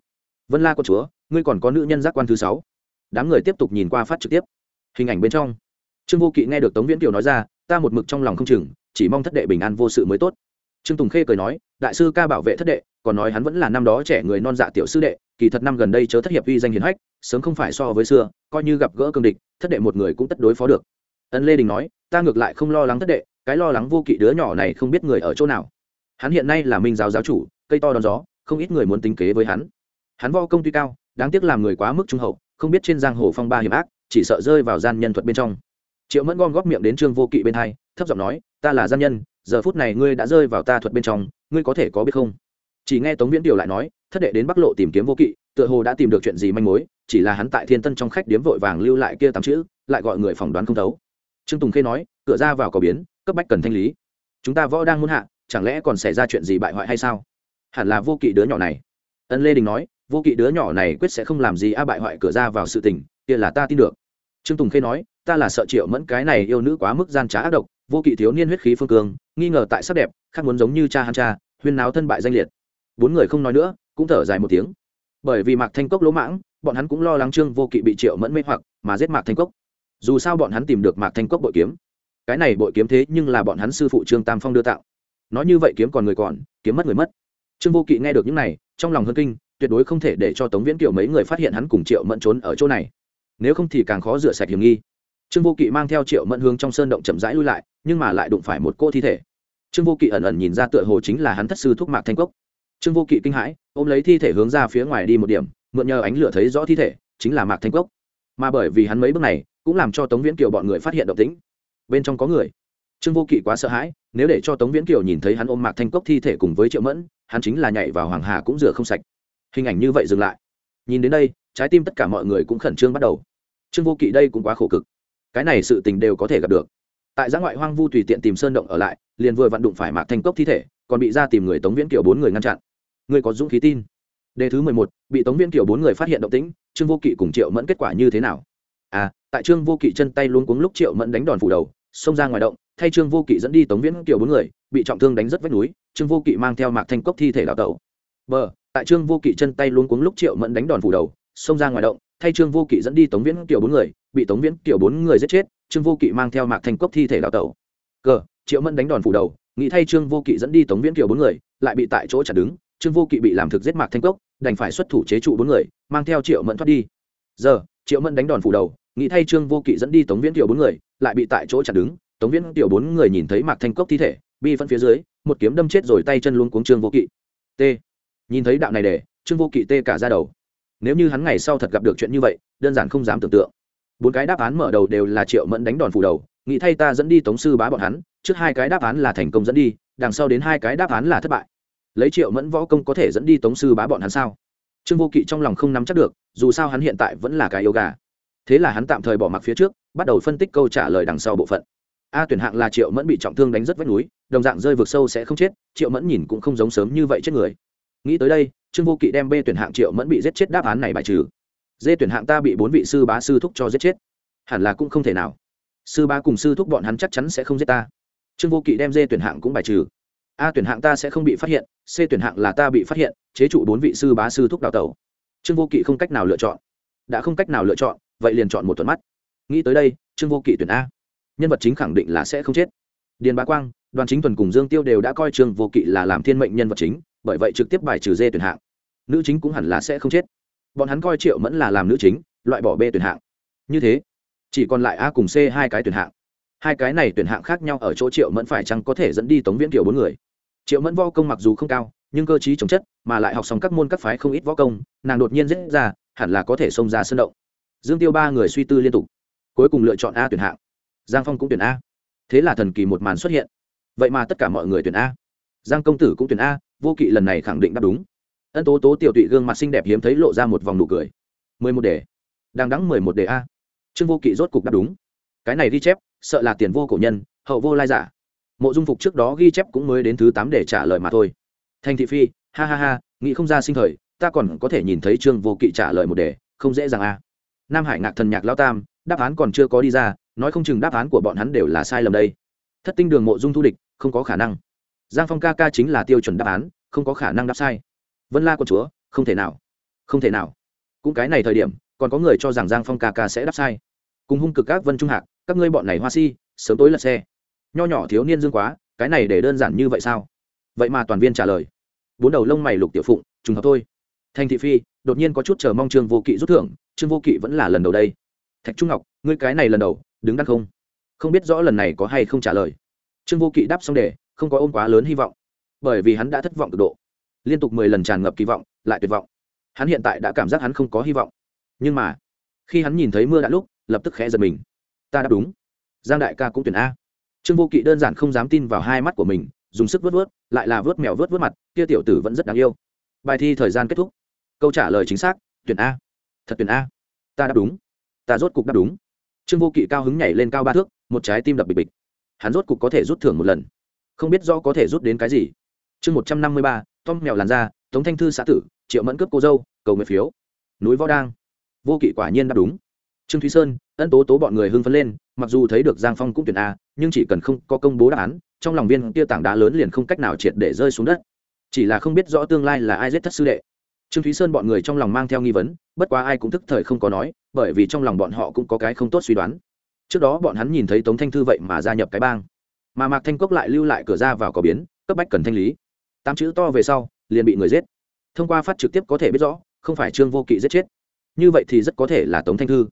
Vân la quân chúa, ngươi còn có nữ nhân giác quan thứ sáu. Đám người tiếp tục nhìn qua phát trực tiếp. Hình ảnh bên trong. Trương vô kỵ nghe được tống viễn kiều nói ra, ta một mực trong lòng không chừng, chỉ mong thất đệ bình an vô sự mới tốt trương tùng khê cười nói, đại sư ca bảo vệ thất đệ, còn nói hắn vẫn là năm đó trẻ người non dạ tiểu sư đệ, kỳ thật năm gần đây chớ thất hiệp uy danh hiền hách, sớm không phải so với xưa, coi như gặp gỡ cương địch, thất đệ một người cũng tất đối phó được. Ân lê đình nói, ta ngược lại không lo lắng thất đệ, cái lo lắng vô kỵ đứa nhỏ này không biết người ở chỗ nào. Hắn hiện nay là minh giáo giáo chủ, cây to đón gió, không ít người muốn tính kế với hắn. Hắn vo công tuy cao, đáng tiếc làm người quá mức trung hậu, không biết trên giang hồ phong ba hiểm ác, chỉ sợ rơi vào gian nhân thuật bên trong. Triệu mẫn gom góp miệng đến trương vô kỵ bên hai, thấp giọng nói, ta là gian nhân giờ phút này ngươi đã rơi vào ta thuật bên trong, ngươi có thể có biết không? Chỉ nghe tống viễn điều lại nói, thất đệ đến bắc lộ tìm kiếm vô kỵ, tựa hồ đã tìm được chuyện gì manh mối, chỉ là hắn tại thiên tân trong khách điếm vội vàng lưu lại kia tám chữ, lại gọi người phỏng đoán không thấu. Trương tùng khê nói, cửa ra vào có biến, cấp bách cần thanh lý. Chúng ta võ đang muốn hạ, chẳng lẽ còn xảy ra chuyện gì bại hoại hay sao? Hẳn là vô kỵ đứa nhỏ này. Ân lê đình nói, vô kỵ đứa nhỏ này quyết sẽ không làm gì a bại hoại cửa ra vào sự tình, kia là ta tin được. Trương tùng khê nói, ta là sợ triệu mẫn cái này yêu nữ quá mức gian trá ác độc, vô kỵ thiếu niên huyết khí phương cường nghi ngờ tại sắc đẹp, khác muốn giống như cha hắn cha, huyên náo thân bại danh liệt. Bốn người không nói nữa, cũng thở dài một tiếng. Bởi vì mạc thanh cốc lỗ mãng, bọn hắn cũng lo lắng trương vô kỵ bị triệu mẫn mê hoặc, mà giết mạc thanh cốc. Dù sao bọn hắn tìm được mạc thanh cốc bội kiếm. Cái này bội kiếm thế nhưng là bọn hắn sư phụ trương tam phong đưa tạo nói như vậy kiếm còn người còn, kiếm mất người mất. Trương vô kỵ nghe được những này, trong lòng hơn kinh, tuyệt đối không thể để cho tống viễn kiều mấy người phát hiện hắn cùng triệu mẫn trốn ở chỗ này. Nếu không thì càng khó rửa sạch hiểm nghi trương vô kỵ mang theo triệu mẫn hướng trong sơn động chậm rãi lui lại, nhưng mà lại đụng phải một cô thi thể. Trương vô kỵ ẩn ẩn nhìn ra tựa hồ chính là hắn thất sư thuốc mạc thanh cốc. Trương vô kỵ kinh hãi, ôm lấy thi thể hướng ra phía ngoài đi một điểm, mượn nhờ ánh lửa thấy rõ thi thể, chính là mạc thanh cốc. Mà bởi vì hắn mấy bước này, cũng làm cho tống viễn kiều bọn người phát hiện động tĩnh. Bên trong có người. Trương vô kỵ quá sợ hãi, nếu để cho tống viễn kiều nhìn thấy hắn ôm mạc thanh cốc thi thể cùng với triệu mẫn, hắn chính là nhảy vào hoàng hà cũng rửa không sạch. Hình ảnh như vậy dừng lại. Nhìn đến đây, trái tim tất cả mọi người cũng khẩn trương bắt đầu. Trương vô kỵ đây cũng quá khổ cực cái này sự tình đều có thể gặp được. Tại giã ngoại hoang vu tùy tiện tìm sơn động ở lại, liền vừa vặn đụng phải mạc thanh cốc thi thể, còn bị ra tìm người tống viễn kiều bốn người ngăn chặn. Người có dũng khí tin. Đề thứ mười một, bị tống viễn kiều bốn người phát hiện động tĩnh, trương vô kỵ cùng triệu mẫn kết quả như thế nào? À tại trương vô kỵ chân tay luôn cuống lúc triệu mẫn đánh đòn phủ đầu, xông ra ngoài động, thay trương vô kỵ dẫn đi tống viễn kiều bốn người, bị trọng thương đánh rất vách núi, trương vô kỵ mang theo mạc thanh cốc thi thể đào tẩu. B tại trương vô kỵ chân tay luôn cuống lúc triệu mẫn đánh đòn phủ đầu, xông ra ngoài động, thay trương vô kỵ dẫn đi tống viễn kiều bốn người bị tống viễn kiểu bốn người giết chết, trương vô kỵ mang theo mạc thanh cốc thi thể đào tẩu. Cờ, triệu mẫn đánh đòn phủ đầu, nghĩ thay trương vô kỵ dẫn đi tống viễn kiểu bốn người, lại bị tại chỗ chặt đứng. Trương vô kỵ bị làm thực giết mạc thanh cốc, đành phải xuất thủ chế trụ bốn người, mang theo triệu mẫn thoát đi. Giờ, triệu mẫn đánh đòn phủ đầu, nghĩ thay trương vô kỵ dẫn đi tống viễn kiểu bốn người, lại bị tại chỗ chặt đứng. Tống viễn kiểu bốn người nhìn thấy mạc thanh cốc thi thể, bi phân phía dưới, một kiếm đâm chết rồi tay chân luôn cuống trương vô kỵ. T. Nhìn thấy đạo này để, trương vô kỵ tê cả ra đầu. Nếu như hắn ngày sau thật gặp được chuyện như vậy, đơn giản không dám tưởng tượng bốn cái đáp án mở đầu đều là triệu mẫn đánh đòn phủ đầu, nghĩ thay ta dẫn đi tống sư bá bọn hắn, trước hai cái đáp án là thành công dẫn đi, đằng sau đến hai cái đáp án là thất bại. Lấy triệu mẫn võ công có thể dẫn đi tống sư bá bọn hắn sao? Trương vô kỵ trong lòng không nắm chắc được, dù sao hắn hiện tại vẫn là cái yêu gà. Thế là hắn tạm thời bỏ mặc phía trước, bắt đầu phân tích câu trả lời đằng sau bộ phận. A tuyển hạng là triệu mẫn bị trọng thương đánh rất vách núi, đồng dạng rơi vực sâu sẽ không chết, triệu mẫn nhìn cũng không giống sớm như vậy chết người. Nghĩ tới đây, trương vô kỵ đem b tuyển hạng triệu mẫn bị giết chết đáp án này bài trừ. Dê tuyển hạng ta bị bốn vị sư bá sư thúc cho giết chết. Hẳn là cũng không thể nào. Sư bá cùng sư thúc bọn hắn chắc chắn sẽ không giết ta. Trương vô kỵ đem dê tuyển hạng cũng bài trừ. A tuyển hạng ta sẽ không bị phát hiện, c tuyển hạng là ta bị phát hiện, chế trụ bốn vị sư bá sư thúc đào tẩu. Trương vô kỵ không cách nào lựa chọn. Đã không cách nào lựa chọn, vậy liền chọn một tuần mắt. Nghĩ tới đây, trương vô kỵ tuyển a. Nhân vật chính khẳng định là sẽ không chết. Điền bá quang, đoàn chính tuần cùng dương tiêu đều đã coi trương vô kỵ là làm thiên mệnh nhân vật chính, bởi vậy trực tiếp bài trừ dê tuyển hạng. Nữ chính cũng hẳn là sẽ không chết bọn hắn coi triệu mẫn là làm nữ chính, loại bỏ b tuyển hạng. Như thế, chỉ còn lại a cùng c hai cái tuyển hạng. Hai cái này tuyển hạng khác nhau ở chỗ triệu mẫn phải chăng có thể dẫn đi tống viễn kiểu bốn người? Triệu mẫn võ công mặc dù không cao, nhưng cơ t chống chất, mà lại học xong các môn các phái không ít võ công, nàng đột nhiên dễ ra, hẳn là có thể xông ra sân động. Dương tiêu ba người suy tư liên tục, cuối cùng lựa chọn a tuyển hạng. Giang phong cũng tuyển a. Thế là thần kỳ một màn xuất hiện. Vậy mà tất cả mọi người tuyển a. Giang công tử cũng tuyển a, vô kỵ lần này khẳng định đáp đúng ân tố tố tiểu tụy gương mặt xinh đẹp hiếm thấy lộ ra một vòng nụ cười. mười một đề. Đang đắng mười một đề a. Trương vô kỵ rốt cục đáp đúng. Cái này ghi chép, sợ là tiền vô cổ nhân, hậu vô lai giả. Mộ dung phục trước đó ghi chép cũng mới đến thứ tám để trả lời mà thôi. Thành thị phi, ha ha ha, nghĩ không ra sinh thời, ta còn có thể nhìn thấy trương vô kỵ trả lời một đề, không dễ dàng a. Nam hải ngạc thần nhạc lao tam, đáp án còn chưa có đi ra, nói không chừng đáp án của bọn hắn đều là sai lầm đây. Thất tinh đường mộ dung thu địch, không có khả năng. Giang phong ca ca chính là tiêu chuẩn đáp án, không có khả năng đáp sai vân la con chúa, không thể nào, không thể nào. Cũng cái này thời điểm, còn có người cho rằng giang phong ca ca sẽ đáp sai. Cùng hung cực các vân trung hạc, các ngươi bọn này hoa si, sớm tối lật xe. Nho nhỏ thiếu niên dương quá, cái này để đơn giản như vậy sao? Vậy mà toàn viên trả lời. Bốn đầu lông mày lục tiểu phụng, trùng hợp thôi. Thành thị phi, đột nhiên có chút chờ mong trương vô kỵ rút thưởng, trương vô kỵ vẫn là lần đầu đây. Thạch trung ngọc, ngươi cái này lần đầu, đứng đắn không? Không biết rõ lần này có hay không trả lời. Trương vô kỵ đáp xong đề không có ôm quá lớn hy vọng. Bởi vì hắn đã thất vọng cực độ liên tục mười lần tràn ngập kỳ vọng, lại tuyệt vọng. Hắn hiện tại đã cảm giác hắn không có hy vọng. Nhưng mà, khi hắn nhìn thấy mưa đã lúc, lập tức khẽ giật mình. Ta đáp đúng. Giang đại ca cũng tuyển a. Trương vô kỵ đơn giản không dám tin vào hai mắt của mình, dùng sức vớt vớt, lại là vớt mèo vớt vớt mặt, kia tiểu tử vẫn rất đáng yêu. Bài thi thời gian kết thúc. Câu trả lời chính xác, tuyển a. Thật tuyển a. Ta đáp đúng. Ta rốt cục đáp đúng. Trương vô kỵ cao hứng nhảy lên cao ba thước, một trái tim đập bịch bịch. Hắn rốt cục có thể rút thưởng một lần. Không biết rõ có thể rút đến cái gì. Chương một trăm năm mươi ba tom mèo làn da, tống thanh thư xã tử, triệu mẫn cướp cô dâu, cầu nguyện phiếu. Núi võ đang. Vô kỵ quả nhiên đáp đúng. Trương thúy sơn, ân tố tố bọn người hưng phấn lên, mặc dù thấy được giang phong cũng tuyển a, nhưng chỉ cần không có công bố đáp án, trong lòng viên kia tảng đá lớn liền không cách nào triệt để rơi xuống đất. Chỉ là không biết rõ tương lai là ai giết thất sư đệ. Trương thúy sơn bọn người trong lòng mang theo nghi vấn, bất quá ai cũng thức thời không có nói, bởi vì trong lòng bọn họ cũng có cái không tốt suy đoán. Trước đó bọn hắn nhìn thấy tống thanh thư vậy mà gia nhập cái bang. Mà mạc thanh cốc lại lưu lại cửa ra vào có biến, cấp bách cần thanh lý tám chữ to về sau, liền bị người giết. Thông qua phát trực tiếp có thể biết rõ, không phải trương vô kỵ giết chết. Như vậy thì rất có thể là tống thanh thư.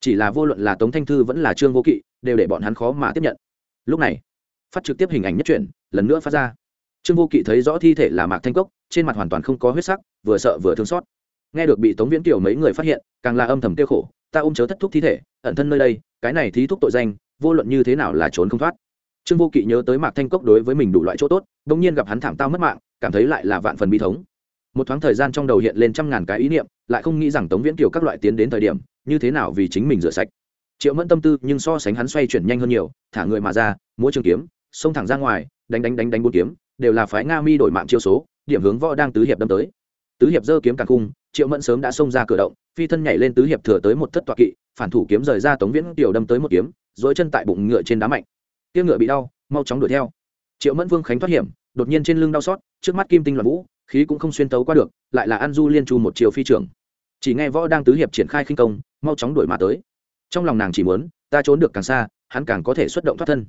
Chỉ là vô luận là tống thanh thư vẫn là trương vô kỵ, đều để bọn hắn khó mà tiếp nhận. Lúc này, phát trực tiếp hình ảnh nhất chuyển lần nữa phát ra. Trương vô kỵ thấy rõ thi thể là mạc thanh cốc, trên mặt hoàn toàn không có huyết sắc, vừa sợ vừa thương xót. Nghe được bị tống viễn kiều mấy người phát hiện, càng là âm thầm tiêu khổ, ta ôm chớ thất thúc thi thể, ẩn thân nơi đây, cái này thí thúc tội danh, vô luận như thế nào là trốn không thoát trương vô kỵ nhớ tới mạc thanh cốc đối với mình đủ loại chỗ tốt đ ỗ n g nhiên gặp hắn thảm tao mất mạng, cảm thấy lại là vạn phần bi thống. Một thoáng thời gian trong đầu hiện lên trăm ngàn cái ý niệm, lại không nghĩ rằng tống viễn kiều các loại tiến đến thời điểm, như thế nào vì chính mình rửa sạch. Triệu mẫn tâm tư, nhưng so sánh hắn xoay chuyển nhanh hơn nhiều, thả người mà ra, múa trường kiếm, xông thẳng ra ngoài, đánh đánh đánh đánh bốn kiếm, đều là phái nga mi đổi mạng chiêu số, điểm hướng võ đang tứ hiệp đâm tới. Tứ hiệp giơ kiếm càng cung triệu mẫn sớm đã xông ra cửa động, phi thân nhảy lên tứ hiệp thừa tới một thất toạ kỵ, phản thủ kiếm rời ra tống viễn tiểu đâm tới một kiếm, dối chân tại bụng ngựa trên đá mạnh tiêu ngựa bị đau, mau chóng đuổi theo. Triệu mẫn vương khánh thoát hiểm, đột nhiên trên lưng đau xót, trước mắt kim tinh loạn vũ, khí cũng không xuyên tấu qua được, lại là an du liên chu một chiều phi trưởng. Chỉ nghe võ đang tứ hiệp triển khai khinh công, mau chóng đuổi mà tới. Trong lòng nàng chỉ muốn, ta trốn được càng xa, hắn càng có thể xuất động thoát thân.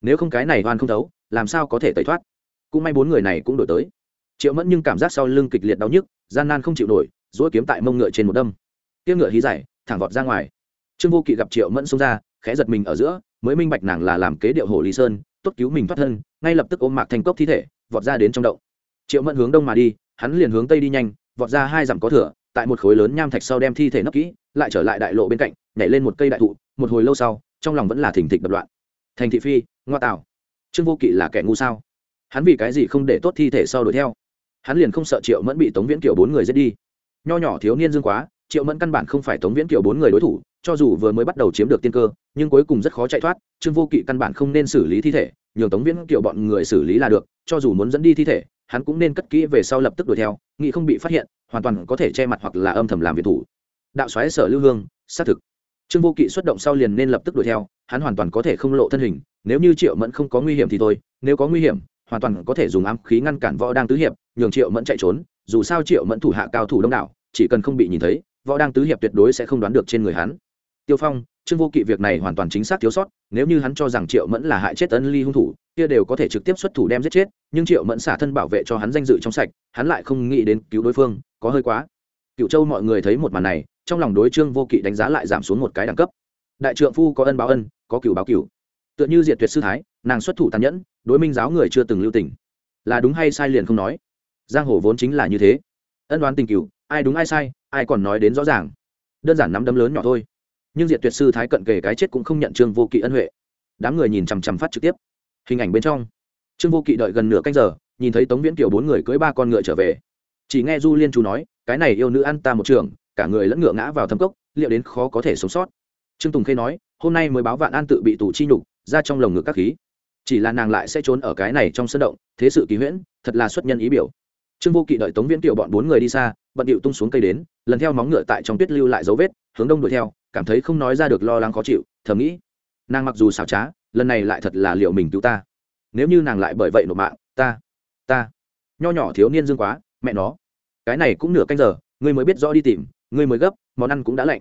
Nếu không cái này hoàn không thấu, làm sao có thể tẩy thoát? Cũng may bốn người này cũng đổi tới. Triệu mẫn nhưng cảm giác sau lưng kịch liệt đau nhức, gian nan không chịu nổi dỗi kiếm tại mông ngựa trên một đâm. Tiêu ngựa hí giải thẳng vọt ra ngoài. Trương vô kỵ gặp triệu mẫn xông ra, khẽ giật mình ở giữa mới minh bạch nàng là làm kế điệu hồ lý sơn, tốt cứu mình thoát thân, ngay lập tức ôm mạc thành cốc thi thể, vọt ra đến trong động. Triệu mẫn hướng đông mà đi, hắn liền hướng tây đi nhanh, vọt ra hai dặm có thửa, tại một khối lớn nham thạch sau đem thi thể nấp kỹ, lại trở lại đại lộ bên cạnh, nhảy lên một cây đại thụ, một hồi lâu sau, trong lòng vẫn là thỉnh thịch đập loạn. Thành thị phi, ngoa tảo trương vô kỵ là kẻ ngu sao? Hắn vì cái gì không để tốt thi thể sau đuổi theo? Hắn liền không sợ triệu mẫn bị tống viễn kiểu bốn người giết đi. Nho nhỏ thiếu niên dương quá, triệu mẫn căn bản không phải tống viễn kiểu bốn người đối thủ cho dù vừa mới bắt đầu chiếm được tiên cơ, nhưng cuối cùng rất khó chạy thoát, trương vô kỵ căn bản không nên xử lý thi thể, nhường tống viễn kiểu bọn người xử lý là được, cho dù muốn dẫn đi thi thể, hắn cũng nên cất kỹ về sau lập tức đuổi theo, nghĩ không bị phát hiện, hoàn toàn có thể che mặt hoặc là âm thầm làm việc thủ. Đạo xoáy sở lưu hương, xác thực. Trương vô kỵ xuất động sau liền nên lập tức đuổi theo, hắn hoàn toàn có thể không lộ thân hình, nếu như triệu mẫn không có nguy hiểm thì thôi, nếu có nguy hiểm, hoàn toàn có thể dùng ám khí ngăn cản võ đang tứ hiệp, nhường triệu mẫn chạy trốn, dù sao triệu mẫn thủ hạ cao thủ đông đảo, chỉ cần không bị nhìn thấy, võ đang tứ hiệp tuyệt đối sẽ không đoán được trên người hắn tiêu phong, trương vô kỵ việc này hoàn toàn chính xác thiếu sót, nếu như hắn cho rằng triệu mẫn là hại chết ân ly hung thủ, kia đều có thể trực tiếp xuất thủ đem giết chết, nhưng triệu mẫn xả thân bảo vệ cho hắn danh dự trong sạch, hắn lại không nghĩ đến cứu đối phương, có hơi quá. Cựu châu mọi người thấy một màn này, trong lòng đối trương vô kỵ đánh giá lại giảm xuống một cái đẳng cấp. Đại trượng phu có ân báo ân, có cửu báo cửu. Tựa như diệt tuyệt sư thái, nàng xuất thủ tàn nhẫn, đối minh giáo người chưa từng lưu tình. Là đúng hay sai liền không nói. Giang hồ vốn chính là như thế. Ân đoán tình cựu ai đúng ai sai, ai còn nói đến rõ ràng. Đơn giản nắm đấm lớn nhỏ thôi nhưng diệt tuyệt sư thái cận kề cái chết cũng không nhận trương vô kỵ ân huệ. Đám người nhìn chằm chằm phát trực tiếp. Hình ảnh bên trong, trương vô kỵ đợi gần nửa canh giờ, nhìn thấy tống viễn kiều bốn người cưỡi ba con ngựa trở về. Chỉ nghe du liên chú nói, cái này yêu nữ ăn ta một trường, cả người lẫn ngựa ngã vào thâm cốc, liệu đến khó có thể sống sót? Trương tùng khê nói, hôm nay mới báo vạn an tự bị tù chi nhục, ra trong lồng ngực các khí. Chỉ là nàng lại sẽ trốn ở cái này trong sân động, thế sự kỳ huyễn, thật là xuất nhân ý biểu. Trương vô kỵ đợi tống viễn kiều bọn bốn người đi xa, bận điệu tung xuống cây đến, lần theo móng ngựa tại trong tuyết lưu lại dấu vết, hướng đông đuổi theo cảm thấy không nói ra được lo lắng khó chịu, thầm nghĩ, nàng mặc dù xảo trá, lần này lại thật là liệu mình cứu ta. Nếu như nàng lại bởi vậy nộp mạng, ta ta, nho nhỏ thiếu niên dương quá, mẹ nó. Cái này cũng nửa canh giờ, ngươi mới biết rõ đi tìm, ngươi mới gấp, món ăn cũng đã lạnh.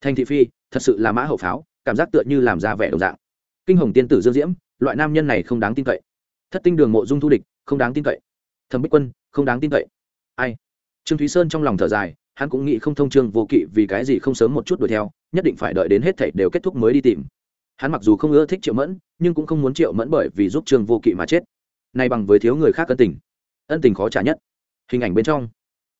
Thành thị phi, thật sự là mã hậu pháo, cảm giác tựa như làm ra vẻ đồng dạng. Kinh hồng tiên tử dương diễm, loại nam nhân này không đáng tin cậy. Thất tinh đường mộ dung thu địch, không đáng tin cậy. Thẩm bích quân, không đáng tin cậy. Ai? Trương thúy sơn trong lòng thở dài, hắn cũng nghĩ không thông trương vô kỵ vì cái gì không sớm một chút đuổi theo nhất định phải đợi đến hết thảy đều kết thúc mới đi tìm. Hắn mặc dù không ưa thích triệu mẫn, nhưng cũng không muốn triệu mẫn bởi vì giúp trương vô kỵ mà chết. Nay bằng với thiếu người khác ân tình. Ân tình khó trả nhất. Hình ảnh bên trong.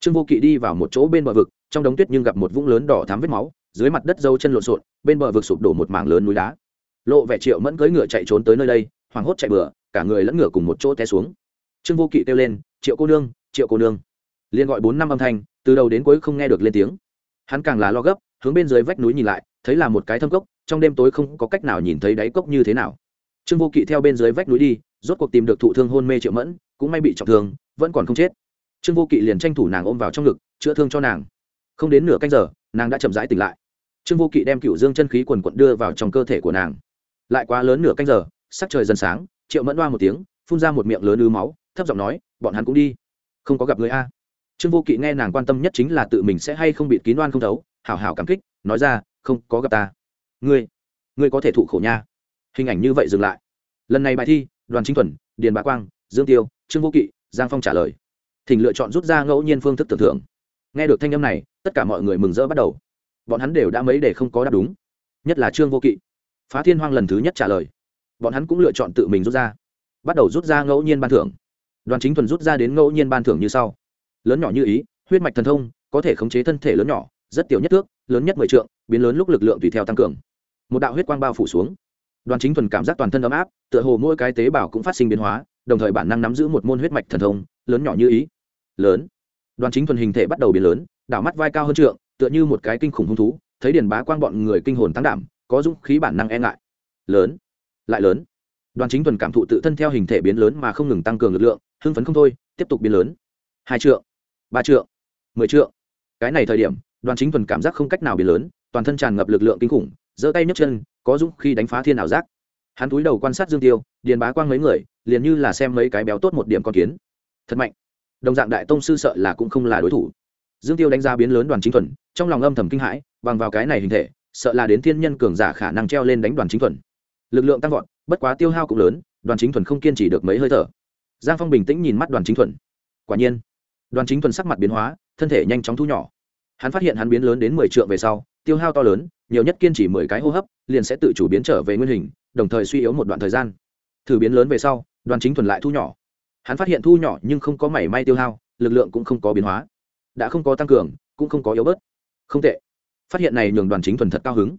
Trương vô kỵ đi vào một chỗ bên bờ vực, trong đống tuyết nhưng gặp một vũng lớn đỏ thám vết máu, dưới mặt đất dâu chân lộn xộn, bên bờ vực sụp đổ một mảng lớn núi đá. Lộ vẻ triệu mẫn cưỡi ngựa chạy trốn tới nơi đây, hoảng hốt chạy bừa, cả người lẫn ngựa cùng một chỗ té xuống. Trương vô kỵ kêu lên, triệu cô nương, triệu cô nương. Liền gọi bốn năm âm thanh, từ đầu đến cuối không nghe được lên tiếng. Hắn càng là lo gấp hướng bên dưới vách núi nhìn lại, thấy là một cái thâm cốc, trong đêm tối không có cách nào nhìn thấy đáy cốc như thế nào. Trương vô kỵ theo bên dưới vách núi đi, rốt cuộc tìm được thụ thương hôn mê triệu mẫn, cũng may bị trọng thương, vẫn còn không chết. Trương vô kỵ liền tranh thủ nàng ôm vào trong ngực, chữa thương cho nàng. Không đến nửa canh giờ, nàng đã chậm rãi tỉnh lại. Trương vô kỵ đem cựu dương chân khí quần quận đưa vào trong cơ thể của nàng. Lại quá lớn nửa canh giờ, sắc trời dần sáng, triệu mẫn đoa một tiếng, phun ra một miệng lớn ứ máu, thấp giọng nói, bọn hắn cũng đi. Không có gặp người a. Trương vô kỵ nghe nàng quan tâm nhất chính là tự mình sẽ hay không bị kín đoan không thấu hảo hảo cảm kích, nói ra, không có gặp ta. Ngươi ngươi có thể thụ khổ nha. Hình ảnh như vậy dừng lại. Lần này bài thi, đoàn chính thuần, điền bá quang, dương tiêu, trương vô kỵ, giang phong trả lời. Thỉnh lựa chọn rút ra ngẫu nhiên phương thức tưởng thưởng nghe được thanh âm này, tất cả mọi người mừng rỡ bắt đầu. Bọn hắn đều đã mấy để không có đáp đúng. Nhất là trương vô kỵ. Phá thiên hoang lần thứ nhất trả lời. Bọn hắn cũng lựa chọn tự mình rút ra. Bắt đầu rút ra ngẫu nhiên ban thưởng. Đoàn chính thuần rút ra đến ngẫu nhiên ban thưởng như sau. Lớn nhỏ như ý, huyết mạch thần thông, có thể khống chế thân thể lớn nhỏ rất tiểu nhất thước, lớn nhất mười trượng, biến lớn lúc lực lượng tùy theo tăng cường. Một đạo huyết quang bao phủ xuống. Đoàn chính thuần cảm giác toàn thân ấm áp, tựa hồ mỗi cái tế bào cũng phát sinh biến hóa, đồng thời bản năng nắm giữ một môn huyết mạch thần thông, lớn nhỏ như ý. Lớn. Đoàn chính thuần hình thể bắt đầu biến lớn, đảo mắt vai cao hơn trượng, tựa như một cái kinh khủng hung thú, thấy điền bá quang bọn người kinh hồn tăng đảm, có dũng khí bản năng e ngại. Lớn. Lại lớn. Đoàn chính thuần cảm thụ tự thân theo hình thể biến lớn mà không ngừng tăng cường lực lượng, hưng phấn không thôi, tiếp tục biến lớn. Hai trượng. Ba trượng. Mười trượng. Cái này thời điểm đoàn chính thuần cảm giác không cách nào biến lớn, toàn thân tràn ngập lực lượng kinh khủng, giơ tay nhấc chân, có dũng khi đánh phá thiên ảo giác. Hắn túi đầu quan sát dương tiêu, điền bá quang mấy người, liền như là xem mấy cái béo tốt một điểm con kiến. Thật mạnh. Đồng dạng đại tông sư sợ là cũng không là đối thủ. Dương tiêu đánh giá biến lớn đoàn chính thuần, trong lòng âm thầm kinh hãi, bằng vào cái này hình thể, sợ là đến thiên nhân cường giả khả năng treo lên đánh đoàn chính thuần. Lực lượng tăng vọt, bất quá tiêu hao cũng lớn, đoàn chính thuần không kiên trì được mấy hơi thở. Giang phong bình tĩnh nhìn mắt đoàn chính thuần. Quả nhiên, đoàn chính thuần sắc mặt biến hóa, thân thể nhanh chóng thu nhỏ hắn phát hiện hắn biến lớn đến mười triệu về sau, tiêu hao to lớn, nhiều nhất kiên trì mười cái hô hấp, liền sẽ tự chủ biến trở về nguyên hình, đồng thời suy yếu một đoạn thời gian. Thử biến lớn về sau, đoàn chính thuần lại thu nhỏ. Hắn phát hiện thu nhỏ nhưng không có mảy may tiêu hao, lực lượng cũng không có biến hóa. Đã không có tăng cường, cũng không có yếu bớt. Không tệ. Phát hiện này nhường đoàn chính thuần thật cao hứng.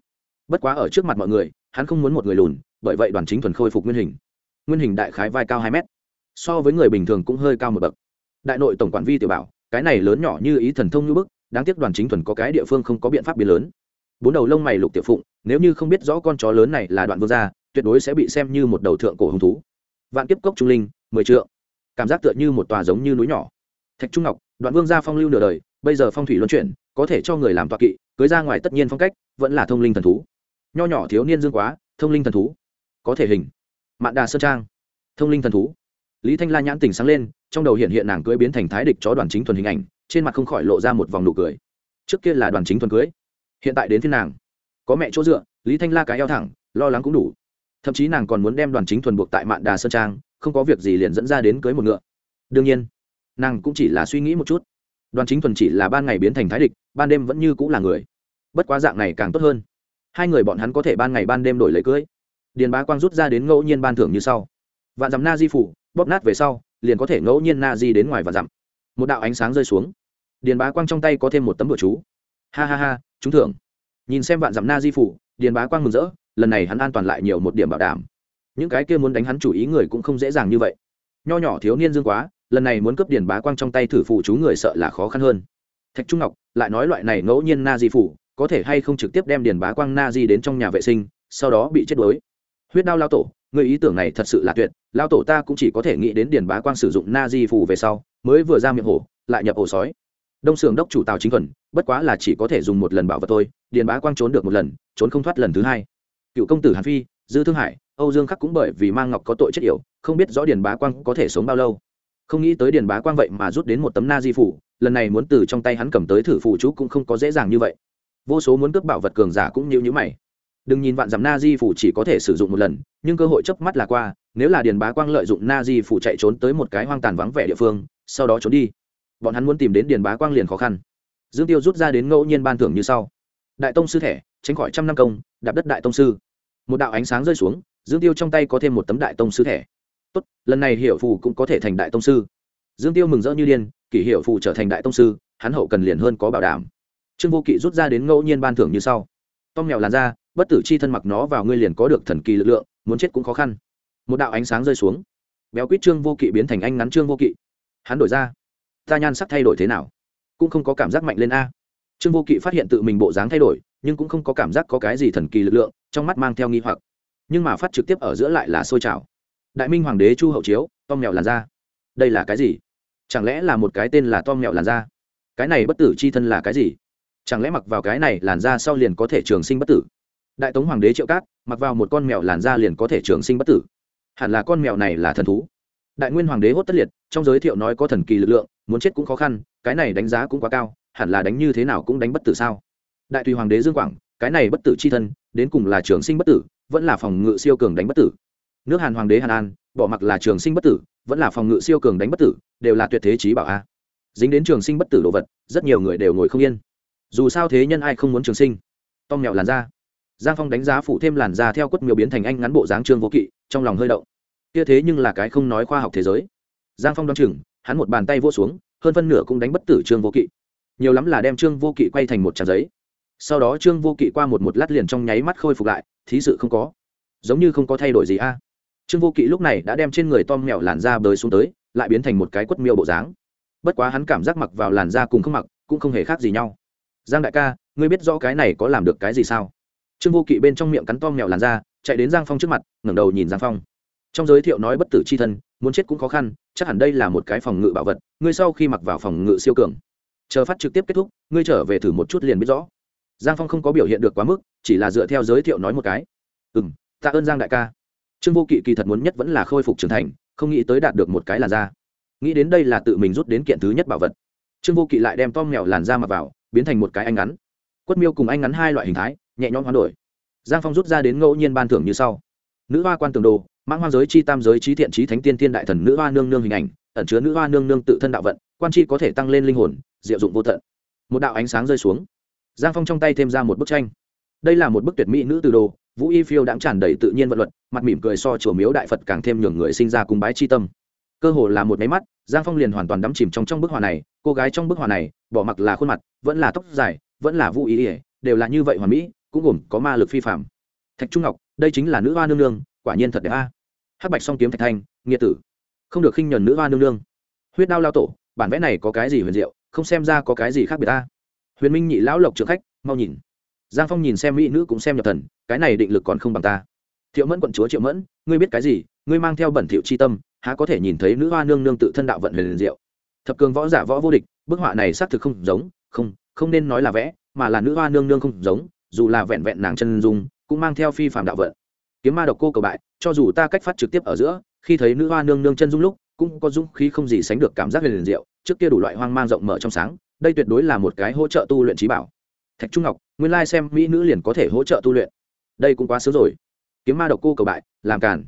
Bất quá ở trước mặt mọi người, hắn không muốn một người lùn, bởi vậy đoàn chính thuần khôi phục nguyên hình. Nguyên hình đại khái vai cao hai mét. So với người bình thường cũng hơi cao một bậc. Đại nội tổng quản vi tiểu bảo, cái này lớn nhỏ như ý thần thông như bức đáng tiếc đoàn chính thuần có cái địa phương không có biện pháp biến lớn. Bốn đầu lông mày lục tiểu phụng, nếu như không biết rõ con chó lớn này là đoạn vương gia, tuyệt đối sẽ bị xem như một đầu thượng cổ hứng thú. Vạn kiếp cốc trung linh, mười trượng. Cảm giác tựa như một tòa giống như núi nhỏ. Thạch trung ngọc, đoạn vương gia phong lưu nửa đời, bây giờ phong thủy luân chuyển, có thể cho người làm tọa kỵ, cưới ra ngoài tất nhiên phong cách, vẫn là thông linh thần thú. Nho nhỏ thiếu niên dương quá, thông linh thần thú. Có thể hình. Mạn đà sơn trang. Thông linh thần thú. Lý thanh la nhãn tỉnh sáng lên, trong đầu hiện hiện nàng cưới biến thành thái địch chó đoàn chính thuần hình ảnh trên mặt không khỏi lộ ra một vòng nụ cười. Trước kia là đoàn chính thuần cưới, hiện tại đến thiên nàng. Có mẹ chỗ dựa, lý thanh la cái eo thẳng, lo lắng cũng đủ. Thậm chí nàng còn muốn đem đoàn chính thuần buộc tại mạn đà sơn trang, không có việc gì liền dẫn ra đến cưới một ngựa. Đương nhiên, nàng cũng chỉ là suy nghĩ một chút. Đoàn chính thuần chỉ là ban ngày biến thành thái địch, ban đêm vẫn như cũng là người. Bất quá dạng này càng tốt hơn. Hai người bọn hắn có thể ban ngày ban đêm đổi lấy cưới. Điền bá quang rút ra đến ngẫu nhiên ban thưởng như sau. Vạn dặm na di phủ, bóp nát về sau, liền có thể ngẫu nhiên na di đến ngoài và dặm. Một đạo ánh sáng rơi xuống điền bá quang trong tay có thêm một tấm bửa chú. Ha ha ha, trúng thưởng. Nhìn xem vạn dặm na di phủ, điền bá quang mừng rỡ, lần này hắn an toàn lại nhiều một điểm bảo đảm. Những cái kia muốn đánh hắn chủ ý người cũng không dễ dàng như vậy. Nho nhỏ thiếu niên dương quá, lần này muốn cướp điền bá quang trong tay thử phụ chú người sợ là khó khăn hơn. Thạch trung ngọc, lại nói loại này ngẫu nhiên na di phủ, có thể hay không trực tiếp đem điền bá quang na di đến trong nhà vệ sinh, sau đó bị chết đuối. Huyết đao lao tổ, người ý tưởng này thật sự là tuyệt, lao tổ ta cũng chỉ có thể nghĩ đến điền bá quang sử dụng na di phủ về sau, mới vừa ra miệng hổ, lại nhập ổ sói đông xưởng đốc chủ tào chính thuần, bất quá là chỉ có thể dùng một lần bảo vật thôi. điền bá quang trốn được một lần, trốn không thoát lần thứ hai. Cựu công tử hàn phi, dư thương hải, âu dương khắc cũng bởi vì mang ngọc có tội chết yểu, không biết rõ điền bá quang có thể sống bao lâu. Không nghĩ tới điền bá quang vậy mà rút đến một tấm na di phủ, lần này muốn từ trong tay hắn cầm tới thử phụ chú cũng không có dễ dàng như vậy. Vô số muốn cướp bảo vật cường giả cũng như như mày. Đừng nhìn vạn dằm na di phủ chỉ có thể sử dụng một lần, nhưng cơ hội chớp mắt là qua, nếu là điền bá quang lợi dụng na di phủ chạy trốn tới một cái hoang tàn vắng vẻ địa phương, sau đó trốn đi bọn hắn muốn tìm đến điền bá quang liền khó khăn. Dương tiêu rút ra đến ngẫu nhiên ban thưởng như sau. Đại tông sư thẻ, tránh khỏi trăm năm công, đạp đất đại tông sư. Một đạo ánh sáng rơi xuống, dương tiêu trong tay có thêm một tấm đại tông sư thẻ. Tốt, lần này hiệu phù cũng có thể thành đại tông sư. Dương tiêu mừng rỡ như điên, kỷ hiệu phù trở thành đại tông sư, hắn hậu cần liền hơn có bảo đảm. Trương vô kỵ rút ra đến ngẫu nhiên ban thưởng như sau. Tom mèo làn ra bất tử chi thân mặc nó vào ngươi liền có được thần kỳ lực lượng, muốn chết cũng khó khăn. Một đạo ánh sáng rơi xuống. Béo quýt trương vô kỵ biến thành anh ngắn trương vô kỵ. Hắn đổi ra ta nhan sắc thay đổi thế nào? Cũng không có cảm giác mạnh lên a. Trương vô kỵ phát hiện tự mình bộ dáng thay đổi, nhưng cũng không có cảm giác có cái gì thần kỳ lực lượng, trong mắt mang theo nghi hoặc. Nhưng mà phát trực tiếp ở giữa lại là sôi trào. Đại minh hoàng đế chu hậu chiếu, tom mèo làn da đây là cái gì? Chẳng lẽ là một cái tên là tom mèo làn da cái này bất tử c h i thân là cái gì? Chẳng lẽ mặc vào cái này làn da sau liền có thể trường sinh bất tử? Đại tống hoàng đế triệu cát, mặc vào một con mèo làn da liền có thể trường sinh bất tử. Hẳn là con mèo này là thần thú. Đại nguyên hoàng đế hốt tất liệt, trong giới thiệu nói có thần kỳ lực lượng muốn chết cũng khó khăn, cái này đánh giá cũng quá cao, hẳn là đánh như thế nào cũng đánh bất tử sao? Đại tùy hoàng đế dương quảng, cái này bất tử c h i thân, đến cùng là trường sinh bất tử, vẫn là phòng ngự siêu cường đánh bất tử. Nước hàn hoàng đế hàn an, bỏ mặc là trường sinh bất tử, vẫn là phòng ngự siêu cường đánh bất tử, đều là tuyệt thế trí bảo a. Dính đến trường sinh bất tử đồ vật, rất nhiều người đều ngồi không yên. Dù sao thế nhân ai không muốn trường sinh? Tom mẹo làn da. Giang phong đánh giá phụ thêm làn da theo quất miêu biến thành anh ngắn bộ dáng trương vô kỵ, trong lòng hơi động. Kia thế nhưng là cái không nói khoa học thế giới. Giang phong đ o á n chừng hắn một bàn tay vô xuống, hơn phân nửa cũng đánh bất tử trương vô kỵ. Nhiều lắm là đem trương vô kỵ quay thành một trang giấy. Sau đó trương vô kỵ qua một một lát liền trong nháy mắt khôi phục lại, thí sự không có. Giống như không có thay đổi gì a. Trương vô kỵ lúc này đã đem trên người tom mèo làn da bới xuống tới, lại biến thành một cái quất miêu bộ dáng. Bất quá hắn cảm giác mặc vào làn da cùng không mặc, cũng không hề khác gì nhau. Giang đại ca, ngươi biết rõ cái này có làm được cái gì sao? Trương vô kỵ bên trong miệng cắn tom mèo làn da, chạy đến giang phong trước mặt, ngẩng đầu nhìn giang phong. Trong giới thiệu nói bất tử c h i thân, muốn chết cũng khó khăn chắc hẳn đây là một cái phòng ngự bảo vật, ngươi sau khi mặc vào phòng ngự siêu cường. Chờ phát trực tiếp kết thúc, ngươi trở về thử một chút liền biết rõ. Giang phong không có biểu hiện được quá mức, chỉ là dựa theo giới thiệu nói một cái. Ừ m tạ ơn giang đại ca. Trương vô kỵ kỳ thật muốn nhất vẫn là khôi phục trưởng thành, không nghĩ tới đạt được một cái làn da. Nghĩ đến đây là tự mình rút đến kiện thứ nhất bảo vật. Trương vô kỵ lại đem tom mèo làn da mặc vào, biến thành một cái anh ngắn. Quất miêu cùng anh ngắn hai loại hình thái, nhẹ nhõm hoán đổi. Giang phong rút ra đến ngẫu nhiên ban thưởng như sau. Nữ hoa quan tường đồ mang hoang giới chi tam giới trí thiện trí thánh tiên thiên đại thần nữ hoa nương nương hình ảnh, ẩn chứa nữ hoa nương nương tự thân đạo vận, quan chi có thể tăng lên linh hồn, diệu dụng vô tận. Một đạo ánh sáng rơi xuống. Giang phong trong tay thêm ra một bức tranh. Đây là một bức tuyệt mỹ nữ từ đồ, vũ y phiêu đãng tràn đầy tự nhiên vận luật, mặt mỉm cười so chùa miếu đại phật càng thêm nhường người sinh ra cung bái chi tâm. Cơ hồ là một máy mắt, giang phong liền hoàn toàn đắm chìm trong trong bức họa này, cô gái trong bức họa này, bỏ mặc là khuôn mặt, vẫn là tóc dài, vẫn là vũ ý ỉa đều là như vậy hoàn mỹ, cũng gồm có ma lực phi phạm thạch trung ngọc, đây chính là nữ hoa nương nương quả nhiên thật đẹp a. Hắc bạch song kiếm thạch thanh, nghĩa tử. Không được khinh nhuần nữ hoa nương nương. Huyết đao lao tổ, bản vẽ này có cái gì huyền diệu, không xem ra có cái gì khác biệt ta. Huyền minh nhị lão lộc trưởng khách, mau nhìn. Giang phong nhìn xem mỹ nữ cũng xem nhập thần, cái này định lực còn không bằng ta. Thiệu mẫn quận chúa triệu mẫn, ngươi biết cái gì? Ngươi mang theo bẩn thiệu c h i tâm, há có thể nhìn thấy nữ hoa nương nương tự thân đạo vận huyền diệu? Thập cường võ giả võ vô địch, bức họa này xác thực không giống, không không nên nói là vẽ, mà là nữ hoa nương nương không giống, dù là vẹn vẹn nàng chân dung, cũng mang theo phi phạm đạo vận kiếm ma độc cô cầu bại, cho dù ta cách phát trực tiếp ở giữa, khi thấy nữ hoa nương nương chân dung lúc, cũng có dung khí không gì sánh được cảm giác huyền liền diệu, trước kia đủ loại hoang mang rộng mở trong sáng, đây tuyệt đối là một cái hỗ trợ tu luyện trí bảo. Thạch trung ngọc, nguyên lai xem mỹ nữ liền có thể hỗ trợ tu luyện. Đây cũng quá sớm rồi. Kiếm ma độc cô cầu bại, làm càn.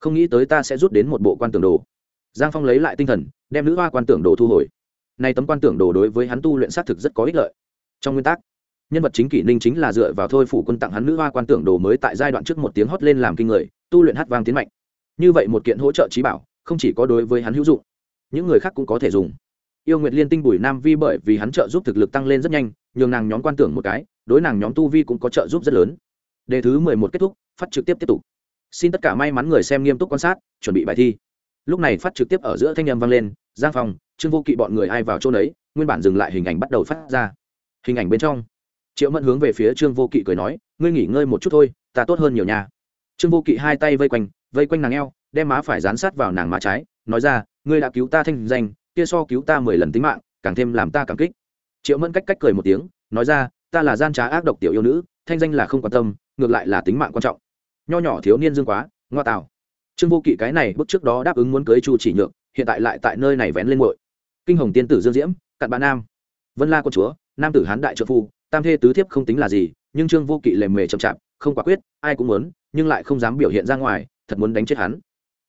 Không nghĩ tới ta sẽ rút đến một bộ quan tưởng đồ. Giang phong lấy lại tinh thần, đem nữ hoa quan tưởng đồ thu hồi. Nay tấm quan tưởng đồ đối với hắn tu luyện xác thực rất có ích lợi. Trong nguyên tắc nhân vật chính kỷ ninh chính là dựa vào thôi phủ quân tặng hắn nữ hoa quan tưởng đồ mới tại giai đoạn trước một tiếng hót lên làm kinh người, tu luyện hát vang tiến mạnh. Như vậy một kiện hỗ trợ trí bảo, không chỉ có đối với hắn hữu dụng, những người khác cũng có thể dùng. Yêu nguyệt liên tinh bùi nam vi bởi vì hắn trợ giúp thực lực tăng lên rất nhanh, nhường nàng nhóm quan tưởng một cái, đối nàng nhóm tu vi cũng có trợ giúp rất lớn. Đề thứ mười một kết thúc, phát trực tiếp tiếp tục. Xin tất cả may mắn người xem nghiêm túc quan sát, chuẩn bị bài thi. Lúc này phát trực tiếp ở giữa thanh â m vang lên, giang phòng trương vô kỵ bọn người ai vào chỗ đấy nguyên bản dừng lại hình ảnh bắt đầu phát ra. Hình ảnh bên trong triệu mẫn hướng về phía trương vô kỵ cười nói, ngươi nghỉ ngơi một chút thôi, ta tốt hơn nhiều nhà trương vô kỵ hai tay vây quanh vây quanh nàng eo, đem má phải dán sát vào nàng má trái, nói ra, ngươi đã cứu ta thanh danh, kia so cứu ta mười lần tính mạng, càng thêm làm ta cảm kích. Triệu mẫn cách cách cười một tiếng, nói ra, ta là gian trá ác độc tiểu yêu nữ, thanh danh là không quan tâm, ngược lại là tính mạng quan trọng. Nho nhỏ thiếu niên dương quá, ngoa tào. trương vô kỵ cái này bước trước đó đáp ứng muốn cưới chu chỉ nhượng hiện tại lại tại nơi này vén lên ngội kinh hồng tiên tử dương diễm, cặn bạn nam. Vân la con chúa, nam tử hán đại trợ phu tam thê tứ thiếp không tính là gì, nhưng trương vô kỵ lề mề chậm chạp, không quả quyết, ai cũng muốn, nhưng lại không dám biểu hiện ra ngoài, thật muốn đánh chết hắn.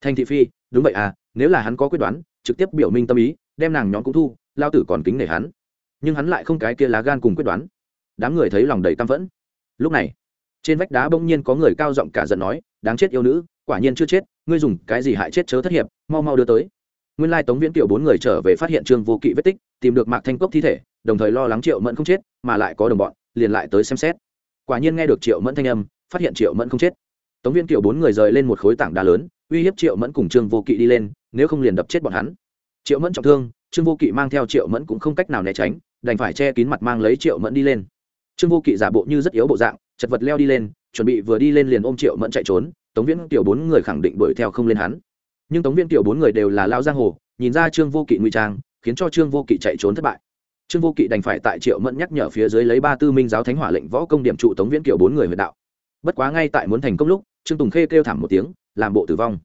Thành thị phi, đúng vậy à nếu là hắn có quyết đoán, trực tiếp biểu minh tâm ý, đem nàng nhóm cũng thu, lao tử còn kính nể hắn. Nhưng hắn lại không cái kia lá gan cùng quyết đoán. Đám người thấy lòng đầy tam phẫn. Lúc này, trên vách đá bỗng nhiên có người cao giọng cả giận nói, đáng chết yêu nữ, quả nhiên chưa chết, ngươi dùng cái gì hại chết chớ thất hiệp, mau mau đưa tới. Nguyên lai tống viễn tiểu bốn người trở về phát hiện trương vô kỵ vết tích, tìm được mạc thanh cốc thi thể đồng thời lo lắng triệu mẫn không chết, mà lại có đồng bọn, liền lại tới xem xét. Quả nhiên nghe được triệu mẫn thanh âm, phát hiện triệu mẫn không chết. Tống viên kiểu bốn người rời lên một khối tảng đá lớn, uy hiếp triệu mẫn cùng trương vô kỵ đi lên, nếu không liền đập chết bọn hắn. Triệu mẫn trọng thương, trương vô kỵ mang theo triệu mẫn cũng không cách nào né tránh, đành phải che kín mặt mang lấy triệu mẫn đi lên. Trương vô kỵ giả bộ như rất yếu bộ dạng, chật vật leo đi lên, chuẩn bị vừa đi lên liền ôm triệu mẫn chạy trốn, tống viễn tiểu bốn người khẳng định đuổi theo không lên hắn. Nhưng tống viễn tiểu bốn người đều là lao giang hồ, nhìn ra trương vô kỵ nguy trang, khiến cho trương vô kỵ chạy trốn thất bại trương vô kỵ đành phải tại triệu mẫn nhắc nhở phía dưới lấy ba tư minh giáo thánh hỏa lệnh võ công điểm trụ tống viễn kiệu bốn người huyện đạo bất quá ngay tại muốn thành công lúc, trương tùng khê kêu thảm một tiếng, làm bộ tử vong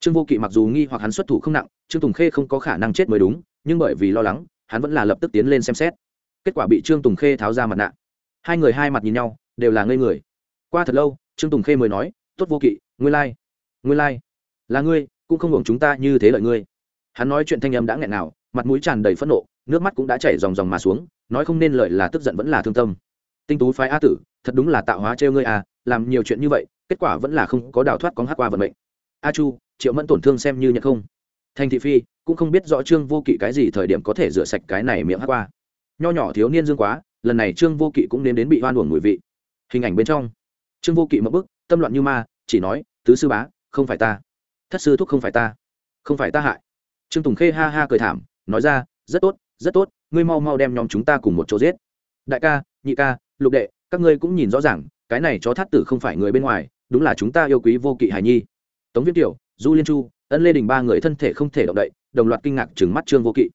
trương vô kỵ mặc dù nghi hoặc hắn xuất thủ không nặng, trương tùng khê không có khả năng chết mới đúng, nhưng bởi vì lo lắng, hắn vẫn là lập tức tiến lên xem xét kết quả bị trương tùng khê tháo ra mặt nạ hai người hai mặt nhìn nhau, đều là ngây người qua thật lâu, trương tùng khê mới nói, tốt vô kỵ, ngươi lai、like. ngươi lai、like. là ngươi, cũng không hưởng chúng ta như thế lợi ngươi hắn nói chuyện thanh âm đã nghẹn nào mặt mũi tràn đầy phẫn nộ, nước mắt cũng đã chảy dòng dòng mà xuống, nói không nên lợi là tức giận vẫn là thương tâm. Tinh tú phái a tử, thật đúng là tạo hóa trêu ngươi à làm nhiều chuyện như vậy, kết quả vẫn là không có đào thoát con hát qua vận mệnh. A chu, triệu mẫn tổn thương xem như nhận không. Thành thị phi, cũng không biết rõ trương vô kỵ cái gì thời điểm có thể rửa sạch cái này miệng hát qua. Nho nhỏ thiếu niên dương quá, lần này trương vô kỵ cũng nếm đến bị hoan uổng mùi vị. Hình ảnh bên trong, trương vô kỵ mất bức, tâm loạn như ma, chỉ nói, tứ sư bá, không phải ta. Thất sư thúc không phải ta. Không phải ta hại. Trương tùng khê ha ha cười thảm nói ra, rất tốt rất tốt, ngươi mau mau đem nhóm chúng ta cùng một chỗ giết. Đại ca, nhị ca, lục đệ, các ngươi cũng nhìn rõ ràng, cái này chó thát tử không phải người bên ngoài, đúng là chúng ta yêu quý vô kỵ hải nhi. Tống viết tiểu, du liên chu, ân lê đình ba người thân thể không thể động đậy, đồng loạt kinh ngạc trừng mắt trương vô kỵ.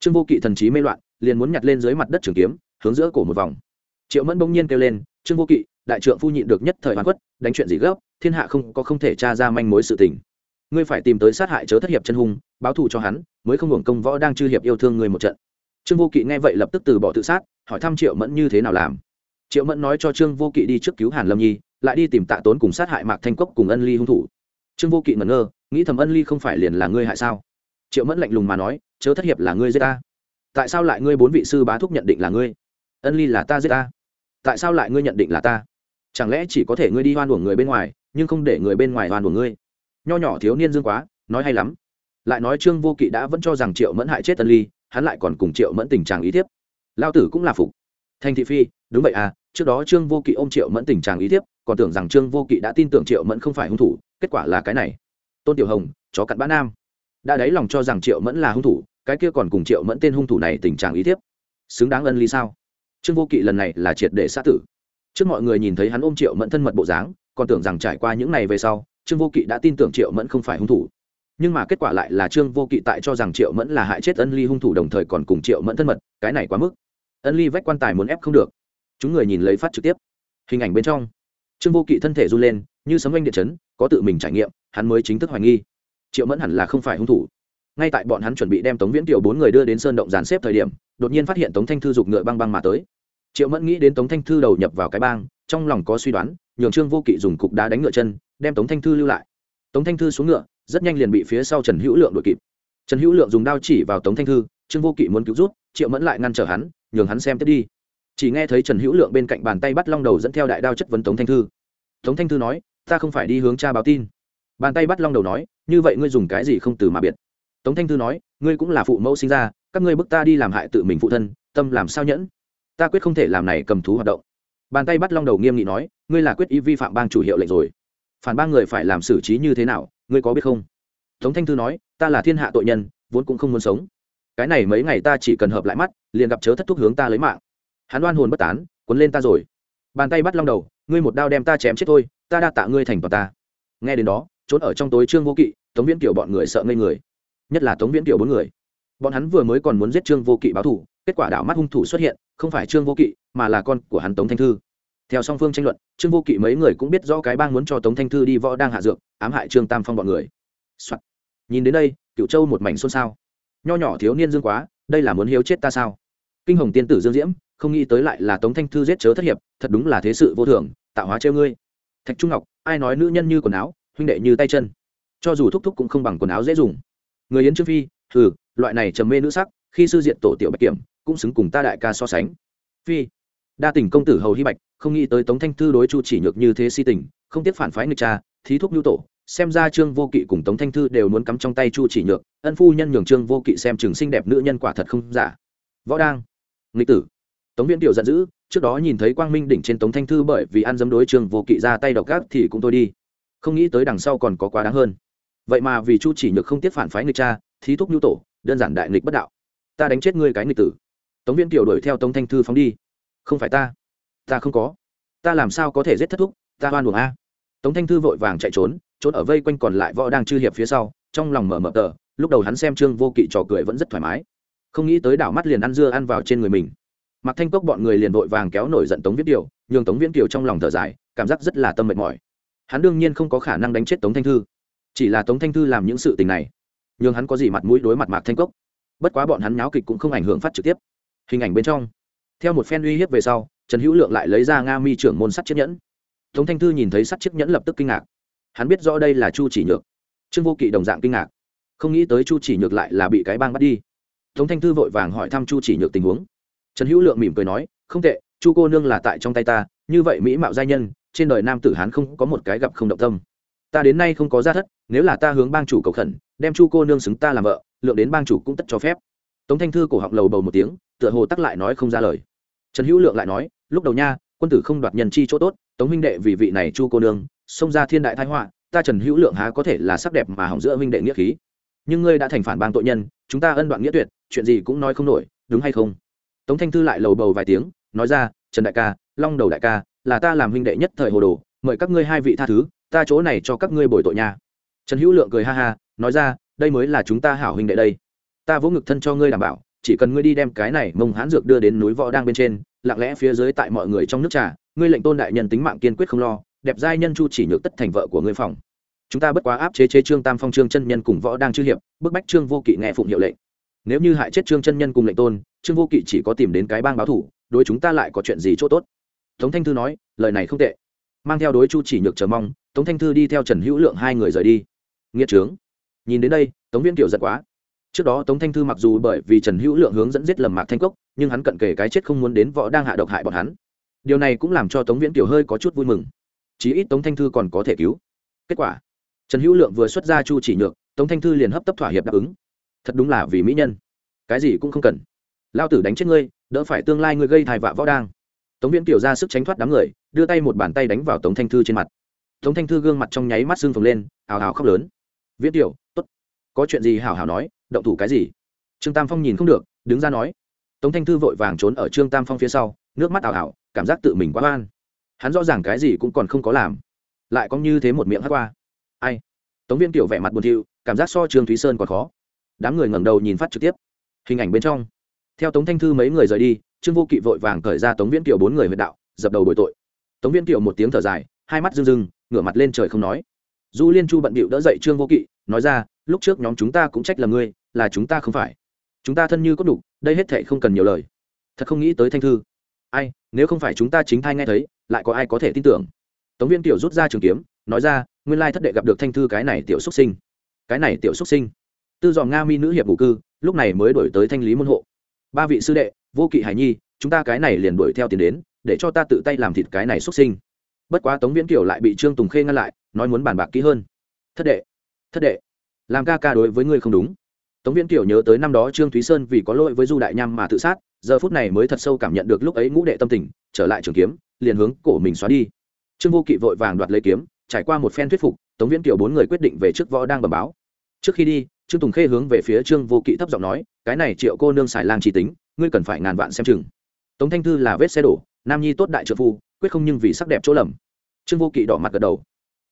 Trương vô kỵ thần trí mê loạn, liền muốn nhặt lên dưới mặt đất trường kiếm, hướng giữa cổ một vòng. Triệu mẫn bỗng nhiên kêu lên, trương vô kỵ, đại trượng phu nhịn được nhất thời hoàn quất đánh chuyện gì gấp, thiên hạ không có không thể tra ra manh mối sự tình ngươi phải tìm tới sát hại chớ thất hiệp chân hung, báo thù cho hắn, mới không hưởng công võ đang chư hiệp yêu thương ngươi một trận. Trương vô kỵ nghe vậy lập tức từ bỏ tự sát, hỏi thăm triệu mẫn như thế nào làm. Triệu mẫn nói cho trương vô kỵ đi trước cứu hàn lâm nhi, lại đi tìm tạ tốn cùng sát hại mạc thanh cốc cùng ân ly hung thủ. Trương vô kỵ ngẩn ngơ, nghĩ thầm ân ly không phải liền là ngươi hại sao? Triệu mẫn lạnh lùng mà nói, chớ thất hiệp là ngươi giết ta. Tại sao lại ngươi bốn vị sư bá thúc nhận định là ngươi? Ân ly là ta giết ta. Tại sao lại ngươi nhận định là ta? Chẳng lẽ chỉ có thể ngươi đi hoan đuổi người bên ngoài, nhưng không để người bên ngoài hoan đuổi ngươi? Nho nhỏ thiếu niên dương quá, nói hay lắm. Lại nói trương vô kỵ đã vẫn cho rằng triệu mẫn hại chết tân ly, hắn lại còn cùng triệu mẫn tình trạng ý thiếp. Lao tử cũng là phục. Thành thị phi, đúng vậy à trước đó trương vô kỵ ôm triệu mẫn tình trạng ý thiếp, còn tưởng rằng trương vô kỵ đã tin tưởng triệu mẫn không phải hung thủ, kết quả là cái này. Tôn tiểu hồng, chó cặn bã nam. Đã đáy lòng cho rằng triệu mẫn là hung thủ, cái kia còn cùng triệu mẫn tên hung thủ này tình trạng ý thiếp. Xứng đáng ân ly sao? Trương vô kỵ lần này là triệt để sát tử. Trước mọi người nhìn thấy hắn ôm triệu mẫn thân mật bộ dáng, còn tưởng rằng trải qua những ngày về sau trương vô kỵ đã tin tưởng triệu mẫn không phải hung thủ. Nhưng mà kết quả lại là trương vô kỵ tại cho rằng triệu mẫn là hại chết ân ly hung thủ đồng thời còn cùng triệu mẫn thân mật, cái này quá mức. Ân ly vách quan tài muốn ép không được. Chúng người nhìn lấy phát trực tiếp. Hình ảnh bên trong. Trương vô kỵ thân thể run lên, như sấm oanh điện chấn, có tự mình trải nghiệm, hắn mới chính thức hoài nghi. Triệu mẫn hẳn là không phải hung thủ. Ngay tại bọn hắn chuẩn bị đem tống viễn tiểu bốn người đưa đến sơn động dàn xếp thời điểm, đột nhiên phát hiện tống thanh thư giục ngựa băng băng mà tới. Triệu mẫn nghĩ đến tống thanh thư đầu nhập vào cái bang, trong lòng có suy đoán, nhường trương vô kỵ dùng cục đá đánh ngựa chân đem tống thanh thư lưu lại. Tống thanh thư xuống ngựa, rất nhanh liền bị phía sau trần hữu lượng đuổi kịp. Trần hữu lượng dùng đao chỉ vào tống thanh thư, trương vô kỵ muốn cứu rút triệu mẫn lại ngăn trở hắn, nhường hắn xem tiếp đi. Chỉ nghe thấy trần hữu lượng bên cạnh bàn tay bắt long đầu dẫn theo đại đao chất vấn tống thanh thư. Tống thanh thư nói, ta không phải đi hướng cha báo tin. Bàn tay bắt long đầu nói, như vậy ngươi dùng cái gì không từ mà biệt? Tống thanh thư nói, ngươi cũng là phụ mẫu sinh ra, các ngươi bức ta đi làm hại tự mình phụ thân, tâm làm sao nhẫn? Ta quyết không thể làm này cầm thú hoạt động. Bàn tay bắt long đầu nghiêm nghị nói, ngươi là quyết ý vi phạm bang chủ hiệu lệnh rồi phản ba người phải làm xử trí như thế nào, ngươi có biết không? Tống thanh thư nói, ta là thiên hạ tội nhân, vốn cũng không muốn sống. Cái này mấy ngày ta chỉ cần hợp lại mắt, liền gặp chớ thất thúc hướng ta lấy mạng. Hắn oan hồn bất tán quấn lên ta rồi. Bàn tay bắt long đầu, ngươi một đao đem ta chém chết thôi, ta đa tạ ngươi thành toàn ta. Nghe đến đó, trốn ở trong tối trương vô kỵ, tống viễn kiểu bọn người sợ ngây người. Nhất là tống viễn kiểu bốn người. Bọn hắn vừa mới còn muốn giết trương vô kỵ báo thủ kết quả đảo mắt hung thủ xuất hiện, không phải trương vô kỵ, mà là con của hắn tống thanh thư theo song phương tranh luận, trương vô kỵ mấy người cũng biết rõ cái bang muốn cho tống thanh thư đi võ đang hạ dược, ám hại trương tam phong bọn người、Soạn. nhìn đến đây cựu châu một mảnh xôn xao. Nho nhỏ thiếu niên dương quá, đây là muốn hiếu chết ta sao? Kinh hồng tiên tử dương diễm, không nghĩ tới lại là tống thanh thư giết chớ thất hiệp, thật đúng là thế sự vô thường, tạo hóa treo ngươi. Thạch trung ngọc, ai nói nữ nhân như quần áo, huynh đệ như tay chân. Cho dù thúc thúc cũng không bằng quần áo dễ dùng. Người yến trương phi ừ loại này trầm mê nữ sắc, khi sư diện tổ tiểu bạch kiểm, cũng xứng cùng ta đại ca so sánh. Phi đa tình công tử hầu hy bạch, không nghĩ tới tống thanh thư đối chu chỉ nhược như thế si tình, không tiếc phản phái nghịch cha thí thúc nhu tổ, xem ra trương vô kỵ cùng tống thanh thư đều muốn cắm trong tay chu chỉ nhược, ân phu nhân nhường trương vô kỵ xem trường sinh đẹp nữ nhân quả thật không giả. Võ đang, nghịch tử. Tống viễn tiểu giận dữ, trước đó nhìn thấy quang minh đỉnh trên tống thanh thư bởi vì ăn dấm đối trương vô kỵ ra tay độc gác thì cũng thôi đi. Không nghĩ tới đằng sau còn có quá đáng hơn. Vậy mà vì chu chỉ nhược không tiếp phản phái nghịch cha thí thúc nhu tổ, đơn giản đại nghịch bất đạo. Ta đánh chết ngươi cái nghịch tử. Tống viễn tiểu đuổi theo tống thanh thư phóng đi không phải ta. Ta không có. Ta làm sao có thể giết thất thúc? Ta hoan buồng a. Tống thanh thư vội vàng chạy trốn trốn ở vây quanh còn lại võ đang chư hiệp phía sau, trong lòng mở mở tờ, lúc đầu hắn xem trương vô kỵ trò cười vẫn rất thoải mái. Không nghĩ tới đảo mắt liền ăn dưa ăn vào trên người mình. Mặc thanh cốc bọn người liền vội vàng kéo nổi giận tống viết điều nhường tống viễn kiều trong lòng thở dài, cảm giác rất là tâm mệt mỏi. Hắn đương nhiên không có khả năng đánh chết tống thanh thư. Chỉ là tống thanh thư làm những sự tình này, nhường hắn có gì mặt mũi đối mặt mạc thanh cốc. Bất quá bọn hắn nháo kịch cũng không ảnh hưởng phát trực tiếp. Hình ảnh bên trong theo một phen uy hiếp về sau, trần hữu lượng lại lấy ra nga mi trưởng môn sắt chiếc nhẫn. Tống thanh thư nhìn thấy sắt chiếc nhẫn lập tức kinh ngạc. Hắn biết rõ đây là chu chỉ nhược. Trương vô kỵ đồng dạng kinh ngạc. Không nghĩ tới chu chỉ nhược lại là bị cái bang bắt đi. Tống thanh thư vội vàng hỏi thăm chu chỉ nhược tình huống. Trần hữu lượng mỉm cười nói, không tệ, chu cô nương là tại trong tay ta, như vậy mỹ mạo giai nhân, trên đời nam tử hán không có một cái gặp không động tâm. Ta đến nay không có gia thất, nếu là ta hướng bang chủ cầu khẩn, đem chu cô nương xứng ta làm vợ, lượng đến bang chủ cũng tất cho phép. Tống thanh thư cổ họng lầu bầu một tiếng tựa hồ tắc lại nói không ra lời. Trần hữu lượng lại nói, lúc đầu nha, quân tử không đoạt nhân chi chỗ tốt, tống huynh đệ vì vị này chu cô nương, xông ra thiên đại thái họa, ta trần hữu lượng há có thể là sắc đẹp mà hỏng giữa huynh đệ nghĩa khí. Nhưng ngươi đã thành phản bang tội nhân, chúng ta ân đoạn nghĩa tuyệt, chuyện gì cũng nói không nổi, đúng hay không? Tống thanh thư lại lầu bầu vài tiếng, nói ra, trần đại ca, long đầu đại ca, là ta làm huynh đệ nhất thời hồ đồ, mời các ngươi hai vị tha thứ, ta chỗ này cho các ngươi bồi tội nha. Trần hữu lượng cười ha ha, nói ra, đây mới là chúng ta hảo huynh đệ đây. Ta vỗ ngực thân cho ngươi đảm bảo chỉ cần ngươi đi đem cái này mông hán dược đưa đến núi võ đang bên trên, lặng lẽ phía dưới tại mọi người trong nước trà, ngươi lệnh tôn đại nhân tính mạng kiên quyết không lo, đẹp giai nhân chu chỉ nhược tất thành vợ của ngươi phòng. Chúng ta bất quá áp chế chế trương tam phong trương chân nhân cùng võ đang chư hiệp, bức bách trương vô kỵ nghe phụng hiệu lệnh. Nếu như hại chết trương chân nhân cùng lệnh tôn, trương vô kỵ chỉ có tìm đến cái bang báo thủ, đối chúng ta lại có chuyện gì chỗ tốt? Tống thanh thư nói, lời này không tệ. Mang theo đối chu chỉ nhược chờ mong, tống thanh thư đi theo trần hữu lượng hai người rời đi. Nghĩa trướng. Nhìn đến đây, tống viên kiều giật quá trước đó tống thanh thư mặc dù bởi vì trần hữu lượng hướng dẫn giết lầm mạc thanh cốc, nhưng hắn cận kề cái chết không muốn đến võ đang hạ độc hại bọn hắn. Điều này cũng làm cho tống viễn kiều hơi có chút vui mừng. Chí ít tống thanh thư còn có thể cứu. Kết quả, trần hữu lượng vừa xuất ra chu chỉ nhược, tống thanh thư liền hấp tấp thỏa hiệp đáp ứng. Thật đúng là vì mỹ nhân. Cái gì cũng không cần. Lao tử đánh chết ngươi, đỡ phải tương lai ngươi gây thai vạ võ đang. Tống viễn kiều ra sức tránh thoát đám người, đưa tay một bàn tay đánh vào tống thanh thư trên mặt. Tống thanh thư gương mặt trong nháy mắt xương phồng lên, hào hào khóc lớn. Viễn kiều t ố t có chuyện gì hào hào nói động thủ cái gì? Trương tam phong nhìn không được, đứng ra nói. Tống thanh thư vội vàng trốn ở trương tam phong phía sau, nước mắt ảo ảo, cảm giác tự mình quá oan. Hắn rõ ràng cái gì cũng còn không có làm. Lại có như thế một miệng hát qua. Ai? Tống viên kiểu vẻ mặt buồn thiu, cảm giác so trương thúy sơn còn khó. Đám người ngẩng đầu nhìn phát trực tiếp. Hình ảnh bên trong. Theo tống thanh thư mấy người rời đi, trương vô kỵ vội vàng cởi ra tống viễn kiều bốn người huyện đạo, dập đầu bồi tội. Tống viễn kiều một tiếng thở dài, hai mắt rưng rưng, ngửa mặt lên trời không nói. Du liên chu bận bịu đỡ dậy trương vô kỵ, nói ra lúc trước nhóm chúng ta cũng trách là ngươi, là chúng ta không phải. Chúng ta thân như có đủ đây hết thệ không cần nhiều lời. Thật không nghĩ tới thanh thư. Ai, nếu không phải chúng ta chính thai nghe thấy, lại có ai có thể tin tưởng? Tống viên tiểu rút ra trường kiếm, nói ra, nguyên lai thất đệ gặp được thanh thư cái này tiểu xuất sinh. Cái này tiểu xuất sinh. Tư dòm nga mi nữ hiệp ngụ cư, lúc này mới đổi tới thanh lý môn hộ. Ba vị sư đệ, vô kỵ hải nhi, chúng ta cái này liền đuổi theo tiền đến, để cho ta tự tay làm thịt cái này xuất sinh. Bất quá tống viễn kiều lại bị trương tùng khê ngăn lại, nói muốn bàn bạc kỹ hơn. Thất đệ thất đệ làm ca ca đối với ngươi không đúng. Tống viễn kiểu nhớ tới năm đó trương thúy sơn vì có lỗi với du đại nham mà tự sát, giờ phút này mới thật sâu cảm nhận được lúc ấy ngũ đệ tâm tình, trở lại trường kiếm, liền hướng cổ mình xóa đi. Trương vô kỵ vội vàng đoạt lấy kiếm, trải qua một phen thuyết phục, tống viễn kiểu bốn người quyết định về trước võ đang bẩm báo. Trước khi đi, trương tùng khê hướng về phía trương vô kỵ thấp giọng nói, cái này triệu cô nương xài lang chỉ tính, ngươi cần phải ngàn vạn xem chừng. Tống thanh thư là vết xe đổ, nam nhi tốt đại trợ phu, quyết không nhưng vì sắc đẹp chỗ lầm. Trương vô kỵ đỏ mặt gật đầu.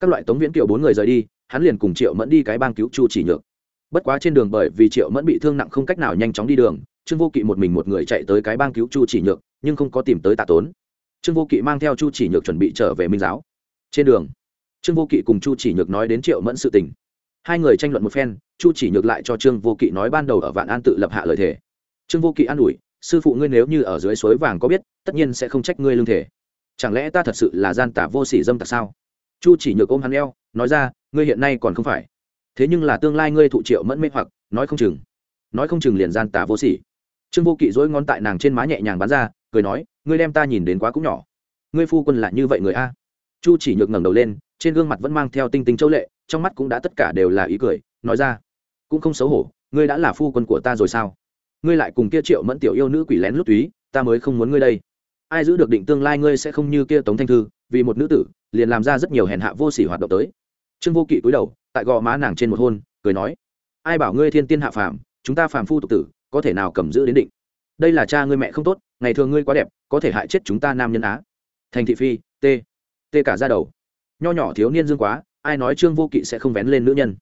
Các loại tống viễn kiều bốn người rời đi hắn liền cùng triệu mẫn đi cái bang cứu chu chỉ nhược. Bất quá trên đường bởi vì triệu mẫn bị thương nặng không cách nào nhanh chóng đi đường, trương vô kỵ một mình một người chạy tới cái bang cứu chu chỉ nhược, nhưng không có tìm tới tạ tốn. Trương vô kỵ mang theo chu chỉ nhược chuẩn bị trở về minh giáo. Trên đường, trương vô kỵ cùng chu chỉ nhược nói đến triệu mẫn sự tình. Hai người tranh luận một phen, chu chỉ nhược lại cho trương vô kỵ nói ban đầu ở vạn an tự lập hạ lời thề. Trương vô kỵ an ủi, sư phụ ngươi nếu như ở dưới suối vàng có biết, tất nhiên sẽ không trách ngươi lương thể chẳng lẽ ta thật sự là gian tả vô sỉ dâm tặc sao? Chu chỉ nhược ôm hắn eo, nói ra ngươi hiện nay còn không phải. Thế nhưng là tương lai ngươi thụ triệu mẫn mê hoặc, nói không chừng, nói không chừng liền gian tả vô sỉ. Trương vô kỵ dỗi ngón tại nàng trên má nhẹ nhàng bắn ra, cười nói, ngươi đem ta nhìn đến quá cũng nhỏ. Ngươi phu quân là như vậy người a? Chu chỉ nhược ngẩng đầu lên, trên gương mặt vẫn mang theo tinh tinh châu lệ, trong mắt cũng đã tất cả đều là ý cười, nói ra, cũng không xấu hổ, ngươi đã là phu quân của ta rồi sao? Ngươi lại cùng kia triệu mẫn tiểu yêu nữ quỷ lén lút túy, ta mới không muốn ngươi đây. Ai giữ được định tương lai ngươi sẽ không như kia tống thanh thư, vì một nữ tử, liền làm ra rất nhiều hèn hạ vô sỉ hoạt động tới trương vô kỵ cúi đầu, tại gò má nàng trên một hôn, cười nói, ai bảo ngươi thiên tiên hạ phàm, chúng ta phàm phu tục tử, có thể nào cầm giữ đến định? Đây là cha ngươi mẹ không tốt, ngày thường ngươi quá đẹp, có thể hại chết chúng ta nam nhân á. Thành thị phi t t cả ra đầu. Nho nhỏ thiếu niên dương quá, ai nói trương vô kỵ sẽ không vén lên nữ nhân?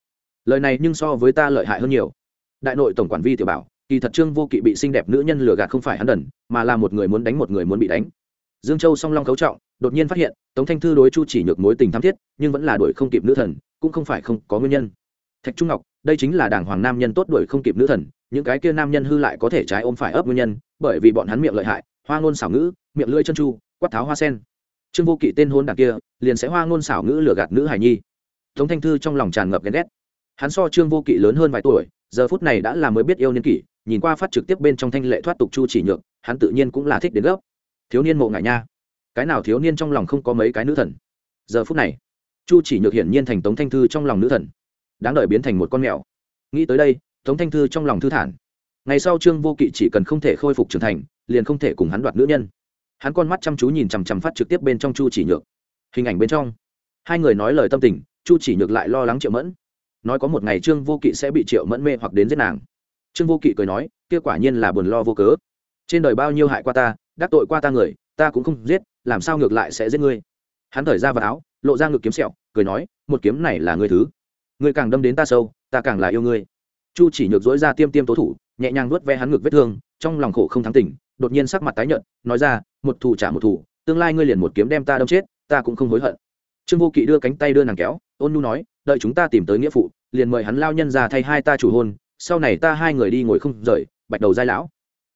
Lời này nhưng so với ta lợi hại hơn nhiều. Đại nội tổng quản vi tiểu bảo, kỳ thật trương vô kỵ bị xinh đẹp nữ nhân lừa gạt không phải hắn đần, mà là một người muốn đánh một người muốn bị đánh dương châu song long cấu trọng, đột nhiên phát hiện, tống thanh thư đối chu chỉ nhược mối tình thắm thiết, nhưng vẫn là đuổi không kịp nữ thần, cũng không phải không có nguyên nhân. Thạch trung ngọc, đây chính là đảng hoàng nam nhân tốt đuổi không kịp nữ thần, những cái kia nam nhân hư lại có thể trái ôm phải ấp nguyên nhân, bởi vì bọn hắn miệng lợi hại, hoa ngôn xảo ngữ, miệng lưỡi chân chu, quát tháo hoa sen. Trương vô kỵ tên hôn đảng kia, liền sẽ hoa ngôn xảo ngữ lừa gạt nữ hải nhi. Tống thanh thư trong lòng tràn ngập ghen ghét. Hắn so trương vô kỵ lớn hơn vài tuổi, giờ phút này đã là mới biết yêu niên kỷ, nhìn qua phát trực tiếp bên trong thanh lệ thoát tục chu chỉ nhược, hắn tự nhiên cũng là thích đến gốc thiếu niên mộ ngại nha. Cái nào thiếu niên trong lòng không có mấy cái nữ thần? Giờ phút này, chu chỉ nhược hiển nhiên thành tống thanh thư trong lòng nữ thần. Đáng đợi biến thành một con mèo. Nghĩ tới đây, tống thanh thư trong lòng thư thản. Ngày sau trương vô kỵ chỉ cần không thể khôi phục trưởng thành, liền không thể cùng hắn đoạt nữ nhân. Hắn con mắt chăm chú nhìn chằm chằm phát trực tiếp bên trong chu chỉ nhược. Hình ảnh bên trong, hai người nói lời tâm tình, chu chỉ nhược lại lo lắng triệu mẫn. Nói có một ngày trương vô kỵ sẽ bị triệu mẫn mê hoặc đến giết nàng. Trương vô kỵ cười nói, kia quả nhiên là buồn lo vô cớ. Trên đời bao nhiêu hại qua ta đắc tội qua ta người, ta cũng không giết, làm sao ngược lại sẽ giết ngươi? Hắn thời ra vào áo, lộ ra ngực kiếm sẹo, cười nói, một kiếm này là ngươi thứ. Ngươi càng đâm đến ta sâu, ta càng là yêu ngươi. Chu chỉ nhược dối ra tiêm tiêm tố thủ, nhẹ nhàng nuốt ve hắn ngực vết thương, trong lòng khổ không thắng tình đột nhiên sắc mặt tái nhợt, nói ra, một thủ trả một thủ tương lai ngươi liền một kiếm đem ta đâm chết, ta cũng không hối hận. Trương vô kỵ đưa cánh tay đưa nàng kéo, ôn nu nói, đợi chúng ta tìm tới nghĩa phụ, liền mời hắn lao nhân ra thay hai ta chủ hôn, sau này ta hai người đi ngồi không rời, bạch đầu giai lão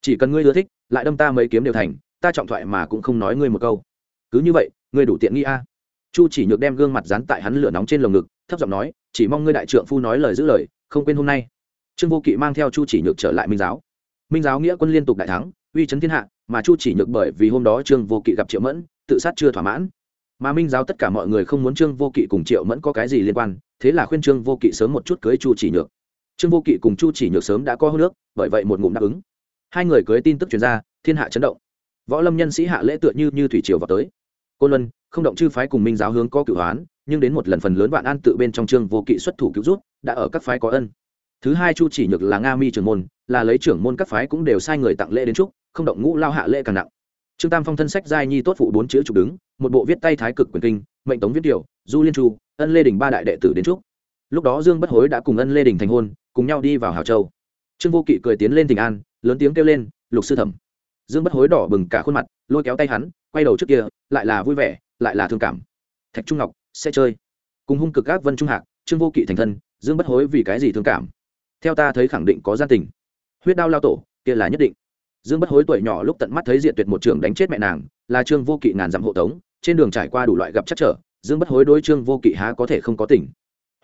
chỉ cần ngươi ưa thích, lại đâm ta mấy kiếm đều thành, ta trọng thoại mà cũng không nói ngươi một câu. Cứ như vậy, ngươi đủ tiện nghi a. Chu chỉ nhược đem gương mặt dán tại hắn lửa nóng trên lồng ngực, thấp giọng nói, chỉ mong ngươi đại trượng phu nói lời giữ lời, không quên hôm nay. Trương vô kỵ mang theo chu chỉ nhược trở lại minh giáo. Minh giáo nghĩa quân liên tục đại thắng, uy chấn thiên hạ, mà chu chỉ nhược bởi vì hôm đó trương vô kỵ gặp triệu mẫn, tự sát chưa thỏa mãn. Mà minh giáo tất cả mọi người không muốn trương vô kỵ cùng triệu mẫn có cái gì liên quan, thế là khuyên trương vô kỵ sớm một chút cưới chu chỉ nhược. Trương vô kỵ cùng chu chỉ nhược sớm đã có hô nước bởi vậy một ngụm đáp ứng hai người cưới tin tức chuyển ra, thiên hạ chấn động. Võ lâm nhân sĩ hạ lễ tựa như như thủy triều vào tới. Côn luân, không động chư phái cùng minh giáo hướng có cửu hoán, nhưng đến một lần phần lớn vạn an tự bên trong trương vô kỵ xuất thủ cứu rút đã ở các phái có ân. Thứ hai chu chỉ nhược là nga mi trưởng môn, là lấy trưởng môn các phái cũng đều sai người tặng lễ đến trúc không động ngũ lao hạ lễ càng nặng. Trương tam phong thân sách giai nhi tốt phụ bốn chữ trục đứng, một bộ viết tay thái cực quyền kinh, mệnh tống viết điều, du liên chu ân lê đình ba đại đệ tử đến trúc lúc đó dương bất hối đã cùng ân lê đình thành hôn, cùng nhau đi vào hào châu. Trương vô kỵ cười tiến lên tỉnh an lớn tiếng kêu lên, lục sư thẩm. Dương bất hối đỏ bừng cả khuôn mặt, lôi kéo tay hắn, quay đầu trước kia, lại là vui vẻ, lại là thương cảm. Thạch trung ngọc, sẽ chơi. Cùng hung cực các vân trung hạc, trương vô kỵ thành thân, dương bất hối vì cái gì thương cảm? Theo ta thấy khẳng định có gia tình. Huyết đao lao tổ, kia là nhất định. Dương bất hối tuổi nhỏ lúc tận mắt thấy diện tuyệt một trường đánh chết mẹ nàng, là trương vô kỵ ngàn dặm hộ tống, trên đường trải qua đủ loại gặp chắc trở, dương bất hối đối trương vô kỵ há có thể không có tỉnh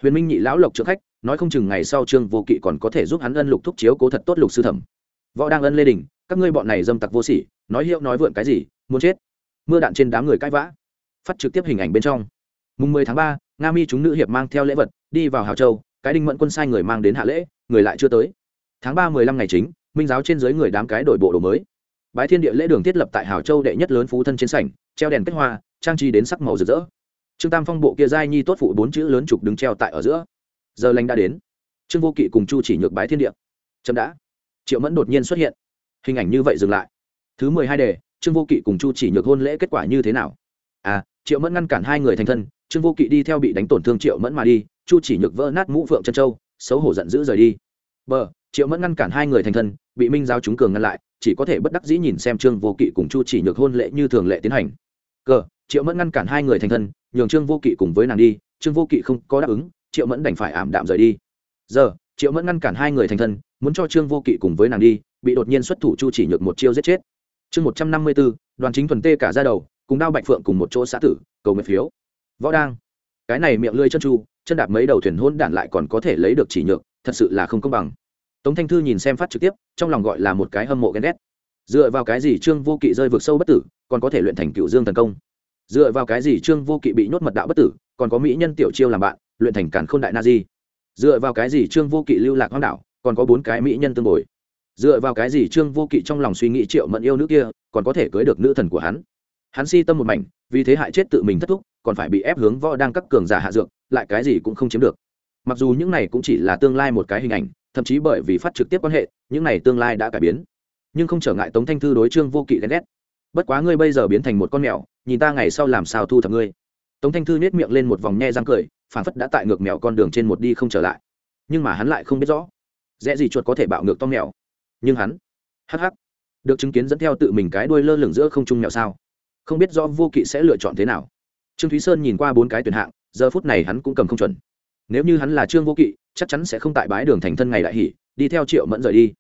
huyền minh nhị lão lộc trượng khách, nói không chừng ngày sau trương vô kỵ còn có thể giúp hắn ân lục thúc chiếu cố thật tốt lục sư thẩm võ đang ân lê đình, các ngươi bọn này dâm tặc vô sỉ, nói hiệu nói vượn cái gì, muốn chết. Mưa đạn trên đám người cãi vã. Phát trực tiếp hình ảnh bên trong. Mùng mười tháng ba, nga mi chúng nữ hiệp mang theo lễ vật, đi vào hào châu, cái đinh mẫn quân sai người mang đến hạ lễ, người lại chưa tới. Tháng ba mười lăm ngày chính, minh giáo trên dưới người đám cái đổi bộ đồ mới. Bái thiên địa lễ đường thiết lập tại hào châu đệ nhất lớn phú thân chiến sảnh, treo đèn kết hoa, trang trí đến sắc màu rực rỡ. Trương tam phong bộ kia giai nhi tốt phụ bốn chữ lớn trục đứng treo tại ở giữa. Giờ lành đã đến. Trương vô kỵ cùng chu chỉ nhược bái thiên địa. Chậm đã triệu mẫn đột nhiên xuất hiện. Hình ảnh như vậy dừng lại. Thứ mười hai đề, trương vô kỵ cùng chu chỉ nhược hôn lễ kết quả như thế nào? À triệu mẫn ngăn cản hai người thành thân, trương vô kỵ đi theo bị đánh tổn thương triệu mẫn mà đi, chu chỉ nhược vỡ nát mũ phượng chân châu, xấu hổ giận dữ rời đi. B triệu mẫn ngăn cản hai người thành thân, bị minh giáo chúng cường ngăn lại, chỉ có thể bất đắc dĩ nhìn xem trương vô kỵ cùng chu chỉ nhược hôn lễ như thường lệ tiến hành. Cờ, triệu mẫn ngăn cản hai người thành thân, nhường trương vô kỵ cùng với nàng đi, trương vô kỵ không có đáp ứng, triệu mẫn đành phải ảm đạm rời đi. Giờ, triệu mẫn ngăn cản hai người thành thân muốn cho trương vô kỵ cùng với nàng đi, bị đột nhiên xuất thủ chu chỉ nhược một chiêu giết chết. Chương một trăm năm mươi b ố đoàn chính thuần tê cả ra đầu, cùng đao bạch phượng cùng một chỗ xã tử, cầu nguyện phiếu. Võ đang. Cái này miệng lưỡi chân chu, chân đạp mấy đầu thuyền hôn đản lại còn có thể lấy được chỉ nhược, thật sự là không công bằng. Tống thanh thư nhìn xem phát trực tiếp, trong lòng gọi là một cái hâm mộ ghen ghét. Dựa vào cái gì trương vô kỵ rơi vực sâu bất tử, còn có thể luyện thành cựu dương tấn công? Dựa vào cái gì trương vô kỵ bị nhốt mật đạo bất tử, còn có mỹ nhân tiểu chiêu làm bạn, luyện thành cản k h ô n đại na di? Dựa vào cái gì trương vô kỵ lưu lạc hoang đảo còn có bốn cái mỹ nhân tương bồi. Dựa vào cái gì trương vô kỵ trong lòng suy nghĩ triệu mẫn yêu nữ kia, còn có thể cưới được nữ thần của hắn? Hắn si tâm một mảnh, vì thế hại chết tự mình thất thúc, còn phải bị ép hướng võ đang các cường giả hạ dược, lại cái gì cũng không chiếm được. Mặc dù những này cũng chỉ là tương lai một cái hình ảnh, thậm chí bởi vì phát trực tiếp quan hệ, những này tương lai đã cải biến. Nhưng không trở ngại tống thanh thư đối trương vô kỵ ghen ghét. Bất quá ngươi bây giờ biến thành một con mèo, nhìn ta ngày sau làm sao thu thập ngươi. Tống thanh thư nết miệng lên một vòng nhe răng cười, phản phất đã tại ngược mèo con đường trên một đi không trở lại. Nhưng mà hắn lại không biết rõ dễ gì chuột có thể bạo ngược to mèo? Nhưng hắn, hắc hắc, được chứng kiến dẫn theo tự mình cái đuôi lơ lửng giữa không trung mèo sao? Không biết rõ vô kỵ sẽ lựa chọn thế nào. Trương thúy sơn nhìn qua bốn cái tuyển hạng, giờ phút này hắn cũng cầm không chuẩn. Nếu như hắn là trương vô kỵ, chắc chắn sẽ không tại bái đường thành thân ngày đại hỷ, đi theo triệu mẫn rời đi.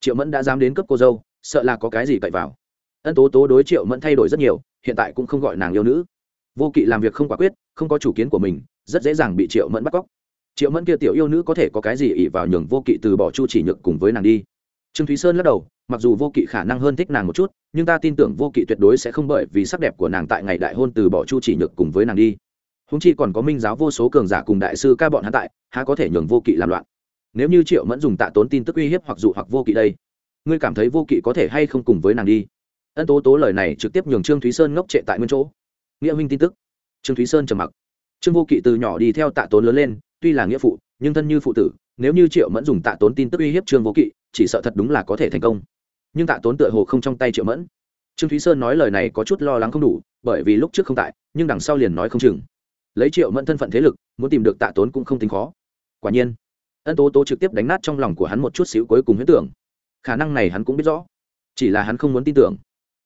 Triệu mẫn đã dám đến cấp cô dâu, sợ là có cái gì cậy vào. Ân tố tố đối triệu mẫn thay đổi rất nhiều, hiện tại cũng không gọi nàng yêu nữ. Vô kỵ làm việc không quả quyết, không có chủ kiến của mình, rất dễ dàng bị triệu mẫn bắt cóc triệu mẫn kia tiểu yêu nữ có thể có cái gì ỉ vào nhường vô kỵ từ bỏ chu chỉ nhược cùng với nàng đi? Trương thúy sơn lắc đầu, mặc dù vô kỵ khả năng hơn thích nàng một chút, nhưng ta tin tưởng vô kỵ tuyệt đối sẽ không bởi vì sắc đẹp của nàng tại ngày đại hôn từ bỏ chu chỉ nhược cùng với nàng đi. Húng chi còn có minh giáo vô số cường giả cùng đại sư ca bọn hắn tại, há có thể nhường vô kỵ làm loạn? Nếu như triệu mẫn dùng tạ tốn tin tức uy hiếp hoặc dụ hoặc vô kỵ đây, ngươi cảm thấy vô kỵ có thể hay không cùng với nàng đi? Ân tố tố lời này trực tiếp nhường trương thúy sơn ngốc trệ tại nguyên chỗ. Nghĩa minh tin tức. Trương thúy sơn trầm mặc. Trương vô kỵ từ nhỏ đi theo tạ tốn lớn lên tuy là nghĩa phụ, nhưng thân như phụ tử, nếu như triệu mẫn dùng tạ tốn tin tức uy hiếp trương vô kỵ, chỉ sợ thật đúng là có thể thành công. Nhưng tạ tốn tựa hồ không trong tay triệu mẫn. Trương thúy sơn nói lời này có chút lo lắng không đủ, bởi vì lúc trước không tại, nhưng đằng sau liền nói không chừng. Lấy triệu mẫn thân phận thế lực, muốn tìm được tạ tốn cũng không tính khó. Quả nhiên, ân tố tố trực tiếp đánh nát trong lòng của hắn một chút xíu cuối cùng huyết tưởng. Khả năng này hắn cũng biết rõ, chỉ là hắn không muốn tin tưởng.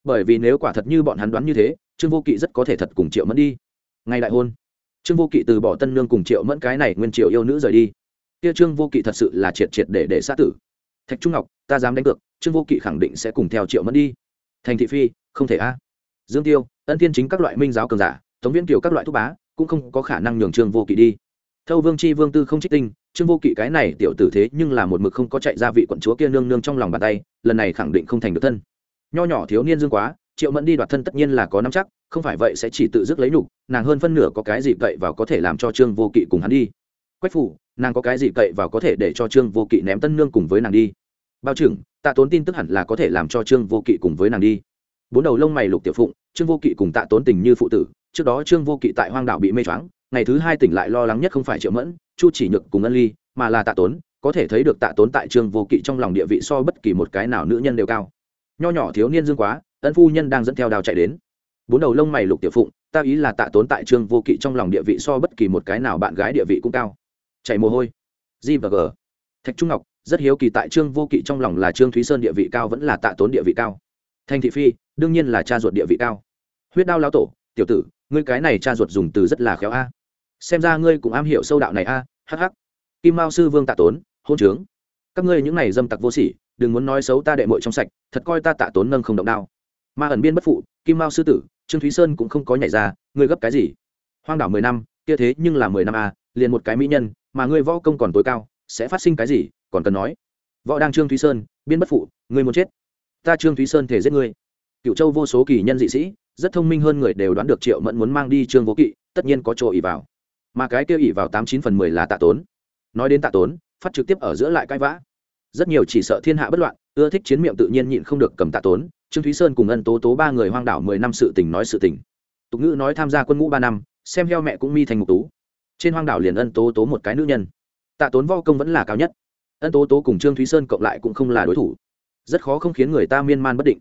Bởi vì nếu quả thật như bọn hắn đoán như thế, trương vô kỵ rất có thể thật cùng triệu mẫn đi. Ngay đại hôn trương vô kỵ từ bỏ tân nương cùng triệu mẫn cái này nguyên triệu yêu nữ rời đi. Kia trương vô kỵ thật sự là triệt triệt để để sát tử. Thạch trung ngọc, ta dám đánh cược, trương vô kỵ khẳng định sẽ cùng theo triệu mẫn đi. Thành thị phi, không thể a. Dương tiêu, ân thiên chính các loại minh giáo cường giả, tống viễn kiều các loại thúc bá, cũng không có khả năng nhường trương vô kỵ đi. Thâu vương c h i vương tư không trích tinh, trương vô kỵ cái này tiểu tử thế nhưng là một mực không có chạy ra vị quận chúa kia nương nương trong lòng bàn tay, lần này khẳng định không thành được thân. Nho nhỏ thiếu niên dương quá triệu mẫn đi đoạt thân tất nhiên là có nắm chắc, không phải vậy sẽ chỉ tự dứt lấy nhục, nàng hơn phân nửa có cái gì cậy vào có thể làm cho trương vô kỵ cùng hắn đi. Quách phủ, nàng có cái gì cậy vào có thể để cho trương vô kỵ ném tân nương cùng với nàng đi? Bao trưởng, tạ tốn tin tức hẳn là có thể làm cho trương vô kỵ cùng với nàng đi. Bốn đầu lông mày lục tiểu phụng, trương vô kỵ cùng tạ tốn tình như phụ tử, trước đó trương vô kỵ tại hoang đảo bị mê choáng, ngày thứ hai tỉnh lại lo lắng nhất không phải triệu mẫn, chu chỉ nhược cùng ân ly, mà là tạ tốn, có thể thấy được tạ tốn tại trương vô kỵ trong lòng địa vị so bất kỳ một cái nào nữ nhân đều cao. Nho nhỏ thiếu niên dương quá ân phu nhân đang dẫn theo đào chạy đến. Bốn đầu lông mày lục tiểu phụng, ta ý là tạ tốn tại trương vô kỵ trong lòng địa vị so bất kỳ một cái nào bạn gái địa vị cũng cao. Chạy mồ hôi. G và g. Thạch trung ngọc, rất hiếu kỳ tại trương vô kỵ trong lòng là trương thúy sơn địa vị cao vẫn là tạ tốn địa vị cao. Thanh thị phi, đương nhiên là cha ruột địa vị cao. Huyết đao lao tổ, tiểu tử, ngươi cái này cha ruột dùng từ rất là khéo a. Xem ra ngươi cũng am hiểu sâu đạo này a hh kim mao sư vương tạ tốn, hôn trướng. Các ngươi những này dâm tặc vô sỉ, đừng muốn nói xấu ta đệ mội trong sạch, thật coi ta tạ tốn nâng không động đao ma ẩn biên bất phụ, kim mao sư tử, trương thúy sơn cũng không có nhảy ra, ngươi gấp cái gì? Hoang đảo mười năm, kia thế nhưng là mười năm a liền một cái mỹ nhân, mà ngươi võ công còn tối cao, sẽ phát sinh cái gì, còn cần nói. Võ đang trương thúy sơn, biên bất phụ, ngươi muốn chết. Ta trương thúy sơn thể giết ngươi. Cựu châu vô số kỳ nhân dị sĩ, rất thông minh hơn người đều đoán được triệu mẫn muốn mang đi trương vô kỵ, tất nhiên có chỗ ỉ vào. Mà cái kêu ỉ vào tám chín phần mười là tạ tốn. Nói đến tạ tốn, phát trực tiếp ở giữa lại cãi vã. Rất nhiều chỉ sợ thiên hạ bất loạn, ưa thích chiến miệng tự nhiên nhịn không được cầm tạ tốn trương thúy sơn cùng ân tố tố ba người hoang đảo mười năm sự tình nói sự tình. Tục ngữ nói tham gia quân ngũ ba năm, xem heo mẹ cũng mi thành ngục tú. Trên hoang đảo liền ân tố tố một cái nữ nhân. Tạ tốn vo công vẫn là cao nhất. Ân tố tố cùng trương thúy sơn cộng lại cũng không là đối thủ. Rất khó không khiến người ta miên man bất định.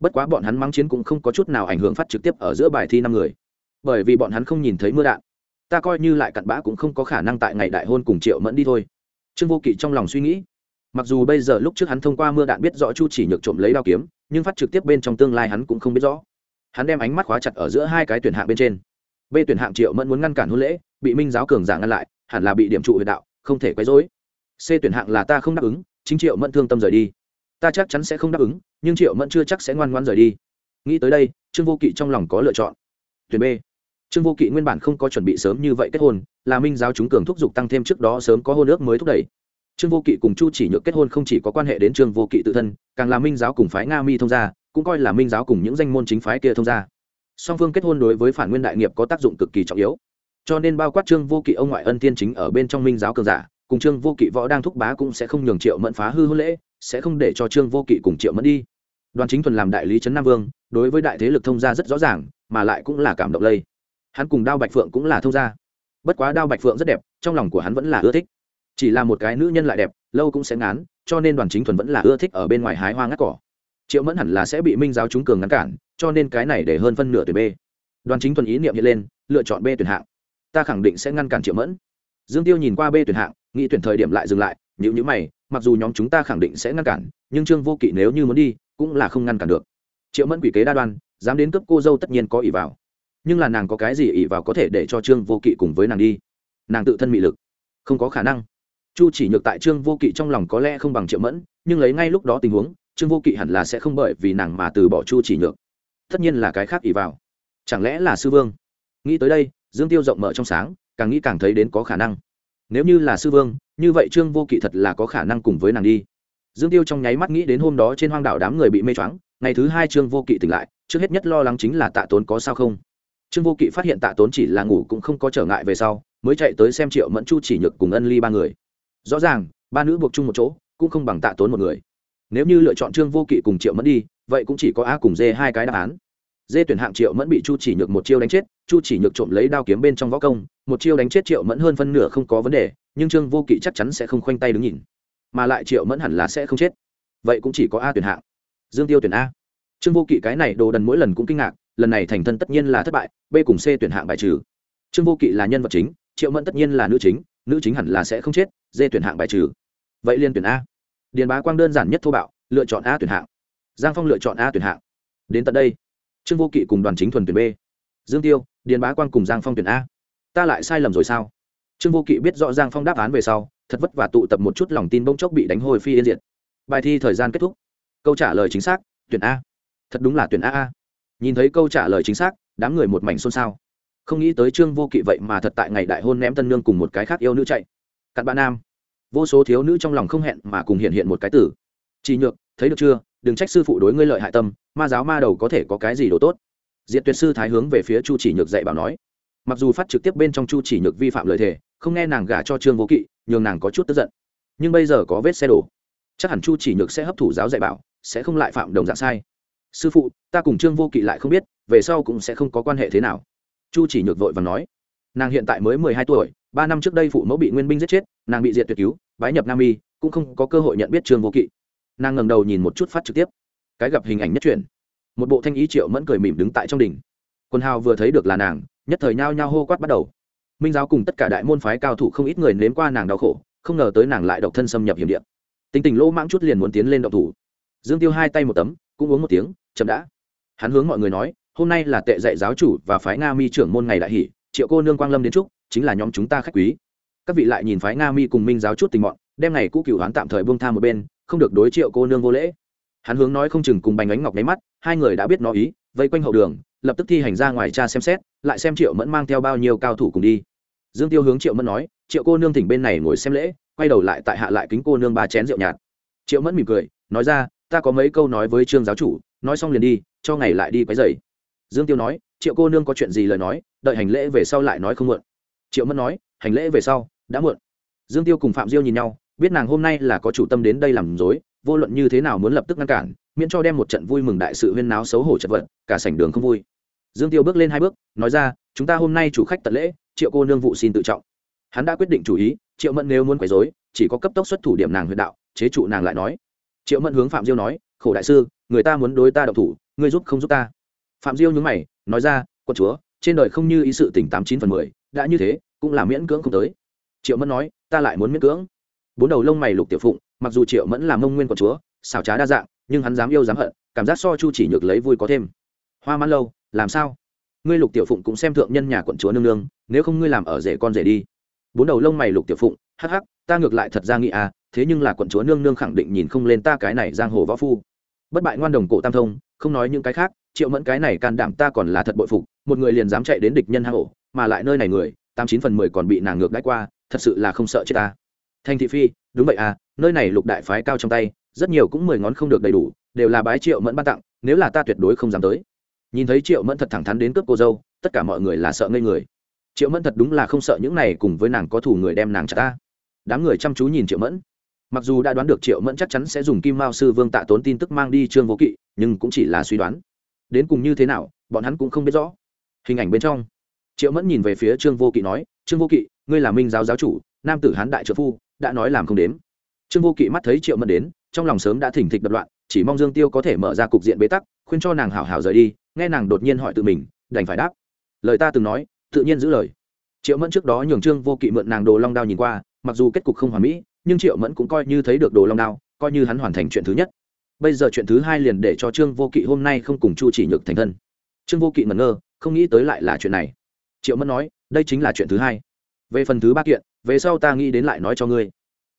Bất quá bọn hắn mắng chiến cũng không có chút nào ảnh hưởng phát trực tiếp ở giữa bài thi năm người. Bởi vì bọn hắn không nhìn thấy mưa đạn. Ta coi như lại cặn bã cũng không có khả năng tại ngày đại hôn cùng triệu mẫn đi thôi. Trương vô kỵ trong lòng suy nghĩ. Mặc dù bây giờ lúc trước hắn thông qua mưa đạn biết rõ chu chỉ nhược trộm lấy đao kiếm nhưng phát trực tiếp bên trong tương lai hắn cũng không biết rõ. Hắn đem ánh mắt khóa chặt ở giữa hai cái tuyển hạng bên trên. B tuyển hạng triệu mẫn muốn ngăn cản hôn lễ, bị minh giáo cường giả ngăn lại, hẳn là bị điểm trụ huyệt đạo, không thể quấy dối c tuyển hạng là ta không đáp ứng, chính triệu mẫn thương tâm rời đi. Ta chắc chắn sẽ không đáp ứng, nhưng triệu mẫn chưa chắc sẽ ngoan ngoan rời đi. Nghĩ tới đây, trương vô kỵ trong lòng có lựa chọn. Tuyển b. Trương vô kỵ nguyên bản không có chuẩn bị sớm như vậy kết hôn, là minh giáo chúng cường thúc giục tăng thêm trước đó sớm có hôn ước mới thúc đẩy trương vô kỵ cùng chu chỉ nhược kết hôn không chỉ có quan hệ đến trương vô kỵ tự thân, càng là minh giáo cùng phái nga mi thông gia, cũng coi là minh giáo cùng những danh môn chính phái kia thông gia. Song phương kết hôn đối với phản nguyên đại nghiệp có tác dụng cực kỳ trọng yếu. Cho nên bao quát trương vô kỵ ông ngoại ân tiên chính ở bên trong minh giáo cường giả, cùng trương vô kỵ võ đang thúc bá cũng sẽ không nhường triệu mẫn phá hư hôn lễ, sẽ không để cho trương vô kỵ cùng triệu mẫn đi. Đoàn chính thuần làm đại lý trấn nam vương, đối với đại thế lực thông gia rất rõ ràng, mà lại cũng là cảm động lây. Hắn cùng đao bạch phượng cũng là thông gia. Bất quá đao bạch phượng rất đẹp, trong lòng của hắn vẫn là ưa thích chỉ là một cái nữ nhân lại đẹp, lâu cũng sẽ ngán, cho nên đoàn chính thuần vẫn là ưa thích ở bên ngoài hái hoa ngắt cỏ. Triệu mẫn hẳn là sẽ bị minh giáo trúng cường ngăn cản, cho nên cái này để hơn phân nửa tuyển b. Đoàn chính thuần ý niệm hiện lên, lựa chọn b tuyển hạng. Ta khẳng định sẽ ngăn cản triệu mẫn. Dương tiêu nhìn qua b tuyển hạng, nghĩ tuyển thời điểm lại dừng lại nhữ nhữ mày, mặc dù nhóm chúng ta khẳng định sẽ ngăn cản, nhưng trương vô kỵ nếu như muốn đi, cũng là không ngăn cản được. Triệu mẫn quỷ kế đa đoan, dám đến cướp cô dâu tất nhiên có ỷ vào. Nhưng là nàng có cái gì ỷ vào có thể để cho trương vô kỵ cùng với nàng đi? Nàng tự thân mị lực. Không có khả năng chu chỉ nhược tại trương vô kỵ trong lòng có lẽ không bằng triệu mẫn, nhưng lấy ngay lúc đó tình huống, trương vô kỵ hẳn là sẽ không bởi vì nàng mà từ bỏ chu chỉ nhược. Tất nhiên là cái khác ỷ vào. Chẳng lẽ là sư vương? Nghĩ tới đây, dương tiêu rộng mở trong sáng, càng nghĩ càng thấy đến có khả năng. Nếu như là sư vương, như vậy trương vô kỵ thật là có khả năng cùng với nàng đi. Dương tiêu trong nháy mắt nghĩ đến hôm đó trên hoang đảo đám người bị mê choáng, ngày thứ hai trương vô kỵ tỉnh lại, trước hết nhất lo lắng chính là tạ tốn có sao không. Trương vô kỵ phát hiện tạ tốn chỉ là ngủ cũng không có trở ngại về sau, mới chạy tới xem triệu mẫn chu chỉ nhược cùng ân ly ba người rõ ràng, ba nữ buộc chung một chỗ, cũng không bằng tạ tốn một người. Nếu như lựa chọn trương vô kỵ cùng triệu mẫn đi, vậy cũng chỉ có a cùng d hai cái đáp án. D tuyển hạng triệu mẫn bị chu chỉ nhược một chiêu đánh chết, chu chỉ nhược trộm lấy đao kiếm bên trong võ công, một chiêu đánh chết triệu mẫn hơn phân nửa không có vấn đề, nhưng trương vô kỵ chắc chắn sẽ không khoanh tay đứng nhìn. Mà lại triệu mẫn hẳn là sẽ không chết. Vậy cũng chỉ có a tuyển hạng. Dương tiêu tuyển a. Trương vô kỵ cái này đồ đần mỗi lần cũng kinh ngạc, lần này thành thân tất nhiên là thất bại, b cùng c tuyển hạng bài trừ. Trương vô kỵ là nhân vật chính, triệu mẫn tất nhiên là nữ chính nữ chính hẳn là sẽ không chết, dê tuyển hạng bài trừ. Vậy liên tuyển a. Điền bá quang đơn giản nhất thô bạo, lựa chọn a tuyển hạng. Giang phong lựa chọn a tuyển hạng. Đến tận đây, trương vô kỵ cùng đoàn chính thuần tuyển b. Dương tiêu, điền bá quang cùng giang phong tuyển a. Ta lại sai lầm rồi sao? Trương vô kỵ biết rõ giang phong đáp án về sau, thật vất và tụ tập một chút lòng tin bỗng chốc bị đánh hồi phi yên diệt. Bài thi thời gian kết thúc. Câu trả lời chính xác, tuyển a. Thật đúng là tuyển a a. Nhìn thấy câu trả lời chính xác, đám người một mảnh xôn xao không nghĩ tới trương vô kỵ vậy mà thật tại ngày đại hôn ném tân nương cùng một cái khác yêu nữ chạy. Cặn bạn nam. Vô số thiếu nữ trong lòng không hẹn mà cùng hiện hiện một cái tử. Chỉ nhược, thấy được chưa? Đừng trách sư phụ đối ngươi lợi hại tâm, ma giáo ma đầu có thể có cái gì đồ tốt? Diệt tuyệt sư thái hướng về phía chu chỉ nhược dạy bảo nói. Mặc dù phát trực tiếp bên trong chu chỉ nhược vi phạm lời thề, không nghe nàng gả cho trương vô kỵ, nhường nàng có chút tức giận. Nhưng bây giờ có vết xe đổ. Chắc hẳn chu chỉ nhược sẽ hấp thụ giáo dạy bảo, sẽ không lại phạm đồng dạng sai. Sư phụ, ta cùng trương vô kỵ lại không biết, về sau cũng sẽ không có quan hệ thế nào chu chỉ nhược vội và nói, nàng hiện tại mới mười hai tuổi, ba năm trước đây phụ mẫu bị nguyên binh giết chết, nàng bị diệt tuyệt cứu, bái nhập nam y, cũng không có cơ hội nhận biết trương vô kỵ. Nàng ngẩng đầu nhìn một chút phát trực tiếp. Cái gặp hình ảnh nhất truyền một bộ thanh ý triệu mẫn cười mỉm đứng tại trong đỉnh. Quân hào vừa thấy được là nàng, nhất thời nhao nhao hô quát bắt đầu. Minh giáo cùng tất cả đại môn phái cao thủ không ít người nếm qua nàng đau khổ, không ngờ tới nàng lại độc thân xâm nhập hiểm điện tình tình lỗ mãng chút liền muốn tiến lên độc thủ. Dương tiêu hai tay một tấm, cũng uống một tiếng, chậm đã. Hắn hướng mọi người nói hôm nay là tệ dạy giáo chủ và phái nga mi trưởng môn ngày đại hỷ, triệu cô nương quang lâm đến trúc chính là nhóm chúng ta khách quý. Các vị lại nhìn phái nga mi cùng minh giáo chút tình mọn đem ngày cũ cựu hoán tạm thời buông tha một bên, không được đối triệu cô nương vô lễ. Hắn hướng nói không chừng cùng bành ánh ngọc nháy mắt, hai người đã biết nó ý, vây quanh hậu đường, lập tức thi hành ra ngoài cha xem xét, lại xem triệu mẫn mang theo bao nhiêu cao thủ cùng đi. Dương tiêu hướng triệu mẫn nói, triệu cô nương thỉnh bên này ngồi xem lễ, quay đầu lại tại hạ lại kính cô nương ba chén rượu nhạt. Triệu mẫn mỉm cười, nói ra, ta có mấy câu nói với trương giáo chủ, nói xong liền đi, cho ngày lại đi quấy dày dương tiêu nói, triệu cô nương có chuyện gì lời nói, đợi hành lễ về sau lại nói không muộn. Triệu mẫn nói, hành lễ về sau, đã muộn. Dương tiêu cùng phạm diêu nhìn nhau, biết nàng hôm nay là có chủ tâm đến đây làm dối vô luận như thế nào muốn lập tức ngăn cản, miễn cho đem một trận vui mừng đại sự huyên náo xấu hổ chật vật, cả sảnh đường không vui. Dương tiêu bước lên hai bước, nói ra, chúng ta hôm nay chủ khách tận lễ, triệu cô nương vụ xin tự trọng. Hắn đã quyết định chủ ý, triệu mẫn nếu muốn quấy dối chỉ có cấp tốc xuất thủ điểm nàng huyện đạo, chế trụ nàng lại nói. Triệu mẫn hướng phạm diêu nói, khổ đại sư, người ta muốn đối ta độc thủ, ngươi giúp không giúp ta? Phạm diêu nhúng mày, nói ra quân chúa, trên đời không như ý sự tỉnh tám chín phần mười, đã như thế, cũng là miễn cưỡng không tới. Triệu mẫn nói, ta lại muốn miễn cưỡng. Bốn đầu lông mày lục tiểu phụng, mặc dù triệu mẫn là mông nguyên quận chúa, xảo trá đa dạng, nhưng hắn dám yêu dám hận, cảm giác so chu chỉ nhược lấy vui có thêm. Hoa mãn lâu, làm sao? Ngươi lục tiểu phụng cũng xem thượng nhân nhà quận chúa nương nương, nếu không ngươi làm ở rể con rể đi. Bốn đầu lông mày lục tiểu phụng, hắc hắc, ta ngược lại thật ra nghĩ à thế nhưng là quận chúa nương nương khẳng định nhìn không lên ta cái này giang hồ võ phu. Bất bại ngoan đồng cổ tam thông, không nói những cái khác triệu mẫn cái này can đảm ta còn là thật bội phục, một người liền dám chạy đến địch nhân hang ổ, mà lại nơi này người, tám chín phần mười còn bị nàng ngược đãi qua, thật sự là không sợ chết ta. Thanh thị phi, đúng vậy à nơi này lục đại phái cao trong tay, rất nhiều cũng mười ngón không được đầy đủ, đều là bái triệu mẫn ban tặng, nếu là ta tuyệt đối không dám tới. Nhìn thấy triệu mẫn thật thẳng thắn đến cướp cô dâu, tất cả mọi người là sợ ngây người. Triệu mẫn thật đúng là không sợ những này cùng với nàng có thủ người đem nàng chặt ta. Đám người chăm chú nhìn triệu mẫn. Mặc dù đã đoán được triệu mẫn chắc chắn sẽ dùng kim mao sư vương tạ tốn tin tức mang đi trương vô kỵ, nhưng cũng chỉ là suy đoán đến cùng như thế nào, bọn hắn cũng không biết rõ. Hình ảnh bên trong, triệu mẫn nhìn về phía trương vô kỵ nói, trương vô kỵ, ngươi là minh giáo giáo chủ, nam tử hán đại trợ phu, đã nói làm không đếm. Trương vô kỵ mắt thấy triệu mẫn đến, trong lòng sớm đã thỉnh thịch đập loạn, chỉ mong dương tiêu có thể mở ra cục diện bế tắc, khuyên cho nàng hảo hảo rời đi, nghe nàng đột nhiên hỏi tự mình, đành phải đáp. Lời ta từng nói, tự nhiên giữ lời. Triệu mẫn trước đó nhường trương vô kỵ mượn nàng đồ long đao nhìn qua, mặc dù kết cục không hoàn mỹ, nhưng triệu mẫn cũng coi như thấy được đồ long đao, coi như hắn hoàn thành chuyện thứ nhất bây giờ chuyện thứ hai liền để cho trương vô kỵ hôm nay không cùng chu chỉ nhược thành thân. Trương vô kỵ ngẩn ngơ, không nghĩ tới lại là chuyện này. Triệu mẫn nói, đây chính là chuyện thứ hai. Về phần thứ ba kiện, về sau ta nghĩ đến lại nói cho ngươi.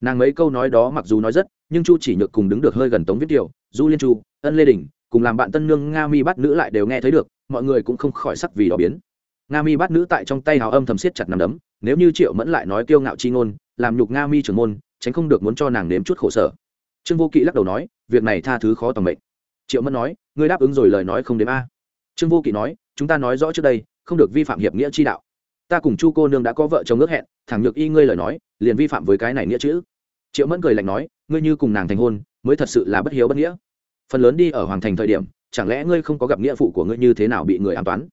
Nàng mấy câu nói đó mặc dù nói rất, nhưng chu chỉ nhược cùng đứng được hơi gần tống viết kiều du liên chu, ân lê đình, cùng làm bạn tân nương nga mi bắt nữ lại đều nghe thấy được, mọi người cũng không khỏi sắc vì đỏ biến. Nga mi bắt nữ tại trong tay hào âm thầm siết chặt nằm đấm, nếu như triệu mẫn lại nói kiêu ngạo chi ngôn, làm nhục nga mi trưởng môn, tránh không được muốn cho nàng nếm chút khổ sở trương vô kỵ lắc đầu nói, việc này tha thứ khó tầm mệnh. Triệu mẫn nói, ngươi đáp ứng rồi lời nói không đếm a. Trương vô kỵ nói, chúng ta nói rõ trước đây, không được vi phạm hiệp nghĩa chi đạo. Ta cùng chu cô nương đã có vợ chồng ước hẹn, thẳng nhược y ngươi lời nói, liền vi phạm với cái này nghĩa chữ. Triệu mẫn cười lạnh nói, ngươi như cùng nàng thành hôn, mới thật sự là bất hiếu bất nghĩa. Phần lớn đi ở hoàng thành thời điểm, chẳng lẽ ngươi không có gặp nghĩa phụ của ngươi như thế nào bị người an toán?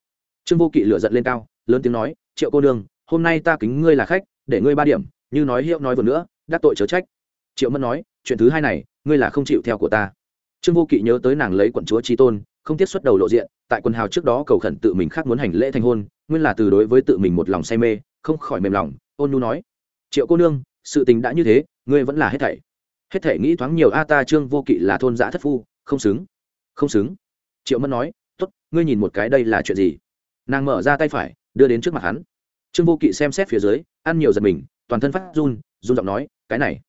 Trương vô kỵ lựa giận lên cao, lớn tiếng nói, triệu cô nương, hôm nay ta kính ngươi là khách, để ngươi ba điểm, như nói hiệu nói vừa nữa, đắc tội chớ trách. Triệu mẫn nói chuyện thứ hai này, ngươi là không chịu theo của ta. Trương vô kỵ nhớ tới nàng lấy quận chúa trí tôn, không tiết xuất đầu lộ diện, tại quần hào trước đó cầu khẩn tự mình khác muốn hành lễ thành hôn, nguyên là từ đối với tự mình một lòng say mê, không khỏi mềm lòng, ôn nhu nói, triệu cô nương, sự tình đã như thế, ngươi vẫn là hết thảy. Hết thảy nghĩ thoáng nhiều, a ta, trương vô kỵ là thôn giã thất phu, không xứng không xứng. Triệu mẫn nói, tốt, ngươi nhìn một cái đây là chuyện gì? Nàng mở ra tay phải, đưa đến trước mặt hắn. Trương vô kỵ xem xét phía dưới, ăn nhiều giật mình, toàn thân phát run run giọng nói, cái này,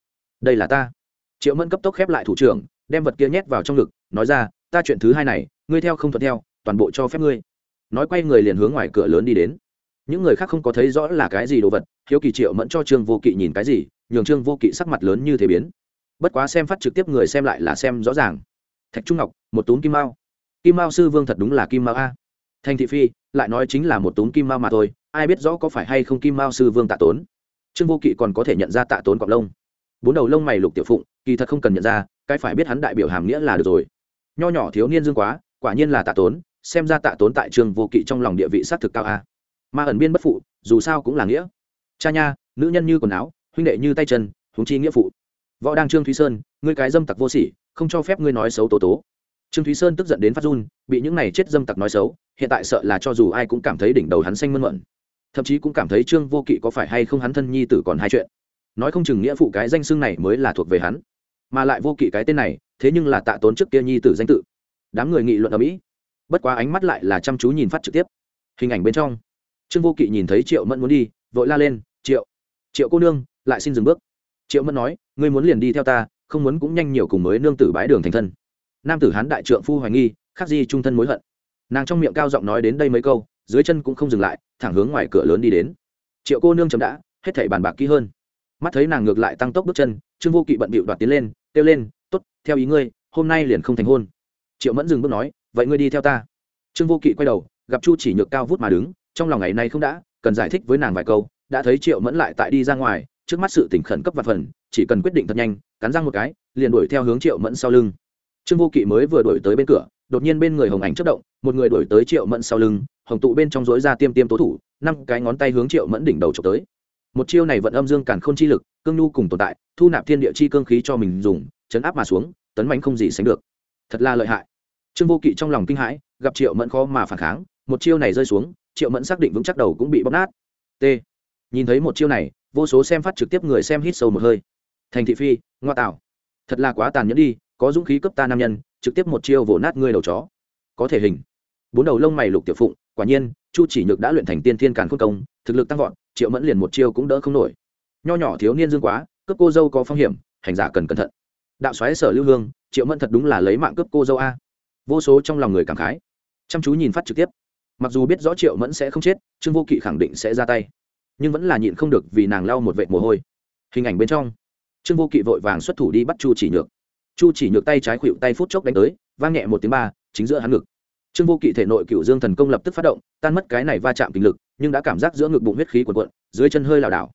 đây là ta triệu mẫn cấp tốc khép lại thủ trưởng, đem vật kia nhét vào trong ngực, nói ra, ta chuyện thứ hai này, ngươi theo không thuận theo, toàn bộ cho phép ngươi. Nói quay người liền hướng ngoài cửa lớn đi đến. Những người khác không có thấy rõ là cái gì đồ vật, hiếu kỳ triệu mẫn cho trương vô kỵ nhìn cái gì, nhường trương vô kỵ sắc mặt lớn như thế biến. Bất quá xem phát trực tiếp người xem lại là xem rõ ràng. Thạch trung ngọc, một túm kim mao. Kim mao sư vương thật đúng là kim mao a. Thanh thị phi, lại nói chính là một túm kim mao mà thôi, ai biết rõ có phải hay không kim mao sư vương tạ tốn. Trương vô kỵ còn có thể nhận ra tạ tốn cọc lông bốn đầu lông mày lục tiểu phụng, kỳ thật không cần nhận ra, cái phải biết hắn đại biểu hàm nghĩa là được rồi. Nho nhỏ thiếu niên dương quá, quả nhiên là tạ tốn, xem ra tạ tốn tại trương vô kỵ trong lòng địa vị s á t thực cao a. Ma ẩn biên bất phụ, dù sao cũng là nghĩa. Cha nha, nữ nhân như quần áo, huynh đệ như tay chân húng chi nghĩa phụ. Võ đang trương thúy sơn, ngươi cái dâm tặc vô sỉ, không cho phép ngươi nói xấu tố tố. Trương thúy sơn tức giận đến phát run, bị những này chết dâm tặc nói xấu, hiện tại sợ là cho dù ai cũng cảm thấy đỉnh đầu hắn xanh mơn mận thậm chí cũng cảm thấy trương vô kỵ có phải hay không hắn thân nhi tử còn hai chuyện nói không chừng nghĩa phụ cái danh xưng này mới là thuộc về hắn, mà lại vô kỵ cái tên này, thế nhưng là tạ tốn trước kia nhi tử danh tự. Đám người nghị luận ở mỹ. Bất quá ánh mắt lại là chăm chú nhìn phát trực tiếp. Hình ảnh bên trong. Trương vô kỵ nhìn thấy triệu mẫn muốn đi, vội la lên, triệu triệu cô nương, lại xin dừng bước. Triệu mẫn nói, ngươi muốn liền đi theo ta, không muốn cũng nhanh nhiều cùng mới nương tử bái đường thành thân. Nam tử hán đại trượng phu hoài nghi khác gì trung thân mối hận. Nàng trong miệng cao giọng nói đến đây mấy câu, dưới chân cũng không dừng lại, thẳng hướng ngoài cửa lớn đi đến. Triệu cô nương chấm đã, hết thảy bàn bạc kỹ hơn mắt thấy nàng ngược lại tăng tốc bước chân, trương vô kỵ bận bịu đoạt tiến lên, kêu lên t ố t theo ý ngươi, hôm nay liền không thành hôn. Triệu mẫn dừng bước nói, vậy ngươi đi theo ta. Trương vô kỵ quay đầu, gặp chu chỉ nhược cao vút mà đứng, trong lòng ngày nay không đã, cần giải thích với nàng vài câu, đã thấy triệu mẫn lại tại đi ra ngoài, trước mắt sự tỉnh khẩn cấp và phần, chỉ cần quyết định thật nhanh, cắn răng một cái, liền đuổi theo hướng triệu mẫn sau lưng. Trương vô kỵ mới vừa đuổi tới bên cửa, đột nhiên bên người hồng ảnh chất động, một người đuổi tới triệu mẫn sau lưng, hồng tụ bên trong dối ra tiêm tiêm tố thủ, năm cái ngón tay hướng triệu mẫn đỉnh đầu trộm tới một chiêu này vận âm dương càn k h ô n chi lực, cương nhu cùng tồn tại, thu nạp thiên địa chi cương khí cho mình dùng, chấn áp mà xuống, tấn bánh không gì sánh được. Thật là lợi hại. Trương vô kỵ trong lòng kinh hãi, gặp triệu mẫn khó mà phản kháng, một chiêu này rơi xuống, triệu mẫn xác định vững chắc đầu cũng bị bóc nát. T. Nhìn thấy một chiêu này, vô số xem phát trực tiếp người xem hít sâu một hơi. Thành thị phi, ngoa tạo. Thật là quá tàn nhẫn đi, có dũng khí cấp ta nam nhân, trực tiếp một chiêu vỗ nát ngươi đầu chó. Có thể hình. Bốn đầu lông mày lục tiểu phụng, quả nhiên, chu chỉ nhược đã luyện thành tiên thiên càn khôn công, thực lực tăng vọt triệu mẫn liền một chiêu cũng đỡ không nổi. Nho nhỏ thiếu niên dương quá, cướp cô dâu có phong hiểm, hành giả cần cẩn thận. Đạo xoáy sở lưu hương, triệu mẫn thật đúng là lấy mạng cướp cô dâu a. Vô số trong lòng người cảm khái. Chăm chú nhìn phát trực tiếp. Mặc dù biết rõ triệu mẫn sẽ không chết, trương vô kỵ khẳng định sẽ ra tay. Nhưng vẫn là nhịn không được vì nàng lau một vệt mồ hôi. Hình ảnh bên trong, trương vô kỵ vội vàng xuất thủ đi bắt chu chỉ nhược. Chu chỉ nhược tay trái khuỵu tay phút chốc đánh tới, vang nhẹ một tiếng ba, chính giữa hắn ngực trương vô kỵ thể nội cựu dương thần công lập tức phát động, tan mất cái này va chạm kinh lực, nhưng đã cảm giác giữa ngực bụng huyết khí quần quận dưới chân hơi lảo đảo.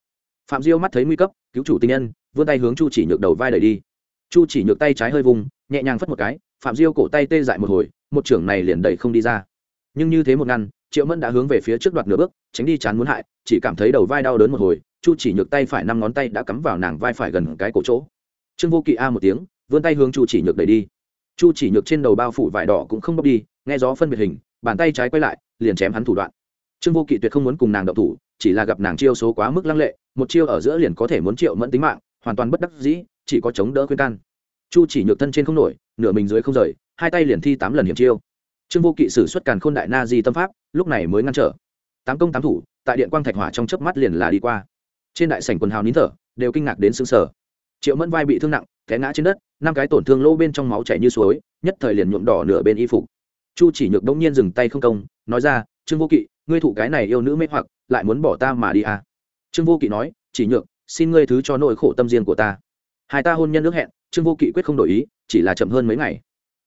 Phạm diêu mắt thấy nguy cấp, cứu chủ tinh nhân, vươn tay hướng chu chỉ nhược đầu vai đẩy đi. Chu chỉ nhược tay trái hơi vùng, nhẹ nhàng phất một cái, phạm diêu cổ tay tê dại một hồi, một trưởng này liền đẩy không đi ra. Nhưng như thế một ngăn, triệu mẫn đã hướng về phía trước đoạt nửa bước, tránh đi chán muốn hại, chỉ cảm thấy đầu vai đau đớn một hồi, chu chỉ nhược tay phải năm ngón tay đã cắm vào nàng vai phải gần cái cổ chỗ. Trương vô kỵ a một tiếng, vươn tay hướng chu chỉ nhược đẩy đi. Chu chỉ nhược trên đầu bao phủ vải đỏ cũng không bóc đi nghe gió phân biệt hình, bàn tay trái quay lại, liền chém hắn thủ đoạn. Trương vô kỵ tuyệt không muốn cùng nàng động thủ, chỉ là gặp nàng chiêu số quá mức lăng lệ, một chiêu ở giữa liền có thể muốn triệu mẫn tính mạng, hoàn toàn bất đắc dĩ, chỉ có chống đỡ khuyên can. Chu chỉ nhược thân trên không nổi, nửa mình dưới không rời, hai tay liền thi tám lần hiểm chiêu. Trương vô kỵ sử xuất càn khôn đại na di tâm pháp, lúc này mới ngăn trở. Tám công tám thủ, tại điện quang thạch hỏa trong chớp mắt liền là đi qua. Trên đại sảnh quần hào nín thở, đều kinh ngạc đến xứng sở triệu mẫn vai bị thương nặng, té ngã trên đất, năm cái tổn thương lỗ bên trong máu chảy như suối, nhất thời liền nhuộm đỏ nửa bên y phục chu chỉ nhược đông nhiên dừng tay không công, nói ra, trương vô kỵ, ngươi thụ cái này yêu nữ mê hoặc, lại muốn bỏ ta mà đi à. trương vô kỵ nói, chỉ nhược, xin ngươi thứ cho nỗi khổ tâm riêng của ta. Hai ta hôn nhân nước hẹn, trương vô kỵ quyết không đổi ý, chỉ là chậm hơn mấy ngày.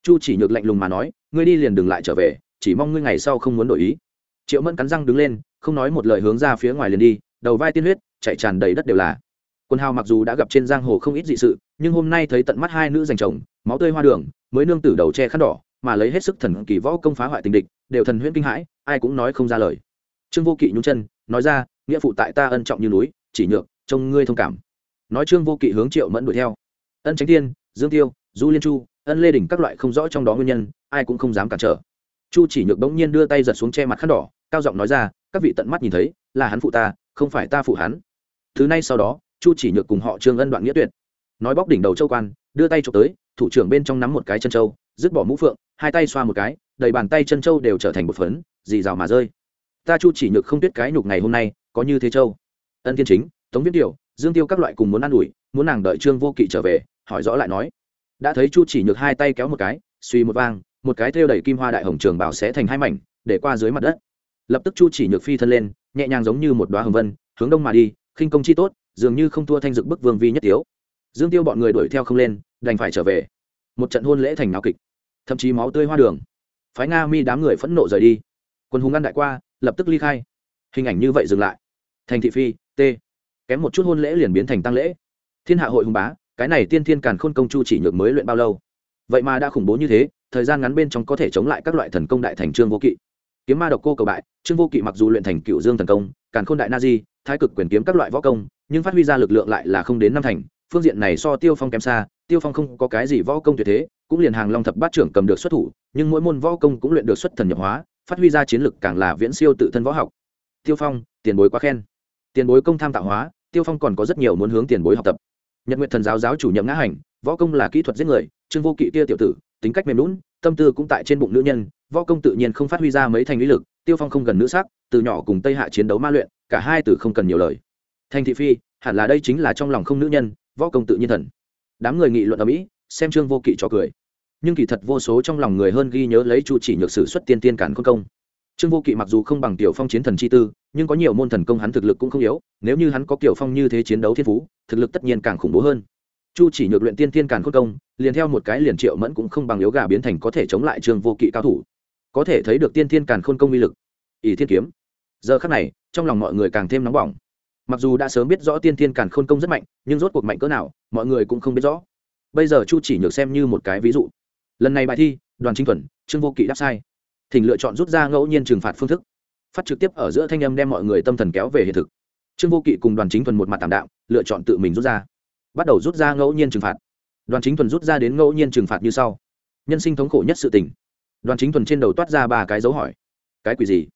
Chu chỉ nhược lạnh lùng mà nói, ngươi đi liền đừng lại trở về, chỉ mong ngươi ngày sau không muốn đổi ý. Triệu mẫn cắn răng đứng lên, không nói một lời hướng ra phía ngoài liền đi, đầu vai tiên huyết, chạy tràn đầy đất đều là. Quân hào mặc dù đã gặp trên giang hồ không ít dị sự, nhưng hôm nay thấy tận mắt hai nữ giành chồng, máu tươi hoa đường, mới nương tử đầu che khăn đỏ mà lấy hết sức thần kỳ võ công phá hoại tình địch, đều thần huyễn kinh hãi, ai cũng nói không ra lời. Trương vô kỵ nhún chân, nói ra, nghĩa phụ tại ta ân trọng như núi, chỉ nhược, trông ngươi thông cảm. Nói trương vô kỵ hướng triệu mẫn đuổi theo. Ân tránh tiên dương tiêu, du liên chu, ân lê đỉnh các loại không rõ trong đó nguyên nhân, ai cũng không dám cản trở. Chu chỉ nhược bỗng nhiên đưa tay giật xuống che mặt khăn đỏ, cao giọng nói ra, các vị tận mắt nhìn thấy, là hắn phụ ta, không phải ta phụ hắn. Thứ này sau đó, chu chỉ nhược cùng họ trương ân đoạn nghĩa tuyệt. Nói bóc đỉnh đầu châu quan, đưa tay trộm tới, thủ trưởng bên trong nắm một cái chân châu, dứt bỏ mũ phượng hai tay xoa một cái, đầy bàn tay chân châu đều trở thành một phấn, dì rào mà rơi. Ta chu chỉ nhược không biết cái nhục ngày hôm nay, có như thế châu ân thiên chính, tống viết điều dương tiêu các loại cùng muốn ă n ủi, muốn nàng đợi trương vô kỵ trở về, hỏi rõ lại nói. Đã thấy chu chỉ nhược hai tay kéo một cái, suy một vang, một cái thêu đầy kim hoa đại hồng trường bảo sẽ thành hai mảnh, để qua dưới mặt đất. Lập tức chu chỉ nhược phi thân lên, nhẹ nhàng giống như một đoá hồng vân, hướng đông mà đi, khinh công chi tốt, dường như không thua thanh dực bức vương vi nhất tiếu. Dương tiêu bọn người đuổi theo không lên, đành phải trở về. Một trận hôn lễ thành náo kịch thậm chí máu tươi hoa đường. Phái nga mi đám người phẫn nộ rời đi. Quân hùng ngăn đại qua, lập tức ly khai. Hình ảnh như vậy dừng lại. Thành thị phi, t. Kém một chút hôn lễ liền biến thành tăng lễ. Thiên hạ hội hùng bá, cái này tiên thiên càn khôn công chu chỉ nhược mới luyện bao lâu? Vậy mà đã khủng bố như thế, thời gian ngắn bên trong có thể chống lại các loại thần công đại thành trương vô kỵ. Kiếm ma độc cô cầu bại, trương vô kỵ mặc dù luyện thành cựu dương thần công, càn khôn đại na di, thái cực quyền kiếm các loại võ công, nhưng phát huy ra lực lượng lại là không đến năm thành phương diện này so tiêu phong kém xa, tiêu phong không có cái gì võ công tuyệt thế, cũng liền hàng long thập bát trưởng cầm được xuất thủ, nhưng mỗi môn võ công cũng luyện được xuất thần nhập hóa, phát huy ra chiến lực càng là viễn siêu tự thân võ học. Tiêu phong, tiền bối quá khen. Tiền bối công tham tạo hóa, tiêu phong còn có rất nhiều muốn hướng tiền bối học tập. Nhật nguyện thần giáo giáo chủ nhậm ngã hành, võ công là kỹ thuật giết người, trương vô kỵ kia tiểu tử, tính cách mềm lún tâm tư cũng tại trên bụng nữ nhân, võ công tự nhiên không phát huy ra mấy thành lý lực, tiêu phong không gần nữ sắc, từ nhỏ cùng tây hạ chiến đấu ma luyện, cả hai từ không cần nhiều lời. Thành thị phi, hẳn là đây chính là trong lòng không nữ nhân võ công tự nhiên thần. Đám người nghị luận ở mỹ, xem trương vô kỵ cho cười. Nhưng kỳ thật vô số trong lòng người hơn ghi nhớ lấy chu chỉ nhược sử xuất tiên tiên cản khôn công. Trương vô kỵ mặc dù không bằng tiểu phong chiến thần chi tư, nhưng có nhiều môn thần công hắn thực lực cũng không yếu, nếu như hắn có kiểu phong như thế chiến đấu thiên phú, thực lực tất nhiên càng khủng bố hơn. Chu chỉ nhược luyện tiên tiên cản khôn công, liền theo một cái liền triệu mẫn cũng không bằng yếu gà biến thành có thể chống lại trương vô kỵ cao thủ. Có thể thấy được tiên tiên cản khôn công uy lực. Ỷ thiên kiếm. Giờ khắc này, trong lòng mọi người càng thêm nóng bỏng mặc dù đã sớm biết rõ tiên thiên càn khôn công rất mạnh, nhưng rốt cuộc mạnh cỡ nào, mọi người cũng không biết rõ. Bây giờ chu chỉ nhược xem như một cái ví dụ. Lần này bài thi, đoàn chính thuần, trương vô kỵ đáp sai. Thỉnh lựa chọn rút ra ngẫu nhiên trừng phạt phương thức. Phát trực tiếp ở giữa thanh âm đem mọi người tâm thần kéo về hiện thực. Trương vô kỵ cùng đoàn chính thuần một mặt tạm đạo lựa chọn tự mình rút ra. Bắt đầu rút ra ngẫu nhiên trừng phạt. Đoàn chính thuần rút ra đến ngẫu nhiên trừng phạt như sau. Nhân sinh thống khổ nhất sự tình. Đoàn chính thuần trên đầu toát ra ba cái dấu hỏi. Cái quỷ gì?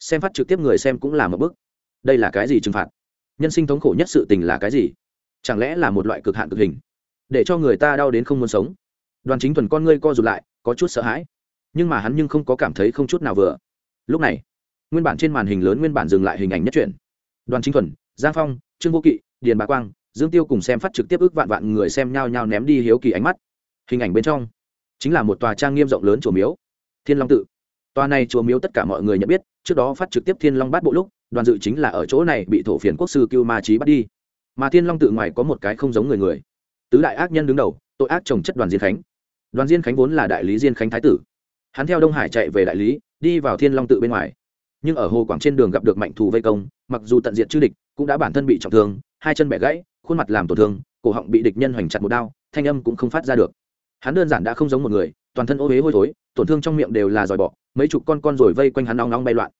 Xem phát trực tiếp người xem cũng là một bước đây là cái gì trừng phạt? Nhân sinh thống khổ nhất sự tình là cái gì? Chẳng lẽ là một loại cực hạn cực hình, để cho người ta đau đến không muốn sống? Đoàn chính thuần con ngươi co rụt lại, có chút sợ hãi. Nhưng mà hắn nhưng không có cảm thấy không chút nào vừa. Lúc này, nguyên bản trên màn hình lớn nguyên bản dừng lại hình ảnh nhất truyện. Đoàn chính thuần, giang phong, trương vô kỵ, điền bà quang, dương tiêu cùng xem phát trực tiếp ước vạn vạn người xem nhao nhao ném đi hiếu kỳ ánh mắt. Hình ảnh bên trong, chính là một tòa trang nghiêm rộng lớn chùa miếu, thiên long tự. Tòa này chùa miếu tất cả mọi người nhận biết, trước đó phát trực tiếp thiên long bát bộ lúc đoàn dự chính là ở chỗ này bị thổ phiền quốc sư cưu ma trí bắt đi. Mà thiên long tự ngoài có một cái không giống người người. Tứ đại ác nhân đứng đầu, tội ác trồng chất đoàn diên khánh. Đoàn diên khánh vốn là đại lý diên khánh thái tử. Hắn theo đông hải chạy về đại lý, đi vào thiên long tự bên ngoài. Nhưng ở hồ quảng trên đường gặp được mạnh thù vây công, mặc dù tận diện chư địch, cũng đã bản thân bị trọng thương, hai chân bẻ gãy, khuôn mặt làm tổn thương, cổ họng bị địch nhân hoành chặt một đao, thanh âm cũng không phát ra được. Hắn đơn giản đã không giống một người, toàn thân ô huế hôi thối, tổn thương trong miệng đều là dòi bọ, mấy chục con con rồi vây quanh hắn nóng nóng bay loạn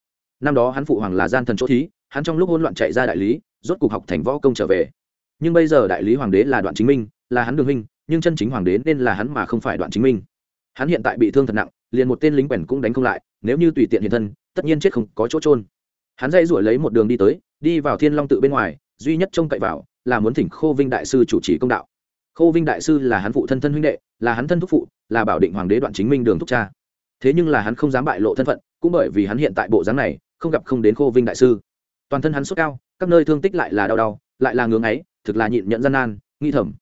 năm đó hắn phụ hoàng là gian thần chỗ thí, hắn trong lúc hỗn loạn chạy ra đại lý, rốt cuộc học thành võ công trở về. Nhưng bây giờ đại lý hoàng đế là đoạn chính minh, là hắn đường huynh, nhưng chân chính hoàng đế nên là hắn mà không phải đoạn chính minh. Hắn hiện tại bị thương thật nặng, liền một tên lính quèn cũng đánh không lại, nếu như tùy tiện hiện thân, tất nhiên chết không có chỗ trôn hắn dây ruổi lấy một đường đi tới, đi vào thiên long tự bên ngoài, duy nhất trông cậy vào, là muốn thỉnh khô vinh đại sư chủ trì công đạo. Khô vinh đại sư là hắn phụ thân thân huynh đệ, là hắn thân thúc phụ, là bảo định hoàng đế đoạn chính minh đường thúc cha thế nhưng là hắn không dám bại lộ thân phận, cũng bởi vì hắn hiện tại bộ dáng này, không gặp không đến khô vinh đại sư. Toàn thân hắn sốt cao, các nơi thương tích lại là đau đau, lại là ngưỡng ấy thực là nhịn nhẫn gian nan, nghi thầm.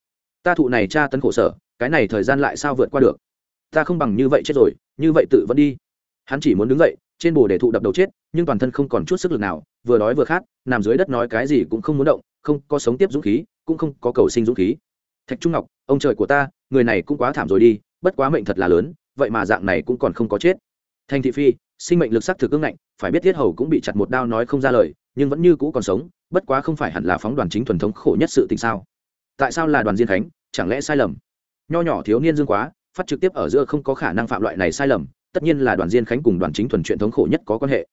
Ta thụ này tra tấn khổ sở, cái này thời gian lại sao vượt qua được? Ta không bằng như vậy chết rồi, như vậy tự vẫn đi. Hắn chỉ muốn đứng dậy, trên bồ để thụ đập đầu chết, nhưng toàn thân không còn chút sức lực nào, vừa đói vừa khát, nằm dưới đất nói cái gì cũng không muốn động, không có sống tiếp dũng khí, cũng không có cầu sinh dũng khí. Thạch trung ngọc, ông trời của ta, người này cũng quá thảm rồi đi, bất quá mệnh thật là lớn vậy mà dạng này cũng còn không có chết. Thanh thị phi, sinh mệnh lực sắc thực cứng ngạnh, phải biết thiết hầu cũng bị chặt một đao nói không ra lời, nhưng vẫn như cũ còn sống, bất quá không phải hẳn là phóng đoàn chính thuần thống khổ nhất sự tình sao? Tại sao là đoàn diên khánh, chẳng lẽ sai lầm? Nho nhỏ thiếu niên dương quá, phát trực tiếp ở giữa không có khả năng phạm loại này sai lầm, tất nhiên là đoàn diên khánh cùng đoàn chính thuần chuyện thống khổ nhất có quan hệ.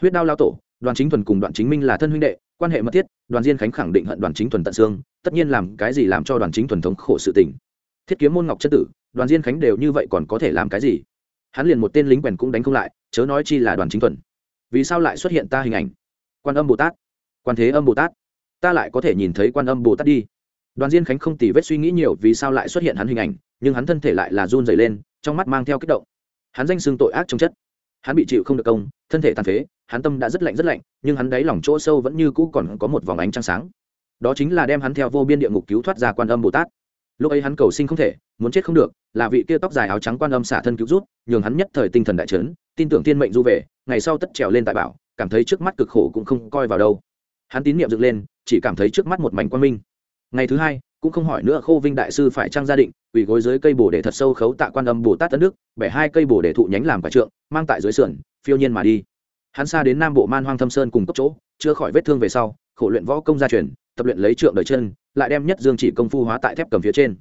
Huyết đao lao tổ, đoàn chính thuần cùng đoàn chính minh là thân huynh đệ, quan hệ mật thiết, đoàn diên khánh khẳng định hận đoàn chính thuần tận xương, tất nhiên làm cái gì làm cho đoàn chính thuần thống khổ sự tình. Thiết kiếm môn ngọc chất tử đoàn diên khánh đều như vậy còn có thể làm cái gì? Hắn liền một tên lính quèn cũng đánh không lại, chớ nói chi là đoàn chính thuần. Vì sao lại xuất hiện ta hình ảnh? Quan âm bồ tát. Quan thế âm bồ tát. Ta lại có thể nhìn thấy quan âm bồ tát đi. Đoàn diên khánh không tỉ vết suy nghĩ nhiều vì sao lại xuất hiện hắn hình ảnh, nhưng hắn thân thể lại là run dày lên, trong mắt mang theo kích động. Hắn danh xưng tội ác trong chất. Hắn bị chịu không được công, thân thể tàn phế, hắn tâm đã rất lạnh rất lạnh, nhưng hắn đáy lòng chỗ sâu vẫn như cũ còn có một vòng ánh trăng sáng. Đó chính là đem hắn theo vô biên địa ngục cứu thoát ra quan âm bồ tát lúc ấy hắn cầu sinh không thể, muốn chết không được, là vị kia tóc dài áo trắng quan âm xả thân cứu rút nhường hắn nhất thời tinh thần đại trấn tin tưởng thiên mệnh du về, ngày sau tất trèo lên tại bảo, cảm thấy trước mắt cực khổ cũng không coi vào đâu. Hắn tín niệm dựng lên, chỉ cảm thấy trước mắt một mảnh quan minh. Ngày thứ hai, cũng không hỏi nữa khô vinh đại sư phải trang gia định ủy gối dưới cây bồ để thật sâu khấu tạ quan âm bồ tát tân đức, bẻ hai cây bồ để thụ nhánh làm quả trượng, mang tại dưới sườn, phiêu nhiên mà đi. Hắn xa đến nam bộ man hoang thâm sơn cùng cấp chỗ, chưa khỏi vết thương về sau, khổ luyện võ công gia truyền, tập luyện lấy trượng đời chân lại đem nhất dương chỉ công phu hóa tại thép cầm phía trên.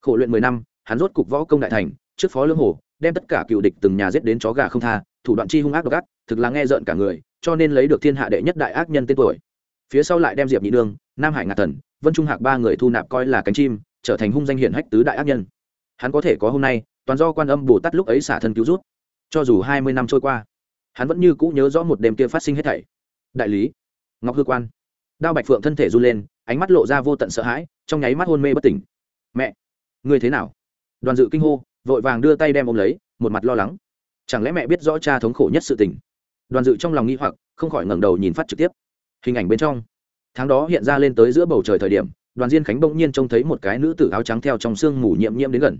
Khổ luyện mười năm, hắn rốt cục võ công đại thành, trước phó lương hồ, đem tất cả cựu địch từng nhà giết đến chó gà không tha, thủ đoạn chi hung ác độc ác, thực là nghe rợn cả người, cho nên lấy được thiên hạ đệ nhất đại ác nhân tên tuổi. Phía sau lại đem diệp nhị nương, nam hải ngạc thần, vân trung hạc ba người thu nạp coi là cánh chim, trở thành hung danh hiển hách tứ đại ác nhân. Hắn có thể có hôm nay, toàn do quan âm bồ tát lúc ấy xả thân cứu rút. Cho dù hai mươi năm trôi qua, hắn vẫn như cũ nhớ rõ một đêm kia phát sinh hết thảy. Đại lý, ngọc hư quan. Đao bạch phượng thân thể run lên ánh mắt lộ ra vô tận sợ hãi, trong nháy mắt hôn mê bất tỉnh. Mẹ, ngươi thế nào? Đoàn dự kinh hô, vội vàng đưa tay đem ôm lấy, một mặt lo lắng. Chẳng lẽ mẹ biết rõ cha thống khổ nhất sự tình? Đoàn dự trong lòng nghi hoặc, không khỏi ngẩng đầu nhìn phát trực tiếp. Hình ảnh bên trong, tháng đó hiện ra lên tới giữa bầu trời thời điểm, đoàn diên khánh bỗng nhiên trông thấy một cái nữ tử áo trắng theo trong sương mù nhiễm nhiễm đến gần.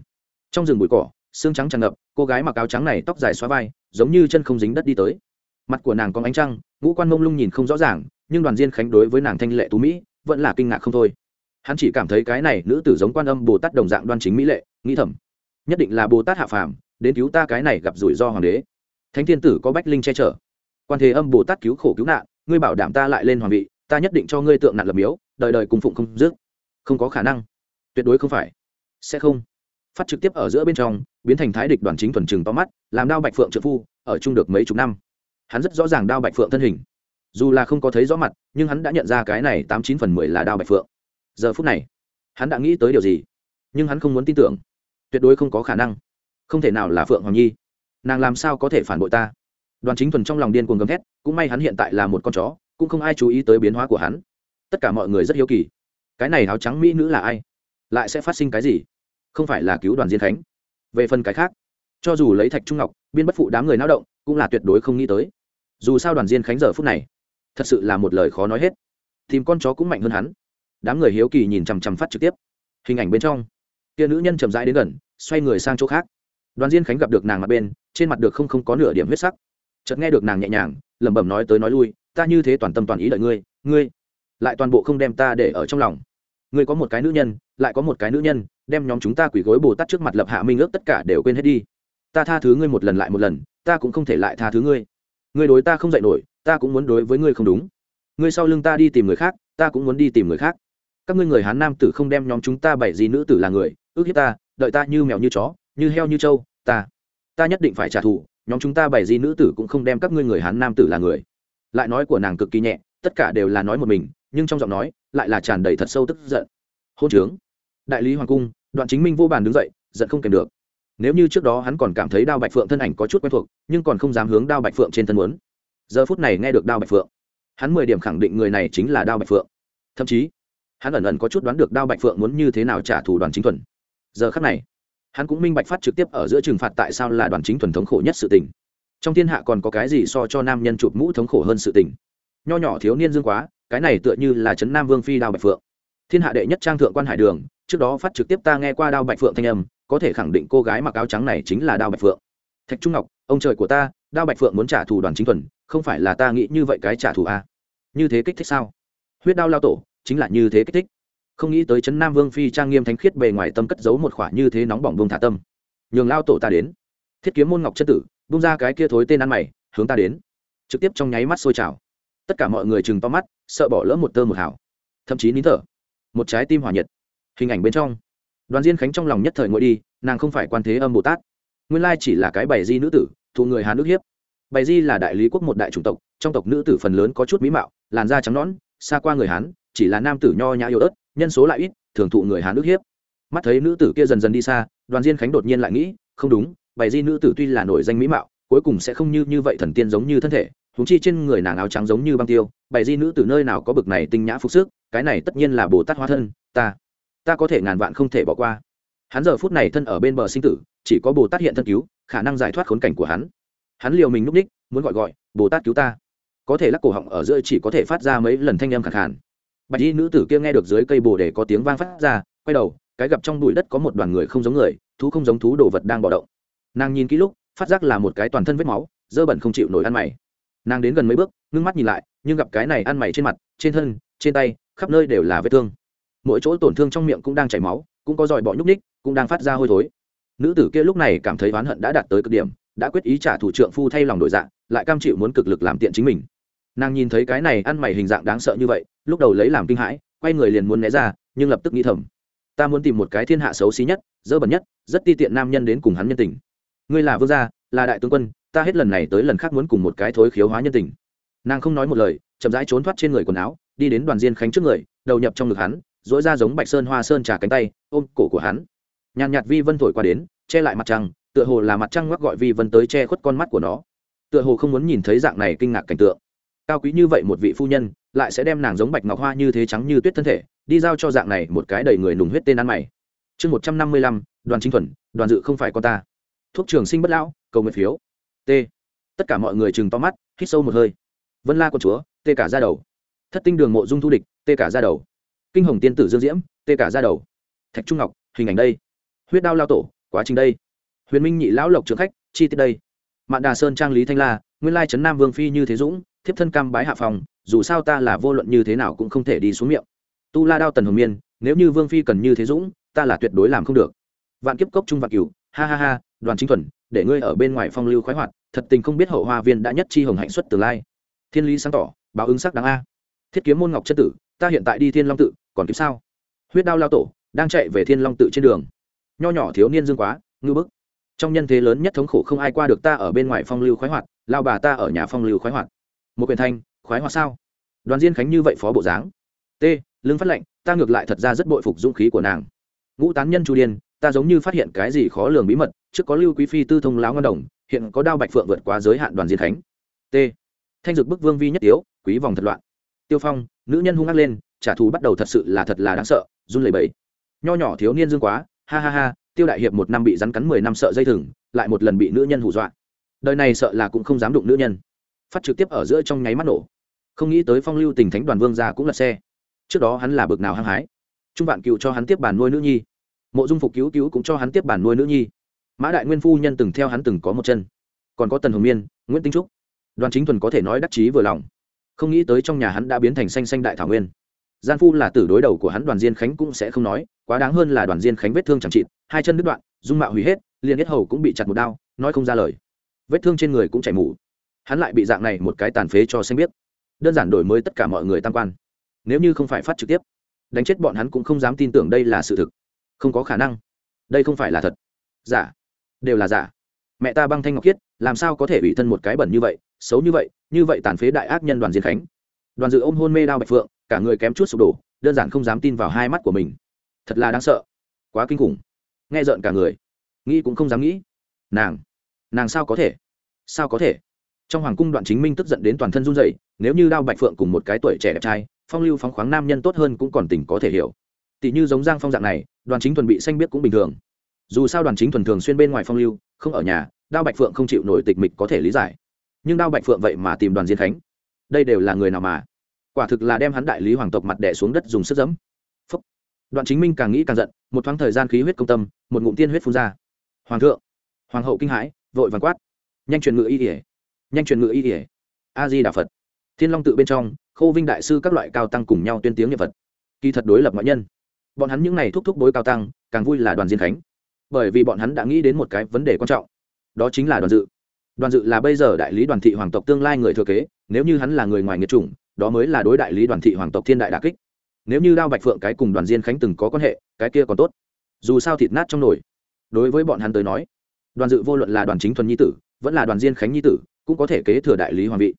Trong rừng bụi cỏ xương trắng tràn ngập, cô gái mặc áo trắng này tóc dài xóa vai, giống như chân không dính đất đi tới. Mặt của nàng có ánh trăng, ngũ quan mông lung nhìn không rõ ràng, nhưng đoàn diên khánh đối với nàng thanh lệ tú mỹ vẫn là kinh ngạc không thôi. Hắn chỉ cảm thấy cái này nữ tử giống quan âm bồ tát đồng dạng đoan chính mỹ lệ, nghĩ thầm, nhất định là bồ tát hạ phàm, đến cứu ta cái này gặp rủi ro hoàng đế. Thánh thiên tử có bách linh che chở. Quan thế âm bồ tát cứu khổ cứu nạn, ngươi bảo đảm ta lại lên hoàng vị, ta nhất định cho ngươi tượng nạn lập miếu, đời đời cùng phụng không dứt. Không có khả năng. Tuyệt đối không phải. Sẽ không. Phát trực tiếp ở giữa bên trong, biến thành thái địch đoàn chính thuần trừng to mắt, làm đao bạch phượng trợ phu, ở chung được mấy chục năm. Hắn rất rõ ràng đao bạch phượng thân hình dù là không có thấy rõ mặt, nhưng hắn đã nhận ra cái này tám chín phần mười là đao bạch phượng. Giờ phút này, hắn đã nghĩ tới điều gì? Nhưng hắn không muốn tin tưởng. Tuyệt đối không có khả năng. Không thể nào là phượng hoàng nhi. Nàng làm sao có thể phản bội ta? Đoàn chính thuần trong lòng điên cuồng gầm thét, cũng may hắn hiện tại là một con chó, cũng không ai chú ý tới biến hóa của hắn. Tất cả mọi người rất hiếu kỳ. Cái này áo trắng mỹ nữ là ai? Lại sẽ phát sinh cái gì? Không phải là cứu đoàn diên khánh. Về phần cái khác, cho dù lấy thạch trung ngọc, biên bất phụ đám người lao động, cũng là tuyệt đối không nghĩ tới. Dù sao đoàn diên khánh giờ phút này thật sự là một lời khó nói hết. Tìm con chó cũng mạnh hơn hắn. Đám người hiếu kỳ nhìn chằm chằm phát trực tiếp. Hình ảnh bên trong, kia nữ nhân chậm rãi đến gần, xoay người sang chỗ khác. Đoàn diên khánh gặp được nàng mặt bên, trên mặt được không không có nửa điểm huyết sắc. Chợt nghe được nàng nhẹ nhàng, lẩm bẩm nói tới nói lui, ta như thế toàn tâm toàn ý đợi ngươi ngươi lại toàn bộ không đem ta để ở trong lòng. Ngươi có một cái nữ nhân, lại có một cái nữ nhân, đem nhóm chúng ta quỷ gối bồ tát trước mặt lập hạ minh ước tất cả đều quên hết đi. Ta tha thứ ngươi một lần lại một lần, ta cũng không thể lại tha thứ ngươi. Ngươi đối ta không dạy nổi ta cũng muốn đối với ngươi không đúng. Ngươi sau lưng ta đi tìm người khác, ta cũng muốn đi tìm người khác. Các ngươi người hán nam tử không đem nhóm chúng ta bảy gì nữ tử là người, ước hiếp ta, đợi ta như mèo như chó, như heo như trâu, ta ta nhất định phải trả thù, nhóm chúng ta bảy gì nữ tử cũng không đem các ngươi người hán nam tử là người. Lại nói của nàng cực kỳ nhẹ, tất cả đều là nói một mình, nhưng trong giọng nói lại là tràn đầy thật sâu tức giận. Hôn trướng. Đại lý hoàng cung, đoạn chính minh vô bàn đứng dậy, giận không kèm được. Nếu như trước đó hắn còn cảm thấy đao bạch phượng thân ảnh có chút quen thuộc, nhưng còn không dám hướng đao bạch phượng trên thân muốn giờ phút này nghe được đao bạch phượng. Hắn mười điểm khẳng định người này chính là đao bạch phượng. Thậm chí, hắn ẩn ẩn có chút đoán được đao bạch phượng muốn như thế nào trả thù đoàn chính thuần. Giờ khắc này, hắn cũng minh bạch phát trực tiếp ở giữa trừng phạt tại sao là đoàn chính thuần thống khổ nhất sự tình. Trong thiên hạ còn có cái gì so cho nam nhân chụp mũ thống khổ hơn sự tình? Nho nhỏ thiếu niên dương quá, cái này tựa như là trấn nam vương phi đao bạch phượng. Thiên hạ đệ nhất trang thượng quan hải đường, trước đó phát trực tiếp ta nghe qua đao bạch phượng thanh âm, có thể khẳng định cô gái mặc áo trắng này chính là đao bạch phượng. Thạch trung ngọc, ông trời của ta đao bạch phượng muốn trả thù đoàn chính thuần, không phải là ta nghĩ như vậy cái trả thù a à? như thế kích thích sao? Huyết đao lao tổ, chính là như thế kích thích. Không nghĩ tới trấn nam vương phi trang nghiêm thánh khiết bề ngoài tâm cất giấu một khoả như thế nóng bỏng vương thả tâm. Nhường lao tổ ta đến. Thiết kiếm môn ngọc chất tử bung ra cái kia thối tên ăn mày, hướng ta đến. Trực tiếp trong nháy mắt sôi trào. Tất cả mọi người chừng to mắt, sợ bỏ lỡ một tơ một hảo thậm chí nín thở. Một trái tim hỏa nhiệt. Hình ảnh bên trong. Đoàn diên khánh trong lòng nhất thời ngồi đi, nàng không phải quan thế âm bồ tát. Nguyên lai chỉ là cái bày di nữ tử thụ người hàn nước hiếp. Bày di là đại lý quốc một đại chủng tộc, trong tộc nữ tử phần lớn có chút mỹ mạo, làn da trắng nõn, xa qua người hán, chỉ là nam tử nho nhã yếu ớt, nhân số lại ít, thường thụ người hán nước hiếp. Mắt thấy nữ tử kia dần dần đi xa, đoàn diên khánh đột nhiên lại nghĩ, không đúng, bày di nữ tử tuy là nổi danh mỹ mạo, cuối cùng sẽ không như như vậy thần tiên giống như thân thể húng chi trên người nàng áo trắng giống như băng tiêu, bày di nữ tử nơi nào có bực này tinh nhã phục sức, cái này tất nhiên là bồ tát hóa thân, ta ta có thể ngàn vạn không thể bỏ qua. Hắn giờ phút này thân ở bên bờ sinh tử, chỉ có bồ tát hiện thân cứu khả năng giải thoát khốn cảnh của hắn. Hắn liều mình núp ních, muốn gọi gọi, bồ tát cứu ta. Có thể lắc cổ họng ở giữa chỉ có thể phát ra mấy lần thanh âm khẳng khàn. Bạch y nữ tử kia nghe được dưới cây bồ để có tiếng vang phát ra, quay đầu, cái gặp trong bụi đất có một đoàn người không giống người, thú không giống thú đồ vật đang bỏ động. Nàng nhìn kỹ lúc, phát giác là một cái toàn thân vết máu, dơ bẩn không chịu nổi ăn mày. Nàng đến gần mấy bước, ngưng mắt nhìn lại, nhưng gặp cái này ăn mày trên mặt, trên thân, trên tay, khắp nơi đều là vết thương. Mỗi chỗ tổn thương trong miệng cũng đang chảy máu, cũng có dòi bọ nhúc ních cũng đang phát ra hôi thối nữ tử kia lúc này cảm thấy oán hận đã đạt tới cực điểm, đã quyết ý trả thủ trượng phu thay lòng đổi dạng lại cam chịu muốn cực lực làm tiện chính mình. Nàng nhìn thấy cái này ăn mày hình dạng đáng sợ như vậy, lúc đầu lấy làm kinh hãi, quay người liền muốn né ra, nhưng lập tức nghĩ thầm, ta muốn tìm một cái thiên hạ xấu xí nhất, dơ bẩn nhất, rất ti tiện nam nhân đến cùng hắn nhân tình. Ngươi là vương gia, là đại tướng quân, ta hết lần này tới lần khác muốn cùng một cái thối khiếu hóa nhân tình. Nàng không nói một lời, chậm rãi trốn thoát trên người quần áo, đi đến đoàn diên khánh trước người, đầu nhập trong ngực hắn dỗi ra giống bạch sơn hoa sơn trà cánh tay, ôm cổ của hắn nhàn nhạt vi vân thổi qua đến, che lại mặt trăng, tựa hồ là mặt trăng ngoắc gọi vi vân tới che khuất con mắt của nó. Tựa hồ không muốn nhìn thấy dạng này kinh ngạc cảnh tượng. Cao quý như vậy một vị phu nhân, lại sẽ đem nàng giống bạch ngọc hoa như thế trắng như tuyết thân thể, đi giao cho dạng này một cái đầy người nùng huyết tên ăn mày. Chương một trăm năm mươi lăm, đoàn chính thuần, đoàn dự không phải con ta. Thuốc trường sinh bất lão, cầu nguyện phiếu. T. Tất cả mọi người chừng to mắt, hít sâu một hơi. Vân la con chúa, tê cả ra đầu. Thất tinh đường mộ dung thu địch, tê cả ra đầu. Kinh hồng tiên tử dương diễm, tê cả ra đầu. Thạch trung ngọc, hình ảnh đây huyết đao lao tổ, quá trình đây. Huyền minh nhị lão lộc trưởng khách, chi tiết đây. Mạn đà sơn trang lý thanh la, nguyên lai trấn nam vương phi như thế dũng, thiếp thân cam bái hạ phòng, dù sao ta là vô luận như thế nào cũng không thể đi xuống miệng. Tu la đao tần hồng miên, nếu như vương phi cần như thế dũng, ta là tuyệt đối làm không được. Vạn kiếp cốc trung vạn cửu, ha ha ha, đoàn chính thuần, để ngươi ở bên ngoài phong lưu khoái hoạt, thật tình không biết hậu hoa viên đã nhất chi hồng hạnh xuất tương lai. Thiên lý sáng tỏ, báo ứng sắc đáng a. Thiết kiếm môn ngọc chất tử, ta hiện tại đi thiên long tự, còn kịp sao? Huyết đao lao tổ, đang chạy về thiên long tự trên đường nho nhỏ thiếu niên dương quá, ngư bức. Trong nhân thế lớn nhất thống khổ không ai qua được ta ở bên ngoài phong lưu khoái hoạt, lao bà ta ở nhà phong lưu khoái hoạt. Một quyền thanh, khoái hoạt sao? Đoàn diên khánh như vậy phó bộ dáng. T lương phát lệnh ta ngược lại thật ra rất bội phục dũng khí của nàng. Ngũ tán nhân chu điên, ta giống như phát hiện cái gì khó lường bí mật, trước có lưu quý phi tư thông láo ngân đồng, hiện có đao bạch phượng vượt qua giới hạn đoàn diên khánh. T, thanh dực bức vương vi nhất tiếu quý vòng thật loạn. Tiêu phong, nữ nhân hung ác lên, trả thù bắt đầu thật sự là thật là đáng sợ, run lẩy bẩy. Nho nhỏ thiếu niên dương quá ha ha ha, tiêu đại hiệp một năm bị rắn cắn mười năm sợ dây thừng, lại một lần bị nữ nhân hù dọa. Đời này sợ là cũng không dám đụng nữ nhân. Phát trực tiếp ở giữa trong nháy mắt nổ. Không nghĩ tới phong lưu tình thánh đoàn vương ra cũng là xe. Trước đó hắn là bực nào hăng hái. Trung vạn cựu cho hắn tiếp bàn nuôi nữ nhi. Mộ dung phục cứu cứu cũng cho hắn tiếp bàn nuôi nữ nhi. Mã đại nguyên phu nhân từng theo hắn từng có một chân. Còn có tần hồng miên, nguyễn tinh trúc. Đoàn chính thuần có thể nói đắc chí vừa lòng. Không nghĩ tới trong nhà hắn đã biến thành xanh xanh đại thảo nguyên gian phu là tử đối đầu của hắn, đoàn diên khánh cũng sẽ không nói, quá đáng hơn là đoàn diên khánh vết thương chẳng chịt, hai chân đứt đoạn, dung mạo hủy hết, liền hết hầu cũng bị chặt một đao, nói không ra lời. Vết thương trên người cũng chảy mủ hắn lại bị dạng này một cái tàn phế cho xanh biết đơn giản đổi mới tất cả mọi người tam quan. Nếu như không phải phát trực tiếp, đánh chết bọn hắn cũng không dám tin tưởng đây là sự thực. Không có khả năng. Đây không phải là thật. Giả. Đều là giả. Mẹ ta băng thanh ngọc khiết, làm sao có thể ủy thân một cái bẩn như vậy, xấu như vậy như vậy tàn phế đại ác nhân đoàn diên khánh. Đoàn dự ôm hôn mê đao bạch phượng cả người kém chút sụp đổ, đơn giản không dám tin vào hai mắt của mình. Thật là đáng sợ. Quá kinh khủng. Nghe rợn cả người. Nghĩ cũng không dám nghĩ. Nàng. Nàng sao có thể? Sao có thể? Trong hoàng cung đoạn chính minh tức giận đến toàn thân run rẩy, nếu như đao bạch phượng cùng một cái tuổi trẻ đẹp trai, phong lưu phóng khoáng nam nhân tốt hơn cũng còn tình có thể hiểu. Tỷ như giống giang phong dạng này, đoàn chính thuần bị xanh biết cũng bình thường. Dù sao đoàn chính thuần thường xuyên bên ngoài phong lưu, không ở nhà, đao bạch phượng không chịu nổi tịch mịch có thể lý giải. Nhưng đao bạch phượng vậy mà tìm đoàn diên khánh. Đây đều là người nào mà? Quả thực là đem hắn đại lý hoàng tộc mặt đẻ xuống đất dùng sức dẫm Phúc. đoạn chính minh càng nghĩ càng giận, một thoáng thời gian khí huyết công tâm, một ngụm tiên huyết phun ra. Hoàng thượng. Hoàng hậu kinh hãi, vội vàng quát. Nhanh truyền ngựa y ỉa nhanh truyền ngựa y ỉa a di đà phật. Thiên long tự bên trong khô vinh đại sư các loại cao tăng cùng nhau tuyên tiếng nhân vật kỳ thật đối lập ngoại nhân. Bọn hắn những n à y thúc thúc bối cao tăng, càng vui là đoàn diên khánh. Bởi vì bọn hắn đã nghĩ đến một cái vấn đề quan trọng. Đó chính là đoàn dự. Đoàn dự là bây giờ đại lý đoàn thị hoàng tộc tương lai người thừa kế, nếu như hắn là người ngoài nghiệt chủng đó mới là đối đại lý đoàn thị hoàng tộc thiên đại đà kích. Nếu như đao bạch phượng cái cùng đoàn diên khánh từng có quan hệ, cái kia còn tốt. Dù sao thịt nát trong nồi. Đối với bọn hắn tới nói, đoàn dự vô luận là đoàn chính thuần nhi tử, vẫn là đoàn diên khánh nhi tử, cũng có thể kế thừa đại lý hoàng vị.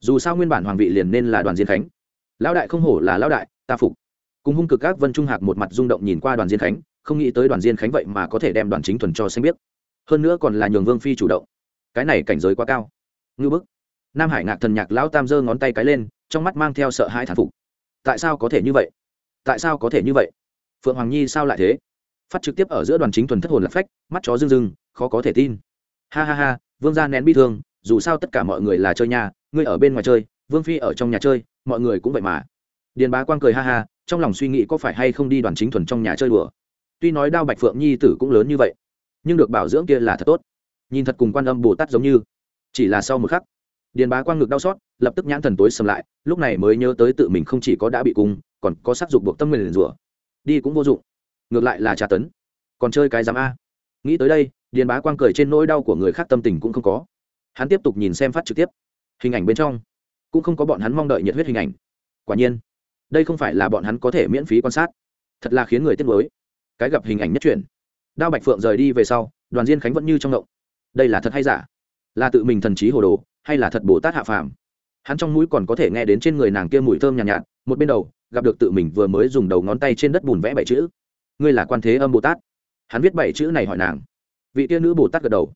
Dù sao nguyên bản hoàng vị liền nên là đoàn diên khánh. Lão đại không hổ là lão đại, ta phục. Cùng hung cực các vân trung hạc một mặt rung động nhìn qua đoàn diên khánh, không nghĩ tới đoàn diên khánh vậy mà có thể đem đoàn chính thuần cho xanh biết hơn nữa còn là nhường vương phi chủ động. Cái này cảnh giới quá cao. Ngư bức. Nam hải ngạc thần nhạc lão tam giơ ngón tay cái lên trong mắt mang theo sợ hãi thản phục. Tại sao có thể như vậy? Tại sao có thể như vậy? Phượng hoàng nhi sao lại thế? Phát trực tiếp ở giữa đoàn chính thuần thất hồn lạc phách, mắt chó rưng rưng, khó có thể tin. Ha ha ha, vương gia nén bi thương, dù sao tất cả mọi người là chơi nhà, ngươi ở bên ngoài chơi, vương phi ở trong nhà chơi, mọi người cũng vậy mà. Điền bá quang cười ha ha, trong lòng suy nghĩ có phải hay không đi đoàn chính thuần trong nhà chơi đùa. Tuy nói đao bạch phượng nhi tử cũng lớn như vậy, nhưng được bảo dưỡng kia là thật tốt. Nhìn thật cùng quan âm bồ tát giống như, chỉ là sau một khắc, điền bá quang ngực đau xót lập tức nhãn thần tối sầm lại, lúc này mới nhớ tới tự mình không chỉ có đã bị cung, còn có sát dục buộc tâm nguyền rủa. Đi cũng vô dụng. Ngược lại là trà tấn. Còn chơi cái giám a. Nghĩ tới đây, điền bá quang cười trên nỗi đau của người khác tâm tình cũng không có. Hắn tiếp tục nhìn xem phát trực tiếp. Hình ảnh bên trong, cũng không có bọn hắn mong đợi nhiệt huyết hình ảnh. Quả nhiên, đây không phải là bọn hắn có thể miễn phí quan sát. Thật là khiến người tiếc nuối. Cái gặp hình ảnh nhất truyền đao bạch phượng rời đi về sau, đoàn diên khánh vẫn như trong động. Đây là thật hay giả? Là tự mình thần trí hồ đồ, hay là thật bồ tát hạ phàm? Hắn trong mũi còn có thể nghe đến trên người nàng kia mùi thơm nhàn nhạt, nhạt một bên đầu gặp được tự mình vừa mới dùng đầu ngón tay trên đất bùn vẽ bảy chữ. Ngươi là quan thế âm bồ tát. Hắn viết bảy chữ này hỏi nàng. Vị tia nữ bồ tát gật đầu.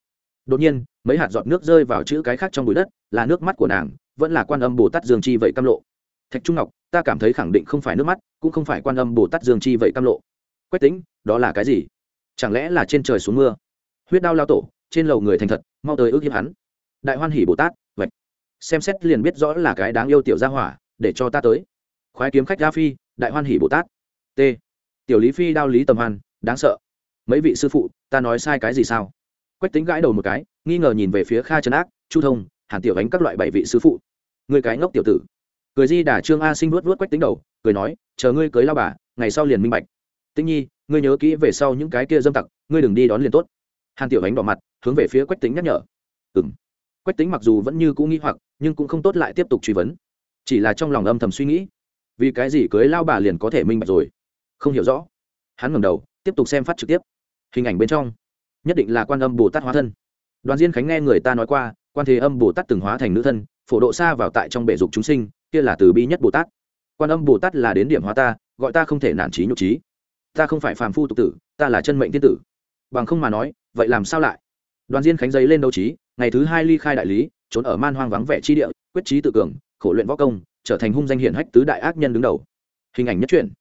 Đột nhiên mấy hạt giọt nước rơi vào chữ cái khác trong bụi đất là nước mắt của nàng vẫn là quan âm bồ tát dương chi vậy cam lộ. Thạch trung ngọc ta cảm thấy khẳng định không phải nước mắt cũng không phải quan âm bồ tát dương chi vậy cam lộ. Quách tính đó là cái gì? Chẳng lẽ là trên trời xuống mưa? Huyết đao lao tổ trên lầu người thành thật mau tới ước hiếp hắn. Đại hoan hỷ bồ tát xem xét liền biết rõ là cái đáng yêu tiểu gia hỏa, để cho ta tới. Khoái kiếm khách gia phi, đại hoan hỷ bồ tát. T. Tiểu lý phi đao lý tầm hoan, đáng sợ. Mấy vị sư phụ, ta nói sai cái gì sao? Quách tính gãi đầu một cái, nghi ngờ nhìn về phía kha trấn ác, chu thông, hàn tiểu ánh các loại bảy vị sư phụ. Người cái ngốc tiểu tử. Cười di đà trương a sinh vuốt vuốt quách tính đầu, cười nói, chờ ngươi cưới lao bà, ngày sau liền minh bạch. Tĩnh nhi, ngươi nhớ kỹ về sau những cái kia dâm tặc, ngươi đừng đi đón liền tốt. Hàn tiểu ánh đỏ mặt, hướng về phía quách tính nhắc nhở. Ừng quách tính mặc dù vẫn như cũ nghĩ hoặc, nhưng cũng không tốt lại tiếp tục truy vấn. Chỉ là trong lòng âm thầm suy nghĩ, vì cái gì cưới lao bà liền có thể minh bạch rồi? Không hiểu rõ. Hắn ngầm đầu, tiếp tục xem phát trực tiếp. Hình ảnh bên trong, nhất định là quan âm bồ tát hóa thân. Đoàn diên khánh nghe người ta nói qua, quan thế âm bồ tát từng hóa thành nữ thân, phổ độ xa vào tại trong bể dục chúng sinh, kia là từ bi nhất bồ tát. Quan âm bồ tát là đến điểm hóa ta, gọi ta không thể nản trí nhục trí. Ta không phải phàm phu tục tử, ta là chân mệnh thiên tử. Bằng không mà nói, vậy làm sao lại? Đoàn diên khánh giấy lên đấu trí ngày thứ hai ly khai đại lý, trốn ở man hoang vắng vẻ chi địa, quyết trí tự cường, khổ luyện võ công, trở thành hung danh hiển hách tứ đại ác nhân đứng đầu. Hình ảnh nhất truyện.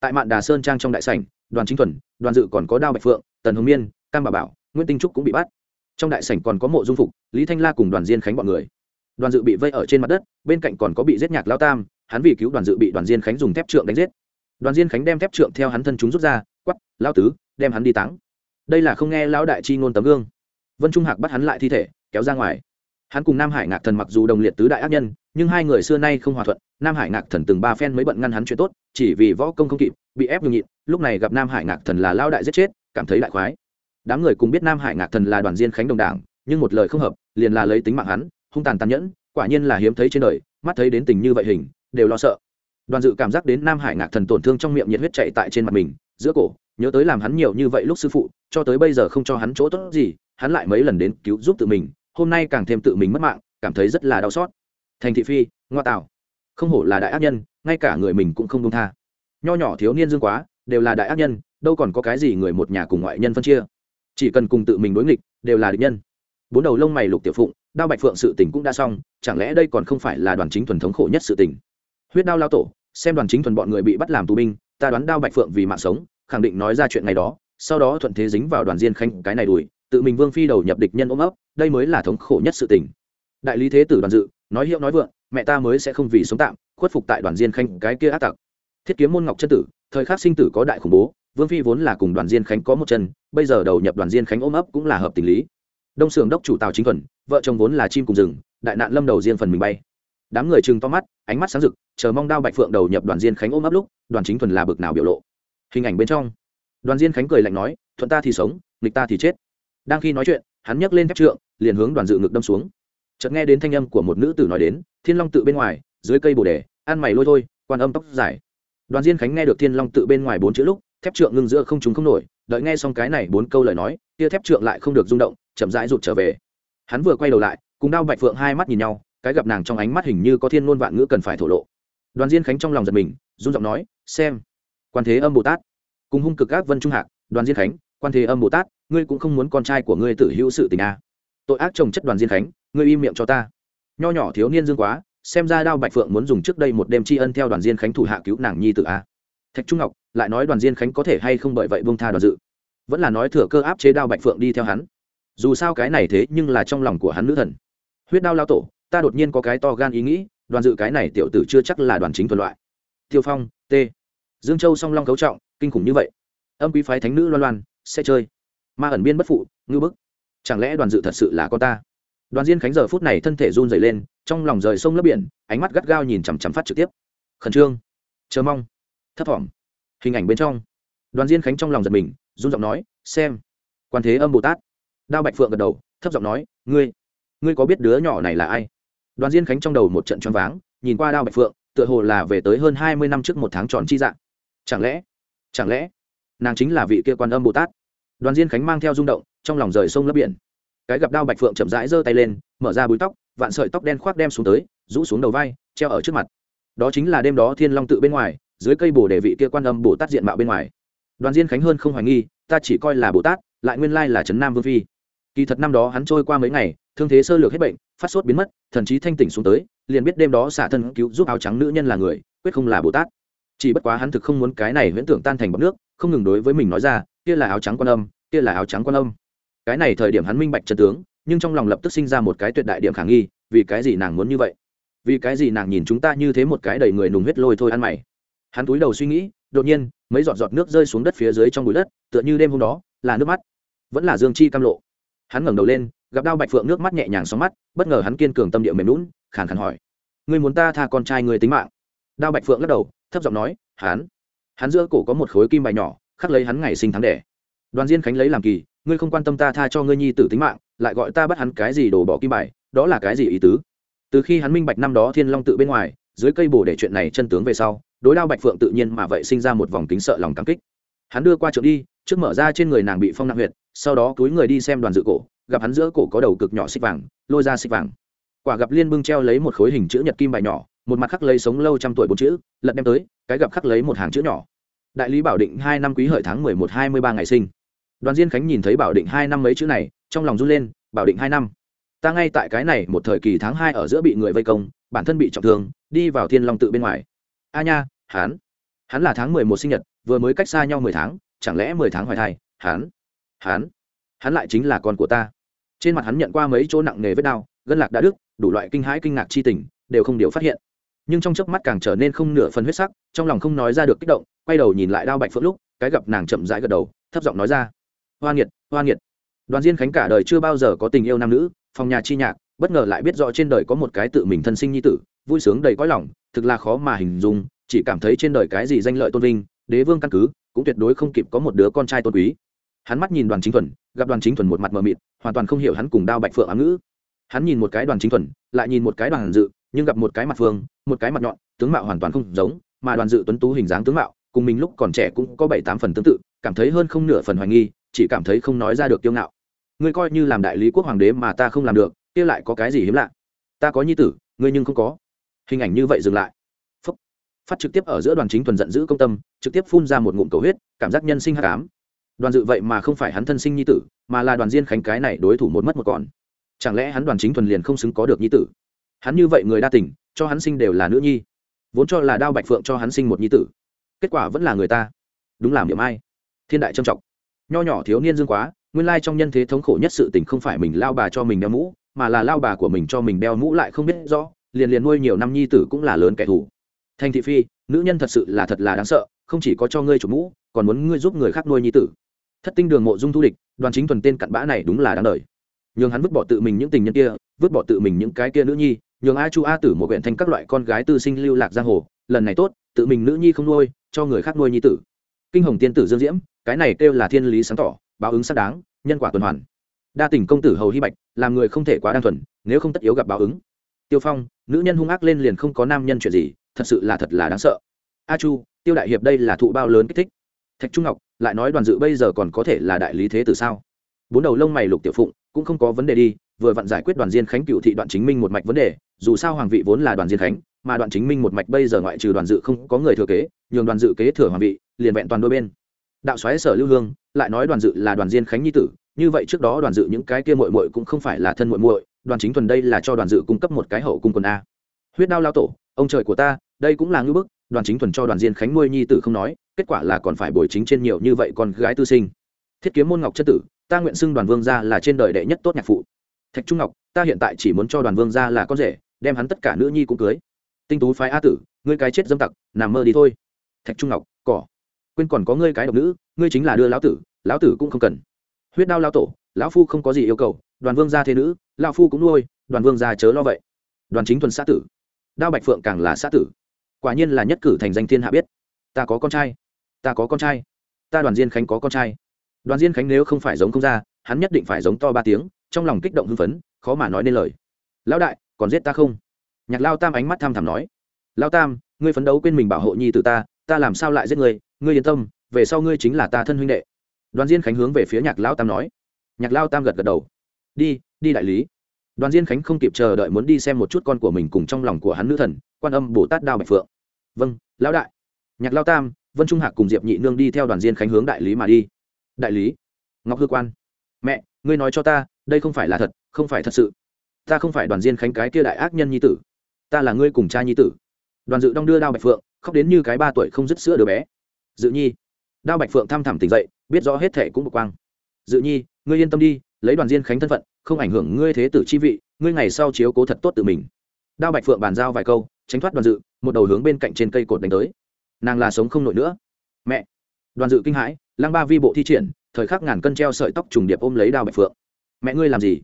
Tại mạn đà sơn trang trong đại sảnh, đoàn chính thuần, đoàn dự còn có đao bạch phượng, tần hồng miên, cam bà bảo, nguyễn tinh trúc cũng bị bắt. Trong đại sảnh còn có mộ dung phục, lý thanh la cùng đoàn diên khánh bọn người. Đoàn dự bị vây ở trên mặt đất, bên cạnh còn có bị giết nhạc lao tam, hắn vì cứu đoàn dự bị đoàn diên khánh dùng thép trượng đánh giết. Đoàn diên khánh đem thép trượng theo hắn thân chúng rút ra, quắp lao tứ, đem hắn đi táng. Đây là không nghe lão đại chi ngôn tấm gương. Vân trung hạc bắt hắn lại thi thể kéo ra ngoài. Hắn cùng nam hải ngạc thần mặc dù đồng liệt tứ đại ác nhân, nhưng hai người xưa nay không hòa thuận, nam hải ngạc thần từng ba phen mới bận ngăn hắn chuyện tốt, chỉ vì võ công không kịp, bị ép nhường nhịn, lúc này gặp nam hải ngạc thần là lao đại giết chết, cảm thấy đại khoái. Đám người cùng biết nam hải ngạc thần là đoàn diên khánh đồng đảng, nhưng một lời không hợp, liền là lấy tính mạng hắn, hung tàn tàn nhẫn, quả nhiên là hiếm thấy trên đời, mắt thấy đến tình như vậy hình, đều lo sợ. Đoàn dự cảm giác đến nam hải ngạc thần tổn thương trong miệng nhiệt huyết chạy tại trên mặt mình, giữa cổ, nhớ tới làm hắn nhiều như vậy lúc sư phụ, cho tới bây giờ không cho hắn chỗ tốt gì, hắn lại mấy lần đến cứu giúp tự mình hôm nay càng thêm tự mình mất mạng, cảm thấy rất là đau xót. Thành thị phi, ngoa tạo. Không hổ là đại ác nhân, ngay cả người mình cũng không đông tha. Nho nhỏ thiếu niên dương quá, đều là đại ác nhân, đâu còn có cái gì người một nhà cùng ngoại nhân phân chia. Chỉ cần cùng tự mình đối nghịch, đều là địch nhân. Bốn đầu lông mày lục tiểu phụng, đao bạch phượng sự tình cũng đã xong, chẳng lẽ đây còn không phải là đoàn chính thuần thống khổ nhất sự tình? Huyết đao lao tổ, xem đoàn chính thuần bọn người bị bắt làm tù binh, ta đoán đao bạch phượng vì mạng sống, khẳng định nói ra chuyện ngày đó, sau đó thuận thế dính vào đoàn diên khanh cái này đùi tự mình vương phi đầu nhập địch nhân ôm ấp, đây mới là thống khổ nhất sự tình. Đại lý thế tử đoàn dự, nói hiệu nói vượng, mẹ ta mới sẽ không vì sống tạm, khuất phục tại đoàn diên khanh cái kia ác tặc. Thiết kiếm môn ngọc chân tử, thời khắc sinh tử có đại khủng bố, vương phi vốn là cùng đoàn diên khánh có một chân, bây giờ đầu nhập đoàn diên khánh ôm ấp cũng là hợp tình lý. Đông sưởng đốc chủ tào chính thuần, vợ chồng vốn là chim cùng rừng, đại nạn lâm đầu diên phần mình bay. Đám người chừng to mắt, ánh mắt sáng rực, chờ mong đao bạch phượng đầu nhập đoàn diên khánh ôm ấp lúc, đoàn chính thuần là bực nào biểu lộ. Hình ảnh bên trong, đoàn diên khánh cười lạnh nói, thuận ta thì sống, nghịch ta thì chết đang khi nói chuyện, hắn nhấc lên thép trượng, liền hướng đoàn dự ngực đâm xuống. Chợt nghe đến thanh âm của một nữ tử nói đến, thiên long tự bên ngoài, dưới cây bồ đề, ăn mày lôi thôi, quan âm tóc dài. Đoàn diên khánh nghe được thiên long tự bên ngoài bốn chữ lúc, thép trượng ngưng giữa không chúng không nổi, đợi nghe xong cái này bốn câu lời nói, tia thép trượng lại không được rung động, chậm rãi rụt trở về. Hắn vừa quay đầu lại, cùng đao bạch phượng hai mắt nhìn nhau, cái gặp nàng trong ánh mắt hình như có thiên ngôn vạn ngữ cần phải thổ lộ. Đoàn diên khánh trong lòng giật mình, run giọng nói, xem, quan thế âm bồ tát. Cùng hung cực các vân trung hạc, đoàn diên khánh quan thế âm bồ tát, ngươi cũng không muốn con trai của ngươi tử hữu sự tình a à. tội ác chồng chất đoàn diên khánh, ngươi im miệng cho ta. Nho nhỏ thiếu niên dương quá, xem ra đao bạch phượng muốn dùng trước đây một đêm tri ân theo đoàn diên khánh thủ hạ cứu nàng nhi tử a thạch trung ngọc, lại nói đoàn diên khánh có thể hay không bởi vậy bông tha đoàn dự. Vẫn là nói thừa cơ áp chế đao bạch phượng đi theo hắn. Dù sao cái này thế nhưng là trong lòng của hắn nữ thần. Huyết đao lao tổ, ta đột nhiên có cái to gan ý nghĩ, đoàn dự cái này tiểu tử chưa chắc là đoàn chính thuần loại. Tiêu phong, t. Dương châu song long cấu trọng, kinh khủng như vậy. Âm quý phái thánh nữ loan loan sẽ chơi. Ma ẩn biên bất phụ ngư bức. Chẳng lẽ đoàn dự thật sự là con ta? Đoàn diên khánh giờ phút này thân thể run dày lên, trong lòng rời sông lấp biển, ánh mắt gắt gao nhìn chằm chằm phát trực tiếp. Khẩn trương. Chờ mong. Thấp thỏm. Hình ảnh bên trong. Đoàn diên khánh trong lòng giật mình, run giọng nói, xem. Quan thế âm bồ tát. Đao bạch phượng gật đầu, thấp giọng nói, ngươi ngươi có biết đứa nhỏ này là ai? Đoàn diên khánh trong đầu một trận choáng váng, nhìn qua đao bạch phượng, tựa hồ là về tới hơn hai mươi năm trước một tháng tròn chi dạng. Chẳng lẽ chẳng lẽ nàng chính là vị kia quan âm bồ tát đoàn diên khánh mang theo rung động trong lòng rời sông lấp biển cái gặp đao bạch phượng chậm rãi giơ tay lên mở ra búi tóc vạn sợi tóc đen khoác đem xuống tới rũ xuống đầu vai treo ở trước mặt đó chính là đêm đó thiên long tự bên ngoài dưới cây bồ đề vị kia quan âm bồ tát diện mạo bên ngoài đoàn diên khánh hơn không hoài nghi ta chỉ coi là bồ tát lại nguyên lai là trấn nam vương phi kỳ thật năm đó hắn trôi qua mấy ngày thương thế sơ lược hết bệnh phát sốt biến mất thần chí thanh tỉnh xuống tới liền biết đêm đó xả thân cứu giúp áo trắng nữ nhân là người quyết không là bồ tát chỉ bất quá hắn thực không muốn cái này huyễn tưởng tan thành bọc nước, không ngừng đối với mình nói ra, kia là áo trắng quan âm, kia là áo trắng quan âm. Cái này thời điểm hắn minh bạch trần tướng, nhưng trong lòng lập tức sinh ra một cái tuyệt đại điểm khả nghi, vì cái gì nàng muốn như vậy? Vì cái gì nàng nhìn chúng ta như thế một cái đầy người nùng huyết lôi thôi ăn mày? Hắn túi đầu suy nghĩ, đột nhiên, mấy giọt giọt nước rơi xuống đất phía dưới trong bụi đất, tựa như đêm hôm đó, là nước mắt. Vẫn là dương chi cam lộ. Hắn ngẩng đầu lên, gặp đao bạch phượng nước mắt nhẹ nhàng xóm mắt, bất ngờ hắn kiên cường tâm địa mềm lún khàn khàn hỏi người muốn ta tha con trai người tính mạng? Đao bạch phượng lắc đầu thấp giọng nói hắn hắn giữa cổ có một khối kim bài nhỏ, khắc lấy hắn ngày sinh tháng đẻ. Đoàn diên khánh lấy làm kỳ, ngươi không quan tâm ta tha cho ngươi nhi tử tính mạng, lại gọi ta bắt hắn cái gì đổ bỏ kim bài, đó là cái gì ý tứ? Từ khi hắn minh bạch năm đó thiên long tự bên ngoài, dưới cây bồ để chuyện này chân tướng về sau, đối đao bạch phượng tự nhiên mà vậy sinh ra một vòng kính sợ lòng cảm kích. Hắn đưa qua trượng đi, trước mở ra trên người nàng bị phong nặng huyệt, sau đó túi người đi xem đoàn dự cổ, gặp hắn giữa cổ có đầu cực nhỏ xích vàng, lôi ra xích vàng. Quả gặp liên bưng treo lấy một khối hình chữ nhật kim bài nhỏ một mặt khắc lấy sống lâu trăm tuổi bốn chữ, lật đem tới, cái gặp khắc lấy một hàng chữ nhỏ. Đại lý bảo định hai năm quý hợi tháng mười một hai mươi ba ngày sinh. Đoàn diên khánh nhìn thấy bảo định hai năm mấy chữ này, trong lòng run lên, bảo định hai năm. Ta ngay tại cái này một thời kỳ tháng hai ở giữa bị người vây công, bản thân bị trọng thương, đi vào thiên long tự bên ngoài. A nha hán hắn là tháng mười một sinh nhật, vừa mới cách xa nhau mười tháng, chẳng lẽ mười tháng hoài thai hán hán hắn lại chính là con của ta. Trên mặt hắn nhận qua mấy chỗ nặng nề vết đau, gân lạc đã đứt, đủ loại kinh hãi kinh ngạc chi tình, đều không điều phát hiện nhưng trong chớp mắt càng trở nên không nửa phần huyết sắc, trong lòng không nói ra được kích động, quay đầu nhìn lại đao bạch phượng lúc, cái gặp nàng chậm rãi gật đầu, thấp giọng nói ra, hoa nghiệt hoa nghiệt. Đoàn diên khánh cả đời chưa bao giờ có tình yêu nam nữ, phòng nhà chi nhạc, bất ngờ lại biết rõ trên đời có một cái tự mình thân sinh nhi tử, vui sướng đầy cõi lòng, thực là khó mà hình dung, chỉ cảm thấy trên đời cái gì danh lợi tôn vinh, đế vương căn cứ, cũng tuyệt đối không kịp có một đứa con trai tôn quý. Hắn mắt nhìn đoàn chính thuần, gặp đoàn chính thuần một mặt mờ mịt, hoàn toàn không hiểu hắn cùng đao bạch phượng ám ngữ. Hắn nhìn một cái đoàn chính thuần, lại nhìn một cái đoàn dự nhưng gặp một cái mặt phương, một cái mặt nhọn, tướng mạo hoàn toàn không giống, mà đoàn dự tuấn tú hình dáng tướng mạo, cùng mình lúc còn trẻ cũng có bảy tám phần tương tự, cảm thấy hơn không nửa phần hoài nghi, chỉ cảm thấy không nói ra được kiêu ngạo. Ngươi coi như làm đại lý quốc hoàng đế mà ta không làm được, kia lại có cái gì hiếm lạ? Ta có nhi tử, ngươi nhưng không có. Hình ảnh như vậy dừng lại. Phúc. phát trực tiếp ở giữa đoàn chính thuần giận dữ công tâm, trực tiếp phun ra một ngụm cầu huyết, cảm giác nhân sinh hạ cám đoàn dự vậy mà không phải hắn thân sinh nhi tử, mà là đoàn diên khánh cái này đối thủ một mất một còn. Chẳng lẽ hắn đoàn chính thuần liền không xứng có được nhi tử? Hắn như vậy người đa tình, cho hắn sinh đều là nữ nhi. Vốn cho là đao bạch phượng cho hắn sinh một nhi tử, kết quả vẫn là người ta. Đúng làm điểm ai? Thiên đại trầm trọng. Nho nhỏ thiếu niên dương quá, nguyên lai trong nhân thế thống khổ nhất sự tình không phải mình lao bà cho mình đeo mũ, mà là lao bà của mình cho mình đeo mũ lại không biết rõ, liền liền nuôi nhiều năm nhi tử cũng là lớn kẻ thù. Thành thị phi, nữ nhân thật sự là thật là đáng sợ, không chỉ có cho ngươi chủ mũ, còn muốn ngươi giúp người khác nuôi nhi tử. Thất tinh đường mộ dung thu địch, đoàn chính thuần tên cặn bã này đúng là đáng đời. Nhường hắn vứt bỏ tự mình những tình nhân kia, vứt bỏ tự mình những cái kia nữ nhi nhường a chu a tử một huyện thành các loại con gái tư sinh lưu lạc giang hồ, lần này tốt, tự mình nữ nhi không nuôi, cho người khác nuôi nhi tử. Kinh hồng tiên tử dương diễm, cái này kêu là thiên lý sáng tỏ, báo ứng xác đáng, nhân quả tuần hoàn. Đa tình công tử hầu hy bạch, làm người không thể quá đơn thuần, nếu không tất yếu gặp báo ứng. Tiêu phong, nữ nhân hung ác lên liền không có nam nhân chuyện gì, thật sự là thật là đáng sợ. A chu, tiêu đại hiệp đây là thụ bao lớn kích thích. Thạch trung ngọc, lại nói đoàn dự bây giờ còn có thể là đại lý thế từ sao? Bốn đầu lông mày lục tiểu phụng, cũng không có vấn đề đi, vừa vặn giải quyết đoàn diên khánh cựu thị đoạn chính minh một mạch vấn đề dù sao hoàng vị vốn là đoàn diên khánh, mà đoạn chính minh một mạch bây giờ ngoại trừ đoàn dự không có người thừa kế, nhường đoàn dự kế thừa hoàng vị, liền vẹn toàn đôi bên. Đạo xoáy sở lưu hương lại nói đoàn dự là đoàn diên khánh nhi tử, như vậy trước đó đoàn dự những cái kia muội muội cũng không phải là thân muội muội, đoàn chính thuần đây là cho đoàn dự cung cấp một cái hậu cung quần a. Huyết đao lao tổ, ông trời của ta, đây cũng là ngưỡng bức, đoàn chính thuần cho đoàn diên khánh nuôi nhi tử không nói, kết quả là còn phải bồi chính trên nhiều như vậy con gái tư sinh. Thiết kiếm môn ngọc chất tử, ta nguyện xưng đoàn vương gia là trên đời đệ nhất tốt nhạc phụ thạch trung ngọc, ta hiện tại chỉ muốn cho đoàn vương gia là con rể, đem hắn tất cả nữ nhi cũng cưới. Tinh tú phái a tử, ngươi cái chết dâm tặc, nằm mơ đi thôi. Thạch trung ngọc, cỏ. Quên còn có ngươi cái độc nữ, ngươi chính là đưa lão tử lão tử cũng không cần. Huyết đao lao tổ, lão phu không có gì yêu cầu, đoàn vương gia thế nữ, lão phu cũng nuôi, đoàn vương gia chớ lo vậy. Đoàn chính thuần xã tử. Đao bạch phượng càng là xã tử. Quả nhiên là nhất cử thành danh thiên hạ biết. Ta có con trai. Ta có con trai. Ta đoàn diên khánh có con trai. Đoàn diên khánh nếu không phải giống không ra, hắn nhất định phải giống to ba tiếng trong lòng kích động hưng phấn, khó mà nói nên lời. Lão đại, còn giết ta không? Nhạc lao tam ánh mắt tham thẳm nói. Lao tam, ngươi phấn đấu quên mình bảo hộ nhi từ ta ta làm sao lại giết ngươi? Ngươi yên tâm, về sau ngươi chính là ta thân huynh đệ. Đoàn diên khánh hướng về phía nhạc lao tam nói. Nhạc lao tam gật gật đầu. Đi đi đại lý. Đoàn diên khánh không kịp chờ đợi muốn đi xem một chút con của mình cùng trong lòng của hắn nữ thần, quan âm bồ tát đao bạch phượng. Vâng lão đại. Nhạc lao tam, vân trung hạc cùng diệp nhị nương đi theo đoàn diên khánh hướng đại lý mà đi. Đại lý. Ngọc hư quan. Mẹ, ngươi nói cho ta đây không phải là thật, không phải thật sự. Ta không phải đoàn diên khánh cái kia đại ác nhân nhi tử. Ta là ngươi cùng cha nhi tử. Đoàn dự đong đưa đao bạch phượng, khóc đến như cái ba tuổi không dứt sữa đứa bé. Dự nhi. Đao bạch phượng thăm thẳm tỉnh dậy, biết rõ hết thể cũng bực quang. Dự nhi, ngươi yên tâm đi, lấy đoàn diên khánh thân phận, không ảnh hưởng ngươi thế tử chi vị, ngươi ngày sau chiếu cố thật tốt tự mình. Đao bạch phượng bàn giao vài câu, tránh thoát đoàn dự, một đầu hướng bên cạnh trên cây cột đánh tới. Nàng là sống không nổi nữa. Mẹ. Đoàn dự kinh hãi, lăng ba vi bộ thi triển, thời khắc ngàn cân treo sợi tóc trùng điệp ôm lấy đao bạch phượng mẹ ngươi làm gì?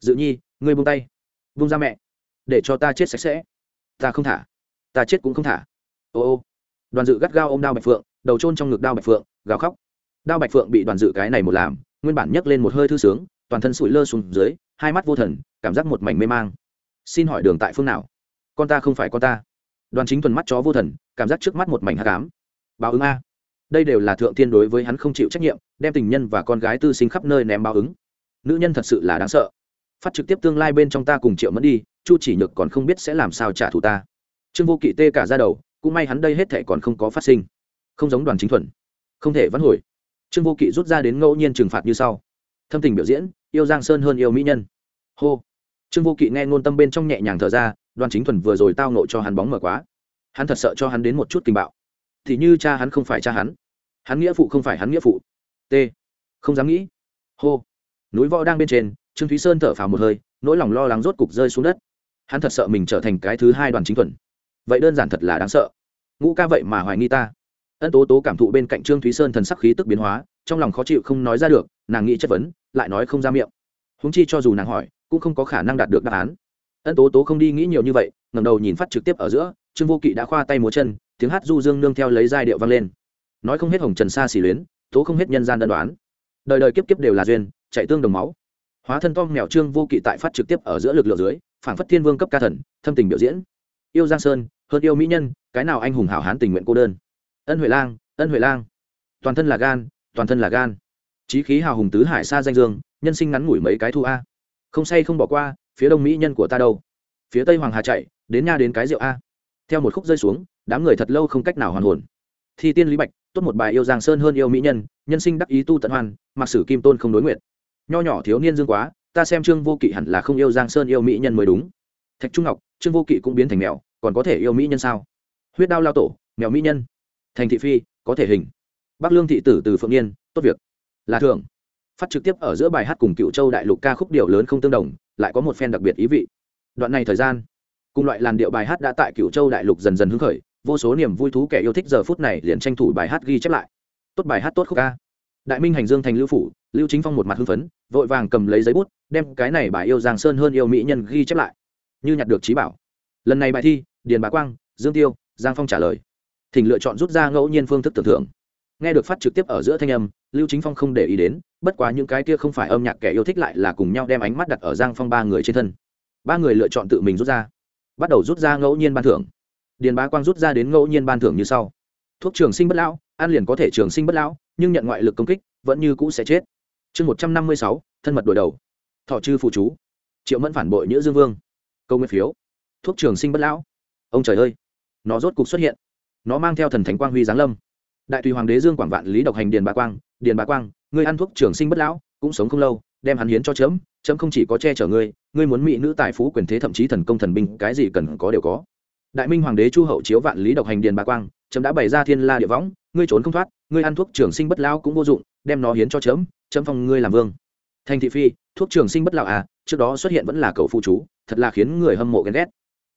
Dự nhi, ngươi buông tay. Buông ra mẹ, để cho ta chết sạch sẽ. Ta không thả. Ta chết cũng không thả. Ô ô. Đoàn dự gắt gao ôm đao bạch phượng, đầu trôn trong ngực đao bạch phượng, gào khóc. Đao bạch phượng bị đoàn dự cái này một làm, nguyên bản nhấc lên một hơi thư sướng, toàn thân sụi lơ xuống dưới, hai mắt vô thần, cảm giác một mảnh mê mang. Xin hỏi đường tại phương nào? Con ta không phải con ta. Đoàn chính thuần mắt chó vô thần, cảm giác trước mắt một mảnh hạ cám báo ứng a. Đây đều là thượng tiên đối với hắn không chịu trách nhiệm, đem tình nhân và con gái tư sinh khắp nơi ném báo ứng nữ nhân thật sự là đáng sợ. Phát trực tiếp tương lai bên trong ta cùng triệu mẫn đi, chu chỉ nhược còn không biết sẽ làm sao trả thù ta. Trương vô kỵ tê cả ra đầu, cũng may hắn đây hết thể còn không có phát sinh. Không giống đoàn chính thuần. Không thể vãn hồi. Trương vô kỵ rút ra đến ngẫu nhiên trừng phạt như sau. Thâm tình biểu diễn, yêu giang sơn hơn yêu mỹ nhân. Hô. Trương vô kỵ nghe ngôn tâm bên trong nhẹ nhàng thở ra, đoàn chính thuần vừa rồi tao nộ cho hắn bóng mở quá. Hắn thật sợ cho hắn đến một chút kinh bạo. Thì như cha hắn không phải cha hắn. Hắn nghĩa phụ không phải hắn nghĩa phụ. T. Không dám nghĩ. Hô núi võ đang bên trên, trương thúy sơn thở phào một hơi, nỗi lòng lo lắng rốt cục rơi xuống đất. Hắn thật sợ mình trở thành cái thứ hai đoàn chính thuần. Vậy đơn giản thật là đáng sợ. Ngũ ca vậy mà hoài nghi ta. Ân tố tố cảm thụ bên cạnh trương thúy sơn thần sắc khí tức biến hóa, trong lòng khó chịu không nói ra được, nàng nghĩ chất vấn, lại nói không ra miệng. Húng chi cho dù nàng hỏi, cũng không có khả năng đạt được đáp án. Ân tố tố không đi nghĩ nhiều như vậy ngầm đầu nhìn phát trực tiếp ở giữa, trương vô kỵ đã khoa tay múa chân, tiếng hát du dương nương theo lấy giai điệu vang lên. Nói không hết hồng trần xa xỉ luyến, tố không hết nhân gian đơn đoán. Đời đời kiếp kiếp đều là duyên chạy tương đồng máu. Hóa thân tom mèo trương vô kỵ tại phát trực tiếp ở giữa lực lượng dưới phảng phất thiên vương cấp ca thần thâm tình biểu diễn. Yêu giang sơn hơn yêu mỹ nhân cái nào anh hùng hảo hán tình nguyện cô đơn. Ân huệ lang ân huệ lang. Toàn thân là gan toàn thân là gan. Trí khí hào hùng tứ hải xa danh dương nhân sinh ngắn ngủi mấy cái thu a. Không say không bỏ qua phía đông mỹ nhân của ta đâu. Phía tây hoàng hà chạy đến nha đến cái rượu a. Theo một khúc rơi xuống đám người thật lâu không cách nào hoàn hồn. Thi tiên lý bạch tốt một bài yêu giang sơn hơn yêu mỹ nhân nhân sinh đắc ý tu tận hoàn, mặc sử kim tôn không đối nguyện nho nhỏ thiếu niên dương quá, ta xem trương vô kỵ hẳn là không yêu giang sơn yêu mỹ nhân mới đúng. Thạch trung ngọc, trương vô kỵ cũng biến thành mèo, còn có thể yêu mỹ nhân sao? Huyết đao lao tổ, mèo mỹ nhân. Thành thị phi, có thể hình. Bắc lương thị tử từ phượng niên tốt việc. Là thường phát trực tiếp ở giữa bài hát cùng cựu châu đại lục ca khúc điệu lớn không tương đồng, lại có một phen đặc biệt ý vị. Đoạn này thời gian, cùng loại làn điệu bài hát đã tại cựu châu đại lục dần dần hứng khởi, vô số niềm vui thú kẻ yêu thích giờ phút này liền tranh thủ bài hát ghi chép lại. Tốt bài hát tốt khúc ca đại minh hành dương thành lưu phủ, lưu chính phong một mặt hưng phấn, vội vàng cầm lấy giấy bút, đem cái này bài yêu giang sơn hơn yêu mỹ nhân ghi chép lại. Như nhặt được trí bảo. Lần này bài thi, điền bá quang, dương tiêu, giang phong trả lời. Thỉnh lựa chọn rút ra ngẫu nhiên phương thức tưởng thưởng nghe được phát trực tiếp ở giữa thanh âm, lưu chính phong không để ý đến, bất quá những cái kia không phải âm nhạc kẻ yêu thích lại là cùng nhau đem ánh mắt đặt ở giang phong ba người trên thân. Ba người lựa chọn tự mình rút ra. Bắt đầu rút ra ngẫu nhiên ban thưởng. Điền bá quang rút ra đến ngẫu nhiên ban thưởng như sau. Thuốc trường sinh bất lão, ăn liền có thể trường sinh bất lão nhưng nhận ngoại lực công kích, vẫn như cũ sẽ chết. Chương một trăm năm mươi sáu, thân mật đổi đầu. Thọ chư phụ chú. Triệu mẫn phản bội nữ dương vương. Câu nguyên phiếu. Thuốc trường sinh bất lão. Ông trời ơi. Nó rốt cục xuất hiện. Nó mang theo thần thánh quang huy giáng lâm. Đại tùy hoàng đế dương quảng vạn lý độc hành điền bà quang, điền bà quang, ngươi ăn thuốc trường sinh bất lão, cũng sống không lâu, đem hắn hiến cho chấm chấm không chỉ có che chở ngươi ngươi muốn mỹ nữ tài phú quyền thế thậm chí thần công thần binh, cái gì cần có đều có. Đại minh hoàng đế chu hậu chiếu vạn lý độc hành điền bà quang, chấm đã bày ra thiên la địa võng, ngươi trốn không thoát ngươi ăn thuốc trường sinh bất lão cũng vô dụng, đem nó hiến cho chấm chấm phong ngươi làm vương. Thành thị phi, thuốc trường sinh bất lão à trước đó xuất hiện vẫn là cậu phụ chú, thật là khiến người hâm mộ ghen ghét.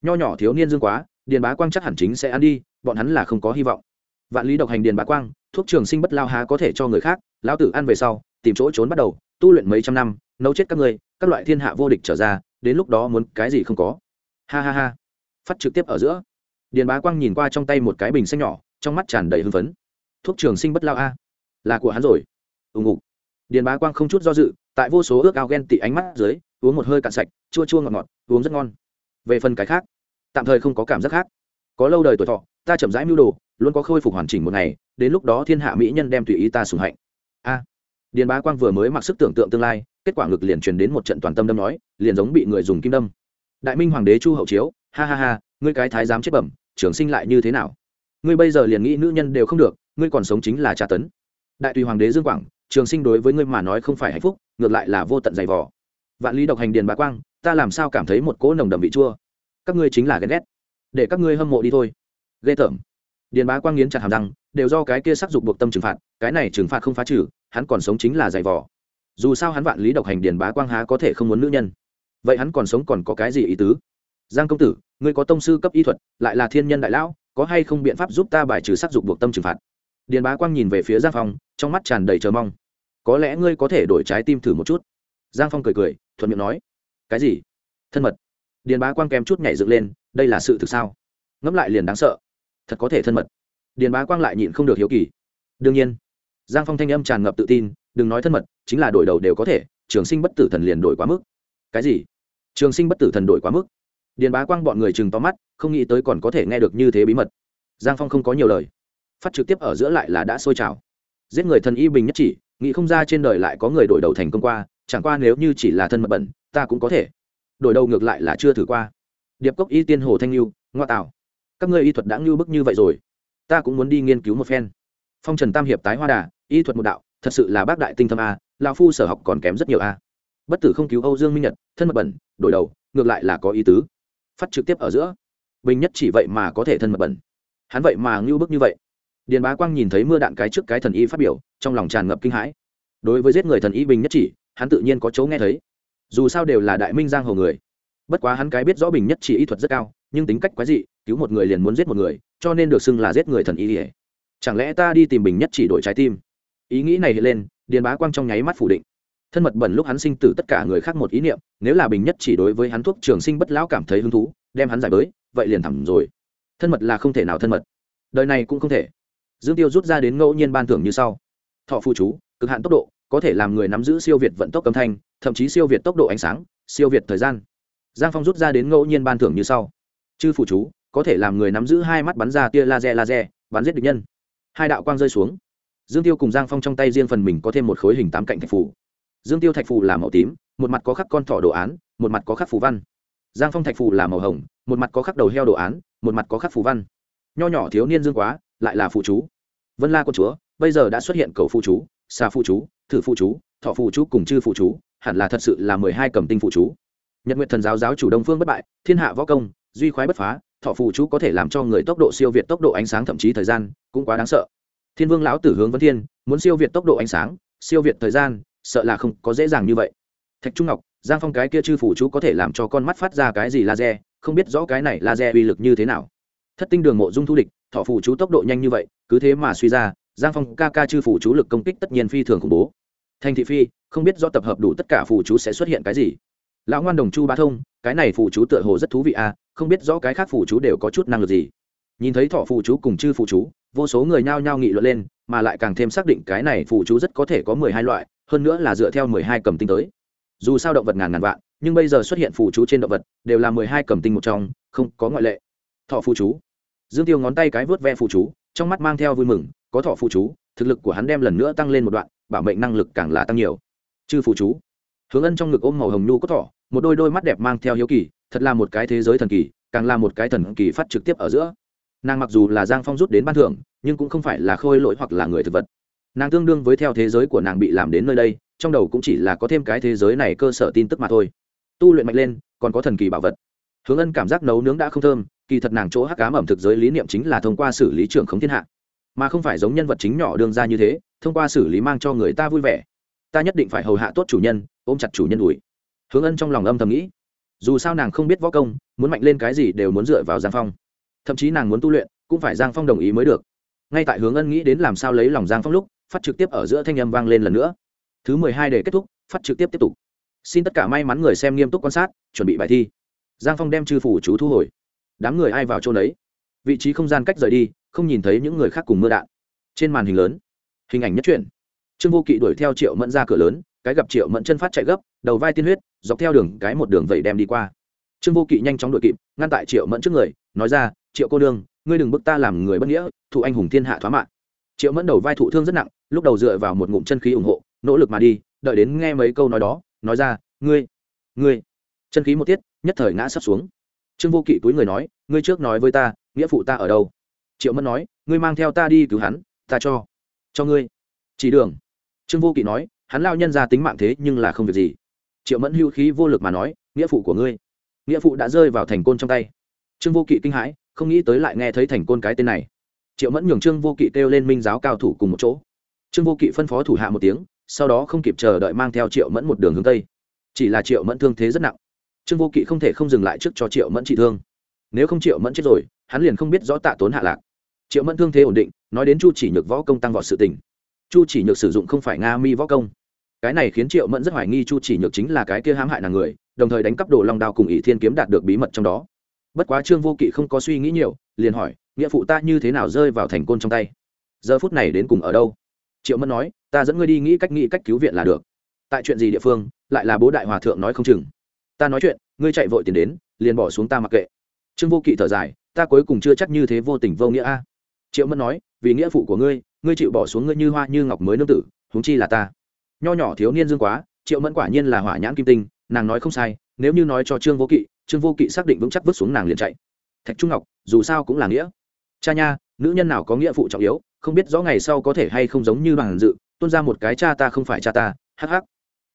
Nho nhỏ thiếu niên dương quá, điền bá quang chắc hẳn chính sẽ ăn đi, bọn hắn là không có hy vọng. Vạn lý độc hành điền bá quang, thuốc trường sinh bất lao há có thể cho người khác, lão tử ăn về sau, tìm chỗ trốn bắt đầu, tu luyện mấy trăm năm, nấu chết các người các loại thiên hạ vô địch trở ra, đến lúc đó muốn cái gì không có. Ha ha ha. Phát trực tiếp ở giữa. Điền bá quang nhìn qua trong tay một cái bình xanh nhỏ, trong mắt tràn đầy hưng phấn thuốc trường sinh bất lao a. Là của hắn rồi. Ù ngục. Điền bá quang không chút do dự, tại vô số ước ao ghen tị ánh mắt dưới, uống một hơi cạn sạch, chua chua ngọt ngọt, uống rất ngon. Về phần cái khác, tạm thời không có cảm giác khác. Có lâu đời tuổi thọ, ta chậm rãi mưu đồ, luôn có khôi phục hoàn chỉnh một ngày, đến lúc đó thiên hạ mỹ nhân đem tùy ý ta sùng hạnh. A. Điền bá quang vừa mới mặc sức tưởng tượng tương lai, kết quả ngực liền truyền đến một trận toàn tâm đâm nói, liền giống bị người dùng kim đâm. Đại minh hoàng đế chu hậu chiếu, ha ha ha, ngươi cái thái giám chết bẩm, trường sinh lại như thế nào? Ngươi bây giờ liền nghĩ nữ nhân đều không được ngươi còn sống chính là tra tấn. Đại tùy hoàng đế dương quảng, trường sinh đối với ngươi mà nói không phải hạnh phúc, ngược lại là vô tận dày vò. Vạn lý độc hành điền bá quang, ta làm sao cảm thấy một cỗ nồng đậm vị chua? Các ngươi chính là ghen ghét. Để các ngươi hâm mộ đi thôi. Ghê tởm. Điền bá quang nghiến chặt hàm răng, đều do cái kia sắc dục buộc tâm trừng phạt, cái này trừng phạt không phá trừ, hắn còn sống chính là dày vò. Dù sao hắn vạn lý độc hành điền bá quang há có thể không muốn nữ nhân. Vậy hắn còn sống còn có cái gì ý tứ? Giang công tử, ngươi có tông sư cấp y thuật, lại là thiên nhân đại lão, có hay không biện pháp giúp ta bài trừ sắc dục buộc tâm trừng phạt? Điền bá quang nhìn về phía giang phong, trong mắt tràn đầy chờ mong. Có lẽ ngươi có thể đổi trái tim thử một chút. Giang phong cười cười, thuận miệng nói. Cái gì? Thân mật. Điền bá quang kém chút nhảy dựng lên, đây là sự thực sao? Ngẫm lại liền đáng sợ. Thật có thể thân mật. Điền bá quang lại nhịn không được hiếu kỳ. Đương nhiên. Giang phong thanh âm tràn ngập tự tin, đừng nói thân mật, chính là đổi đầu đều có thể, trường sinh bất tử thần liền đổi quá mức. Cái gì? Trường sinh bất tử thần đổi quá mức. Điền bá quang bọn người chừng to mắt, không nghĩ tới còn có thể nghe được như thế bí mật. Giang phong không có nhiều lời phát trực tiếp ở giữa lại là đã sôi trào. Giết người thần y bình nhất chỉ, nghĩ không ra trên đời lại có người đổi đầu thành công qua, chẳng qua nếu như chỉ là thân mật bẩn, ta cũng có thể. Đổi đầu ngược lại là chưa thử qua. Điệp cốc y tiên hồ thanh lưu ngoa tạo. Các ngươi y thuật đã ngưu bức như vậy rồi. Ta cũng muốn đi nghiên cứu một phen. Phong trần tam hiệp tái hoa đà, y thuật một đạo, thật sự là bác đại tinh thâm a lao phu sở học còn kém rất nhiều a. Bất tử không cứu âu dương minh nhật, thân mật bẩn, đổi đầu, ngược lại là có ý tứ. Phát trực tiếp ở giữa. Bình nhất chỉ vậy mà có thể thân mật bẩn. Hắn vậy mà ngưu bức như vậy điền bá quang nhìn thấy mưa đạn cái trước cái thần y phát biểu, trong lòng tràn ngập kinh hãi. Đối với giết người thần y bình nhất chỉ, hắn tự nhiên có chỗ nghe thấy. Dù sao đều là đại minh giang hồ người. Bất quá hắn cái biết rõ bình nhất chỉ y thuật rất cao, nhưng tính cách quái dị, cứu một người liền muốn giết một người, cho nên được xưng là giết người thần y. ỉa chẳng lẽ ta đi tìm bình nhất chỉ đổi trái tim? Ý nghĩ này hiện lên, điền bá quang trong nháy mắt phủ định. Thân mật bẩn lúc hắn sinh tử tất cả người khác một ý niệm, nếu là bình nhất chỉ đối với hắn thuốc trường sinh bất lão cảm thấy hứng thú, đem hắn giải bới, vậy liền thẳng rồi. Thân mật là không thể nào thân mật. Đời này cũng không thể dương tiêu rút ra đến ngẫu nhiên ban thưởng như sau. Thọ phụ chú, cực hạn tốc độ, có thể làm người nắm giữ siêu việt vận tốc âm thanh, thậm chí siêu việt tốc độ ánh sáng, siêu việt thời gian. Giang phong rút ra đến ngẫu nhiên ban thưởng như sau. Chư phụ chú, có thể làm người nắm giữ hai mắt bắn ra tia laser laser, bắn giết địch nhân. Hai đạo quang rơi xuống. Dương tiêu cùng giang phong trong tay riêng phần mình có thêm một khối hình tám cạnh thạch phủ dương tiêu thạch phù là màu tím, một mặt có khắc con thỏ đồ án, một mặt có khắc phù văn. Giang phong thạch phù là màu hồng, một mặt có khắc đầu heo đồ án, một mặt có khắc phù văn. Nho nhỏ thiếu niên dương quá, lại là phụ chú vân la quân chúa, bây giờ đã xuất hiện cầu phụ chú, xà phụ chú, thử phụ chú, thọ phụ chú cùng chư phụ chú, hẳn là thật sự là mười hai cầm tinh phụ chú. Nhật nguyện thần giáo giáo chủ đông phương bất bại, thiên hạ võ công, duy khoái bất phá, thọ phụ chú có thể làm cho người tốc độ siêu việt tốc độ ánh sáng thậm chí thời gian cũng quá đáng sợ. Thiên vương lão tử hướng Vân thiên, muốn siêu việt tốc độ ánh sáng, siêu việt thời gian, sợ là không có dễ dàng như vậy. Thạch trung ngọc, giang phong cái kia chư phủ chú có thể làm cho con mắt phát ra cái gì laser, không biết rõ cái này laser uy lực như thế nào. Thất tinh đường mộ dung thu địch thọ phủ chú tốc độ nhanh như vậy, cứ thế mà suy ra, giang phong ca ca chư phủ chú lực công kích tất nhiên phi thường khủng bố. Thành thị phi, không biết do tập hợp đủ tất cả phủ chú sẽ xuất hiện cái gì. Lão ngoan đồng chu bá thông, cái này phủ chú tựa hồ rất thú vị à không biết rõ cái khác phủ chú đều có chút năng lực gì. Nhìn thấy thọ phủ chú cùng chư phủ chú, vô số người nhao nhao nghị luận lên, mà lại càng thêm xác định cái này phủ chú rất có thể có mười hai loại, hơn nữa là dựa theo mười hai cầm tinh tới. Dù sao động vật ngàn ngàn vạn, nhưng bây giờ xuất hiện phủ chú trên động vật đều là mười hai cầm tinh một trong, không có ngoại lệ. Thọ phù chú dương tiêu ngón tay cái vớt ve phù chú, trong mắt mang theo vui mừng, có thọ phù chú, thực lực của hắn đem lần nữa tăng lên một đoạn, bảo mệnh năng lực càng là tăng nhiều. Chư phù chú. Hướng ân trong ngực ôm màu hồng nhu có thọ, một đôi đôi mắt đẹp mang theo hiếu kỳ, thật là một cái thế giới thần kỳ, càng là một cái thần kỳ phát trực tiếp ở giữa. Nàng mặc dù là giang phong rút đến ban thưởng, nhưng cũng không phải là khôi lỗi hoặc là người thực vật. Nàng tương đương với theo thế giới của nàng bị làm đến nơi đây, trong đầu cũng chỉ là có thêm cái thế giới này cơ sở tin tức mà thôi. Tu luyện mạnh lên, còn có thần kỳ bảo vật. Hướng ân cảm giác nấu nướng đã không thơm kỳ thật nàng chỗ hắc cám ẩm thực giới lý niệm chính là thông qua xử lý trưởng khống thiên hạ. Mà không phải giống nhân vật chính nhỏ đương ra như thế, thông qua xử lý mang cho người ta vui vẻ. Ta nhất định phải hầu hạ tốt chủ nhân, ôm chặt chủ nhân ủi. hướng ân trong lòng âm thầm nghĩ. Dù sao nàng không biết võ công, muốn mạnh lên cái gì đều muốn dựa vào giang phong. Thậm chí nàng muốn tu luyện, cũng phải giang phong đồng ý mới được. Ngay tại hướng ân nghĩ đến làm sao lấy lòng giang phong lúc, phát trực tiếp ở giữa thanh âm vang lên lần nữa. Thứ mười hai để kết thúc, phát trực tiếp tiếp tục. Xin tất cả may mắn người xem nghiêm túc quan sát, chuẩn bị bài thi. Giang phong đem chư phủ chú thu hồi đám người ai vào chỗ đấy vị trí không gian cách rời đi, không nhìn thấy những người khác cùng mưa đạn. Trên màn hình lớn, hình ảnh nhất truyện. Trương vô kỵ đuổi theo triệu mẫn ra cửa lớn, cái gặp triệu mẫn chân phát chạy gấp, đầu vai tiên huyết, dọc theo đường cái một đường vẩy đem đi qua. Trương vô kỵ nhanh chóng đuổi kịp, ngăn tại triệu mẫn trước người, nói ra, triệu cô đương ngươi đừng bức ta làm người bất nghĩa, thụ anh hùng thiên hạ thoá mạng. Triệu mẫn đầu vai thụ thương rất nặng, lúc đầu dựa vào một ngụm chân khí ủng hộ, nỗ lực mà đi, đợi đến nghe mấy câu nói đó, nói ra, ngươi ngươi. Chân khí một tiết, nhất thời ngã sắp xuống trương vô kỵ túi người nói, ngươi trước nói với ta, nghĩa phụ ta ở đâu? Triệu mẫn nói, ngươi mang theo ta đi cứu hắn, ta cho cho ngươi. Chỉ đường. Trương vô kỵ nói, hắn lao nhân ra tính mạng thế nhưng là không việc gì. Triệu mẫn hưu khí vô lực mà nói, nghĩa phụ của ngươi. Nghĩa phụ đã rơi vào thành côn trong tay. Trương vô kỵ kinh hãi, không nghĩ tới lại nghe thấy thành côn cái tên này. Triệu mẫn nhường trương vô kỵ kêu lên minh giáo cao thủ cùng một chỗ. Trương vô kỵ phân phó thủ hạ một tiếng, sau đó không kịp chờ đợi mang theo triệu mẫn một đường hướng tây. Chỉ là triệu mẫn thương thế rất nặng trương vô kỵ không thể không dừng lại trước cho triệu mẫn trị thương. Nếu không triệu mẫn chết rồi, hắn liền không biết rõ tạ tốn hạ lạc. Triệu mẫn thương thế ổn định, nói đến chu chỉ nhược võ công tăng vọt sự tình. Chu chỉ nhược sử dụng không phải nga mi võ công. Cái này khiến triệu mẫn rất hoài nghi chu chỉ nhược chính là cái kia hãm hại nàng người, đồng thời đánh cắp đồ long đao cùng ỷ thiên kiếm đạt được bí mật trong đó. Bất quá trương vô kỵ không có suy nghĩ nhiều, liền hỏi, nghĩa phụ ta như thế nào rơi vào thành côn trong tay? Giờ phút này đến cùng ở đâu? Triệu mẫn nói, ta dẫn ngươi đi nghĩ cách nghĩ cách cứu viện là được. Tại chuyện gì địa phương, lại là bố đại hòa thượng nói không chừng ta nói chuyện, ngươi chạy vội tiền đến, liền bỏ xuống ta mặc kệ. Trương vô kỵ thở dài, ta cuối cùng chưa chắc như thế vô tình vô nghĩa a. Triệu mẫn nói, vì nghĩa phụ của ngươi ngươi chịu bỏ xuống ngươi như hoa như ngọc mới nương tử, huống chi là ta. Nho nhỏ thiếu niên dương quá, triệu mẫn quả nhiên là hỏa nhãn kim tinh, nàng nói không sai, nếu như nói cho trương vô kỵ, trương vô kỵ xác định vững chắc vứt xuống nàng liền chạy. Thạch trung ngọc, dù sao cũng là nghĩa. Cha nha, nữ nhân nào có nghĩa phụ trọng yếu, không biết rõ ngày sau có thể hay không giống như bằng dự tôn ra một cái cha ta không phải cha ta, hắc hắc.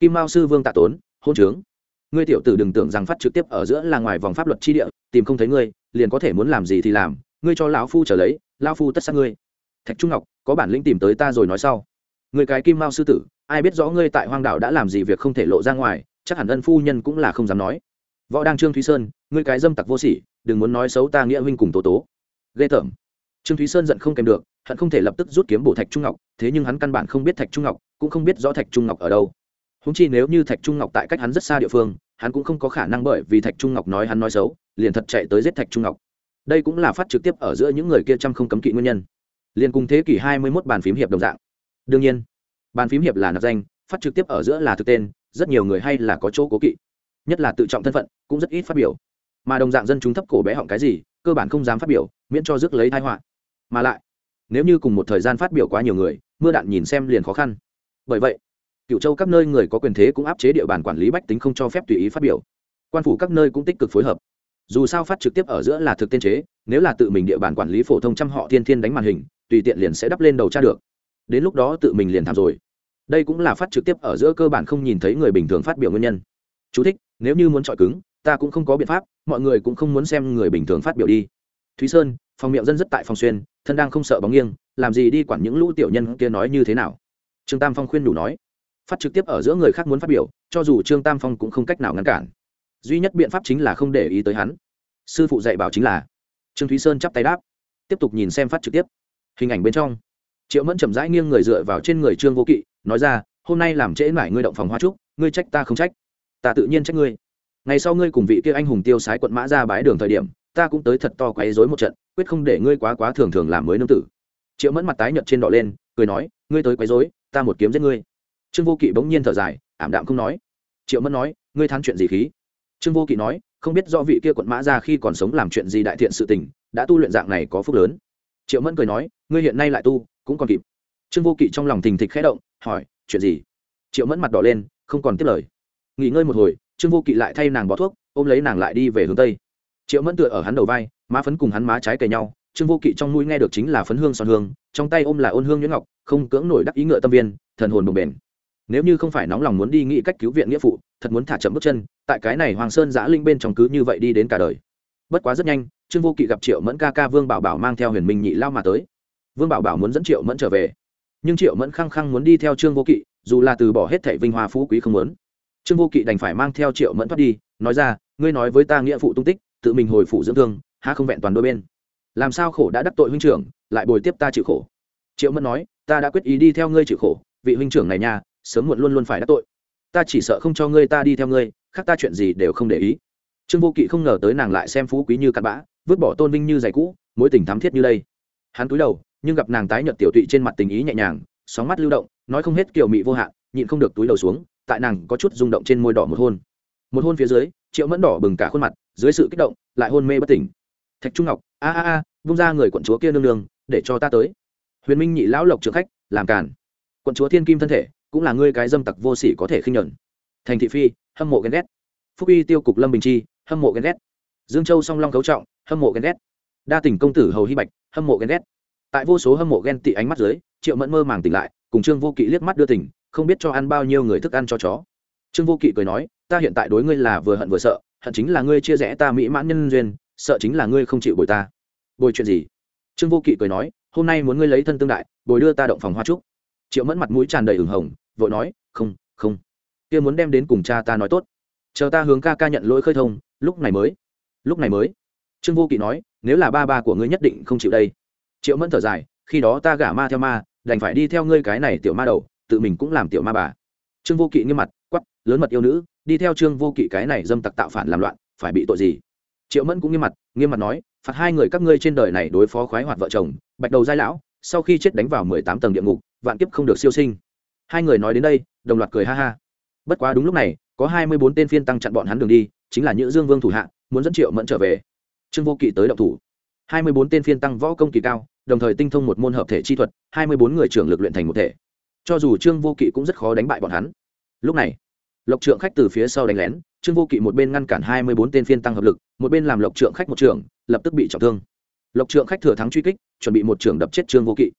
Kim mao sư vương tạ tốn, hôn trướng ngươi tiểu tử đừng tưởng rằng phát trực tiếp ở giữa là ngoài vòng pháp luật chi địa, tìm không thấy ngươi, liền có thể muốn làm gì thì làm, ngươi cho lão phu trở lấy, lão phu tất sát ngươi. Thạch trung ngọc, có bản lĩnh tìm tới ta rồi nói sau. Người cái kim mao sư tử, ai biết rõ ngươi tại hoang đảo đã làm gì việc không thể lộ ra ngoài, chắc hẳn ân phu nhân cũng là không dám nói. Võ đang trương thúy sơn, ngươi cái dâm tặc vô sỉ, đừng muốn nói xấu ta nghĩa huynh cùng tố tố. Ghê tởm. Trương thúy sơn giận không kèm được, hận không thể lập tức rút kiếm bổ thạch trung ngọc, thế nhưng hắn căn bản không biết thạch trung ngọc, cũng không biết rõ thạch trung ngọc ở đâu húng chi nếu như thạch trung ngọc tại cách hắn rất xa địa phương, hắn cũng không có khả năng bởi vì thạch trung ngọc nói hắn nói xấu, liền thật chạy tới giết thạch trung ngọc. Đây cũng là phát trực tiếp ở giữa những người kia trăm không cấm kỵ nguyên nhân. Liền cùng thế kỷ hai mươi 21 bàn phím hiệp đồng dạng. Đương nhiên, bàn phím hiệp là nạp danh, phát trực tiếp ở giữa là thực tên, rất nhiều người hay là có chỗ cố kỵ. Nhất là tự trọng thân phận, cũng rất ít phát biểu. Mà đồng dạng dân chúng thấp cổ bé họng cái gì, cơ bản không dám phát biểu, miễn cho rước lấy thai họa. Mà lại, nếu như cùng một thời gian phát biểu quá nhiều người, mưa đạn nhìn xem liền khó khăn. Bởi vậy cựu châu các nơi người có quyền thế cũng áp chế địa bàn quản lý bách tính không cho phép tùy ý phát biểu. Quan phủ các nơi cũng tích cực phối hợp. Dù sao phát trực tiếp ở giữa là thực tiên chế nếu là tự mình địa bàn quản lý phổ thông trăm họ thiên thiên đánh màn hình tùy tiện liền sẽ đắp lên đầu tra được. Đến lúc đó tự mình liền thảm rồi. Đây cũng là phát trực tiếp ở giữa cơ bản không nhìn thấy người bình thường phát biểu nguyên nhân. Chú thích, nếu như muốn chọi cứng ta cũng không có biện pháp mọi người cũng không muốn xem người bình thường phát biểu đi. Thúy sơn phòng miệng dân rất tại phòng xuyên thân đang không sợ bóng nghiêng làm gì đi quản những lũ tiểu nhân kia nói như thế nào? Trương tam phong khuyên đủ nói phát trực tiếp ở giữa người khác muốn phát biểu, cho dù trương tam phong cũng không cách nào ngăn cản. Duy nhất biện pháp chính là không để ý tới hắn. Sư phụ dạy bảo chính là, trương thúy sơn chắp tay đáp, tiếp tục nhìn xem phát trực tiếp. Hình ảnh bên trong, triệu mẫn chậm rãi nghiêng người dựa vào trên người trương vô kỵ, nói ra, hôm nay làm trễ mải ngươi động phòng hoa trúc, ngươi trách ta không trách. Ta tự nhiên trách ngươi. Ngày sau ngươi cùng vị kia anh hùng tiêu sái quận mã ra bái đường thời điểm, ta cũng tới thật to quấy rối một trận, quyết không để ngươi quá quá thường thường làm mới nương tử. Triệu mẫn mặt tái nhợt trên đỏ lên, cười nói, ngươi tới quấy rối, ta một kiếm giết ngươi trương vô kỵ bỗng nhiên thở dài, ảm đạm không nói. Triệu mẫn nói, ngươi thán chuyện gì khí? Trương vô kỵ nói, không biết do vị kia quận mã ra khi còn sống làm chuyện gì đại thiện sự tình, đã tu luyện dạng này có phúc lớn. Triệu mẫn cười nói, ngươi hiện nay lại tu, cũng còn kịp. Trương vô kỵ trong lòng thình thịch khẽ động, hỏi, chuyện gì? Triệu mẫn mặt đỏ lên, không còn tiếp lời. Nghỉ ngơi một hồi, trương vô kỵ lại thay nàng bó thuốc, ôm lấy nàng lại đi về hướng tây. Triệu mẫn tựa ở hắn đầu vai, má phấn cùng hắn má trái kề nhau, trương vô kỵ trong mũi nghe được chính là phấn hương son hương, trong tay ôm là ôn hương nhuyễn ngọc, không cưỡng nổi đắc ý ngựa tâm viên, thần hồn bồng bền nếu như không phải nóng lòng muốn đi nghĩ cách cứu viện nghĩa phụ, thật muốn thả chậm bước chân, tại cái này hoàng sơn giã linh bên trong cứ như vậy đi đến cả đời. Bất quá rất nhanh, trương vô kỵ gặp triệu mẫn ca ca vương bảo bảo mang theo huyền minh nhị lao mà tới. Vương bảo bảo muốn dẫn triệu mẫn trở về, nhưng triệu mẫn khăng khăng muốn đi theo trương vô kỵ, dù là từ bỏ hết thẻ vinh hoa phú quý không muốn. Trương vô kỵ đành phải mang theo triệu mẫn thoát đi, nói ra, ngươi nói với ta nghĩa phụ tung tích, tự mình hồi phủ dưỡng thương, há không vẹn toàn đôi bên. Làm sao khổ đã đắc tội huynh trưởng, lại bồi tiếp ta chịu khổ. Triệu mẫn nói, ta đã quyết ý đi theo ngươi chịu khổ, vị huynh trưởng này nha sớm muộn luôn luôn phải đắc tội. Ta chỉ sợ không cho ngươi ta đi theo ngươi, khác ta chuyện gì đều không để ý. Trương vô kỵ không ngờ tới nàng lại xem phú quý như cặn bã, vứt bỏ tôn vinh như giày cũ, mối tình thắm thiết như đây. Hắn cúi đầu, nhưng gặp nàng tái nhợt tiểu tụy trên mặt tình ý nhẹ nhàng, sóng mắt lưu động, nói không hết kiểu mị vô hạn, nhịn không được túi đầu xuống, tại nàng có chút rung động trên môi đỏ một hôn. Một hôn phía dưới, triệu mẫn đỏ bừng cả khuôn mặt, dưới sự kích động, lại hôn mê bất tỉnh. Thạch trung ngọc, a a a, vung ra người quận chúa kia nương nương, để cho ta tới. Huyền minh nhị lão lộc trưởng khách, làm càn. Quận chúa thiên kim thân thể cũng là ngươi cái dâm tặc vô sỉ có thể khinh nhẫn thành thị phi, hâm mộ ghen ghét. Phúc uy tiêu cục lâm bình chi, hâm mộ ghen ghét. Dương châu song long cấu trọng, hâm mộ ghen ghét. Đa tình công tử hầu hy bạch, hâm mộ ghen ghét. Tại vô số hâm mộ ghen tị ánh mắt dưới, triệu mẫn mơ màng tỉnh lại, cùng trương vô kỵ liếc mắt đưa tỉnh không biết cho ăn bao nhiêu người thức ăn cho chó. Trương vô kỵ cười nói, ta hiện tại đối ngươi là vừa hận vừa sợ, hận chính là ngươi chia rẽ ta mỹ mãn nhân duyên, sợ chính là ngươi không chịu bồi ta. Bồi chuyện gì? Trương vô kỵ cười nói, hôm nay muốn ngươi lấy thân tương đại, bồi đưa ta động phòng hoa trúc. Triệu mẫn mặt mũi tràn đầy ửng hồng vội nói, không không. Kia muốn đem đến cùng cha ta nói tốt. Chờ ta hướng ca ca nhận lỗi khơi thông, lúc này mới, lúc này mới. Trương vô kỵ nói, nếu là ba ba của ngươi nhất định không chịu đây. Triệu mẫn thở dài, khi đó ta gả ma theo ma, đành phải đi theo ngươi cái này tiểu ma đầu, tự mình cũng làm tiểu ma bà. Trương vô kỵ nghiêm mặt quắp lớn mật yêu nữ, đi theo trương vô kỵ cái này dâm tặc tạo phản làm loạn, phải bị tội gì? Triệu mẫn cũng nghiêm mặt nghiêm mặt nói, phạt hai người các ngươi trên đời này đối phó khoái hoạt vợ chồng, bạch đầu giai lão, sau khi chết đánh vào mười tám tầng địa ngục, vạn kiếp không được siêu sinh hai người nói đến đây, đồng loạt cười ha ha. Bất quá đúng lúc này, có hai mươi bốn tên phiên tăng chặn bọn hắn đường đi, chính là nhữ dương vương thủ hạ, muốn dẫn triệu mẫn trở về. Trương vô kỵ tới động thủ. Hai mươi bốn tên phiên tăng võ công kỳ cao, đồng thời tinh thông một môn hợp thể chi thuật, hai mươi bốn người trưởng lực luyện thành một thể. Cho dù trương vô kỵ cũng rất khó đánh bại bọn hắn. Lúc này, lộc trượng khách từ phía sau đánh lén, trương vô kỵ một bên ngăn cản hai mươi bốn tên phiên tăng hợp lực, một bên làm lộc trượng khách một trưởng, lập tức bị trọng thương. Lộc trượng khách thừa thắng truy kích, chuẩn bị một trưởng đập chết trương vô kỵ.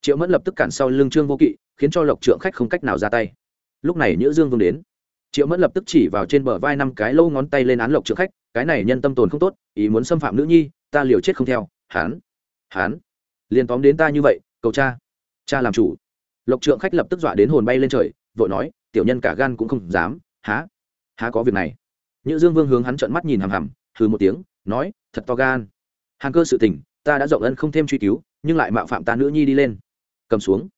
Triệu mẫn lập tức cản sau lưng trương vô kỵ khiến cho lộc trượng khách không cách nào ra tay. Lúc này nhữ dương vương đến. Triệu mẫn lập tức chỉ vào trên bờ vai năm cái lâu ngón tay lên án lộc trượng khách, cái này nhân tâm tồn không tốt, ý muốn xâm phạm nữ nhi, ta liều chết không theo hán hán liền tóm đến ta như vậy, cầu cha cha làm chủ. Lộc trượng khách lập tức dọa đến hồn bay lên trời, vội nói, tiểu nhân cả gan cũng không dám, há há có việc này. Nhữ dương vương hướng hắn trợn mắt nhìn hằm hằm, hừ một tiếng, nói, thật to gan. Hàng cơ sự tình, ta đã rộng ân không thêm truy cứu, nhưng lại mạo phạm ta nữ nhi đi lên. Cầm xuống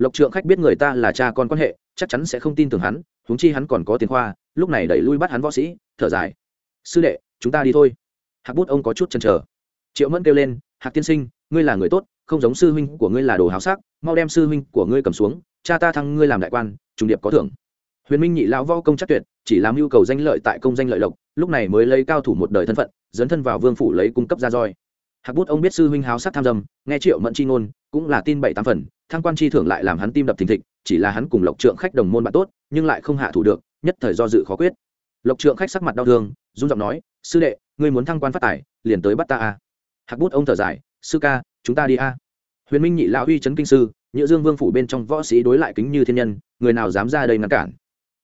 lộc trượng khách biết người ta là cha con quan hệ, chắc chắn sẽ không tin tưởng hắn, huống chi hắn còn có tiền khoa, lúc này đẩy lui bắt hắn võ sĩ, thở dài. Sư đệ, chúng ta đi thôi. Hạc bút ông có chút chần chờ. Triệu mẫn kêu lên, hạc tiên sinh, ngươi là người tốt, không giống sư huynh của ngươi là đồ háo sắc, mau đem sư huynh của ngươi cầm xuống, cha ta thăng ngươi làm đại quan, trùng điệp có thưởng. Huyền minh nhị lão võ công chắc tuyệt, chỉ làm yêu cầu danh lợi tại công danh lợi lộc, lúc này mới lấy cao thủ một đời thân phận, dấn thân vào vương phủ lấy cung cấp ra roi. Hạc bút ông biết sư huynh háo sắc tham dâm, nghe triệu mẫn chi ngôn cũng là tin bảy tám phần, thăng quan chi thưởng lại làm hắn tim đập thình thịch, chỉ là hắn cùng lộc trượng khách đồng môn bạn tốt, nhưng lại không hạ thủ được, nhất thời do dự khó quyết. Lộc trượng khách sắc mặt đau thương, run giọng nói, sư đệ, ngươi muốn thăng quan phát tài, liền tới bắt ta a. Hạc bút ông thở dài, sư ca, chúng ta đi a. Huyền minh nhị lão uy chấn kinh sư, nhựa dương vương phủ bên trong võ sĩ đối lại kính như thiên nhân, người nào dám ra đây ngăn cản?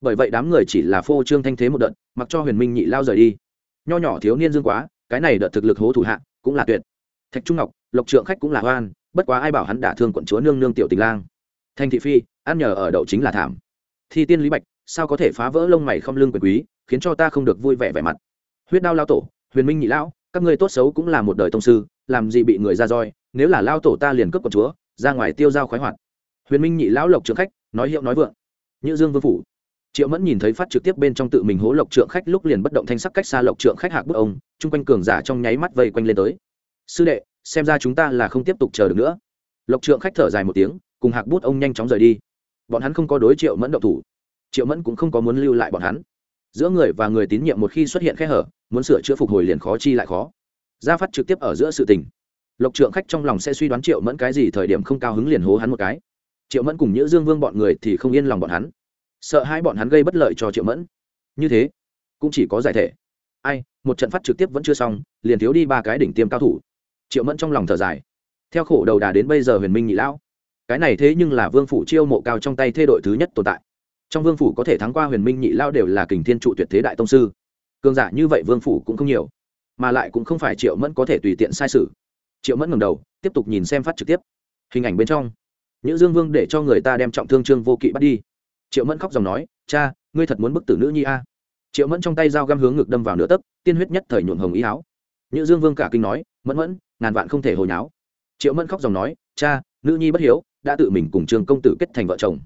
Bởi vậy đám người chỉ là phô trương thanh thế một đợt, mặc cho huyền minh nhị lao rời đi. Nho nhỏ thiếu niên dương quá, cái này đợt thực lực hố thủ hạ, cũng là tuyệt. Thạch trung ngọc, lộc trượng khách cũng là hoan bất quá ai bảo hắn đả thương quận chúa nương nương tiểu tình lang. Thanh thị phi, ăn nhờ ở đậu chính là thảm. Thi tiên lý bạch, sao có thể phá vỡ lông mày không lương quyền quý, khiến cho ta không được vui vẻ vẻ mặt. Huyết đao lao tổ, huyền minh nhị lão, các ngươi tốt xấu cũng là một đời tông sư, làm gì bị người ra roi, nếu là lao tổ ta liền cướp quận chúa, ra ngoài tiêu dao khoái hoạt. Huyền minh nhị lão lộc trưởng khách, nói hiệu nói vượng. Như dương vương phủ. Triệu mẫn nhìn thấy phát trực tiếp bên trong tự mình hố lộc trượng khách lúc liền bất động thanh sắc cách xa lộc trượng khách hạc bức ông, chung quanh cường giả trong nháy mắt vây quanh lên tới. Sư đệ xem ra chúng ta là không tiếp tục chờ được nữa. Lộc trượng khách thở dài một tiếng, cùng hạc bút ông nhanh chóng rời đi. Bọn hắn không có đối triệu mẫn động thủ. Triệu mẫn cũng không có muốn lưu lại bọn hắn. Giữa người và người tín nhiệm một khi xuất hiện khe hở, muốn sửa chữa phục hồi liền khó chi lại khó. Gia phát trực tiếp ở giữa sự tình. Lộc trượng khách trong lòng sẽ suy đoán triệu mẫn cái gì thời điểm không cao hứng liền hố hắn một cái. Triệu mẫn cùng nhữ dương vương bọn người thì không yên lòng bọn hắn. Sợ hai bọn hắn gây bất lợi cho triệu mẫn. Như thế, cũng chỉ có giải thể. Ai, một trận phát trực tiếp vẫn chưa xong, liền thiếu đi ba cái đỉnh tiêm cao thủ triệu mẫn trong lòng thở dài. Theo khổ đầu đà đến bây giờ huyền minh nhị lão, cái này thế nhưng là vương phủ chiêu mộ cao trong tay thê đội thứ nhất tồn tại. Trong vương phủ có thể thắng qua huyền minh nhị lao đều là kình thiên trụ tuyệt thế đại tông sư. Cường giả như vậy vương phủ cũng không nhiều, mà lại cũng không phải triệu mẫn có thể tùy tiện sai sự triệu mẫn ngầm đầu, tiếp tục nhìn xem phát trực tiếp. Hình ảnh bên trong nữ dương vương để cho người ta đem trọng thương trương vô kỵ bắt đi. Triệu mẫn khóc dòng nói, cha, ngươi thật muốn bức tử nữ nhi a? Triệu mẫn trong tay dao găm hướng ngực đâm vào nửa tấc, tiên huyết nhất thời nhuộm hồng ý áo. Nữ dương vương cả kinh nói, mẫn mẫn ngàn vạn không thể hồi nháo. Triệu mẫn khóc dòng nói cha nữ nhi bất hiếu đã tự mình cùng trường công tử kết thành vợ chồng.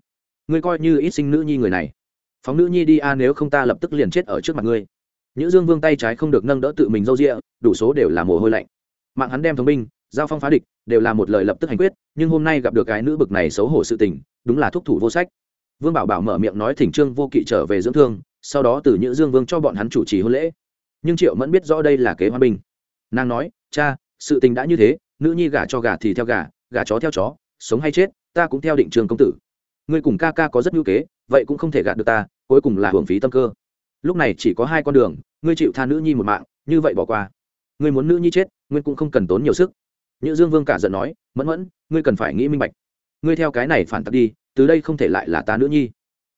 Ngươi coi như ít sinh nữ nhi người này. Phóng nữ nhi đi a nếu không ta lập tức liền chết ở trước mặt ngươi. Nữ dương vương tay trái không được nâng đỡ tự mình râu rịa đủ số đều là mồ hôi lạnh. Mạng hắn đem thông minh, giao phong phá địch đều là một lời lập tức hành quyết nhưng hôm nay gặp được cái nữ bực này xấu hổ sự tình đúng là thúc thủ vô sách. Vương bảo bảo mở miệng nói thỉnh trương vô kỵ trở về dưỡng thương sau đó từ nhữ dương vương cho bọn hắn chủ trì hôn lễ. Nhưng triệu mẫn biết rõ đây là kế hoa bình, nàng nói cha sự tình đã như thế, nữ nhi gả cho gà thì theo gà gà chó theo chó, sống hay chết, ta cũng theo định trường công tử. Ngươi cùng ca ca có rất ngữ kế, vậy cũng không thể gạt được ta, cuối cùng là hưởng phí tâm cơ. Lúc này chỉ có hai con đường, ngươi chịu tha nữ nhi một mạng, như vậy bỏ qua. Ngươi muốn nữ nhi chết, ngươi cũng không cần tốn nhiều sức. Nhữ dương vương cả giận nói, mẫn mẫn, ngươi cần phải nghĩ minh bạch. Ngươi theo cái này phản tặc đi, từ đây không thể lại là ta nữ nhi.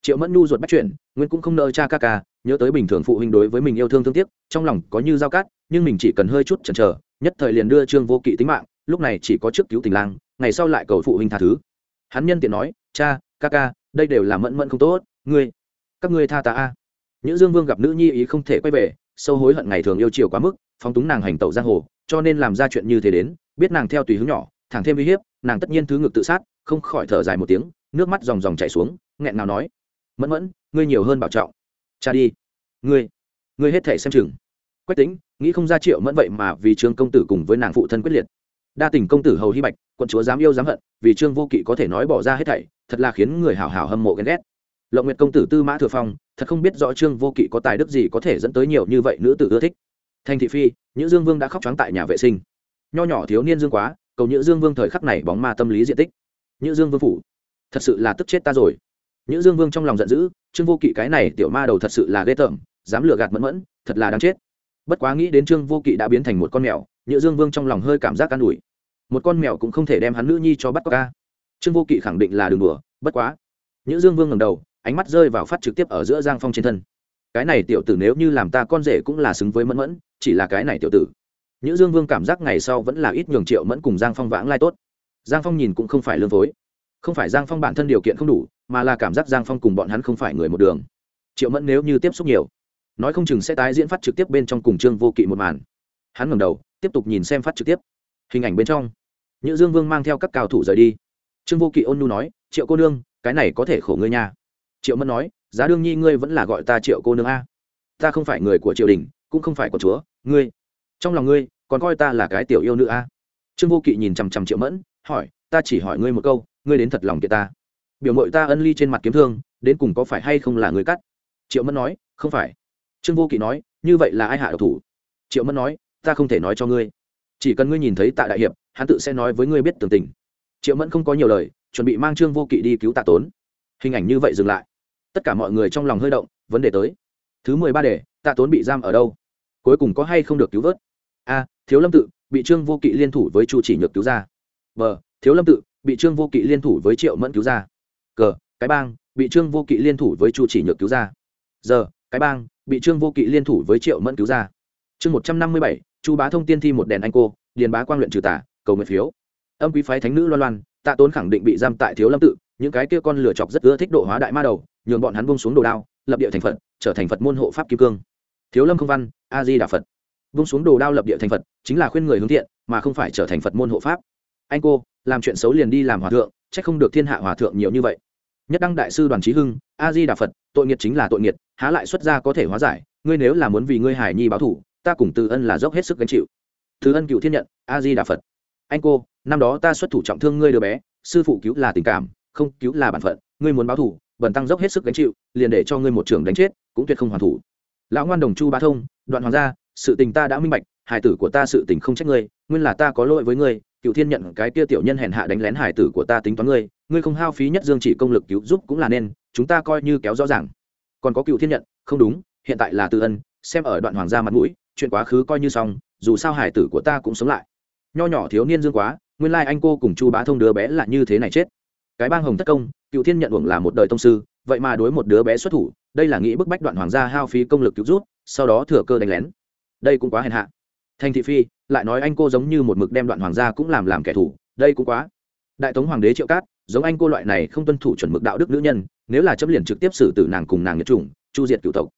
Triệu mẫn nhu ruột bắt chuyện, nguyên cũng không nợ cha ca ca, nhớ tới bình thường phụ huynh đối với mình yêu thương thương tiếc, trong lòng có như dao cát nhưng mình chỉ cần hơi chút chần chờ nhất thời liền đưa trương vô kỵ tính mạng, lúc này chỉ có trước cứu tình lang, ngày sau lại cầu phụ huynh tha thứ. Hắn nhân tiện nói, cha, ca ca, đây đều là mẫn mẫn không tốt, ngươi, các ngươi tha ta a. Những dương vương gặp nữ nhi ý không thể quay về, sâu hối hận ngày thường yêu chiều quá mức, phóng túng nàng hành tẩu giang hồ, cho nên làm ra chuyện như thế đến, biết nàng theo tùy hướng nhỏ, thẳng thêm uy hiếp, nàng tất nhiên thứ ngực tự sát, không khỏi thở dài một tiếng, nước mắt dòng dòng chảy xuống, nghẹn nào nói, mẫn mẫn, ngươi nhiều hơn bảo trọng. Cha đi, ngươi ngươi hết thể xem chừng quách tính nghĩ không ra triệu mẫn vậy mà vì trương công tử cùng với nàng phụ thân quyết liệt. Đa tình công tử hầu hy bạch, quận chúa dám yêu dám hận, vì trương vô kỵ có thể nói bỏ ra hết thảy, thật là khiến người hào hào hâm mộ ghen ghét. Lộng nguyệt công tử tư mã thừa phong, thật không biết rõ trương vô kỵ có tài đức gì có thể dẫn tới nhiều như vậy nữ tử ưa thích. Thanh thị phi, nhữ dương vương đã khóc trắng tại nhà vệ sinh. Nho nhỏ thiếu niên dương quá, cầu nhữ dương vương thời khắc này bóng ma tâm lý diện tích. Nhữ dương vương phủ, thật sự là tức chết ta rồi. Nhữ dương vương trong lòng giận dữ, trương vô kỵ cái này tiểu ma đầu thật sự là ghê tởm, dám lừa gạt mẫn mẫn, thật là đáng chết bất quá nghĩ đến trương vô kỵ đã biến thành một con mèo nhữ dương vương trong lòng hơi cảm giác an ủi. Một con mèo cũng không thể đem hắn nữ nhi cho bắt ca trương vô kỵ khẳng định là đường đùa, bất quá. Nhữ dương vương ngầm đầu, ánh mắt rơi vào phát trực tiếp ở giữa giang phong trên thân. Cái này tiểu tử nếu như làm ta con rể cũng là xứng với mẫn mẫn, chỉ là cái này tiểu tử. Nhữ dương vương cảm giác ngày sau vẫn là ít nhường triệu mẫn cùng giang phong vãng lai tốt. Giang phong nhìn cũng không phải lương phối. Không phải giang phong bản thân điều kiện không đủ, mà là cảm giác giang phong cùng bọn hắn không phải người một đường. Triệu mẫn nếu như tiếp xúc nhiều nói không chừng sẽ tái diễn phát trực tiếp bên trong cùng trương vô kỵ một màn. Hắn ngẩng đầu, tiếp tục nhìn xem phát trực tiếp. Hình ảnh bên trong, nhữ dương vương mang theo các cao thủ rời đi. Trương vô kỵ ôn nu nói, triệu cô nương, cái này có thể khổ ngươi nha. Triệu mẫn nói, giá đương nhi ngươi vẫn là gọi ta triệu cô nương a. Ta không phải người của triều đình, cũng không phải của chúa, ngươi. Trong lòng ngươi, còn coi ta là cái tiểu yêu nữ a. Trương vô kỵ nhìn chằm chằm triệu mẫn, hỏi, ta chỉ hỏi ngươi một câu, ngươi đến thật lòng kiệt ta? Biểu mội ta ân ly trên mặt kiếm thương, đến cùng có phải hay không là người cắt? Triệu mẫn nói, không phải trương vô kỵ nói, như vậy là ai hạ độc thủ? Triệu mẫn nói, ta không thể nói cho ngươi. Chỉ cần ngươi nhìn thấy tạ đại hiệp, hắn tự sẽ nói với ngươi biết tường tình. Triệu mẫn không có nhiều lời, chuẩn bị mang trương vô kỵ đi cứu tạ tốn. Hình ảnh như vậy dừng lại. Tất cả mọi người trong lòng hơi động, vấn đề tới. Thứ mười ba đề, tạ tốn bị giam ở đâu? Cuối cùng có hay không được cứu vớt? A, thiếu lâm tự, bị trương vô kỵ liên thủ với chu chỉ nhược cứu ra. B, thiếu lâm tự, bị trương vô kỵ liên thủ với triệu mẫn cứu ra. Cờ cái bang, bị trương vô kỵ liên thủ với chu chỉ nhược cứu ra. Giờ cái bang bị trương vô kỵ liên thủ với triệu mẫn cứu ra. Chương một trăm năm mươi bảy, chu bá thông tiên thi một đèn anh cô, điền bá quang luyện trừ tả cầu nguyện phiếu. Âm quý phái thánh nữ loan loan, tạ tốn khẳng định bị giam tại thiếu lâm tự, những cái kia con lửa chọc rất ưa thích độ hóa đại ma đầu, nhường bọn hắn bông xuống đồ đao, lập địa thành phật, trở thành phật môn hộ pháp kim cương. Thiếu lâm không văn, a di đà phật. Vung xuống đồ đao lập địa thành phật, chính là khuyên người hướng thiện, mà không phải trở thành phật môn hộ pháp. Anh cô, làm chuyện xấu liền đi làm hòa thượng c h ắ c không được thiên hạ hòa thượng nhiều như vậy nhất đăng đại sư đoàn trí hưng a di đà phật, tội nghiệt chính là tội nghiệt, há lại xuất gia có thể hóa giải, ngươi nếu là muốn vì ngươi hải nhi báo thủ, ta cùng từ ân là dốc hết sức gánh chịu. Từ ân cựu thiên nhận a di đà phật. Anh cô, năm đó ta xuất thủ trọng thương ngươi đứa bé, sư phụ cứu là tình cảm, không cứu là bản phận, ngươi muốn báo thủ, bần tăng dốc hết sức gánh chịu, liền để cho ngươi một trường đánh chết, cũng tuyệt không hoàn thủ. Lão ngoan đồng chu ba thông, đoạn hoàng gia, sự tình ta đã minh bạch hải tử của ta sự tình không trách ngươi, nguyên là ta có lỗi với ngươi cựu thiên nhận cái kia tiểu nhân hèn hạ đánh lén hải tử của ta tính toán ngươi ngươi không hao phí nhất dương chỉ công lực cứu giúp cũng là nên, chúng ta coi như kéo rõ ràng. Còn có cựu thiên nhận, không đúng, hiện tại là tư ân, xem ở đoạn hoàng gia mặt mũi, chuyện quá khứ coi như xong, dù sao hải tử của ta cũng sống lại. Nho nhỏ thiếu niên dương quá, nguyên lai anh cô cùng chu bá thông đứa bé là như thế này chết. Cái bang hồng tất công cựu thiên nhận uổng là một đời tông sư, vậy mà đối một đứa bé xuất thủ, đây là nghĩ bức bách đoạn hoàng gia hao phí công lực cứu rút sau đó thừa cơ đánh lén. Đây cũng quá hèn hạ thành thị phi, lại nói anh cô giống như một mực đem đoạn hoàng gia cũng làm làm kẻ thù, đây cũng quá. Đại tống hoàng đế triệu cát, giống anh cô loại này không tuân thủ chuẩn mực đạo đức nữ nhân, nếu là chấp liền trực tiếp xử tử nàng cùng nàng nhật chủng, chu diệt cựu tộc.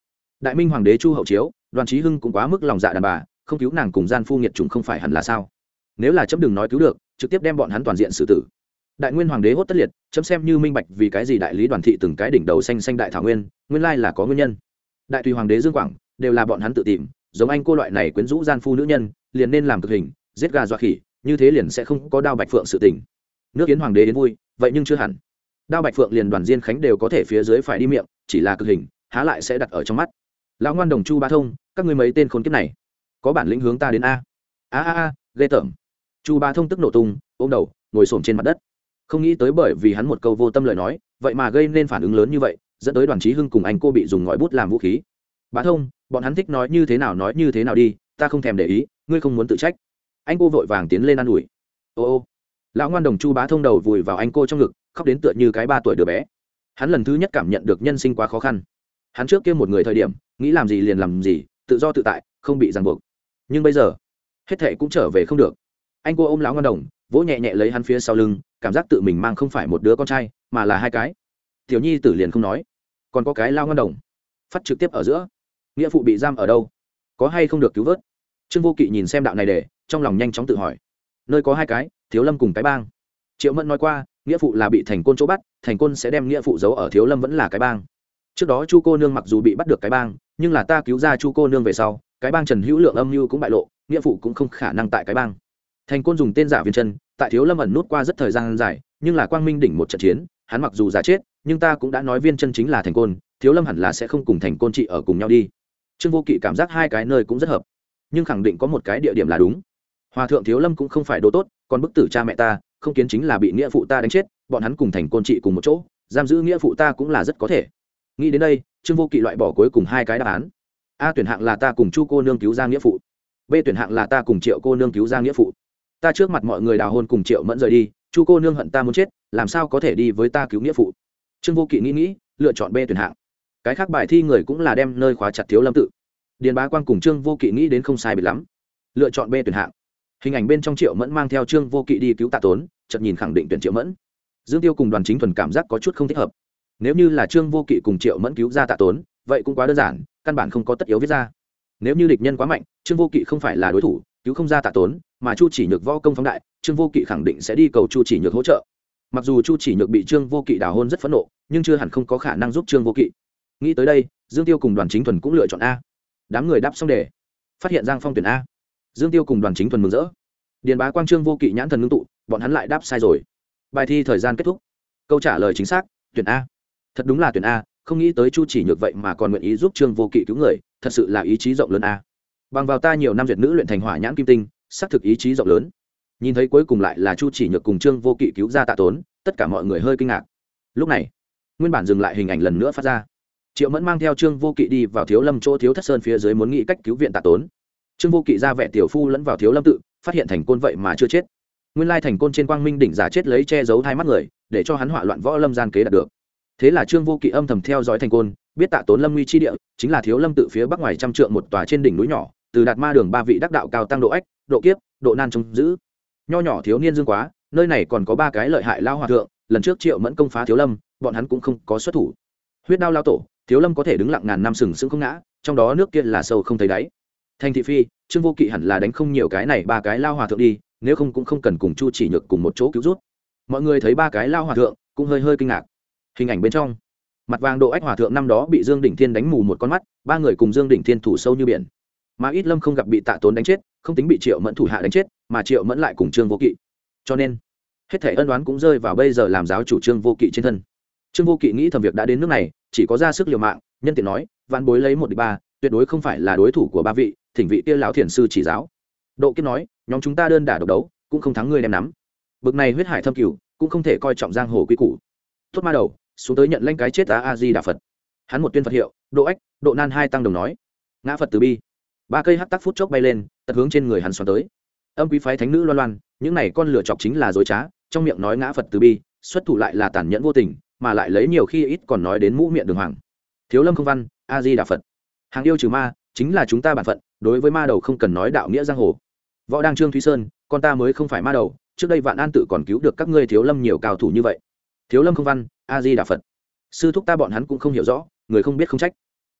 Đại minh hoàng đế chu hậu chiếu, đoàn trí hưng cũng quá mức lòng dạ đàn bà, không cứu nàng cùng gian phu nghiệt chủng không phải hẳn là sao? Nếu là chấm đừng nói cứu được, trực tiếp đem bọn hắn toàn diện xử tử. Đại nguyên hoàng đế hốt tất liệt, chấm xem như minh bạch vì cái gì đại lý đoàn thị từng cái đỉnh đầu xanh xanh đại thảo nguyên nguyên lai là có nguyên nhân. Đại tùy hoàng đế dương quảng, đều là bọn hắn tự tìm giống anh cô loại này quyến rũ gian phu nữ nhân, liền nên làm cực hình, giết gà dọa khỉ, như thế liền sẽ không có đao bạch phượng sự tình. Nước yến hoàng đế đến vui, vậy nhưng chưa hẳn. Đao bạch phượng liền đoàn diên khánh đều có thể phía dưới phải đi miệng, chỉ là cực hình, há lại sẽ đặt ở trong mắt. Lão ngoan đồng chu ba thông, các ngươi mấy tên khốn kiếp này, có bản lĩnh hướng ta đến a. A a a, ghê tởm. Chu ba thông tức nổ tung, ôm đầu, ngồi xổm trên mặt đất. Không nghĩ tới bởi vì hắn một câu vô tâm lời nói, vậy mà gây nên phản ứng lớn như vậy, dẫn tới đoàn trí hưng cùng anh cô bị dùng ngòi bút làm vũ khí bá thông, bọn hắn thích nói như thế nào nói như thế nào đi, ta không thèm để ý, ngươi không muốn tự trách. Anh cô vội vàng tiến lên ă n ủi. Ô ô. Lão ngoan đồng chu bá thông đầu vùi vào anh cô trong ngực, khóc đến tựa như cái ba tuổi đứa bé. Hắn lần thứ nhất cảm nhận được nhân sinh quá khó khăn. Hắn trước kia một người thời điểm, nghĩ làm gì liền làm gì, tự do tự tại, không bị ràng buộc. Nhưng bây giờ, hết thệ cũng trở về không được. Anh cô ôm lão ngoan đồng, vỗ nhẹ nhẹ lấy hắn phía sau lưng, cảm giác tự mình mang không phải một đứa con trai, mà là hai cái. Tiểu nhi tử liền không nói. Còn có cái lao ngoan đồng, phát trực tiếp ở giữa nghĩa phụ bị giam ở đâu? Có hay không được cứu vớt? Trương vô kỵ nhìn xem đạo này để, trong lòng nhanh chóng tự hỏi. Nơi có hai cái, thiếu lâm cùng cái bang. Triệu mẫn nói qua, nghĩa phụ là bị thành côn chỗ bắt, thành côn sẽ đem nghĩa phụ giấu ở thiếu lâm vẫn là cái bang. Trước đó chu cô nương mặc dù bị bắt được cái bang, nhưng là ta cứu ra chu cô nương về sau, cái bang trần hữu lượng âm mưu cũng bại lộ, nghĩa phụ cũng không khả năng tại cái bang. Thành côn dùng tên giả viên chân, tại thiếu lâm ẩn nút qua rất thời gian dài, nhưng là quang minh đỉnh một trận chiến, hắn mặc dù giả chết, nhưng ta cũng đã nói viên chân chính là thành côn, thiếu lâm hẳn là sẽ không cùng thành côn trị ở cùng nhau đi trương vô kỵ cảm giác hai cái nơi cũng rất hợp, nhưng khẳng định có một cái địa điểm là đúng. Hòa thượng thiếu lâm cũng không phải đồ tốt, còn bức tử cha mẹ ta, không kiến chính là bị nghĩa phụ ta đánh chết, bọn hắn cùng thành côn trị cùng một chỗ, giam giữ nghĩa phụ ta cũng là rất có thể. Nghĩ đến đây, trương vô kỵ loại bỏ cuối cùng hai cái đáp án. A tuyển hạng là ta cùng chu cô nương cứu ra nghĩa phụ. B tuyển hạng là ta cùng triệu cô nương cứu ra nghĩa phụ. Ta trước mặt mọi người đào hôn cùng triệu mẫn rời đi, chu cô nương hận ta muốn chết, làm sao có thể đi với ta cứu nghĩa phụ? Trương vô kỵ nghĩ nghĩ, lựa chọn b tuyển hạng cái khác bài thi người cũng là đem nơi khóa chặt thiếu lâm tự. Điền bá quang cùng trương vô kỵ nghĩ đến không sai biệt lắm. Lựa chọn b tuyển hạng. Hình ảnh bên trong triệu mẫn mang theo trương vô kỵ đi cứu tạ tốn, chợt nhìn khẳng định tuyển triệu mẫn. Dương tiêu cùng đoàn chính thuần cảm giác có chút không thích hợp. Nếu như là trương vô kỵ cùng triệu mẫn cứu ra tạ tốn, vậy cũng quá đơn giản, căn bản không có tất yếu viết ra. Nếu như địch nhân quá mạnh, trương vô kỵ không phải là đối thủ, cứu không ra tạ tốn, mà chu chỉ nhược võ công phóng đại, trương vô kỵ khẳng định sẽ đi cầu chu chỉ nhược hỗ trợ. Mặc dù chu chỉ nhược bị trương vô kỵ đào hôn rất phẫn nộ, nhưng chưa hẳn không có khả năng giúp trương vô kỵ nghĩ tới đây, dương tiêu cùng đoàn chính thuần cũng lựa chọn a. Đám người đáp xong đề. Phát hiện giang phong tuyển a. Dương tiêu cùng đoàn chính thuần mừng rỡ. Điền bá quang trương vô kỵ nhãn thần ngưng tụ, bọn hắn lại đáp sai rồi. Bài thi thời gian kết thúc. Câu trả lời chính xác, tuyển a. Thật đúng là tuyển a, không nghĩ tới chu chỉ nhược vậy mà còn nguyện ý giúp trương vô kỵ cứu người, thật sự là ý chí rộng lớn a. Bằng vào ta nhiều năm duyệt nữ luyện thành hỏa nhãn kim tinh, xác thực ý chí rộng lớn. Nhìn thấy cuối cùng lại là chu chỉ nhược cùng trương vô kỵ cứu ra tạ tốn, tất cả mọi người hơi kinh ngạc. Lúc này, nguyên bản dừng lại hình ảnh lần nữa phát ra triệu mẫn mang theo trương vô kỵ đi vào thiếu lâm chỗ thiếu thất sơn phía dưới muốn nghĩ cách cứu viện tạ tốn. Trương vô kỵ ra vẻ tiểu phu lẫn vào thiếu lâm tự, phát hiện thành côn vậy mà chưa chết. Nguyên lai thành côn trên quang minh đỉnh giả chết lấy che giấu hai mắt người, để cho hắn hỏa loạn võ lâm gian kế đạt được. Thế là trương vô kỵ âm thầm theo dõi thành côn, biết tạ tốn lâm nguy chi địa, chính là thiếu lâm tự phía bắc ngoài trăm trượng một tòa trên đỉnh núi nhỏ, từ đạt ma đường ba vị đắc đạo cao tăng độ ách, độ kiếp, độ nan trông giữ. Nho nhỏ thiếu niên dương quá, nơi này còn có ba cái lợi hại lao hòa thượng, lần trước triệu mẫn công phá thiếu lâm, bọn hắn cũng không có xuất thủ. Huyết đao lao tổ thiếu lâm có thể đứng lặng ngàn năm sừng sững không ngã, trong đó nước kia là sâu không thấy đáy. Thành thị phi, trương vô kỵ hẳn là đánh không nhiều cái này ba cái lao hòa thượng đi, nếu không cũng không cần cùng chu chỉ nhược cùng một chỗ cứu rút mọi người thấy ba cái lao hòa thượng, cũng hơi hơi kinh ngạc. Hình ảnh bên trong, mặt vàng độ ách hòa thượng năm đó bị dương đỉnh thiên đánh mù một con mắt, ba người cùng dương đỉnh thiên thủ sâu như biển. Mà ít lâm không gặp bị tạ tốn đánh chết, không tính bị triệu mẫn thủ hạ đánh chết, mà triệu mẫn lại cùng trương vô kỵ. Cho nên, hết thể ân đoán cũng rơi vào bây giờ làm giáo chủ trương vô kỵ trên thân trương vô kỵ nghĩ thầm việc đã đến nước này, chỉ có ra sức liều mạng, nhân tiện nói vạn bối lấy một địch ba, tuyệt đối không phải là đối thủ của ba vị, thỉnh vị kia lão thiền sư chỉ giáo. Độ kiếp nói, nhóm chúng ta đơn đả độc đấu, cũng không thắng ngươi đem nắm. Bực này huyết hải thâm cửu, cũng không thể coi trọng giang hồ quy củ. Tốt ma đầu, xuống tới nhận lanh cái chết á a di đà phật. Hắn một tuyên phật hiệu, độ ách, độ nan hai tăng đồng nói, ngã phật từ bi. Ba cây hắc tắc phút chốc bay lên, tật hướng trên người hắn xoắn tới. Âm quý phái thánh nữ loan loan, những này con lửa chọc chính là dối trá, trong miệng nói ngã phật từ bi, xuất thủ lại là tàn nhẫn vô tình mà lại lấy nhiều khi ít còn nói đến mũ miệng đường hoàng. Thiếu lâm không văn, a di đà phật. Hàng yêu trừ ma, chính là chúng ta bản phận, đối với ma đầu không cần nói đạo nghĩa giang hồ. Võ đăng trương thúy sơn, con ta mới không phải ma đầu, trước đây vạn an tự còn cứu được các ngươi thiếu lâm nhiều cao thủ như vậy. Thiếu lâm không văn, a di đà phật. Sư thúc ta bọn hắn cũng không hiểu rõ, người không biết không trách.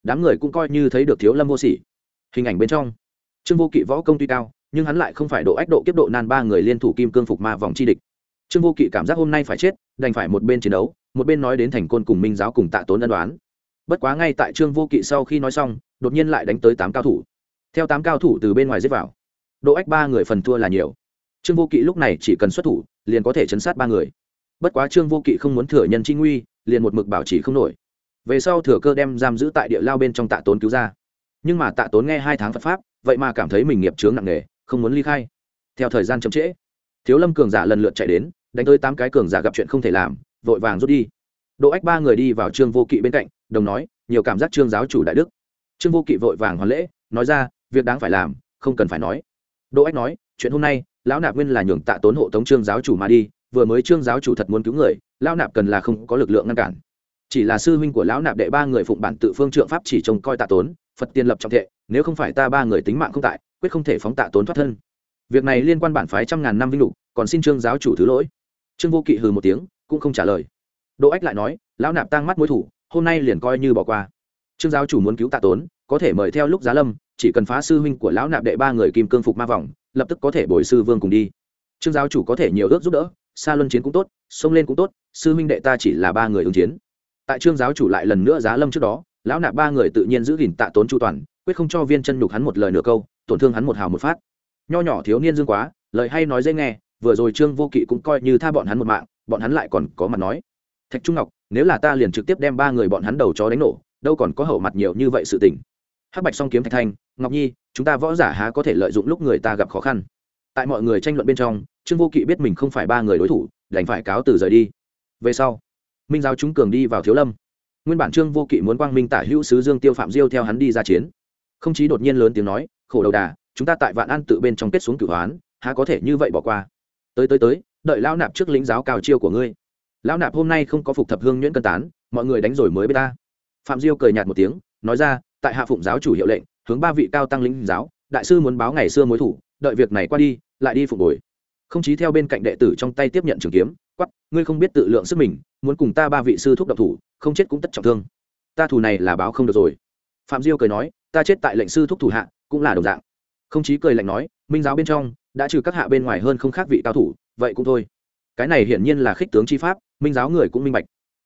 Đám người cũng coi như thấy được thiếu lâm vô sỉ. Hình ảnh bên trong, trương vô kỵ võ công tuy cao, nhưng hắn lại không phải độ ách độ kiếp độ nan ba người liên thủ kim cương phục ma vòng chi địch. Trương vô kỵ cảm giác hôm nay phải chết, đành phải một bên chiến đấu một bên nói đến thành côn cùng minh giáo cùng tạ tốn ân đoán. Bất quá ngay tại trương vô kỵ sau khi nói xong, đột nhiên lại đánh tới tám cao thủ. Theo tám cao thủ từ bên ngoài giết vào, độ ách ba người phần thua là nhiều. Trương vô kỵ lúc này chỉ cần xuất thủ, liền có thể chấn sát ba người. Bất quá trương vô kỵ không muốn thừa nhân chi nguy, liền một mực bảo trì không nổi. Về sau thừa cơ đem giam giữ tại địa lao bên trong tạ tốn cứu ra. Nhưng mà tạ tốn nghe hai tháng phật pháp, vậy mà cảm thấy mình nghiệp chướng nặng nề, không muốn ly khai. Theo thời gian chậm trễ, thiếu lâm cường giả lần lượt chạy đến, đánh tới tám cái cường giả gặp chuyện không thể làm vội vàng rút đi. Đỗ ách ba người đi vào trương vô kỵ bên cạnh, đồng nói, nhiều cảm giác trương giáo chủ đại đức. Trương vô kỵ vội vàng hoàn lễ, nói ra, việc đáng phải làm, không cần phải nói. Đỗ ách nói, chuyện hôm nay, lão nạp nguyên là nhường tạ tốn hộ tống trương giáo chủ mà đi, vừa mới trương giáo chủ thật muốn cứu người, lão nạp cần là không có lực lượng ngăn cản. Chỉ là sư huynh của lão nạp đệ ba người phụng bản tự phương trượng pháp chỉ trông coi tạ tốn, phật tiên lập trọng thệ, nếu không phải ta ba người tính mạng không tại, quyết không thể phóng tạ tốn thoát thân. Việc này liên quan bản phái trăm ngàn năm vinh lục, còn xin trương giáo chủ thứ lỗi. Trương vô kỵ hừ một tiếng cũng không trả lời. Đỗ ách lại nói, lão nạp tăng mắt mối thủ, hôm nay liền coi như bỏ qua. Trương giáo chủ muốn cứu tạ tốn, có thể mời theo lúc giá lâm, chỉ cần phá sư huynh của lão nạp đệ ba người kim cương phục ma vòng, lập tức có thể bồi sư vương cùng đi. Trương giáo chủ có thể nhiều ước giúp đỡ xa luân chiến cũng tốt xông lên cũng tốt, sư huynh đệ ta chỉ là ba người ứng chiến. Tại trương giáo chủ lại lần nữa giá lâm trước đó, lão nạp ba người tự nhiên giữ gìn tạ tốn chu toàn, quyết không cho viên chân nhục hắn một lời nửa câu, tổn thương hắn một hào một phát. Nho nhỏ thiếu niên dương quá, lời hay nói dễ nghe, vừa rồi trương vô kỵ cũng coi như tha bọn hắn một mạng bọn hắn lại còn có mặt nói. Thạch trung ngọc, nếu là ta liền trực tiếp đem ba người bọn hắn đầu chó đánh nổ, đâu còn có hậu mặt nhiều như vậy sự tình. Hắc bạch song kiếm thạch thanh, ngọc nhi, chúng ta võ giả há có thể lợi dụng lúc người ta gặp khó khăn. Tại mọi người tranh luận bên trong, trương vô kỵ biết mình không phải ba người đối thủ, đành phải cáo từ rời đi. Về sau, minh giáo chúng cường đi vào thiếu lâm. Nguyên bản trương vô kỵ muốn quang minh tả hữu sứ dương tiêu phạm diêu theo hắn đi ra chiến. Không chí đột nhiên lớn tiếng nói, khổ đầu đà, chúng ta tại vạn an tự bên trong kết xuống cửu hoán, há có thể như vậy bỏ qua? Tới tới tới đợi lão nạp trước lĩnh giáo cao chiêu của ngươi. Lão nạp hôm nay không có phục thập hương nhuyễn cân tán, mọi người đánh rồi mới biết ta. Phạm diêu cười nhạt một tiếng, nói ra, tại hạ phụng giáo chủ hiệu lệnh, hướng ba vị cao tăng lĩnh giáo, đại sư muốn báo ngày xưa mối thủ, đợi việc này qua đi, lại đi phục hồi. Không chí theo bên cạnh đệ tử trong tay tiếp nhận trường kiếm quắp ngươi không biết tự lượng sức mình, muốn cùng ta ba vị sư thúc độc thủ, không chết cũng tất trọng thương. Ta thù này là báo không được rồi. Phạm diêu cười nói, ta chết tại lệnh sư thúc thủ hạ, cũng là đồng dạng. Không chí cười lạnh nói, minh giáo bên trong, đã trừ các hạ bên ngoài hơn không khác vị cao thủ vậy cũng thôi. Cái này hiển nhiên là khích tướng chi pháp, minh giáo người cũng minh bạch.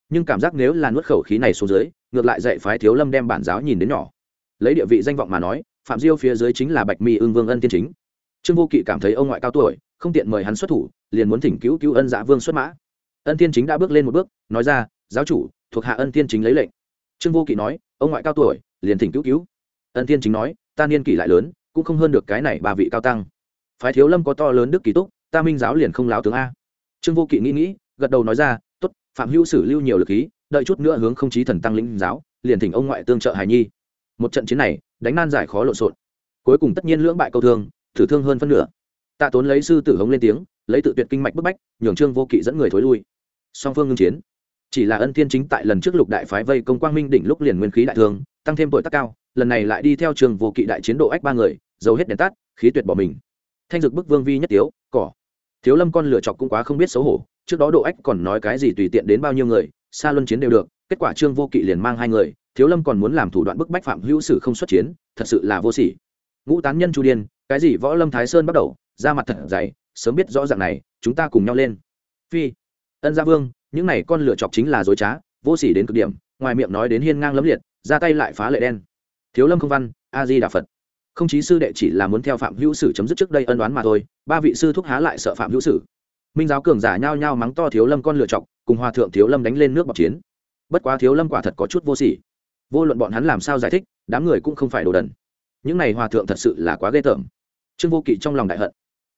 Nhưng cảm giác nếu là nuốt khẩu khí này xuống dưới, ngược lại dạy phái thiếu lâm đem bản giáo nhìn đến nhỏ. Lấy địa vị danh vọng mà nói, phạm diêu phía dưới chính là bạch mi ương vương ân tiên chính. Trương vô kỵ cảm thấy ông ngoại cao tuổi, không tiện mời hắn xuất thủ, liền muốn thỉnh cứu cứu ân dạ vương xuất mã. Ân tiên chính đã bước lên một bước, nói ra, giáo chủ, thuộc hạ ân tiên chính lấy lệnh. Trương vô kỵ nói, ông ngoại cao tuổi, liền thỉnh cứu cứu. Ân tiên chính nói, ta niên kỷ lại lớn, cũng không hơn được cái này bà vị cao tăng. Phái thiếu lâm có to lớn đức kỳ túc ta minh giáo liền không láo tướng a. Trương vô kỵ nghĩ nghĩ, gật đầu nói ra t ố t phạm hữu sử lưu nhiều lực khí, đợi chút nữa hướng không chí thần tăng lĩnh giáo, liền thỉnh ông ngoại tương trợ hải nhi. Một trận chiến này, đánh nan giải khó lộn xộn. Cuối cùng tất nhiên lưỡng bại câu thương, thử thương hơn phân nửa. Tạ tốn lấy sư tử hống lên tiếng, lấy tự tuyệt kinh mạch bức bách, nhường trương vô kỵ dẫn người thối lui. Song phương ngưng chiến. Chỉ là ân thiên chính tại lần trước lục đại phái vây công quang minh đỉnh lúc liền nguyên khí đại thương, tăng thêm tuổi tác cao, lần này lại đi theo trường vô kỵ đại chiến độ ách ba người giấu hết đèn tắt, khí tuyệt bỏ mình. Thanh dực bức vương vi nhất tiếu, cỏ thiếu lâm con lựa chọc cũng quá không biết xấu hổ, trước đó độ ách còn nói cái gì tùy tiện đến bao nhiêu người xa luân chiến đều được, kết quả trương vô kỵ liền mang hai người, thiếu lâm còn muốn làm thủ đoạn bức bách phạm hữu sử không xuất chiến, thật sự là vô sỉ. Ngũ tán nhân chu điên, cái gì võ lâm thái sơn bắt đầu, ra mặt thật dày, sớm biết rõ ràng này, chúng ta cùng nhau lên. Phi, ân gia vương, những này con lựa chọc chính là dối trá, vô sỉ đến cực điểm, ngoài miệng nói đến hiên ngang lấm liệt, ra tay lại phá lệ đen. Thiếu lâm không văn, a di đà phật không chí sư đệ chỉ là muốn theo phạm hữu sử chấm dứt trước đây ân đoán mà thôi, ba vị sư thúc há lại sợ phạm hữu sử. Minh giáo cường giả nhao nhao mắng to thiếu lâm con lựa chọc, cùng hòa thượng thiếu lâm đánh lên nước bọc chiến. Bất quá thiếu lâm quả thật có chút vô sỉ. Vô luận bọn hắn làm sao giải thích, đám người cũng không phải đồ đần. Những này hòa thượng thật sự là quá ghê tởm. Trương vô kỵ trong lòng đại hận.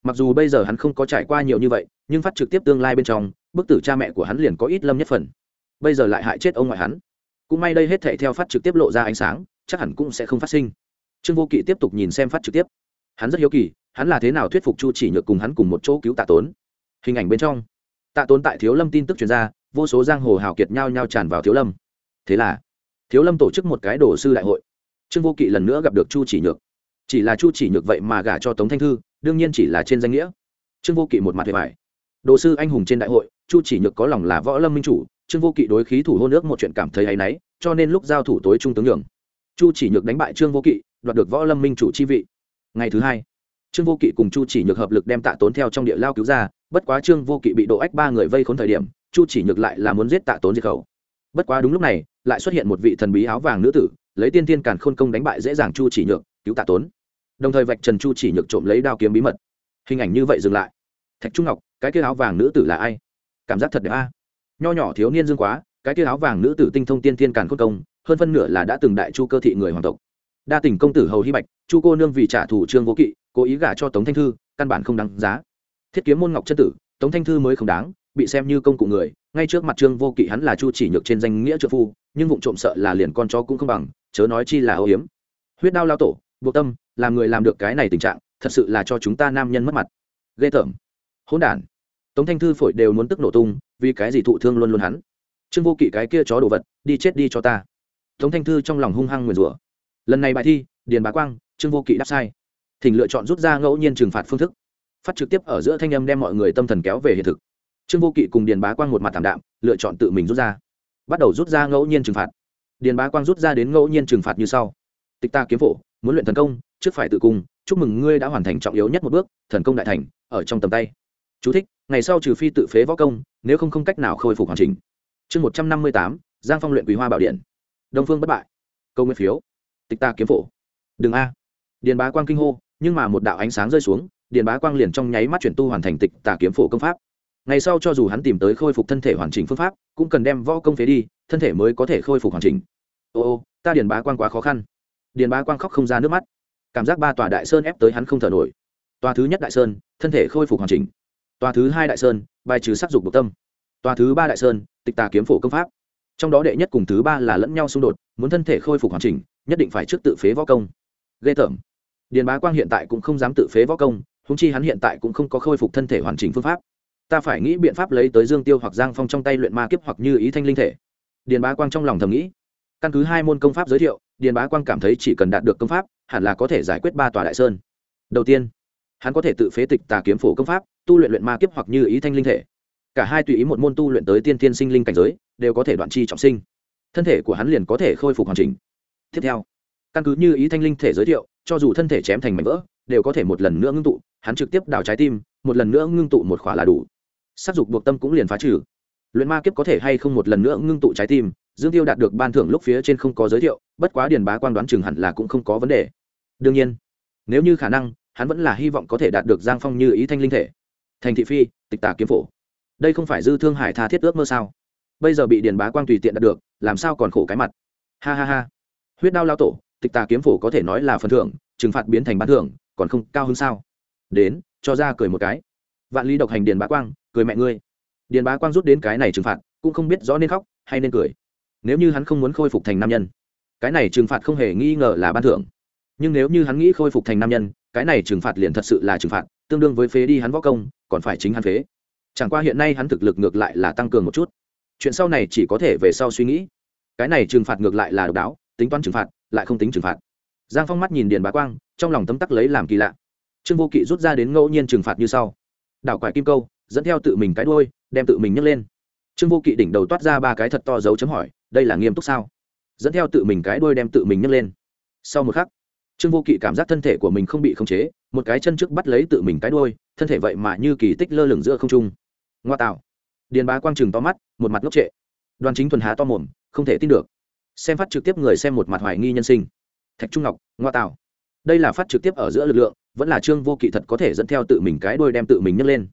Mặc dù bây giờ hắn không có trải qua nhiều như vậy, nhưng phát trực tiếp tương lai bên trong, bức tử cha mẹ của hắn liền có ít lâm nhất phần. Bây giờ lại hại chết ông ngoại hắn. Cũng may đây hết thể theo phát trực tiếp lộ ra ánh sáng, chắc hẳn cũng sẽ không phát sinh trương vô kỵ tiếp tục nhìn xem phát trực tiếp. Hắn rất hiếu kỳ, hắn là thế nào thuyết phục chu chỉ nhược cùng hắn cùng một chỗ cứu tạ tốn? Hình ảnh bên trong, tạ tốn tại thiếu lâm tin tức truyền ra, vô số giang hồ hào kiệt nhao nhao tràn vào thiếu lâm. Thế là, thiếu lâm tổ chức một cái đồ sư đại hội. Trương vô kỵ lần nữa gặp được chu chỉ nhược. Chỉ là chu chỉ nhược vậy mà gả cho tống thanh thư, đương nhiên chỉ là trên danh nghĩa. Trương vô kỵ một mặt về vải đồ sư anh hùng trên đại hội, chu chỉ nhược có lòng là võ lâm minh chủ, trương vô kỵ đối khí thủ hôn nước một chuyện cảm thấy áy náy, cho nên lúc giao thủ tối trung tướng nhường. Chu chỉ nhược đánh bại trương vô kỵ đoạt được võ lâm minh chủ chi vị. Ngày thứ hai, trương vô kỵ cùng chu chỉ nhược hợp lực đem tạ tốn theo trong địa lao cứu ra, bất quá trương vô kỵ bị độ ách ba người vây khốn thời điểm, chu chỉ nhược lại là muốn giết tạ tốn diệt khẩu. Bất quá đúng lúc này, lại xuất hiện một vị thần bí áo vàng nữ tử, lấy tiên tiên càn khôn công đánh bại dễ dàng chu chỉ nhược, cứu tạ tốn. Đồng thời vạch trần chu chỉ nhược trộm lấy đao kiếm bí mật. Hình ảnh như vậy dừng lại. Thạch trung ngọc, cái kia áo vàng nữ tử là ai? Cảm giác thật đẹp a. À. Nho nhỏ thiếu niên dương quá, cái kia áo vàng nữ tử tinh thông tiên tiên càn khôn công, hơn phân nửa là đã từng đại chu cơ thị người hoàng tộc đa tình công tử hầu hy bạch, chu cô nương vì trả thủ trương vô kỵ, cố ý gả cho tống thanh thư, căn bản không đáng giá. Thiết kiếm môn ngọc chân tử, tống thanh thư mới không đáng, bị xem như công cụ người, ngay trước mặt trương vô kỵ hắn là chu chỉ nhược trên danh nghĩa trợ phu, nhưng vụ trộm sợ là liền con chó cũng không bằng, chớ nói chi là âu hiếm huyết đao lao tổ, buộc tâm, làm người làm được cái này tình trạng, thật sự là cho chúng ta nam nhân mất mặt. Ghê tởm. Hỗn đản. Tống thanh thư phổi đều muốn tức nổ tung, vì cái gì thụ thương luôn luôn hắn? Trương vô kỵ cái kia chó đồ vật, đi chết đi cho ta. Tống thanh thư trong lòng hung hăng nguyền rủa lần này bài thi điền bá quang trương vô kỵ đáp sai. Thỉnh lựa chọn rút ra ngẫu nhiên trừng phạt phương thức. Phát trực tiếp ở giữa thanh âm đem mọi người tâm thần kéo về hiện thực. Trương vô kỵ cùng điền bá quang một mặt thảm đạm lựa chọn tự mình rút ra. Bắt đầu rút ra ngẫu nhiên trừng phạt. Điền bá quang rút ra đến ngẫu nhiên trừng phạt như sau. Tịch ta kiếm phổ muốn luyện thần công trước phải tự cung chúc mừng ngươi đã hoàn thành trọng yếu nhất một bước thần công đại thành ở trong tầm tay. Chú thích, ngày sau trừ phi tự phế võ công nếu không không cách nào khôi phục hoàn chỉnh. Chương một trăm năm mươi tám giang phong luyện quý hoa bảo điện. Đông phương bất bại. Câu nguyên phiếu tịch ta kiếm phổ. Đừng a. Điền bá quang kinh hô, nhưng mà một đạo ánh sáng rơi xuống, điền bá quang liền trong nháy mắt chuyển tu hoàn thành tịch tà kiếm phổ công pháp. Ngày sau cho dù hắn tìm tới khôi phục thân thể hoàn chỉnh phương pháp, cũng cần đem võ công phế đi, thân thể mới có thể khôi phục hoàn chỉnh. Ô ô, ta điền bá quang quá khó khăn. Điền bá quang khóc không ra nước mắt. Cảm giác ba tòa đại sơn ép tới hắn không thở nổi. Tòa thứ nhất đại sơn, thân thể khôi phục hoàn chỉnh. Tòa thứ hai đại sơn, bài trừ sắc dục bộc tâm. Tòa thứ ba đại sơn, tịch tà kiếm phổ công pháp. Trong đó đệ nhất cùng thứ ba là lẫn nhau xung đột, muốn thân thể khôi phục hoàn chỉnh nhất định phải trước tự phế võ công. Ghê tởm. Điền bá quang hiện tại cũng không dám tự phế võ công húng chi hắn hiện tại cũng không có khôi phục thân thể hoàn chỉnh phương pháp. Ta phải nghĩ biện pháp lấy tới dương tiêu hoặc giang phong trong tay luyện ma kiếp hoặc như ý thanh linh thể. Điền bá quang trong lòng thầm nghĩ. Căn cứ hai môn công pháp giới thiệu, điền bá quang cảm thấy chỉ cần đạt được công pháp, hẳn là có thể giải quyết ba tòa đại sơn. Đầu tiên, hắn có thể tự phế tịch tà kiếm phổ công pháp, tu luyện luyện ma kiếp hoặc như ý thanh linh thể. Cả hai tùy ý một môn tu luyện tới tiên tiên sinh linh cảnh giới, đều có thể đoạn chi trọng sinh. Thân thể của hắn liền có thể khôi phục hoàn chỉnh tiếp theo. Căn cứ như ý thanh linh thể giới thiệu, cho dù thân thể chém thành mảnh vỡ, đều có thể một lần nữa ngưng tụ, hắn trực tiếp đào trái tim, một lần nữa ngưng tụ một khỏa là đủ. Sắc dục buộc tâm cũng liền phá trừ. Luyện ma kiếp có thể hay không một lần nữa ngưng tụ trái tim, dương tiêu đạt được ban thưởng lúc phía trên không có giới thiệu, bất quá điền bá quan đoán chừng hẳn là cũng không có vấn đề. Đương nhiên, nếu như khả năng, hắn vẫn là hy vọng có thể đạt được giang phong như ý thanh linh thể. Thành thị phi, tịch tà kiếm phổ. Đây không phải dư thương hải tha thiết ước mơ sao? Bây giờ bị điền bá quang tùy tiện đạt được, làm sao còn khổ cái mặt? Ha ha ha huyết đao lao tổ, tịch tà kiếm phổ có thể nói là phần thưởng, trừng phạt biến thành bán thưởng, còn không cao hơn sao? Đến, cho ra cười một cái. Vạn lý độc hành điền bá quang, cười mẹ ngươi. Điền bá quang rút đến cái này trừng phạt, cũng không biết rõ nên khóc hay nên cười. Nếu như hắn không muốn khôi phục thành nam nhân, cái này trừng phạt không hề nghi ngờ là ban thưởng. Nhưng nếu như hắn nghĩ khôi phục thành nam nhân, cái này trừng phạt liền thật sự là trừng phạt, tương đương với phế đi hắn võ công, còn phải chính hắn phế. Chẳng qua hiện nay hắn thực lực ngược lại là tăng cường một chút. Chuyện sau này chỉ có thể về sau suy nghĩ. Cái này trừng phạt ngược lại là độc đáo tính toán trừng phạt, lại không tính trừng phạt. Giang phong mắt nhìn điền bá quang, trong lòng tấm tắc lấy làm kỳ lạ. Trương vô kỵ rút ra đến ngẫu nhiên trừng phạt như sau. Đảo quải kim câu, dẫn theo tự mình cái đôi đem tự mình nhấc lên. Trương vô kỵ đỉnh đầu toát ra ba cái thật to dấu chấm hỏi, đây là nghiêm túc sao? Dẫn theo tự mình cái đôi đem tự mình nhấc lên. Sau một khắc, trương vô kỵ cảm giác thân thể của mình không bị khống chế, một cái chân trước bắt lấy tự mình cái đôi thân thể vậy mà như kỳ tích lơ lửng giữa không trung. Ngoa tạo. Điền bá quang chừng to mắt, một mặt ngốc trệ. Đoàn chính thuần há to mồm, không thể tin được xem phát trực tiếp người xem một mặt hoài nghi nhân sinh. Thạch trung ngọc, ngoa tạo. Đây là phát trực tiếp ở giữa lực lượng, vẫn là trương vô kỵ thật có thể dẫn theo tự mình cái đôi đem tự mình nhấc lên.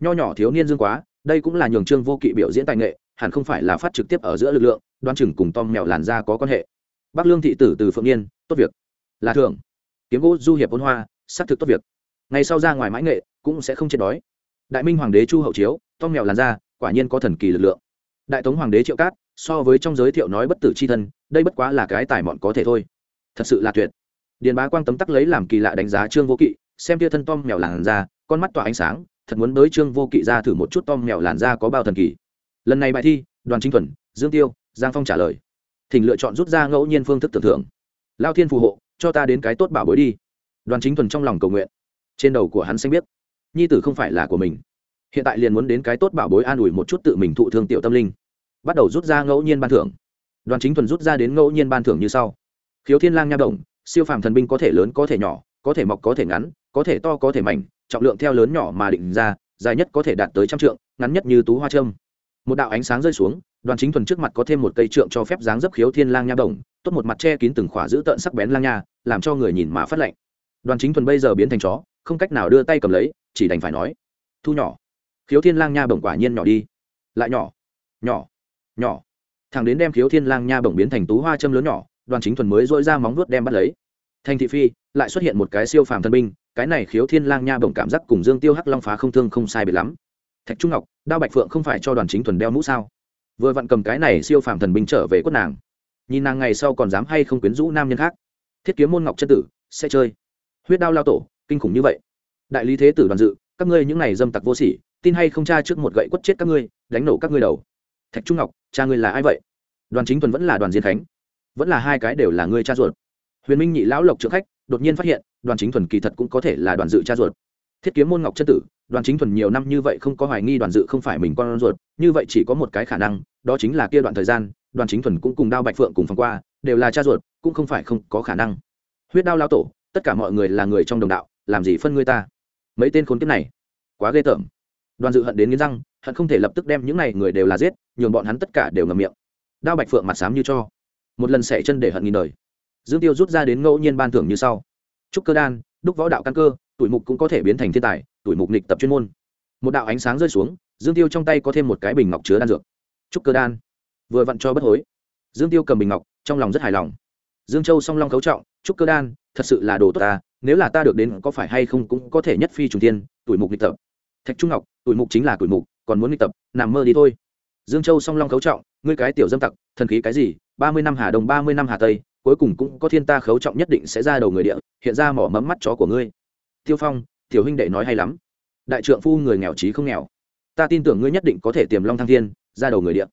Nho nhỏ thiếu niên dương quá, đây cũng là nhường trương vô kỵ biểu diễn tài nghệ, hẳn không phải là phát trực tiếp ở giữa lực lượng đoan chừng cùng tom mèo làn da có quan hệ. Bắc lương thị tử từ phượng niên tốt việc. Là thường kiếm gỗ du hiệp ôn hoa, xác thực tốt việc. Ngày sau ra ngoài mãi nghệ, cũng sẽ không chết đói. Đại minh hoàng đế chu hậu chiếu, tom mèo làn da quả nhiên có thần kỳ lực lượng đại tống hoàng đế triệu cát, so với trong giới thiệu nói bất tử c h i thân, đây bất quá là cái tài mọn có thể thôi. Thật sự là tuyệt. Điền bá quang tấm tắc lấy làm kỳ lạ đánh giá trương vô kỵ, xem tia thân tom mèo làn da, con mắt tỏa ánh sáng, thật muốn tới trương vô kỵ ra thử một chút tom mèo làn da có bao thần kỳ. Lần này bài thi, đoàn chính thuần, dương tiêu, giang phong trả lời. Thỉnh lựa chọn rút ra ngẫu nhiên phương thức tưởng thưởng lao thiên phù hộ, cho ta đến cái tốt bảo bối đi. Đoàn chính thuần trong lòng cầu nguyện. Trên đầu của hắn xanh biết nhi tử không phải là của mình. Hiện tại liền muốn đến cái tốt bảo bối an ủi một chút tự mình thụ thương tiểu tâm linh bắt đầu rút ra ngẫu nhiên ban thưởng. Đoàn chính thuần rút ra đến ngẫu nhiên ban thưởng như sau. Khiếu thiên lang nha động siêu phàm thần binh có thể lớn, có thể nhỏ, có thể mọc, có thể ngắn, có thể to, có thể mảnh, trọng lượng theo lớn nhỏ mà định ra, dài nhất có thể đạt tới trăm trượng, ngắn nhất như tú hoa trâm một đạo ánh sáng rơi xuống, đoàn chính thuần trước mặt có thêm một cây trượng cho phép dáng dấp khiếu thiên lang nha động. tốt một mặt che kín từng khỏa giữ tợn sắc bén lang nha, làm cho người nhìn mà phát lạnh. Đoàn chính thuần bây giờ biến thành chó, không cách nào đưa tay cầm lấy, chỉ đành phải nói, thu nhỏ. Khiếu thiên lang nha bổng quả nhiên nhỏ đi. Lại nhỏ. Nhỏ nhỏ. Thằng đến đem khiếu thiên lang nha bổng biến thành tú hoa châm lớn nhỏ, đoàn chính thuần mới dỗi ra móng vuốt đem bắt lấy. Thành thị phi, lại xuất hiện một cái siêu phàm thần binh, cái này khiếu thiên lang nha bổng cảm giác cùng dương tiêu hắc long phá không thương không sai biệt lắm. Thạch trung ngọc, đao bạch phượng không phải cho đoàn chính thuần đeo mũ sao? Vừa vặn cầm cái này siêu phàm thần binh trở về quất nàng. Nhìn nàng ngày sau còn dám hay không quyến rũ nam nhân khác. Thiết kiếm môn ngọc chân tử, sẽ chơi. Huyết đao lao tổ, kinh khủng như vậy. Đại lý thế tử đoàn dự, các ngươi những này dâm tặc vô sỉ, tin hay không tra trước một gậy quất chết các ngươi, đánh nổ các ngươi đầu thạch trung ngọc, cha ngươi là ai vậy? Đoàn chính thuần vẫn là đoàn diên khánh. Vẫn là hai cái đều là ngươi cha ruột. Huyền minh nhị lão lộc trượng khách, đột nhiên phát hiện, đoàn chính thuần kỳ thật cũng có thể là đoàn dự cha ruột. Thiết kiếm môn ngọc chân tử, đoàn chính thuần nhiều năm như vậy không có hoài nghi đoàn dự không phải mình con ruột, như vậy chỉ có một cái khả năng, đó chính là kia đoạn thời gian, đoàn chính thuần cũng cùng đao bạch phượng cùng phòng qua, đều là cha ruột, cũng không phải không có khả năng. Huyết đao lao tổ, tất cả mọi người là người trong đồng đạo, làm gì phân ngươi ta? Mấy tên khốn kiếp này, quá ghê tởm. Đoàn dự hận đến nghiến răng hận không thể lập tức đem những này người đều là giết, nhường bọn hắn tất cả đều ngầm miệng. Đao bạch phượng mặt xám như cho. Một lần xẻ chân để hận nghìn đời. Dương tiêu rút ra đến ngẫu nhiên ban thưởng như sau. Trúc cơ đan, đúc võ đạo căn cơ, tuổi mục cũng có thể biến thành thiên tài, tuổi mục nịch tập chuyên môn. Một đạo ánh sáng rơi xuống, dương tiêu trong tay có thêm một cái bình ngọc chứa đan dược. Trúc cơ đan. Vừa vặn cho bất hối. Dương tiêu cầm bình ngọc, trong lòng rất hài lòng. Dương châu song long cấu trọng, trúc cơ đan, thật sự là đồ tốt ta, nếu là ta được đến có phải hay không cũng có thể nhất phi trùng tiên tuổi mục nịch tập. Thạch trung ngọc, tuổi mục chính là tuổi mục còn muốn nịch tập, nằm mơ đi thôi. Dương châu song long khấu trọng, ngươi cái tiểu dâm tặc, thần khí cái gì, ba mươi năm hà đông, ba mươi năm hà tây, cuối cùng cũng có thiên ta khấu trọng nhất định sẽ ra đầu người địa, hiện ra mỏ mẫm mắt chó của ngươi. Tiêu phong, tiểu huynh đệ nói hay lắm. Đại trượng phu người nghèo trí không nghèo. Ta tin tưởng ngươi nhất định có thể tiềm long thăng thiên, ra đầu người địa.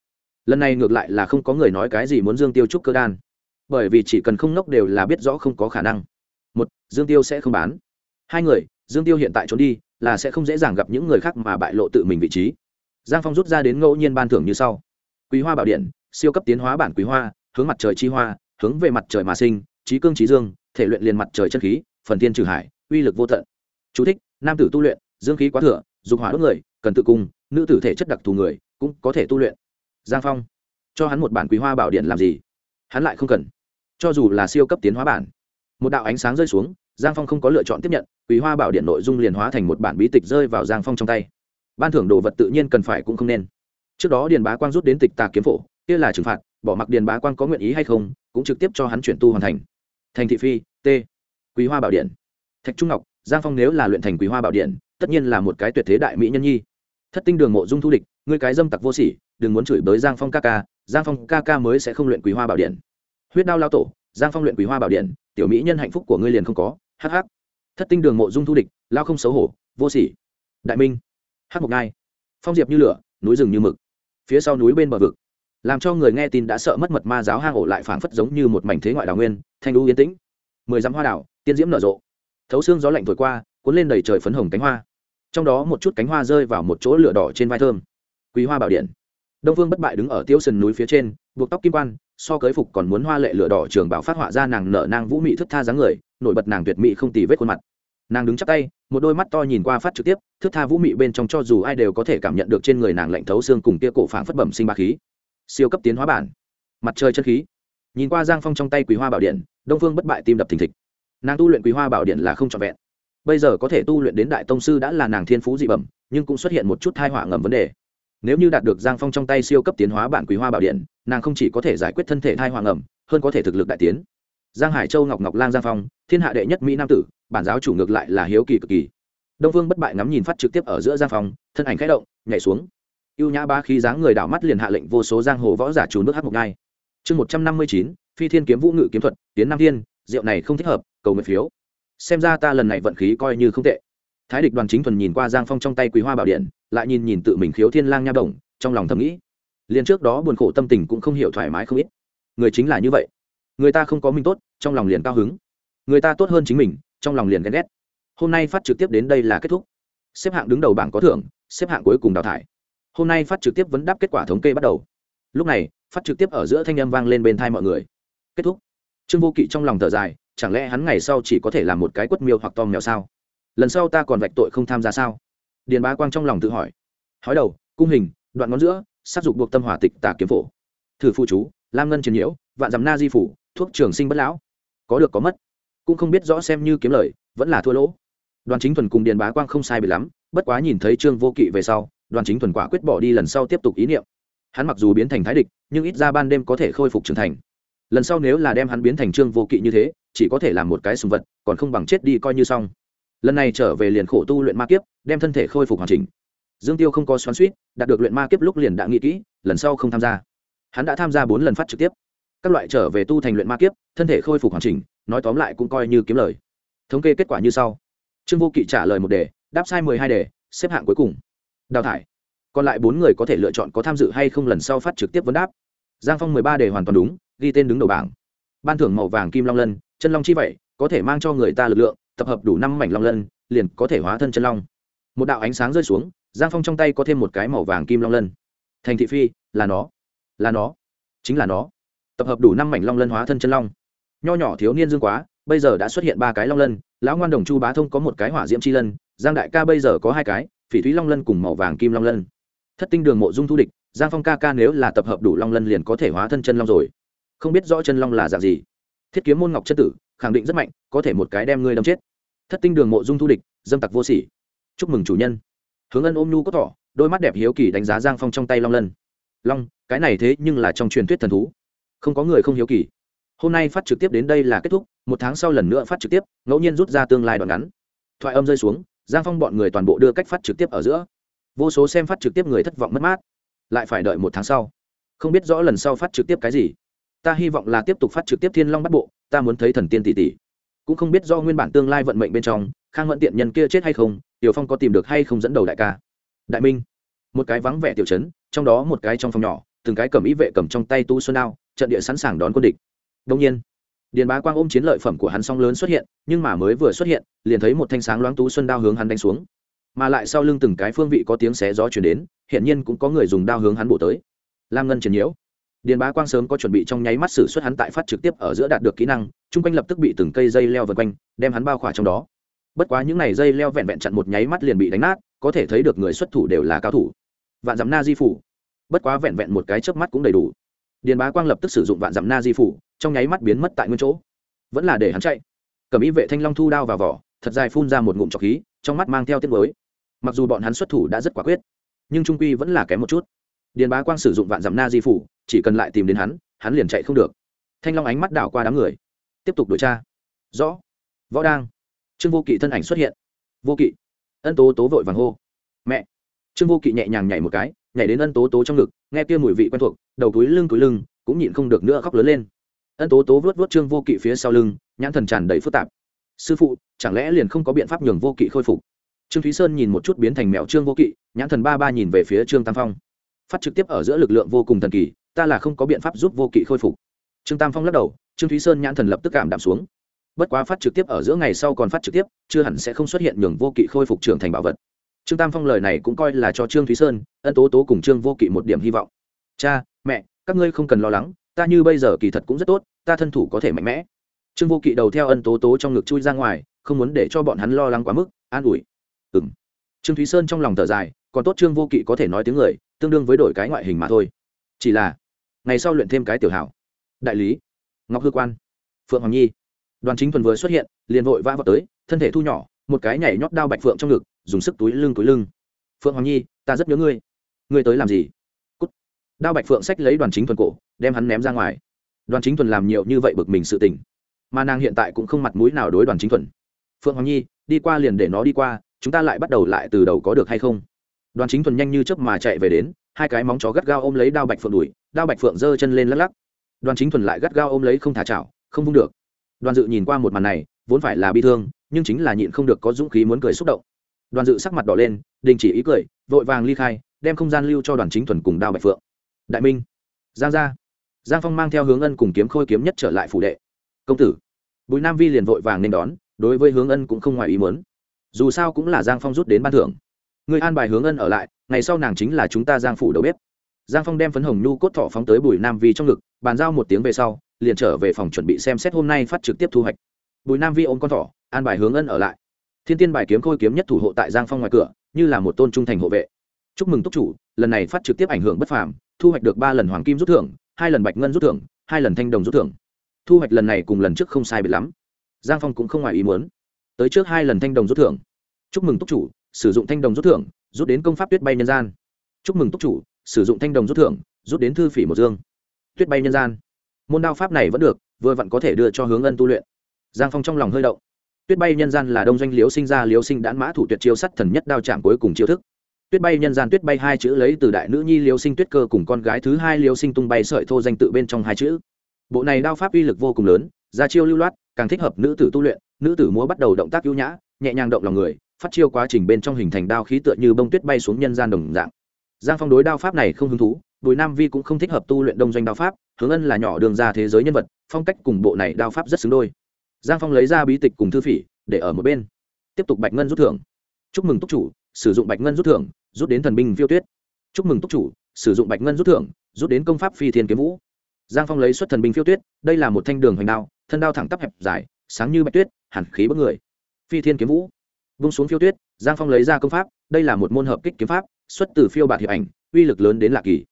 Lần này ngược lại là không có người nói cái gì muốn dương tiêu trúc cơ đan. Bởi vì chỉ cần không nốc đều là biết rõ không có khả năng. Một, dương tiêu sẽ không bán. Hai người, dương tiêu hiện tại trốn đi là sẽ không dễ dàng gặp những người khác mà bại lộ tự mình vị trí. Giang phong rút ra đến ngẫu nhiên ban thưởng như sau. Quý hoa bảo điện siêu cấp tiến hóa bản quý hoa hướng mặt trời chi hoa hướng về mặt trời mà sinh trí cương trí dương thể luyện liền mặt trời chân khí phần tiên trừ hải uy lực vô tận. Chú thích, nam tử tu luyện dương khí quá thừa dục hỏa đốt người cần tự cung nữ tử thể chất đặc thù người cũng có thể tu luyện. Giang phong cho hắn một bản quý hoa bảo điện làm gì? Hắn lại không cần cho dù là siêu cấp tiến hóa bản. Một đạo ánh sáng rơi xuống giang phong không có lựa chọn tiếp nhận quý hoa bảo điện nội dung liền hóa thành một bản bí tịch rơi vào giang phong trong tay. Ban thưởng đồ vật tự nhiên cần phải cũng không nên. Trước đó điền bá quang rút đến tịch tà kiếm phổ, kia là trừng phạt, bỏ mặc điền bá quang có nguyện ý hay không, cũng trực tiếp cho hắn chuyển tu hoàn thành. Thành thị phi, t. Quý hoa bảo điện. Thạch trung ngọc, giang phong nếu là luyện thành quý hoa bảo điện, tất nhiên là một cái tuyệt thế đại mỹ nhân nhi. Thất tinh đường mộ dung thu địch, ngươi cái dâm tặc vô sỉ, đừng muốn chửi bới giang phong ca ca, giang phong ca ca mới sẽ không luyện quý hoa bảo điện. Huyết đao lao tổ, giang phong luyện quý hoa bảo điện, tiểu mỹ nhân hạnh phúc của ngươi liền không có hh thất tinh đường mộ dung thu địch, lao không xấu hổ, vô sỉ. Đại minh. Hắc mộc ngai. Phong diệp như lửa, núi rừng như mực. Phía sau núi bên bờ vực. Làm cho người nghe tin đã sợ mất mật ma giáo hang ổ lại phảng phất giống như một mảnh thế ngoại đào nguyên, thanh lũ yên tĩnh. Mười dặm hoa đảo, tiên diễm nở rộ. Thấu xương gió lạnh thổi qua, cuốn lên đầy trời phấn hồng cánh hoa. Trong đó một chút cánh hoa rơi vào một chỗ lửa đỏ trên vai thơm. Quý hoa bảo điện. Đông vương bất bại đứng ở tiêu sườn núi phía trên, buộc tóc kim quan, so cưới phục còn muốn hoa lệ lửa đỏ trường bảo phát họa ra nàng nở nang vũ mị thức tha dáng người nổi bật nàng tuyệt mỹ không tì vết khuôn mặt. Nàng đứng chắc tay, một đôi mắt to nhìn qua phát trực tiếp, thước tha vũ mị bên trong cho dù ai đều có thể cảm nhận được trên người nàng lạnh thấu xương cùng tia cổ phảng phất bẩm sinh ba khí. Siêu cấp tiến hóa bản. Mặt trời chân khí. Nhìn qua giang phong trong tay quý hoa bảo điện, đông phương bất bại tim đập thình thịch. Nàng tu luyện quý hoa bảo điện là không trọn vẹn. Bây giờ có thể tu luyện đến đại tông sư đã là nàng thiên phú dị bẩm, nhưng cũng xuất hiện một chút thai họa ngầm vấn đề. Nếu như đạt được giang phong trong tay siêu cấp tiến hóa bản quý hoa bảo điện, nàng không chỉ có thể giải quyết thân thể thai họa ngầm, hơn có thể thực lực đại tiến giang hải châu ngọc ngọc lang giang phong, thiên hạ đệ nhất mỹ nam tử, bản giáo chủ ngược lại là hiếu kỳ cực kỳ. Đông phương bất bại ngắm nhìn phát trực tiếp ở giữa giang phong, thân ảnh khẽ động, nhảy xuống. Y ê u nhã ba khi dáng người đảo mắt liền hạ lệnh vô số giang hồ võ giả trù nước hát một ngai. Chương một trăm năm mươi chín, phi thiên kiếm vũ ngự kiếm thuật, tiến nam thiên, rượu này không thích hợp, cầu nguyện phiếu. Xem ra ta lần này vận khí coi như không tệ. Thái địch đoàn chính thuần nhìn qua giang phong trong tay quý hoa bảo điện, lại nhìn nhìn tự mình khiếu thiên lang nha đồng, trong lòng thầm nghĩ. Liền trước đó buồn khổ tâm tình cũng không hiểu thoải mái không ít. Người chính là như vậy. Người ta không có mình tốt trong lòng liền cao hứng. Người ta tốt hơn chính mình, trong lòng liền ghen ghét. Hôm nay phát trực tiếp đến đây là kết thúc. Xếp hạng đứng đầu bảng có thưởng, xếp hạng cuối cùng đào thải. Hôm nay phát trực tiếp vấn đáp kết quả thống kê bắt đầu. Lúc này, phát trực tiếp ở giữa thanh âm vang lên bên thai mọi người. Kết thúc. Trương vô kỵ trong lòng thở dài, chẳng lẽ hắn ngày sau chỉ có thể làm một cái quất miêu hoặc tom mèo sao? Lần sau ta còn vạch tội không tham gia sao? Điền bá quang trong lòng tự hỏi. Hói đầu, cung hình, đoạn ngón giữa sát dục buộc tâm hỏa tịch tà kiếm phổ. Thử phụ chú, lam ngân triền nhiễu, vạn dằm na di phủ, thuốc trường sinh bất lão có được có mất. Cũng không biết rõ xem như kiếm lời, vẫn là thua lỗ. Đoàn chính thuần cùng điền bá quang không sai bị lắm, bất quá nhìn thấy trương vô kỵ về sau, đoàn chính thuần quả quyết bỏ đi lần sau tiếp tục ý niệm. Hắn mặc dù biến thành thái địch, nhưng ít ra ban đêm có thể khôi phục trưởng thành. Lần sau nếu là đem hắn biến thành trương vô kỵ như thế, chỉ có thể làm một cái sùng vật, còn không bằng chết đi coi như xong. Lần này trở về liền khổ tu luyện ma kiếp, đem thân thể khôi phục hoàn chỉnh. Dương tiêu không có xoắn suýt, đạt được luyện ma kiếp lúc liền đã nghĩ kỹ, lần sau không tham gia. Hắn đã tham gia bốn lần phát trực tiếp các loại trở về tu thành luyện ma kiếp, thân thể khôi phục hoàn chỉnh, nói tóm lại cũng coi như kiếm lời. Thống kê kết quả như sau. Trương vô kỵ trả lời một đề, đáp sai mười hai đề, xếp hạng cuối cùng. Đào thải. Còn lại bốn người có thể lựa chọn có tham dự hay không lần sau phát trực tiếp vấn đáp. Giang phong mười ba đề hoàn toàn đúng, ghi tên đứng đầu bảng. Ban thưởng màu vàng kim long lân, chân long chi vậy, có thể mang cho người ta lực lượng, tập hợp đủ năm mảnh long lân, liền có thể hóa thân chân long. Một đạo ánh sáng rơi xuống, giang phong trong tay có thêm một cái màu vàng kim long lân. Thành thị phi, là nó. Là nó. Chính là nó tập hợp đủ năm mảnh long lân hóa thân chân long. Nho nhỏ thiếu niên dương quá, bây giờ đã xuất hiện ba cái long lân, lão ngoan đồng chu bá thông có một cái hỏa diễm chi lân, giang đại ca bây giờ có hai cái, phỉ thúy long lân cùng màu vàng kim long lân. Thất tinh đường mộ dung thu địch, giang phong ca ca nếu là tập hợp đủ long lân liền có thể hóa thân chân long rồi. Không biết rõ chân long là dạng gì. Thiết kiếm môn ngọc chân tử, khẳng định rất mạnh, có thể một cái đem ngươi đâm chết. Thất tinh đường mộ dung thu địch, dâm tặc vô sỉ. Chúc mừng chủ nhân. Hướng ân ôm nhu có thỏ đôi mắt đẹp hiếu kỳ đánh giá giang phong trong tay long lân. Long, cái này thế nhưng là trong truyền thuyết thần thú không có người không hiếu kỳ. Hôm nay phát trực tiếp đến đây là kết thúc một tháng sau lần nữa phát trực tiếp ngẫu nhiên rút ra tương lai đoạn ngắn. Thoại âm rơi xuống giang phong bọn người toàn bộ đưa cách phát trực tiếp ở giữa. Vô số xem phát trực tiếp người thất vọng mất mát. Lại phải đợi một tháng sau. Không biết rõ lần sau phát trực tiếp cái gì. Ta hy vọng là tiếp tục phát trực tiếp thiên long bắt bộ ta muốn thấy thần tiên tỷ tỷ. Cũng không biết do nguyên bản tương lai vận mệnh bên trong khang Vận tiện nhân kia chết hay không tiểu phong có tìm được hay không dẫn đầu đại ca. Đại minh. Một cái vắng vẻ tiểu trấn, trong đó một cái trong phòng nhỏ từng cái cầm ý vệ cầm trong tay tu xuân đao trận địa sẵn sàng đón quân địch. Đông nhiên, điền bá quang ôm chiến lợi phẩm của hắn song lớn xuất hiện, nhưng mà mới vừa xuất hiện, liền thấy một thanh sáng loáng tú xuân đao hướng hắn đánh xuống. Mà lại sau lưng từng cái phương vị có tiếng xé gió chuyển đến hiện nhiên cũng có người dùng đao hướng hắn bổ tới. Lam ngân triển nhiễu. Điền bá quang sớm có chuẩn bị trong nháy mắt xử suất hắn tại phát trực tiếp ở giữa đạt được kỹ năng, chung quanh lập tức bị từng cây dây leo vượt quanh, đem hắn bao khỏa trong đó. Bất quá những n à y dây leo vẹn vẹn chặn một nháy mắt liền bị đánh nát, có thể thấy được người xuất thủ đều là cao thủ. Vạn dặm na di phủ. Bất quá vẹn vẹn một cái chớp mắt cũng đầy đủ điền bá quang lập tức sử dụng vạn dặm na di phủ, trong nháy mắt biến mất tại nguyên chỗ. Vẫn là để hắn chạy. Cầm ý vệ thanh long thu đao vào vỏ, thật dài phun ra một ngụm trọc khí, trong mắt mang theo tiết mới mặc dù bọn hắn xuất thủ đã rất quả quyết, nhưng trung quy vẫn là kém một chút. Điền bá quang sử dụng vạn dặm na di phủ, chỉ cần lại tìm đến hắn hắn liền chạy không được. Thanh long ánh mắt đảo qua đám người. Tiếp tục điều tra. Rõ. Võ đang. Trương vô kỵ thân ảnh xuất hiện. Vô kỵ. Ân tố tố vội vàng hô. Mẹ trương vô kỵ nhẹ nhàng nhảy một cái, nhảy đến ân tố tố trong ngực, nghe kia mùi vị quen thuộc, đầu túi lưng túi lưng, cũng nhịn không được nữa khóc lớn lên. Ân tố tố vớt vớt trương vô kỵ phía sau lưng, nhãn thần tràn đầy phức tạp. Sư phụ, chẳng lẽ liền không có biện pháp nhường vô kỵ khôi phục? Trương thúy sơn nhìn một chút biến thành mẹo trương vô kỵ, nhãn thần ba ba nhìn về phía trương tam phong. Phát trực tiếp ở giữa lực lượng vô cùng thần kỳ, ta là không có biện pháp giúp vô kỵ khôi phục. Trương tam phong lắc đầu, trương thúy sơn nhãn thần lập tức cảm đạm xuống. Bất quá phát trực tiếp ở giữa ngày sau còn phát trực tiếp, chưa hẳn sẽ không xuất hiện nhường vô kỵ khôi phục trưởng thành bảo vật trương tam phong lời này cũng coi là cho trương thúy sơn, ân tố tố cùng trương vô kỵ một điểm hy vọng. Cha, mẹ, các ngươi không cần lo lắng, ta như bây giờ kỳ thật cũng rất tốt, ta thân thủ có thể mạnh mẽ. Trương vô kỵ đầu theo ân tố tố trong ngực chui ra ngoài, không muốn để cho bọn hắn lo lắng quá mức, an ủi. Ừ m trương thúy sơn trong lòng thở dài, còn tốt trương vô kỵ có thể nói tiếng người, tương đương với đổi cái ngoại hình mà thôi. Chỉ là, ngày sau luyện thêm cái tiểu hảo. Đại lý, ngọc hư quan, phượng hoàng nhi. Đoàn chính thuần vừa xuất hiện, liền vội vã vào tới, thân thể thu nhỏ, một cái nhảy nhót đao bạch phượng trong ngực dùng sức túi lưng túi lưng. Phượng hoàng nhi, ta rất nhớ ngươi. Ngươi tới làm gì? Cút. đao bạch phượng xách lấy đoàn chính thuần cổ, đem hắn ném ra ngoài. Đoàn chính thuần làm nhiều như vậy bực mình sự tình, mà nàng hiện tại cũng không mặt mũi nào đối đoàn chính thuần. Phượng hoàng nhi, đi qua liền để nó đi qua, chúng ta lại bắt đầu lại từ đầu có được hay không? Đoàn chính thuần nhanh như chớp mà chạy về đến, hai cái móng chó gắt gao ôm lấy đao bạch phượng đuổi, đao bạch phượng giơ chân lên lắc lắc. Đoàn chính thuần lại gắt gao ôm lấy không thả chảo, không vung được. Đoàn dự nhìn qua một màn này, vốn phải là bi thương, nhưng chính là nhịn không được có dũng khí muốn cười xúc động đoàn dự sắc mặt đỏ lên, đình chỉ ý cười, vội vàng ly khai, đem không gian lưu cho đoàn chính thuần cùng đao bạch phượng. Đại minh, giang gia. Giang phong mang theo hướng ân cùng kiếm khôi kiếm nhất trở lại phủ đệ. Công tử, bùi nam vi liền vội vàng nên đón, đối với hướng ân cũng không ngoài ý muốn. Dù sao cũng là giang phong rút đến ban thưởng. Người an bài hướng ân ở lại, ngày sau nàng chính là chúng ta giang phủ đầu bếp. Giang phong đem phấn hồng nhu cốt thỏ phóng tới bùi nam vi trong ngực, bàn giao một tiếng về sau, liền trở về phòng chuẩn bị xem xét hôm nay phát trực tiếp thu hoạch. Bùi nam vi ôm con thỏ, an bài hướng ân ở lại thiên tiên bài kiếm khôi kiếm nhất thủ hộ tại giang phong ngoài cửa, như là một tôn trung thành hộ vệ. Chúc mừng túc chủ, lần này phát trực tiếp ảnh hưởng bất phàm, thu hoạch được ba lần hoàng kim rút thưởng, hai lần bạch ngân rút thưởng, hai lần thanh đồng rút thưởng. Thu hoạch lần này cùng lần trước không sai biệt lắm. Giang phong cũng không ngoài ý muốn. Tới trước hai lần thanh đồng rút thưởng. Chúc mừng túc chủ, sử dụng thanh đồng rút thưởng, rút đến công pháp tuyết bay nhân gian. Chúc mừng túc chủ, sử dụng thanh đồng rút thưởng, rút đến thư phỉ một dương. Tuyết bay nhân gian. Môn đao pháp này vẫn được, vừa vặn có thể đưa cho hướng ân tu luyện. Giang phong trong lòng hơi động tuyết bay nhân gian là đông doanh liếu sinh ra liếu sinh đãn mã thủ tuyệt chiêu sắt thần nhất đao chạm cuối cùng chiêu thức. Tuyết bay nhân gian tuyết bay hai chữ lấy từ đại nữ nhi liếu sinh tuyết cơ cùng con gái thứ hai liếu sinh tung bay sợi thô danh tự bên trong hai chữ. Bộ này đao pháp uy lực vô cùng lớn, ra chiêu lưu loát, càng thích hợp nữ tử tu luyện, nữ tử múa bắt đầu động tác ưu nhã, nhẹ nhàng động lòng người, phát chiêu quá trình bên trong hình thành đao khí tựa như bông tuyết bay xuống nhân gian đồng dạng. Giang phong đối đao pháp này không hứng thú, bùi nam vi cũng không thích hợp tu luyện đông doanh đao pháp, hướng ân là nhỏ đường ra thế giới nhân vật, phong cách cùng bộ này đao pháp rất xứng đôi giang phong lấy ra bí tịch cùng thư phỉ, để ở một bên. Tiếp tục bạch ngân rút thưởng. Chúc mừng túc chủ, sử dụng bạch ngân rút thưởng, rút đến thần binh phiêu tuyết. Chúc mừng túc chủ, sử dụng bạch ngân rút thưởng, rút đến công pháp phi thiên kiếm vũ. Giang phong lấy xuất thần binh phiêu tuyết, đây là một thanh đường hoành đao, thân đao thẳng tắp hẹp dài, sáng như bạch tuyết hẳn khí bất người. Phi thiên kiếm vũ. Vung xuống phiêu tuyết, giang phong lấy ra công pháp, đây là một môn hợp kích kiếm pháp, xuất từ phiêu bạt hiệp ảnh, uy lực lớn đến lạ kỳ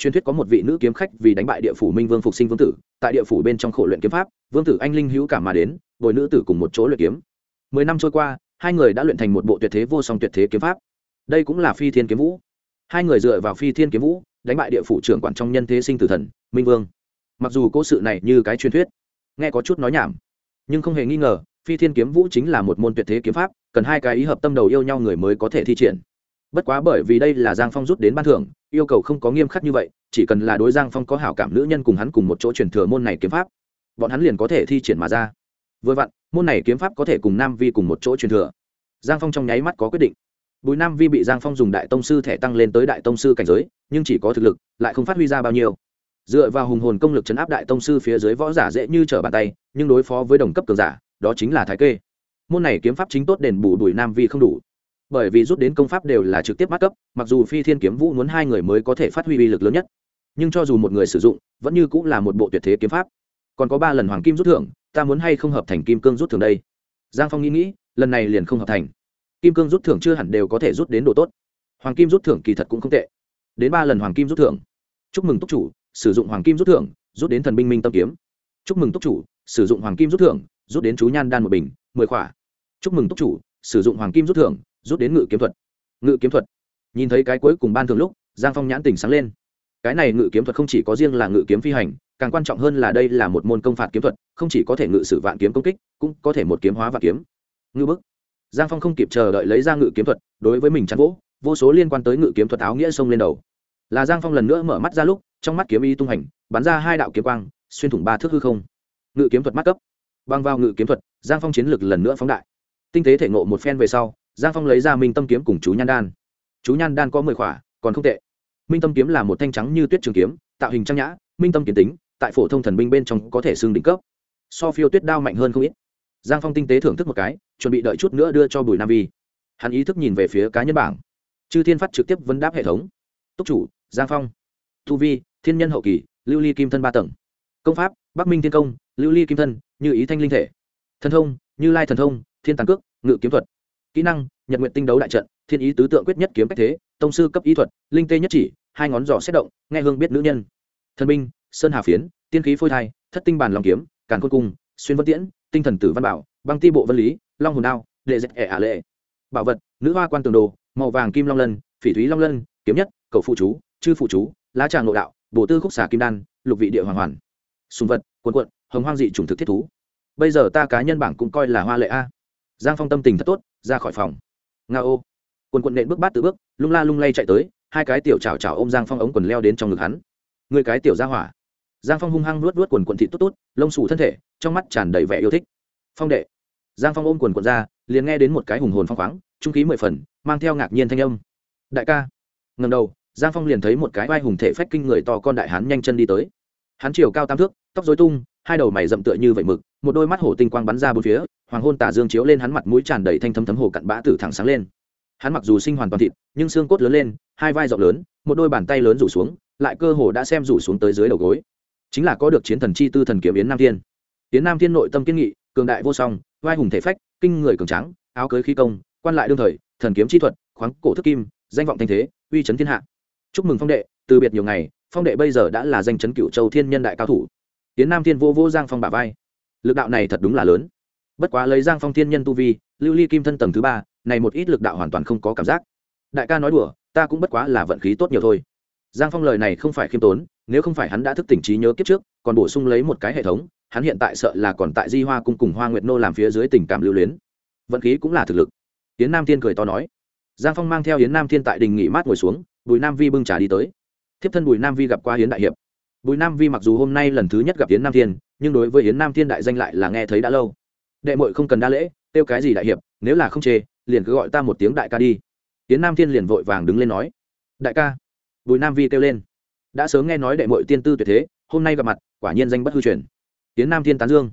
truyền thuyết có một vị nữ kiếm khách vì đánh bại địa phủ minh vương phục sinh vương tử, tại địa phủ bên trong khổ luyện kiếm pháp, vương tử anh linh hữu cả mà đến, bồi nữ tử cùng một chỗ luyện kiếm. Mười năm trôi qua, hai người đã luyện thành một bộ tuyệt thế vô song tuyệt thế kiếm pháp. Đây cũng là phi thiên kiếm vũ. Hai người dựa vào phi thiên kiếm vũ, đánh bại địa phủ trưởng quản trong nhân thế sinh tử thần, minh vương. Mặc dù cố sự này như cái truyền thuyết, nghe có chút nói nhảm, nhưng không hề nghi ngờ, phi thiên kiếm vũ chính là một môn tuyệt thế kiếm pháp, cần hai cái ý hợp tâm đầu yêu nhau người mới có thể thi triển. Bất quá bởi vì đây là giang phong rút đến ban thưởng yêu cầu không có nghiêm khắc như vậy, chỉ cần là đối giang phong có hảo cảm nữ nhân cùng hắn cùng một chỗ truyền thừa môn này kiếm pháp, bọn hắn liền có thể thi triển mà ra. Vừa vặn, môn này kiếm pháp có thể cùng nam vi cùng một chỗ truyền thừa. Giang phong trong nháy mắt có quyết định. Bùi nam vi bị giang phong dùng đại tông sư thẻ tăng lên tới đại tông sư cảnh giới, nhưng chỉ có thực lực, lại không phát huy ra bao nhiêu. Dựa vào hùng hồn công lực chấn áp đại tông sư phía dưới võ giả dễ như trở bàn tay, nhưng đối phó với đồng cấp cường giả, đó chính là thái kê. Môn này kiếm pháp chính tốt đền bù bùi nam vi không đủ bởi vì rút đến công pháp đều là trực tiếp mát cấp, mặc dù phi thiên kiếm vũ muốn hai người mới có thể phát huy uy lực lớn nhất, nhưng cho dù một người sử dụng, vẫn như cũng là một bộ tuyệt thế kiếm pháp. Còn có ba lần hoàng kim rút thưởng, ta muốn hay không hợp thành kim cương rút thưởng đây? Giang phong nghĩ nghĩ, lần này liền không hợp thành. Kim cương rút thưởng chưa hẳn đều có thể rút đến độ tốt. Hoàng kim rút thưởng kỳ thật cũng không tệ. Đến ba lần hoàng kim rút thưởng. Chúc mừng túc chủ, sử dụng hoàng kim rút thưởng, rút đến thần binh minh tâm kiếm. Chúc mừng túc chủ, sử dụng hoàng kim rút thưởng, rút đến chú nhan đan một bình, mười khỏa. Chúc mừng túc chủ, sử dụng hoàng kim rút thưởng rút đến ngự kiếm thuật. Ngự kiếm thuật. Nhìn thấy cái cuối cùng ban thường lúc, giang phong nhãn tỉnh sáng lên. Cái này ngự kiếm thuật không chỉ có riêng là ngự kiếm phi hành, càng quan trọng hơn là đây là một môn công phạt kiếm thuật, không chỉ có thể ngự sử vạn kiếm công kích, cũng có thể một kiếm hóa vạn kiếm. Ngư bức. Giang phong không kịp chờ đợi lấy ra ngự kiếm thuật, đối với mình chắn vỗ, vô số liên quan tới ngự kiếm thuật áo nghĩa xông lên đầu. Là giang phong lần nữa mở mắt ra lúc, trong mắt kiếm y tung hành, bắn ra hai đạo kiếm quang, xuyên thủng ba thước hư không. Ngự kiếm thuật mắt cấp. Băng vào ngự kiếm thuật, giang phong chiến lực lần nữa phóng đại. Tinh tế thể ngộ một phen về sau giang phong lấy ra minh tâm kiếm cùng chú nhan đan. Chú nhan đan có mười khỏa, còn không tệ. Minh tâm kiếm là một thanh trắng như tuyết trường kiếm, tạo hình trang nhã, minh tâm kiến tính, tại phổ thông thần binh bên trong có thể xương đỉnh cấp. So phiêu tuyết đao mạnh hơn không ít. Giang phong tinh tế thưởng thức một cái, chuẩn bị đợi chút nữa đưa cho bùi nam vi. Hắn ý thức nhìn về phía cá nhân bảng. Chư thiên phát trực tiếp vấn đáp hệ thống. Túc chủ, giang phong. Thu vi, thiên nhân hậu kỳ, lưu ly kim thân ba tầng. Công pháp, bắc minh thiên công, lưu ly kim thân, như ý thanh linh thể. Thần thông, như lai thần thông, thiên tàng cước, ngự kiếm thuật kỹ năng, nhật nguyện tinh đấu đại trận, thiên ý tứ tượng quyết nhất kiếm cách thế, tông sư cấp ý thuật, linh tê nhất chỉ, hai ngón giỏ xét động, nghe hương biết nữ nhân. Thần binh sơn hà phiến, tiên khí phôi thai, thất tinh bàn lòng kiếm, càn khôn cung, xuyên vân tiễn, tinh thần tử văn bảo, băng ti bộ vân lý, long hồn đao, đệ dẹp ẻ ả lệ. Bảo vật, nữ hoa quan tường đồ, màu vàng kim long lân, phỉ thúy long lân, kiếm nhất, cầu phụ chú, chư phụ chú, lá tràng nội đạo, bổ tư khúc xà kim đan, lục vị địa hoàng hoàn. Sùng vật quần quận hồng hoang dị chủng thực thiết thú. Bây giờ ta cá nhân bảng cũng coi là hoa lệ a giang phong tâm tình thật tốt, ra khỏi phòng. Nga ô. Quần quận nện bước bát tự bước, lung la lung lay chạy tới, hai cái tiểu chào chảo ôm giang phong ống quần leo đến trong ngực hắn. Người cái tiểu ra hỏa. Giang phong hung hăng luốt luốt quần quận thị tốt tốt, lông xù thân thể, trong mắt tràn đầy vẻ yêu thích. Phong đệ. Giang phong ôm quần quận ra, liền nghe đến một cái hùng hồn phong khoáng, trung khí mười phần, mang theo ngạc nhiên thanh âm. Đại ca. Ngầm đầu, giang phong liền thấy một cái vai hùng thể phách kinh người to con đại hán nhanh chân đi tới. Hắn chiều cao tam thước, tóc dối tung, hai đầu mày rậm tựa như vậy mực một đôi mắt hổ tinh quang bắn ra bốn phía, hoàng hôn tà dương chiếu lên hắn mặt mũi tràn đầy thanh thấm thấm hồ cặn bã tử thẳng sáng lên. Hắn mặc dù sinh hoàn toàn thịt, nhưng xương cốt lớn lên, hai vai rộng lớn, một đôi bàn tay lớn rủ xuống, lại cơ hồ đã xem rủ xuống tới dưới đầu gối. Chính là có được chiến thần chi tư thần kiếm yến nam thiên. Yến nam thiên nội tâm kiên nghị, cường đại vô song, vai hùng thể phách, kinh người cường trắng áo cưới khí công, quan lại đương thời, thần kiếm chi thuật, khoáng cổ thức kim, danh vọng thanh thế, uy chấn thiên hạ. Chúc mừng phong đệ, từ biệt nhiều ngày, phong đệ bây giờ đã là danh chấn cựu châu thiên nhân đại cao thủ. Tiến nam thiên vô vô giang phong bà vai lực đạo này thật đúng là lớn. Bất quá lấy giang phong thiên nhân tu vi, lưu ly kim thân tầng thứ ba, này một ít lực đạo hoàn toàn không có cảm giác. Đại ca nói đùa, ta cũng bất quá là vận khí tốt nhiều thôi. Giang phong lời này không phải khiêm tốn, nếu không phải hắn đã thức tỉnh trí nhớ kiếp trước, còn bổ sung lấy một cái hệ thống, hắn hiện tại sợ là còn tại di hoa cung cùng hoa nguyệt nô làm phía dưới tình cảm lưu luyến. Vận khí cũng là thực lực. Yến nam thiên cười to nói. Giang phong mang theo yến nam thiên tại đình nghỉ mát ngồi xuống, bùi nam vi bưng trà đi tới. Thiếp thân bùi nam vi gặp qua yến đại hiệp bùi nam vi mặc dù hôm nay lần thứ nhất gặp yến nam thiên, nhưng đối với yến nam thiên đại danh lại là nghe thấy đã lâu. Đệ mội không cần đa lễ, kêu cái gì đại hiệp, nếu là không chê, liền cứ gọi ta một tiếng đại ca đi. Yến nam thiên liền vội vàng đứng lên nói. Đại ca. Bùi nam vi kêu lên. Đã sớm nghe nói đệ mội tiên tư tuyệt thế, hôm nay gặp mặt, quả nhiên danh bất hư truyền. Yến nam thiên tán dương.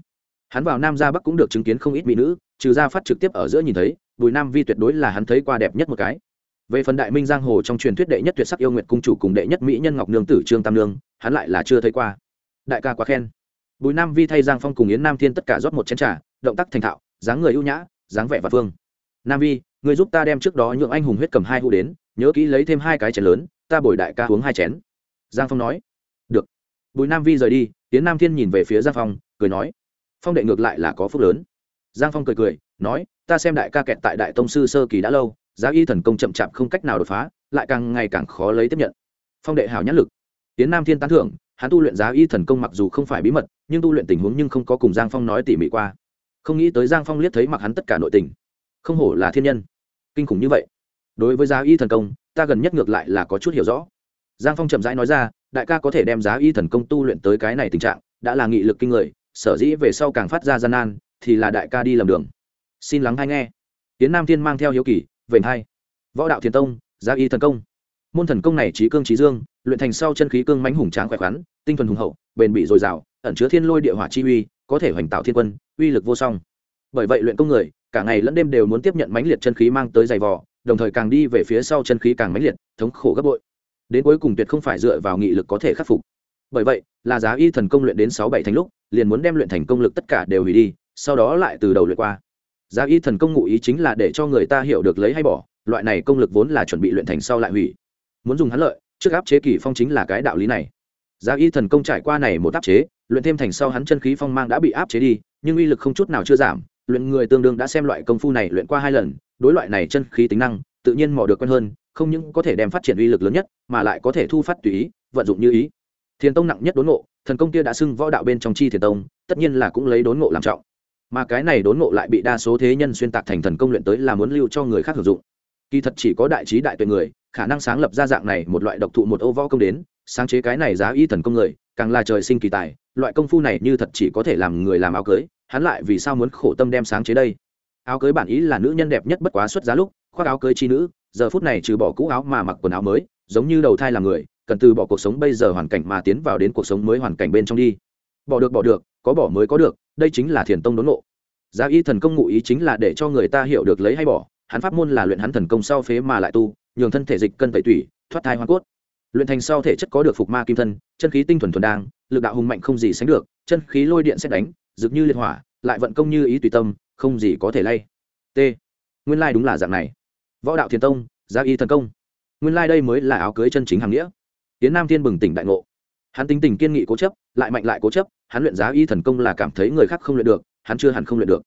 Hắn vào nam ra bắc cũng được chứng kiến không ít mỹ nữ, trừ ra phát trực tiếp ở giữa nhìn thấy, bùi nam vi tuyệt đối là hắn thấy qua đẹp nhất một cái về phần đại minh giang hồ trong truyền thuyết đệ nhất tuyệt sắc yêu nguyệt cung chủ cùng đệ nhất mỹ nhân ngọc nương tử trương tam nương, hắn lại là chưa thấy qua. Đại ca quá khen. Bùi nam vi thay giang phong cùng yến nam thiên tất cả rót một chén t r à động tác thành thạo, dáng người ưu nhã, dáng vẻ và phương. Nam vi, người giúp ta đem trước đó nhượng anh hùng huyết cầm hai hũ đến, nhớ kỹ lấy thêm hai cái chén lớn, ta bồi đại ca uống hai chén. Giang phong nói. Được. Bùi nam vi rời đi, yến nam thiên nhìn về phía giang phong, cười nói. Phong đệ ngược lại là có phúc lớn. Giang phong cười cười, nói ta xem đại ca kẹt tại đại tông sư sơ kỳ đã lâu, giá y thần công chậm chạp không cách nào đột phá, lại càng ngày càng khó lấy tiếp nhận. Phong đệ hảo nhãn lực. Tiến nam thiên tán thưởng, hắn tu luyện giá y thần công mặc dù không phải bí mật, nhưng tu luyện tình huống nhưng không có cùng giang phong nói tỉ mỉ qua. Không nghĩ tới giang phong liếc thấy mặc hắn tất cả nội tình. Không hổ là thiên nhân. Kinh khủng như vậy. Đối với giá y thần công, ta gần nhất ngược lại là có chút hiểu rõ. Giang phong chậm rãi nói ra, đại ca có thể đem giá y thần công tu luyện tới cái này tình trạng, đã là nghị lực kinh người, sở dĩ về sau càng phát ra gian nan, thì là đại ca đi lầm đường xin lắng hay nghe. Tiến nam thiên mang theo hiếu kỳ, vểnh hai. Võ đạo thiền tông gia y thần công. Môn thần công này trí cương trí dương, luyện thành sau chân khí cương mãnh hùng tráng khỏe khoắn, tinh thuần hùng hậu, bền bị dồi dào, ẩn chứa thiên lôi địa hỏa chi uy, có thể hoành tạo thiên quân, uy lực vô song. Bởi vậy luyện công người, cả ngày lẫn đêm đều muốn tiếp nhận mãnh liệt chân khí mang tới giày vò, đồng thời càng đi về phía sau chân khí càng mãnh liệt, thống khổ gấp bội. Đến cuối cùng tuyệt không phải dựa vào nghị lực có thể khắc phục. Bởi vậy, là giá y thần công luyện đến sáu bảy thành lúc, liền muốn đem luyện thành công lực tất cả đều hủy đi, sau đó lại từ đầu luyện qua giá y thần công ngụ ý chính là để cho người ta hiểu được lấy hay bỏ, loại này công lực vốn là chuẩn bị luyện thành sau lại hủy. Muốn dùng hắn lợi, trước áp chế kỳ phong chính là cái đạo lý này. Giá y thần công trải qua này một áp chế, luyện thêm thành sau hắn chân khí phong mang đã bị áp chế đi, nhưng uy lực không chút nào chưa giảm, luyện người tương đương đã xem loại công phu này luyện qua hai lần, đối loại này chân khí tính năng, tự nhiên mò được quen hơn, không những có thể đem phát triển uy lực lớn nhất, mà lại có thể thu phát tùy ý, vận dụng như ý. Thiền tông nặng nhất đốn ngộ, thần công kia đã xưng võ đạo bên trong chi thiền tông, tất nhiên là cũng lấy đốn ngộ làm trọng mà cái này đốn ngộ lại bị đa số thế nhân xuyên tạc thành thần công luyện tới là muốn lưu cho người khác sử dụng. Kỳ thật chỉ có đại trí đại tuệ người, khả năng sáng lập ra dạng này một loại độc thụ một ô võ công đến, sáng chế cái này giá y thần công người, càng là trời sinh kỳ tài, loại công phu này như thật chỉ có thể làm người làm áo cưới, hắn lại vì sao muốn khổ tâm đem sáng chế đây? Áo cưới bản ý là nữ nhân đẹp nhất bất quá xuất giá lúc, khoác áo cưới chi nữ, giờ phút này trừ bỏ cũ áo mà mặc quần áo mới, giống như đầu thai làm người, cần từ bỏ cuộc sống bây giờ hoàn cảnh mà tiến vào đến cuộc sống mới hoàn cảnh bên trong đi. Bỏ được bỏ được, có bỏ mới có được đây chính là thiền tông đốn nộ giá y thần công ngụ ý chính là để cho người ta hiểu được lấy hay bỏ, hắn pháp môn là luyện hắn thần công sau phế mà lại tu, nhường thân thể dịch cân tẩy tủy, thoát thai hoa cốt. Luyện thành sau thể chất có được phục ma kim thân, chân khí tinh thuần thuần đang, lực đạo hùng mạnh không gì sánh được, chân khí lôi điện xét đánh dực như liệt hỏa, lại vận công như ý tùy tâm, không gì có thể lay. T. Nguyên lai đúng là dạng này. Võ đạo thiền tông gia y thần công. Nguyên lai đây mới là áo cưới chân chính hàng nghĩa. Tiến nam thiên bừng tỉnh đại ngộ hắn tính tình kiên nghị cố chấp, lại mạnh lại cố chấp, hắn luyện giá y thần công là cảm thấy người khác không luyện được, hắn chưa hẳn không luyện được.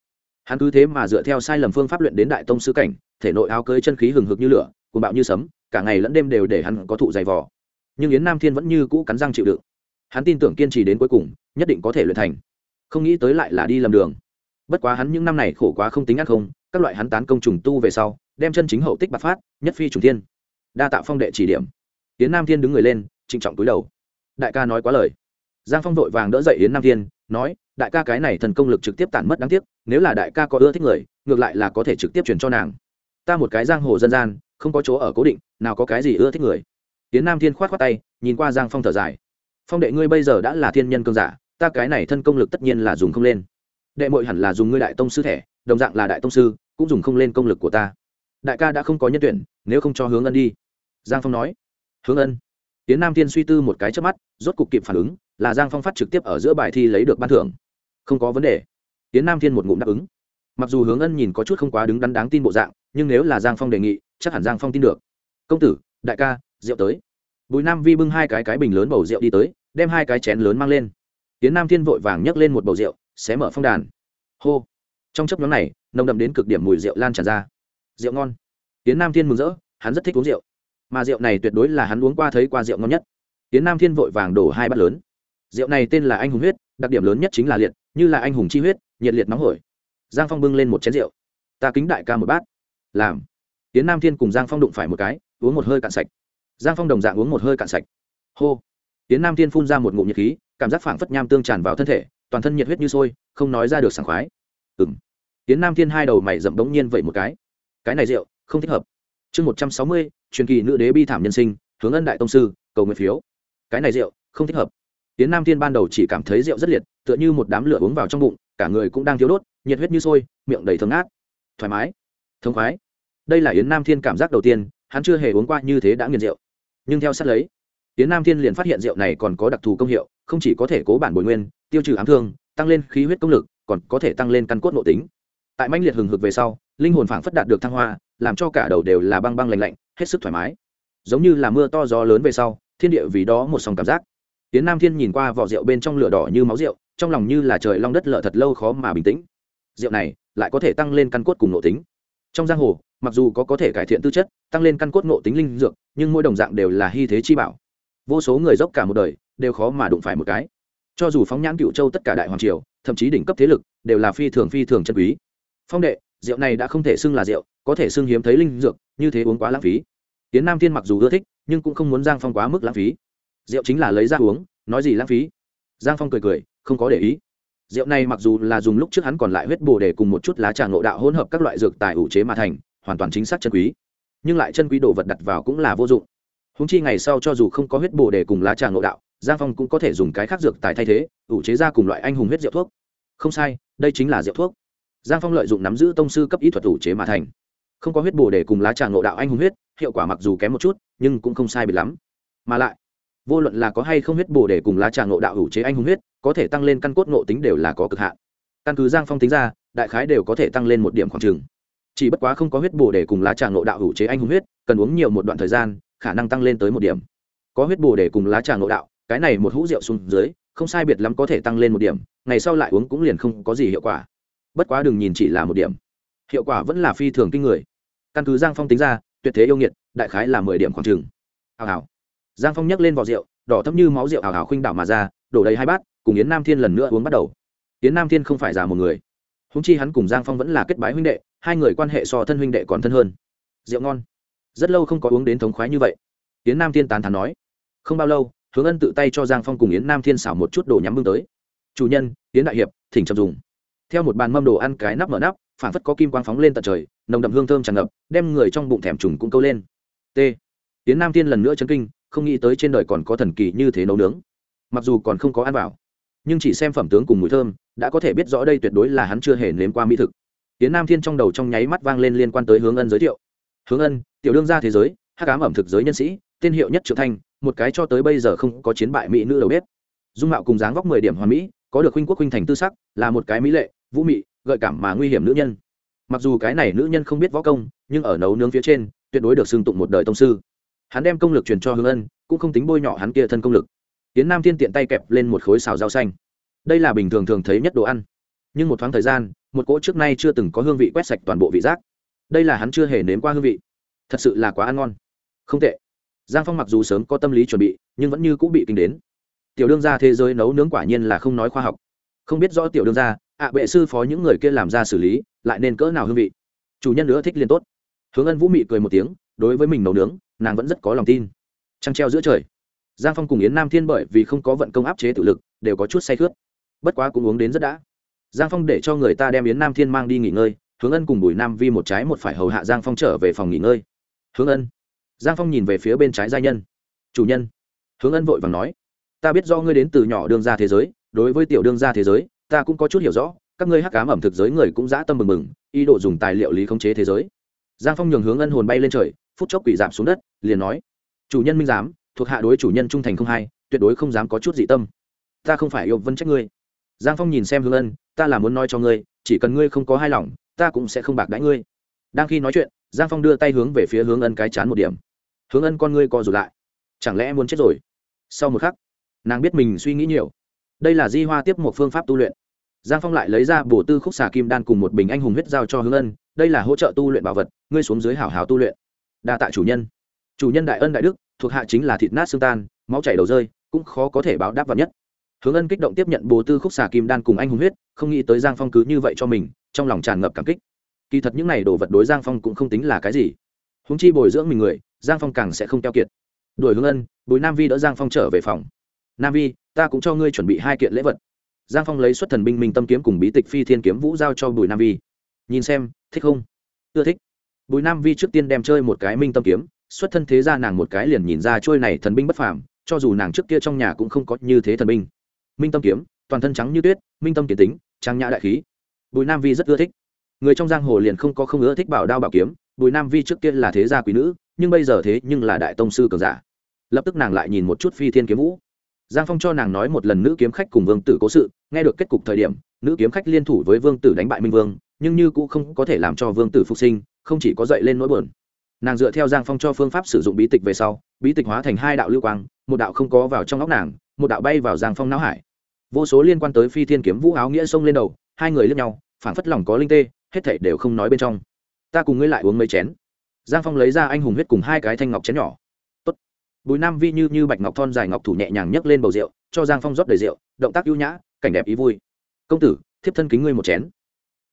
Hắn cứ thế mà dựa theo sai lầm phương pháp luyện đến đại tông sư cảnh, thể nội áo cưới chân khí hừng hực như lửa, cuồng bạo như sấm, cả ngày lẫn đêm đều để hắn có thụ dày vò. Nhưng yến nam thiên vẫn như cũ cắn răng chịu đựng. Hắn tin tưởng kiên trì đến cuối cùng, nhất định có thể luyện thành. Không nghĩ tới lại là đi lầm đường. Bất quá hắn những năm này khổ quá không tính ác không, các loại hắn tán công trùng tu về sau, đem chân chính hậu tích bạc phát, nhất phi trùng thiên. Đa tạo phong đệ chỉ điểm. Yến nam thiên đứng người lên, trịnh trọng túi đầu đại ca nói quá lời. Giang phong vội vàng đỡ dậy yến nam thiên, nói, đại ca cái này thần công lực trực tiếp tản mất đáng tiếc, nếu là đại ca có ưa thích người, ngược lại là có thể trực tiếp truyền cho nàng. Ta một cái giang hồ dân gian, không có chỗ ở cố định, nào có cái gì ưa thích người. Yến nam thiên khoát khoát tay, nhìn qua giang phong thở dài. Phong đệ, ngươi bây giờ đã là thiên nhân cương giả, ta cái này thân công lực tất nhiên là dùng không lên. Đệ mội hẳn là dùng ngươi đại tông sư thẻ, đồng dạng là đại tông sư, cũng dùng không lên công lực của ta. Đại ca đã không có nhân tuyển, nếu không cho hướng ân đi. Giang phong nói. Hướng ân? Tiến nam thiên suy tư một cái trước mắt, rốt cục kịp phản ứng, là giang phong phát trực tiếp ở giữa bài thi lấy được ban thưởng. Không có vấn đề. Tiến nam thiên một ngụm đáp ứng. Mặc dù hướng ân nhìn có chút không quá đứng đắn đáng tin bộ dạng, nhưng nếu là giang phong đề nghị, chắc hẳn giang phong tin được. Công tử, đại ca, rượu tới. Bùi nam vi bưng hai cái cái bình lớn bầu rượu đi tới, đem hai cái chén lớn mang lên. Tiến nam thiên vội vàng nhấc lên một bầu rượu, xé mở phong đàn. Hô. Trong chấp nhóm này, nồng đậm đến cực điểm mùi rượu lan tràn ra. Rượu ngon. Tiến nam thiên mừng rỡ, hắn rất thích uống rượu mà rượu này tuyệt đối là hắn uống qua thấy qua rượu ngon nhất. Tiến nam thiên vội vàng đổ hai bát lớn. Rượu này tên là anh hùng huyết, đặc điểm lớn nhất chính là liệt, như là anh hùng chi huyết, nhiệt liệt nóng hổi. Giang phong bưng lên một chén rượu. Ta kính đại ca một bát. Làm. Tiến nam thiên cùng giang phong đụng phải một cái, uống một hơi cạn sạch. Giang phong đồng dạng uống một hơi cạn sạch. Hô. Tiến nam thiên phun ra một ngụm nhiệt khí, cảm giác phảng phất nham tương tràn vào thân thể, toàn thân nhiệt huyết như sôi, không nói ra được sảng khoái. Ừng tiến nam thiên hai đầu mày rậm đống nhiên vậy một cái. Cái này rượu, không thích hợp. Chương một trăm sáu mươi truyền kỳ nữ đế bi thảm nhân sinh, hướng ân đại tông sư, cầu nguyện phiếu. Cái này rượu, không thích hợp. Tiến nam thiên ban đầu chỉ cảm thấy rượu rất liệt, tựa như một đám lửa uống vào trong bụng, cả người cũng đang thiếu đốt, nhiệt huyết như sôi, miệng đầy thương ác thoải mái. Thông khoái. Đây là yến nam thiên cảm giác đầu tiên, hắn chưa hề uống qua như thế đã nghiền rượu. Nhưng theo sát lấy, yến nam thiên liền phát hiện rượu này còn có đặc thù công hiệu, không chỉ có thể cố bản bồi nguyên, tiêu trừ ám thương, tăng lên khí huyết công lực, còn có thể tăng lên căn cốt nội tính. Tại mãnh liệt hừng hực về sau, linh hồn phảng phất đạt được thăng hoa, làm cho cả đầu đều là băng băng lạnh lạnh hết sức thoải mái. Giống như là mưa to gió lớn về sau, thiên địa vì đó một sòng cảm giác. Tiến nam thiên nhìn qua vỏ rượu bên trong lửa đỏ như máu rượu, trong lòng như là trời long đất lợ thật lâu khó mà bình tĩnh. Rượu này lại có thể tăng lên căn cốt cùng nội tính. Trong giang hồ, mặc dù có có thể cải thiện tư chất, tăng lên căn cốt nội tính linh dược, nhưng mỗi đồng dạng đều là hy thế chi bảo. Vô số người dốc cả một đời đều khó mà đụng phải một cái. Cho dù phóng nhãn cựu châu tất cả đại hoàng triều, thậm chí đỉnh cấp thế lực, đều là phi thường phi thường chân quý. Phong đệ rượu này đã không thể xưng là rượu, có thể xưng hiếm thấy linh dược, như thế uống quá lãng phí. Tiến nam thiên mặc dù ưa thích, nhưng cũng không muốn giang phong quá mức lãng phí. Rượu chính là lấy ra uống, nói gì lãng phí? Giang phong cười cười, không có để ý. Rượu này mặc dù là dùng lúc trước hắn còn lại huyết bồ để cùng một chút lá trà ngộ đạo hỗn hợp các loại dược tài ủ chế mà thành, hoàn toàn chính xác chân quý. Nhưng lại chân quý đồ vật đặt vào cũng là vô dụng. Húng chi ngày sau cho dù không có huyết bồ để cùng lá trà ngộ đạo, giang phong cũng có thể dùng cái khác dược tài thay thế, ủ chế ra cùng loại anh hùng huyết rượu thuốc. Không sai, đây chính là rượu thuốc giang phong lợi dụng nắm giữ tông sư cấp ý thuật ủ chế mà thành. Không có huyết bồ để cùng lá trà ngộ đạo anh hùng huyết, hiệu quả mặc dù kém một chút, nhưng cũng không sai biệt lắm. Mà lại, vô luận là có hay không huyết bồ để cùng lá trà ngộ đạo hữu chế anh hùng huyết, có thể tăng lên căn cốt ngộ tính đều là có cực hạn. Căn cứ giang phong tính ra, đại khái đều có thể tăng lên một điểm khoảng trừng chỉ bất quá không có huyết bồ để cùng lá trà ngộ đạo hữu chế anh hùng huyết, cần uống nhiều một đoạn thời gian, khả năng tăng lên tới một điểm. Có huyết bồ để cùng lá trà ngộ đạo, cái này một hũ rượu xuống dưới, không sai biệt lắm có thể tăng lên một điểm, ngày sau lại uống cũng liền không có gì hiệu quả bất quá đừng nhìn chỉ là một điểm. Hiệu quả vẫn là phi thường kinh người. Căn cứ giang phong tính ra, tuyệt thế yêu nghiệt, đại khái là mười điểm khoảng trừng hào hào. Giang phong nhấc lên vỏ rượu, đỏ thấp như máu rượu hào hào khuynh đảo mà ra, đổ đầy hai bát, cùng yến nam thiên lần nữa uống bắt đầu. Yến nam thiên không phải già một người. Húng chi hắn cùng giang phong vẫn là kết bái huynh đệ, hai người quan hệ so thân huynh đệ còn thân hơn. Rượu ngon. Rất lâu không có uống đến thống khoái như vậy. Yến nam thiên tán thán nói. Không bao lâu, hướng ân tự tay cho giang phong cùng yến nam thiên xảo một chút đồ nhắm bưng tới. Chủ nhân, yến đại hiệp, thỉnh chậm dùng theo một bàn mâm đồ ăn cái nắp mở nắp phản phất có kim quang phóng lên tận trời, nồng đậm hương thơm tràn ngập, đem người trong bụng thèm trùng cũng câu lên. T. Tiến nam thiên lần nữa chấn kinh, không nghĩ tới trên đời còn có thần kỳ như thế nấu nướng. Mặc dù còn không có ăn vào, nhưng chỉ xem phẩm tướng cùng mùi thơm, đã có thể biết rõ đây tuyệt đối là hắn chưa hề nếm qua mỹ thực. Tiến nam thiên trong đầu trong nháy mắt vang lên liên quan tới hướng ân giới thiệu. Hướng ân, tiểu đương gia thế giới hát cám ẩm thực giới nhân sĩ, tên hiệu nhất triệu thanh, một cái cho tới bây giờ không có chiến bại mỹ nữ đầu bếp. Dung mạo cùng dáng vóc mười điểm hoàn mỹ, có được huynh quốc huynh thành tư sắc, là một cái mỹ lệ vũ mị, gợi cảm mà nguy hiểm nữ nhân. Mặc dù cái này nữ nhân không biết võ công, nhưng ở nấu nướng phía trên, tuyệt đối được xưng tụng một đời tông sư. Hắn đem công lực truyền cho Hương ân, cũng không tính bôi nhọ hắn kia thân công lực. Tiến nam thiên tiện tay kẹp lên một khối xào rau xanh. Đây là bình thường thường thấy nhất đồ ăn. Nhưng một thoáng thời gian, một cỗ trước nay chưa từng có hương vị quét sạch toàn bộ vị giác. Đây là hắn chưa hề nếm qua hương vị. Thật sự là quá ăn ngon. Không tệ. Giang phong mặc dù sớm có tâm lý chuẩn bị, nhưng vẫn như cũng bị kinh đến. Tiểu đương gia thế giới nấu nướng quả nhiên là không nói khoa học. Không biết rõ tiểu đương gia ạ à, bệ sư phó những người kia làm ra xử lý lại nên cỡ nào hương vị? Chủ nhân nữa thích liền tốt. Hướng ân vũ mị cười một tiếng đối với mình nấu nướng nàng vẫn rất có lòng tin. Trăng treo giữa trời. Giang phong cùng yến nam thiên bởi vì không có vận công áp chế tự lực đều có chút say khướt. Bất quá cũng uống đến rất đã. Giang phong để cho người ta đem yến nam thiên mang đi nghỉ ngơi hướng ân cùng bùi nam vi một trái một phải hầu hạ giang phong trở về phòng nghỉ ngơi. Hướng ân. Giang phong nhìn về phía bên trái gia nhân. Chủ nhân. Hướng ân vội vàng nói. Ta biết do ngươi đến từ nhỏ đương gia thế giới đối với tiểu đương gia thế giới ta cũng có chút hiểu rõ, các ngươi hắc cám ẩm thực giới người cũng dã tâm mừng mừng, ý đồ dùng tài liệu lý khống chế thế giới. Giang phong nhường hướng ân hồn bay lên trời, phút chốc quỷ giảm xuống đất, liền nói, chủ nhân minh giám, thuộc hạ đối chủ nhân trung thành không hai, tuyệt đối không dám có chút dị tâm. Ta không phải yêu vân trách ngươi. Giang phong nhìn xem hướng ân, ta là muốn nói cho ngươi, chỉ cần ngươi không có hai lòng, ta cũng sẽ không bạc đãi ngươi. Đang khi nói chuyện, giang phong đưa tay hướng về phía hướng ân cái chán một điểm. Hướng ân con ngươi co rụt lại, chẳng lẽ muốn chết rồi? Sau một khắc, nàng biết mình suy nghĩ nhiều đây là di hoa tiếp một phương pháp tu luyện. Giang phong lại lấy ra bổ tư khúc xà kim đan cùng một bình anh hùng huyết giao cho hướng ân, đây là hỗ trợ tu luyện bảo vật, ngươi xuống dưới hảo hảo tu luyện. Đa tạ chủ nhân. Chủ nhân đại ân đại đức, thuộc hạ chính là thịt nát xương tan, máu chảy đầu rơi, cũng khó có thể báo đáp vào nhất. Hướng ân kích động tiếp nhận bồ tư khúc xà kim đan cùng anh hùng huyết, không nghĩ tới giang phong cứ như vậy cho mình, trong lòng tràn ngập cảm kích. Kỳ thật những n à y đồ vật đối giang phong cũng không tính là cái gì. Húng chi bồi dưỡng mình người, giang phong càng sẽ không keo kiệt. Đuổi hướng ân, bùi nam vi đỡ giang phong trở về phòng nam vi, ta cũng cho ngươi chuẩn bị hai kiện lễ vật. Giang phong lấy xuất thần binh minh tâm kiếm cùng bí tịch phi thiên kiếm vũ giao cho bùi nam vi. Nhìn xem, thích không? Ưa thích. Bùi nam vi trước tiên đem chơi một cái minh tâm kiếm, xuất thân thế ra nàng một cái liền nhìn ra trôi này thần binh bất phàm, cho dù nàng trước kia trong nhà cũng không có như thế thần binh. Minh tâm kiếm, toàn thân trắng như tuyết, minh tâm kiến tính, trang nhã đại khí. Bùi nam vi rất ưa thích. Người trong giang hồ liền không có không ưa thích bảo đao bảo kiếm, bùi nam vi trước kia là thế gia quý nữ, nhưng bây giờ thế nhưng là đại tông sư cường giả. Lập tức nàng lại nhìn một chút phi thiên kiếm vũ giang phong cho nàng nói một lần nữ kiếm khách cùng vương tử cố sự, nghe được kết cục thời điểm, nữ kiếm khách liên thủ với vương tử đánh bại minh vương, nhưng như cũng không có thể làm cho vương tử phục sinh, không chỉ có dậy lên nỗi buồn. Nàng dựa theo giang phong cho phương pháp sử dụng bí tịch về sau, bí tịch hóa thành hai đạo lưu quang, một đạo không có vào trong óc nàng, một đạo bay vào giang phong não hải. Vô số liên quan tới phi thiên kiếm vũ áo nghĩa xông lên đầu, hai người lướt nhau, phảng phất lòng có linh tê, hết thảy đều không nói bên trong. Ta cùng ngươi lại uống mấy chén. Giang phong lấy ra anh hùng huyết cùng hai cái thanh ngọc chén nhỏ bùi nam vi như như bạch ngọc thon dài ngọc thủ nhẹ nhàng nhấc lên bầu rượu, cho giang phong rót đầy rượu, động tác ưu nhã, cảnh đẹp ý vui. Công tử, thiếp thân kính ngươi một chén.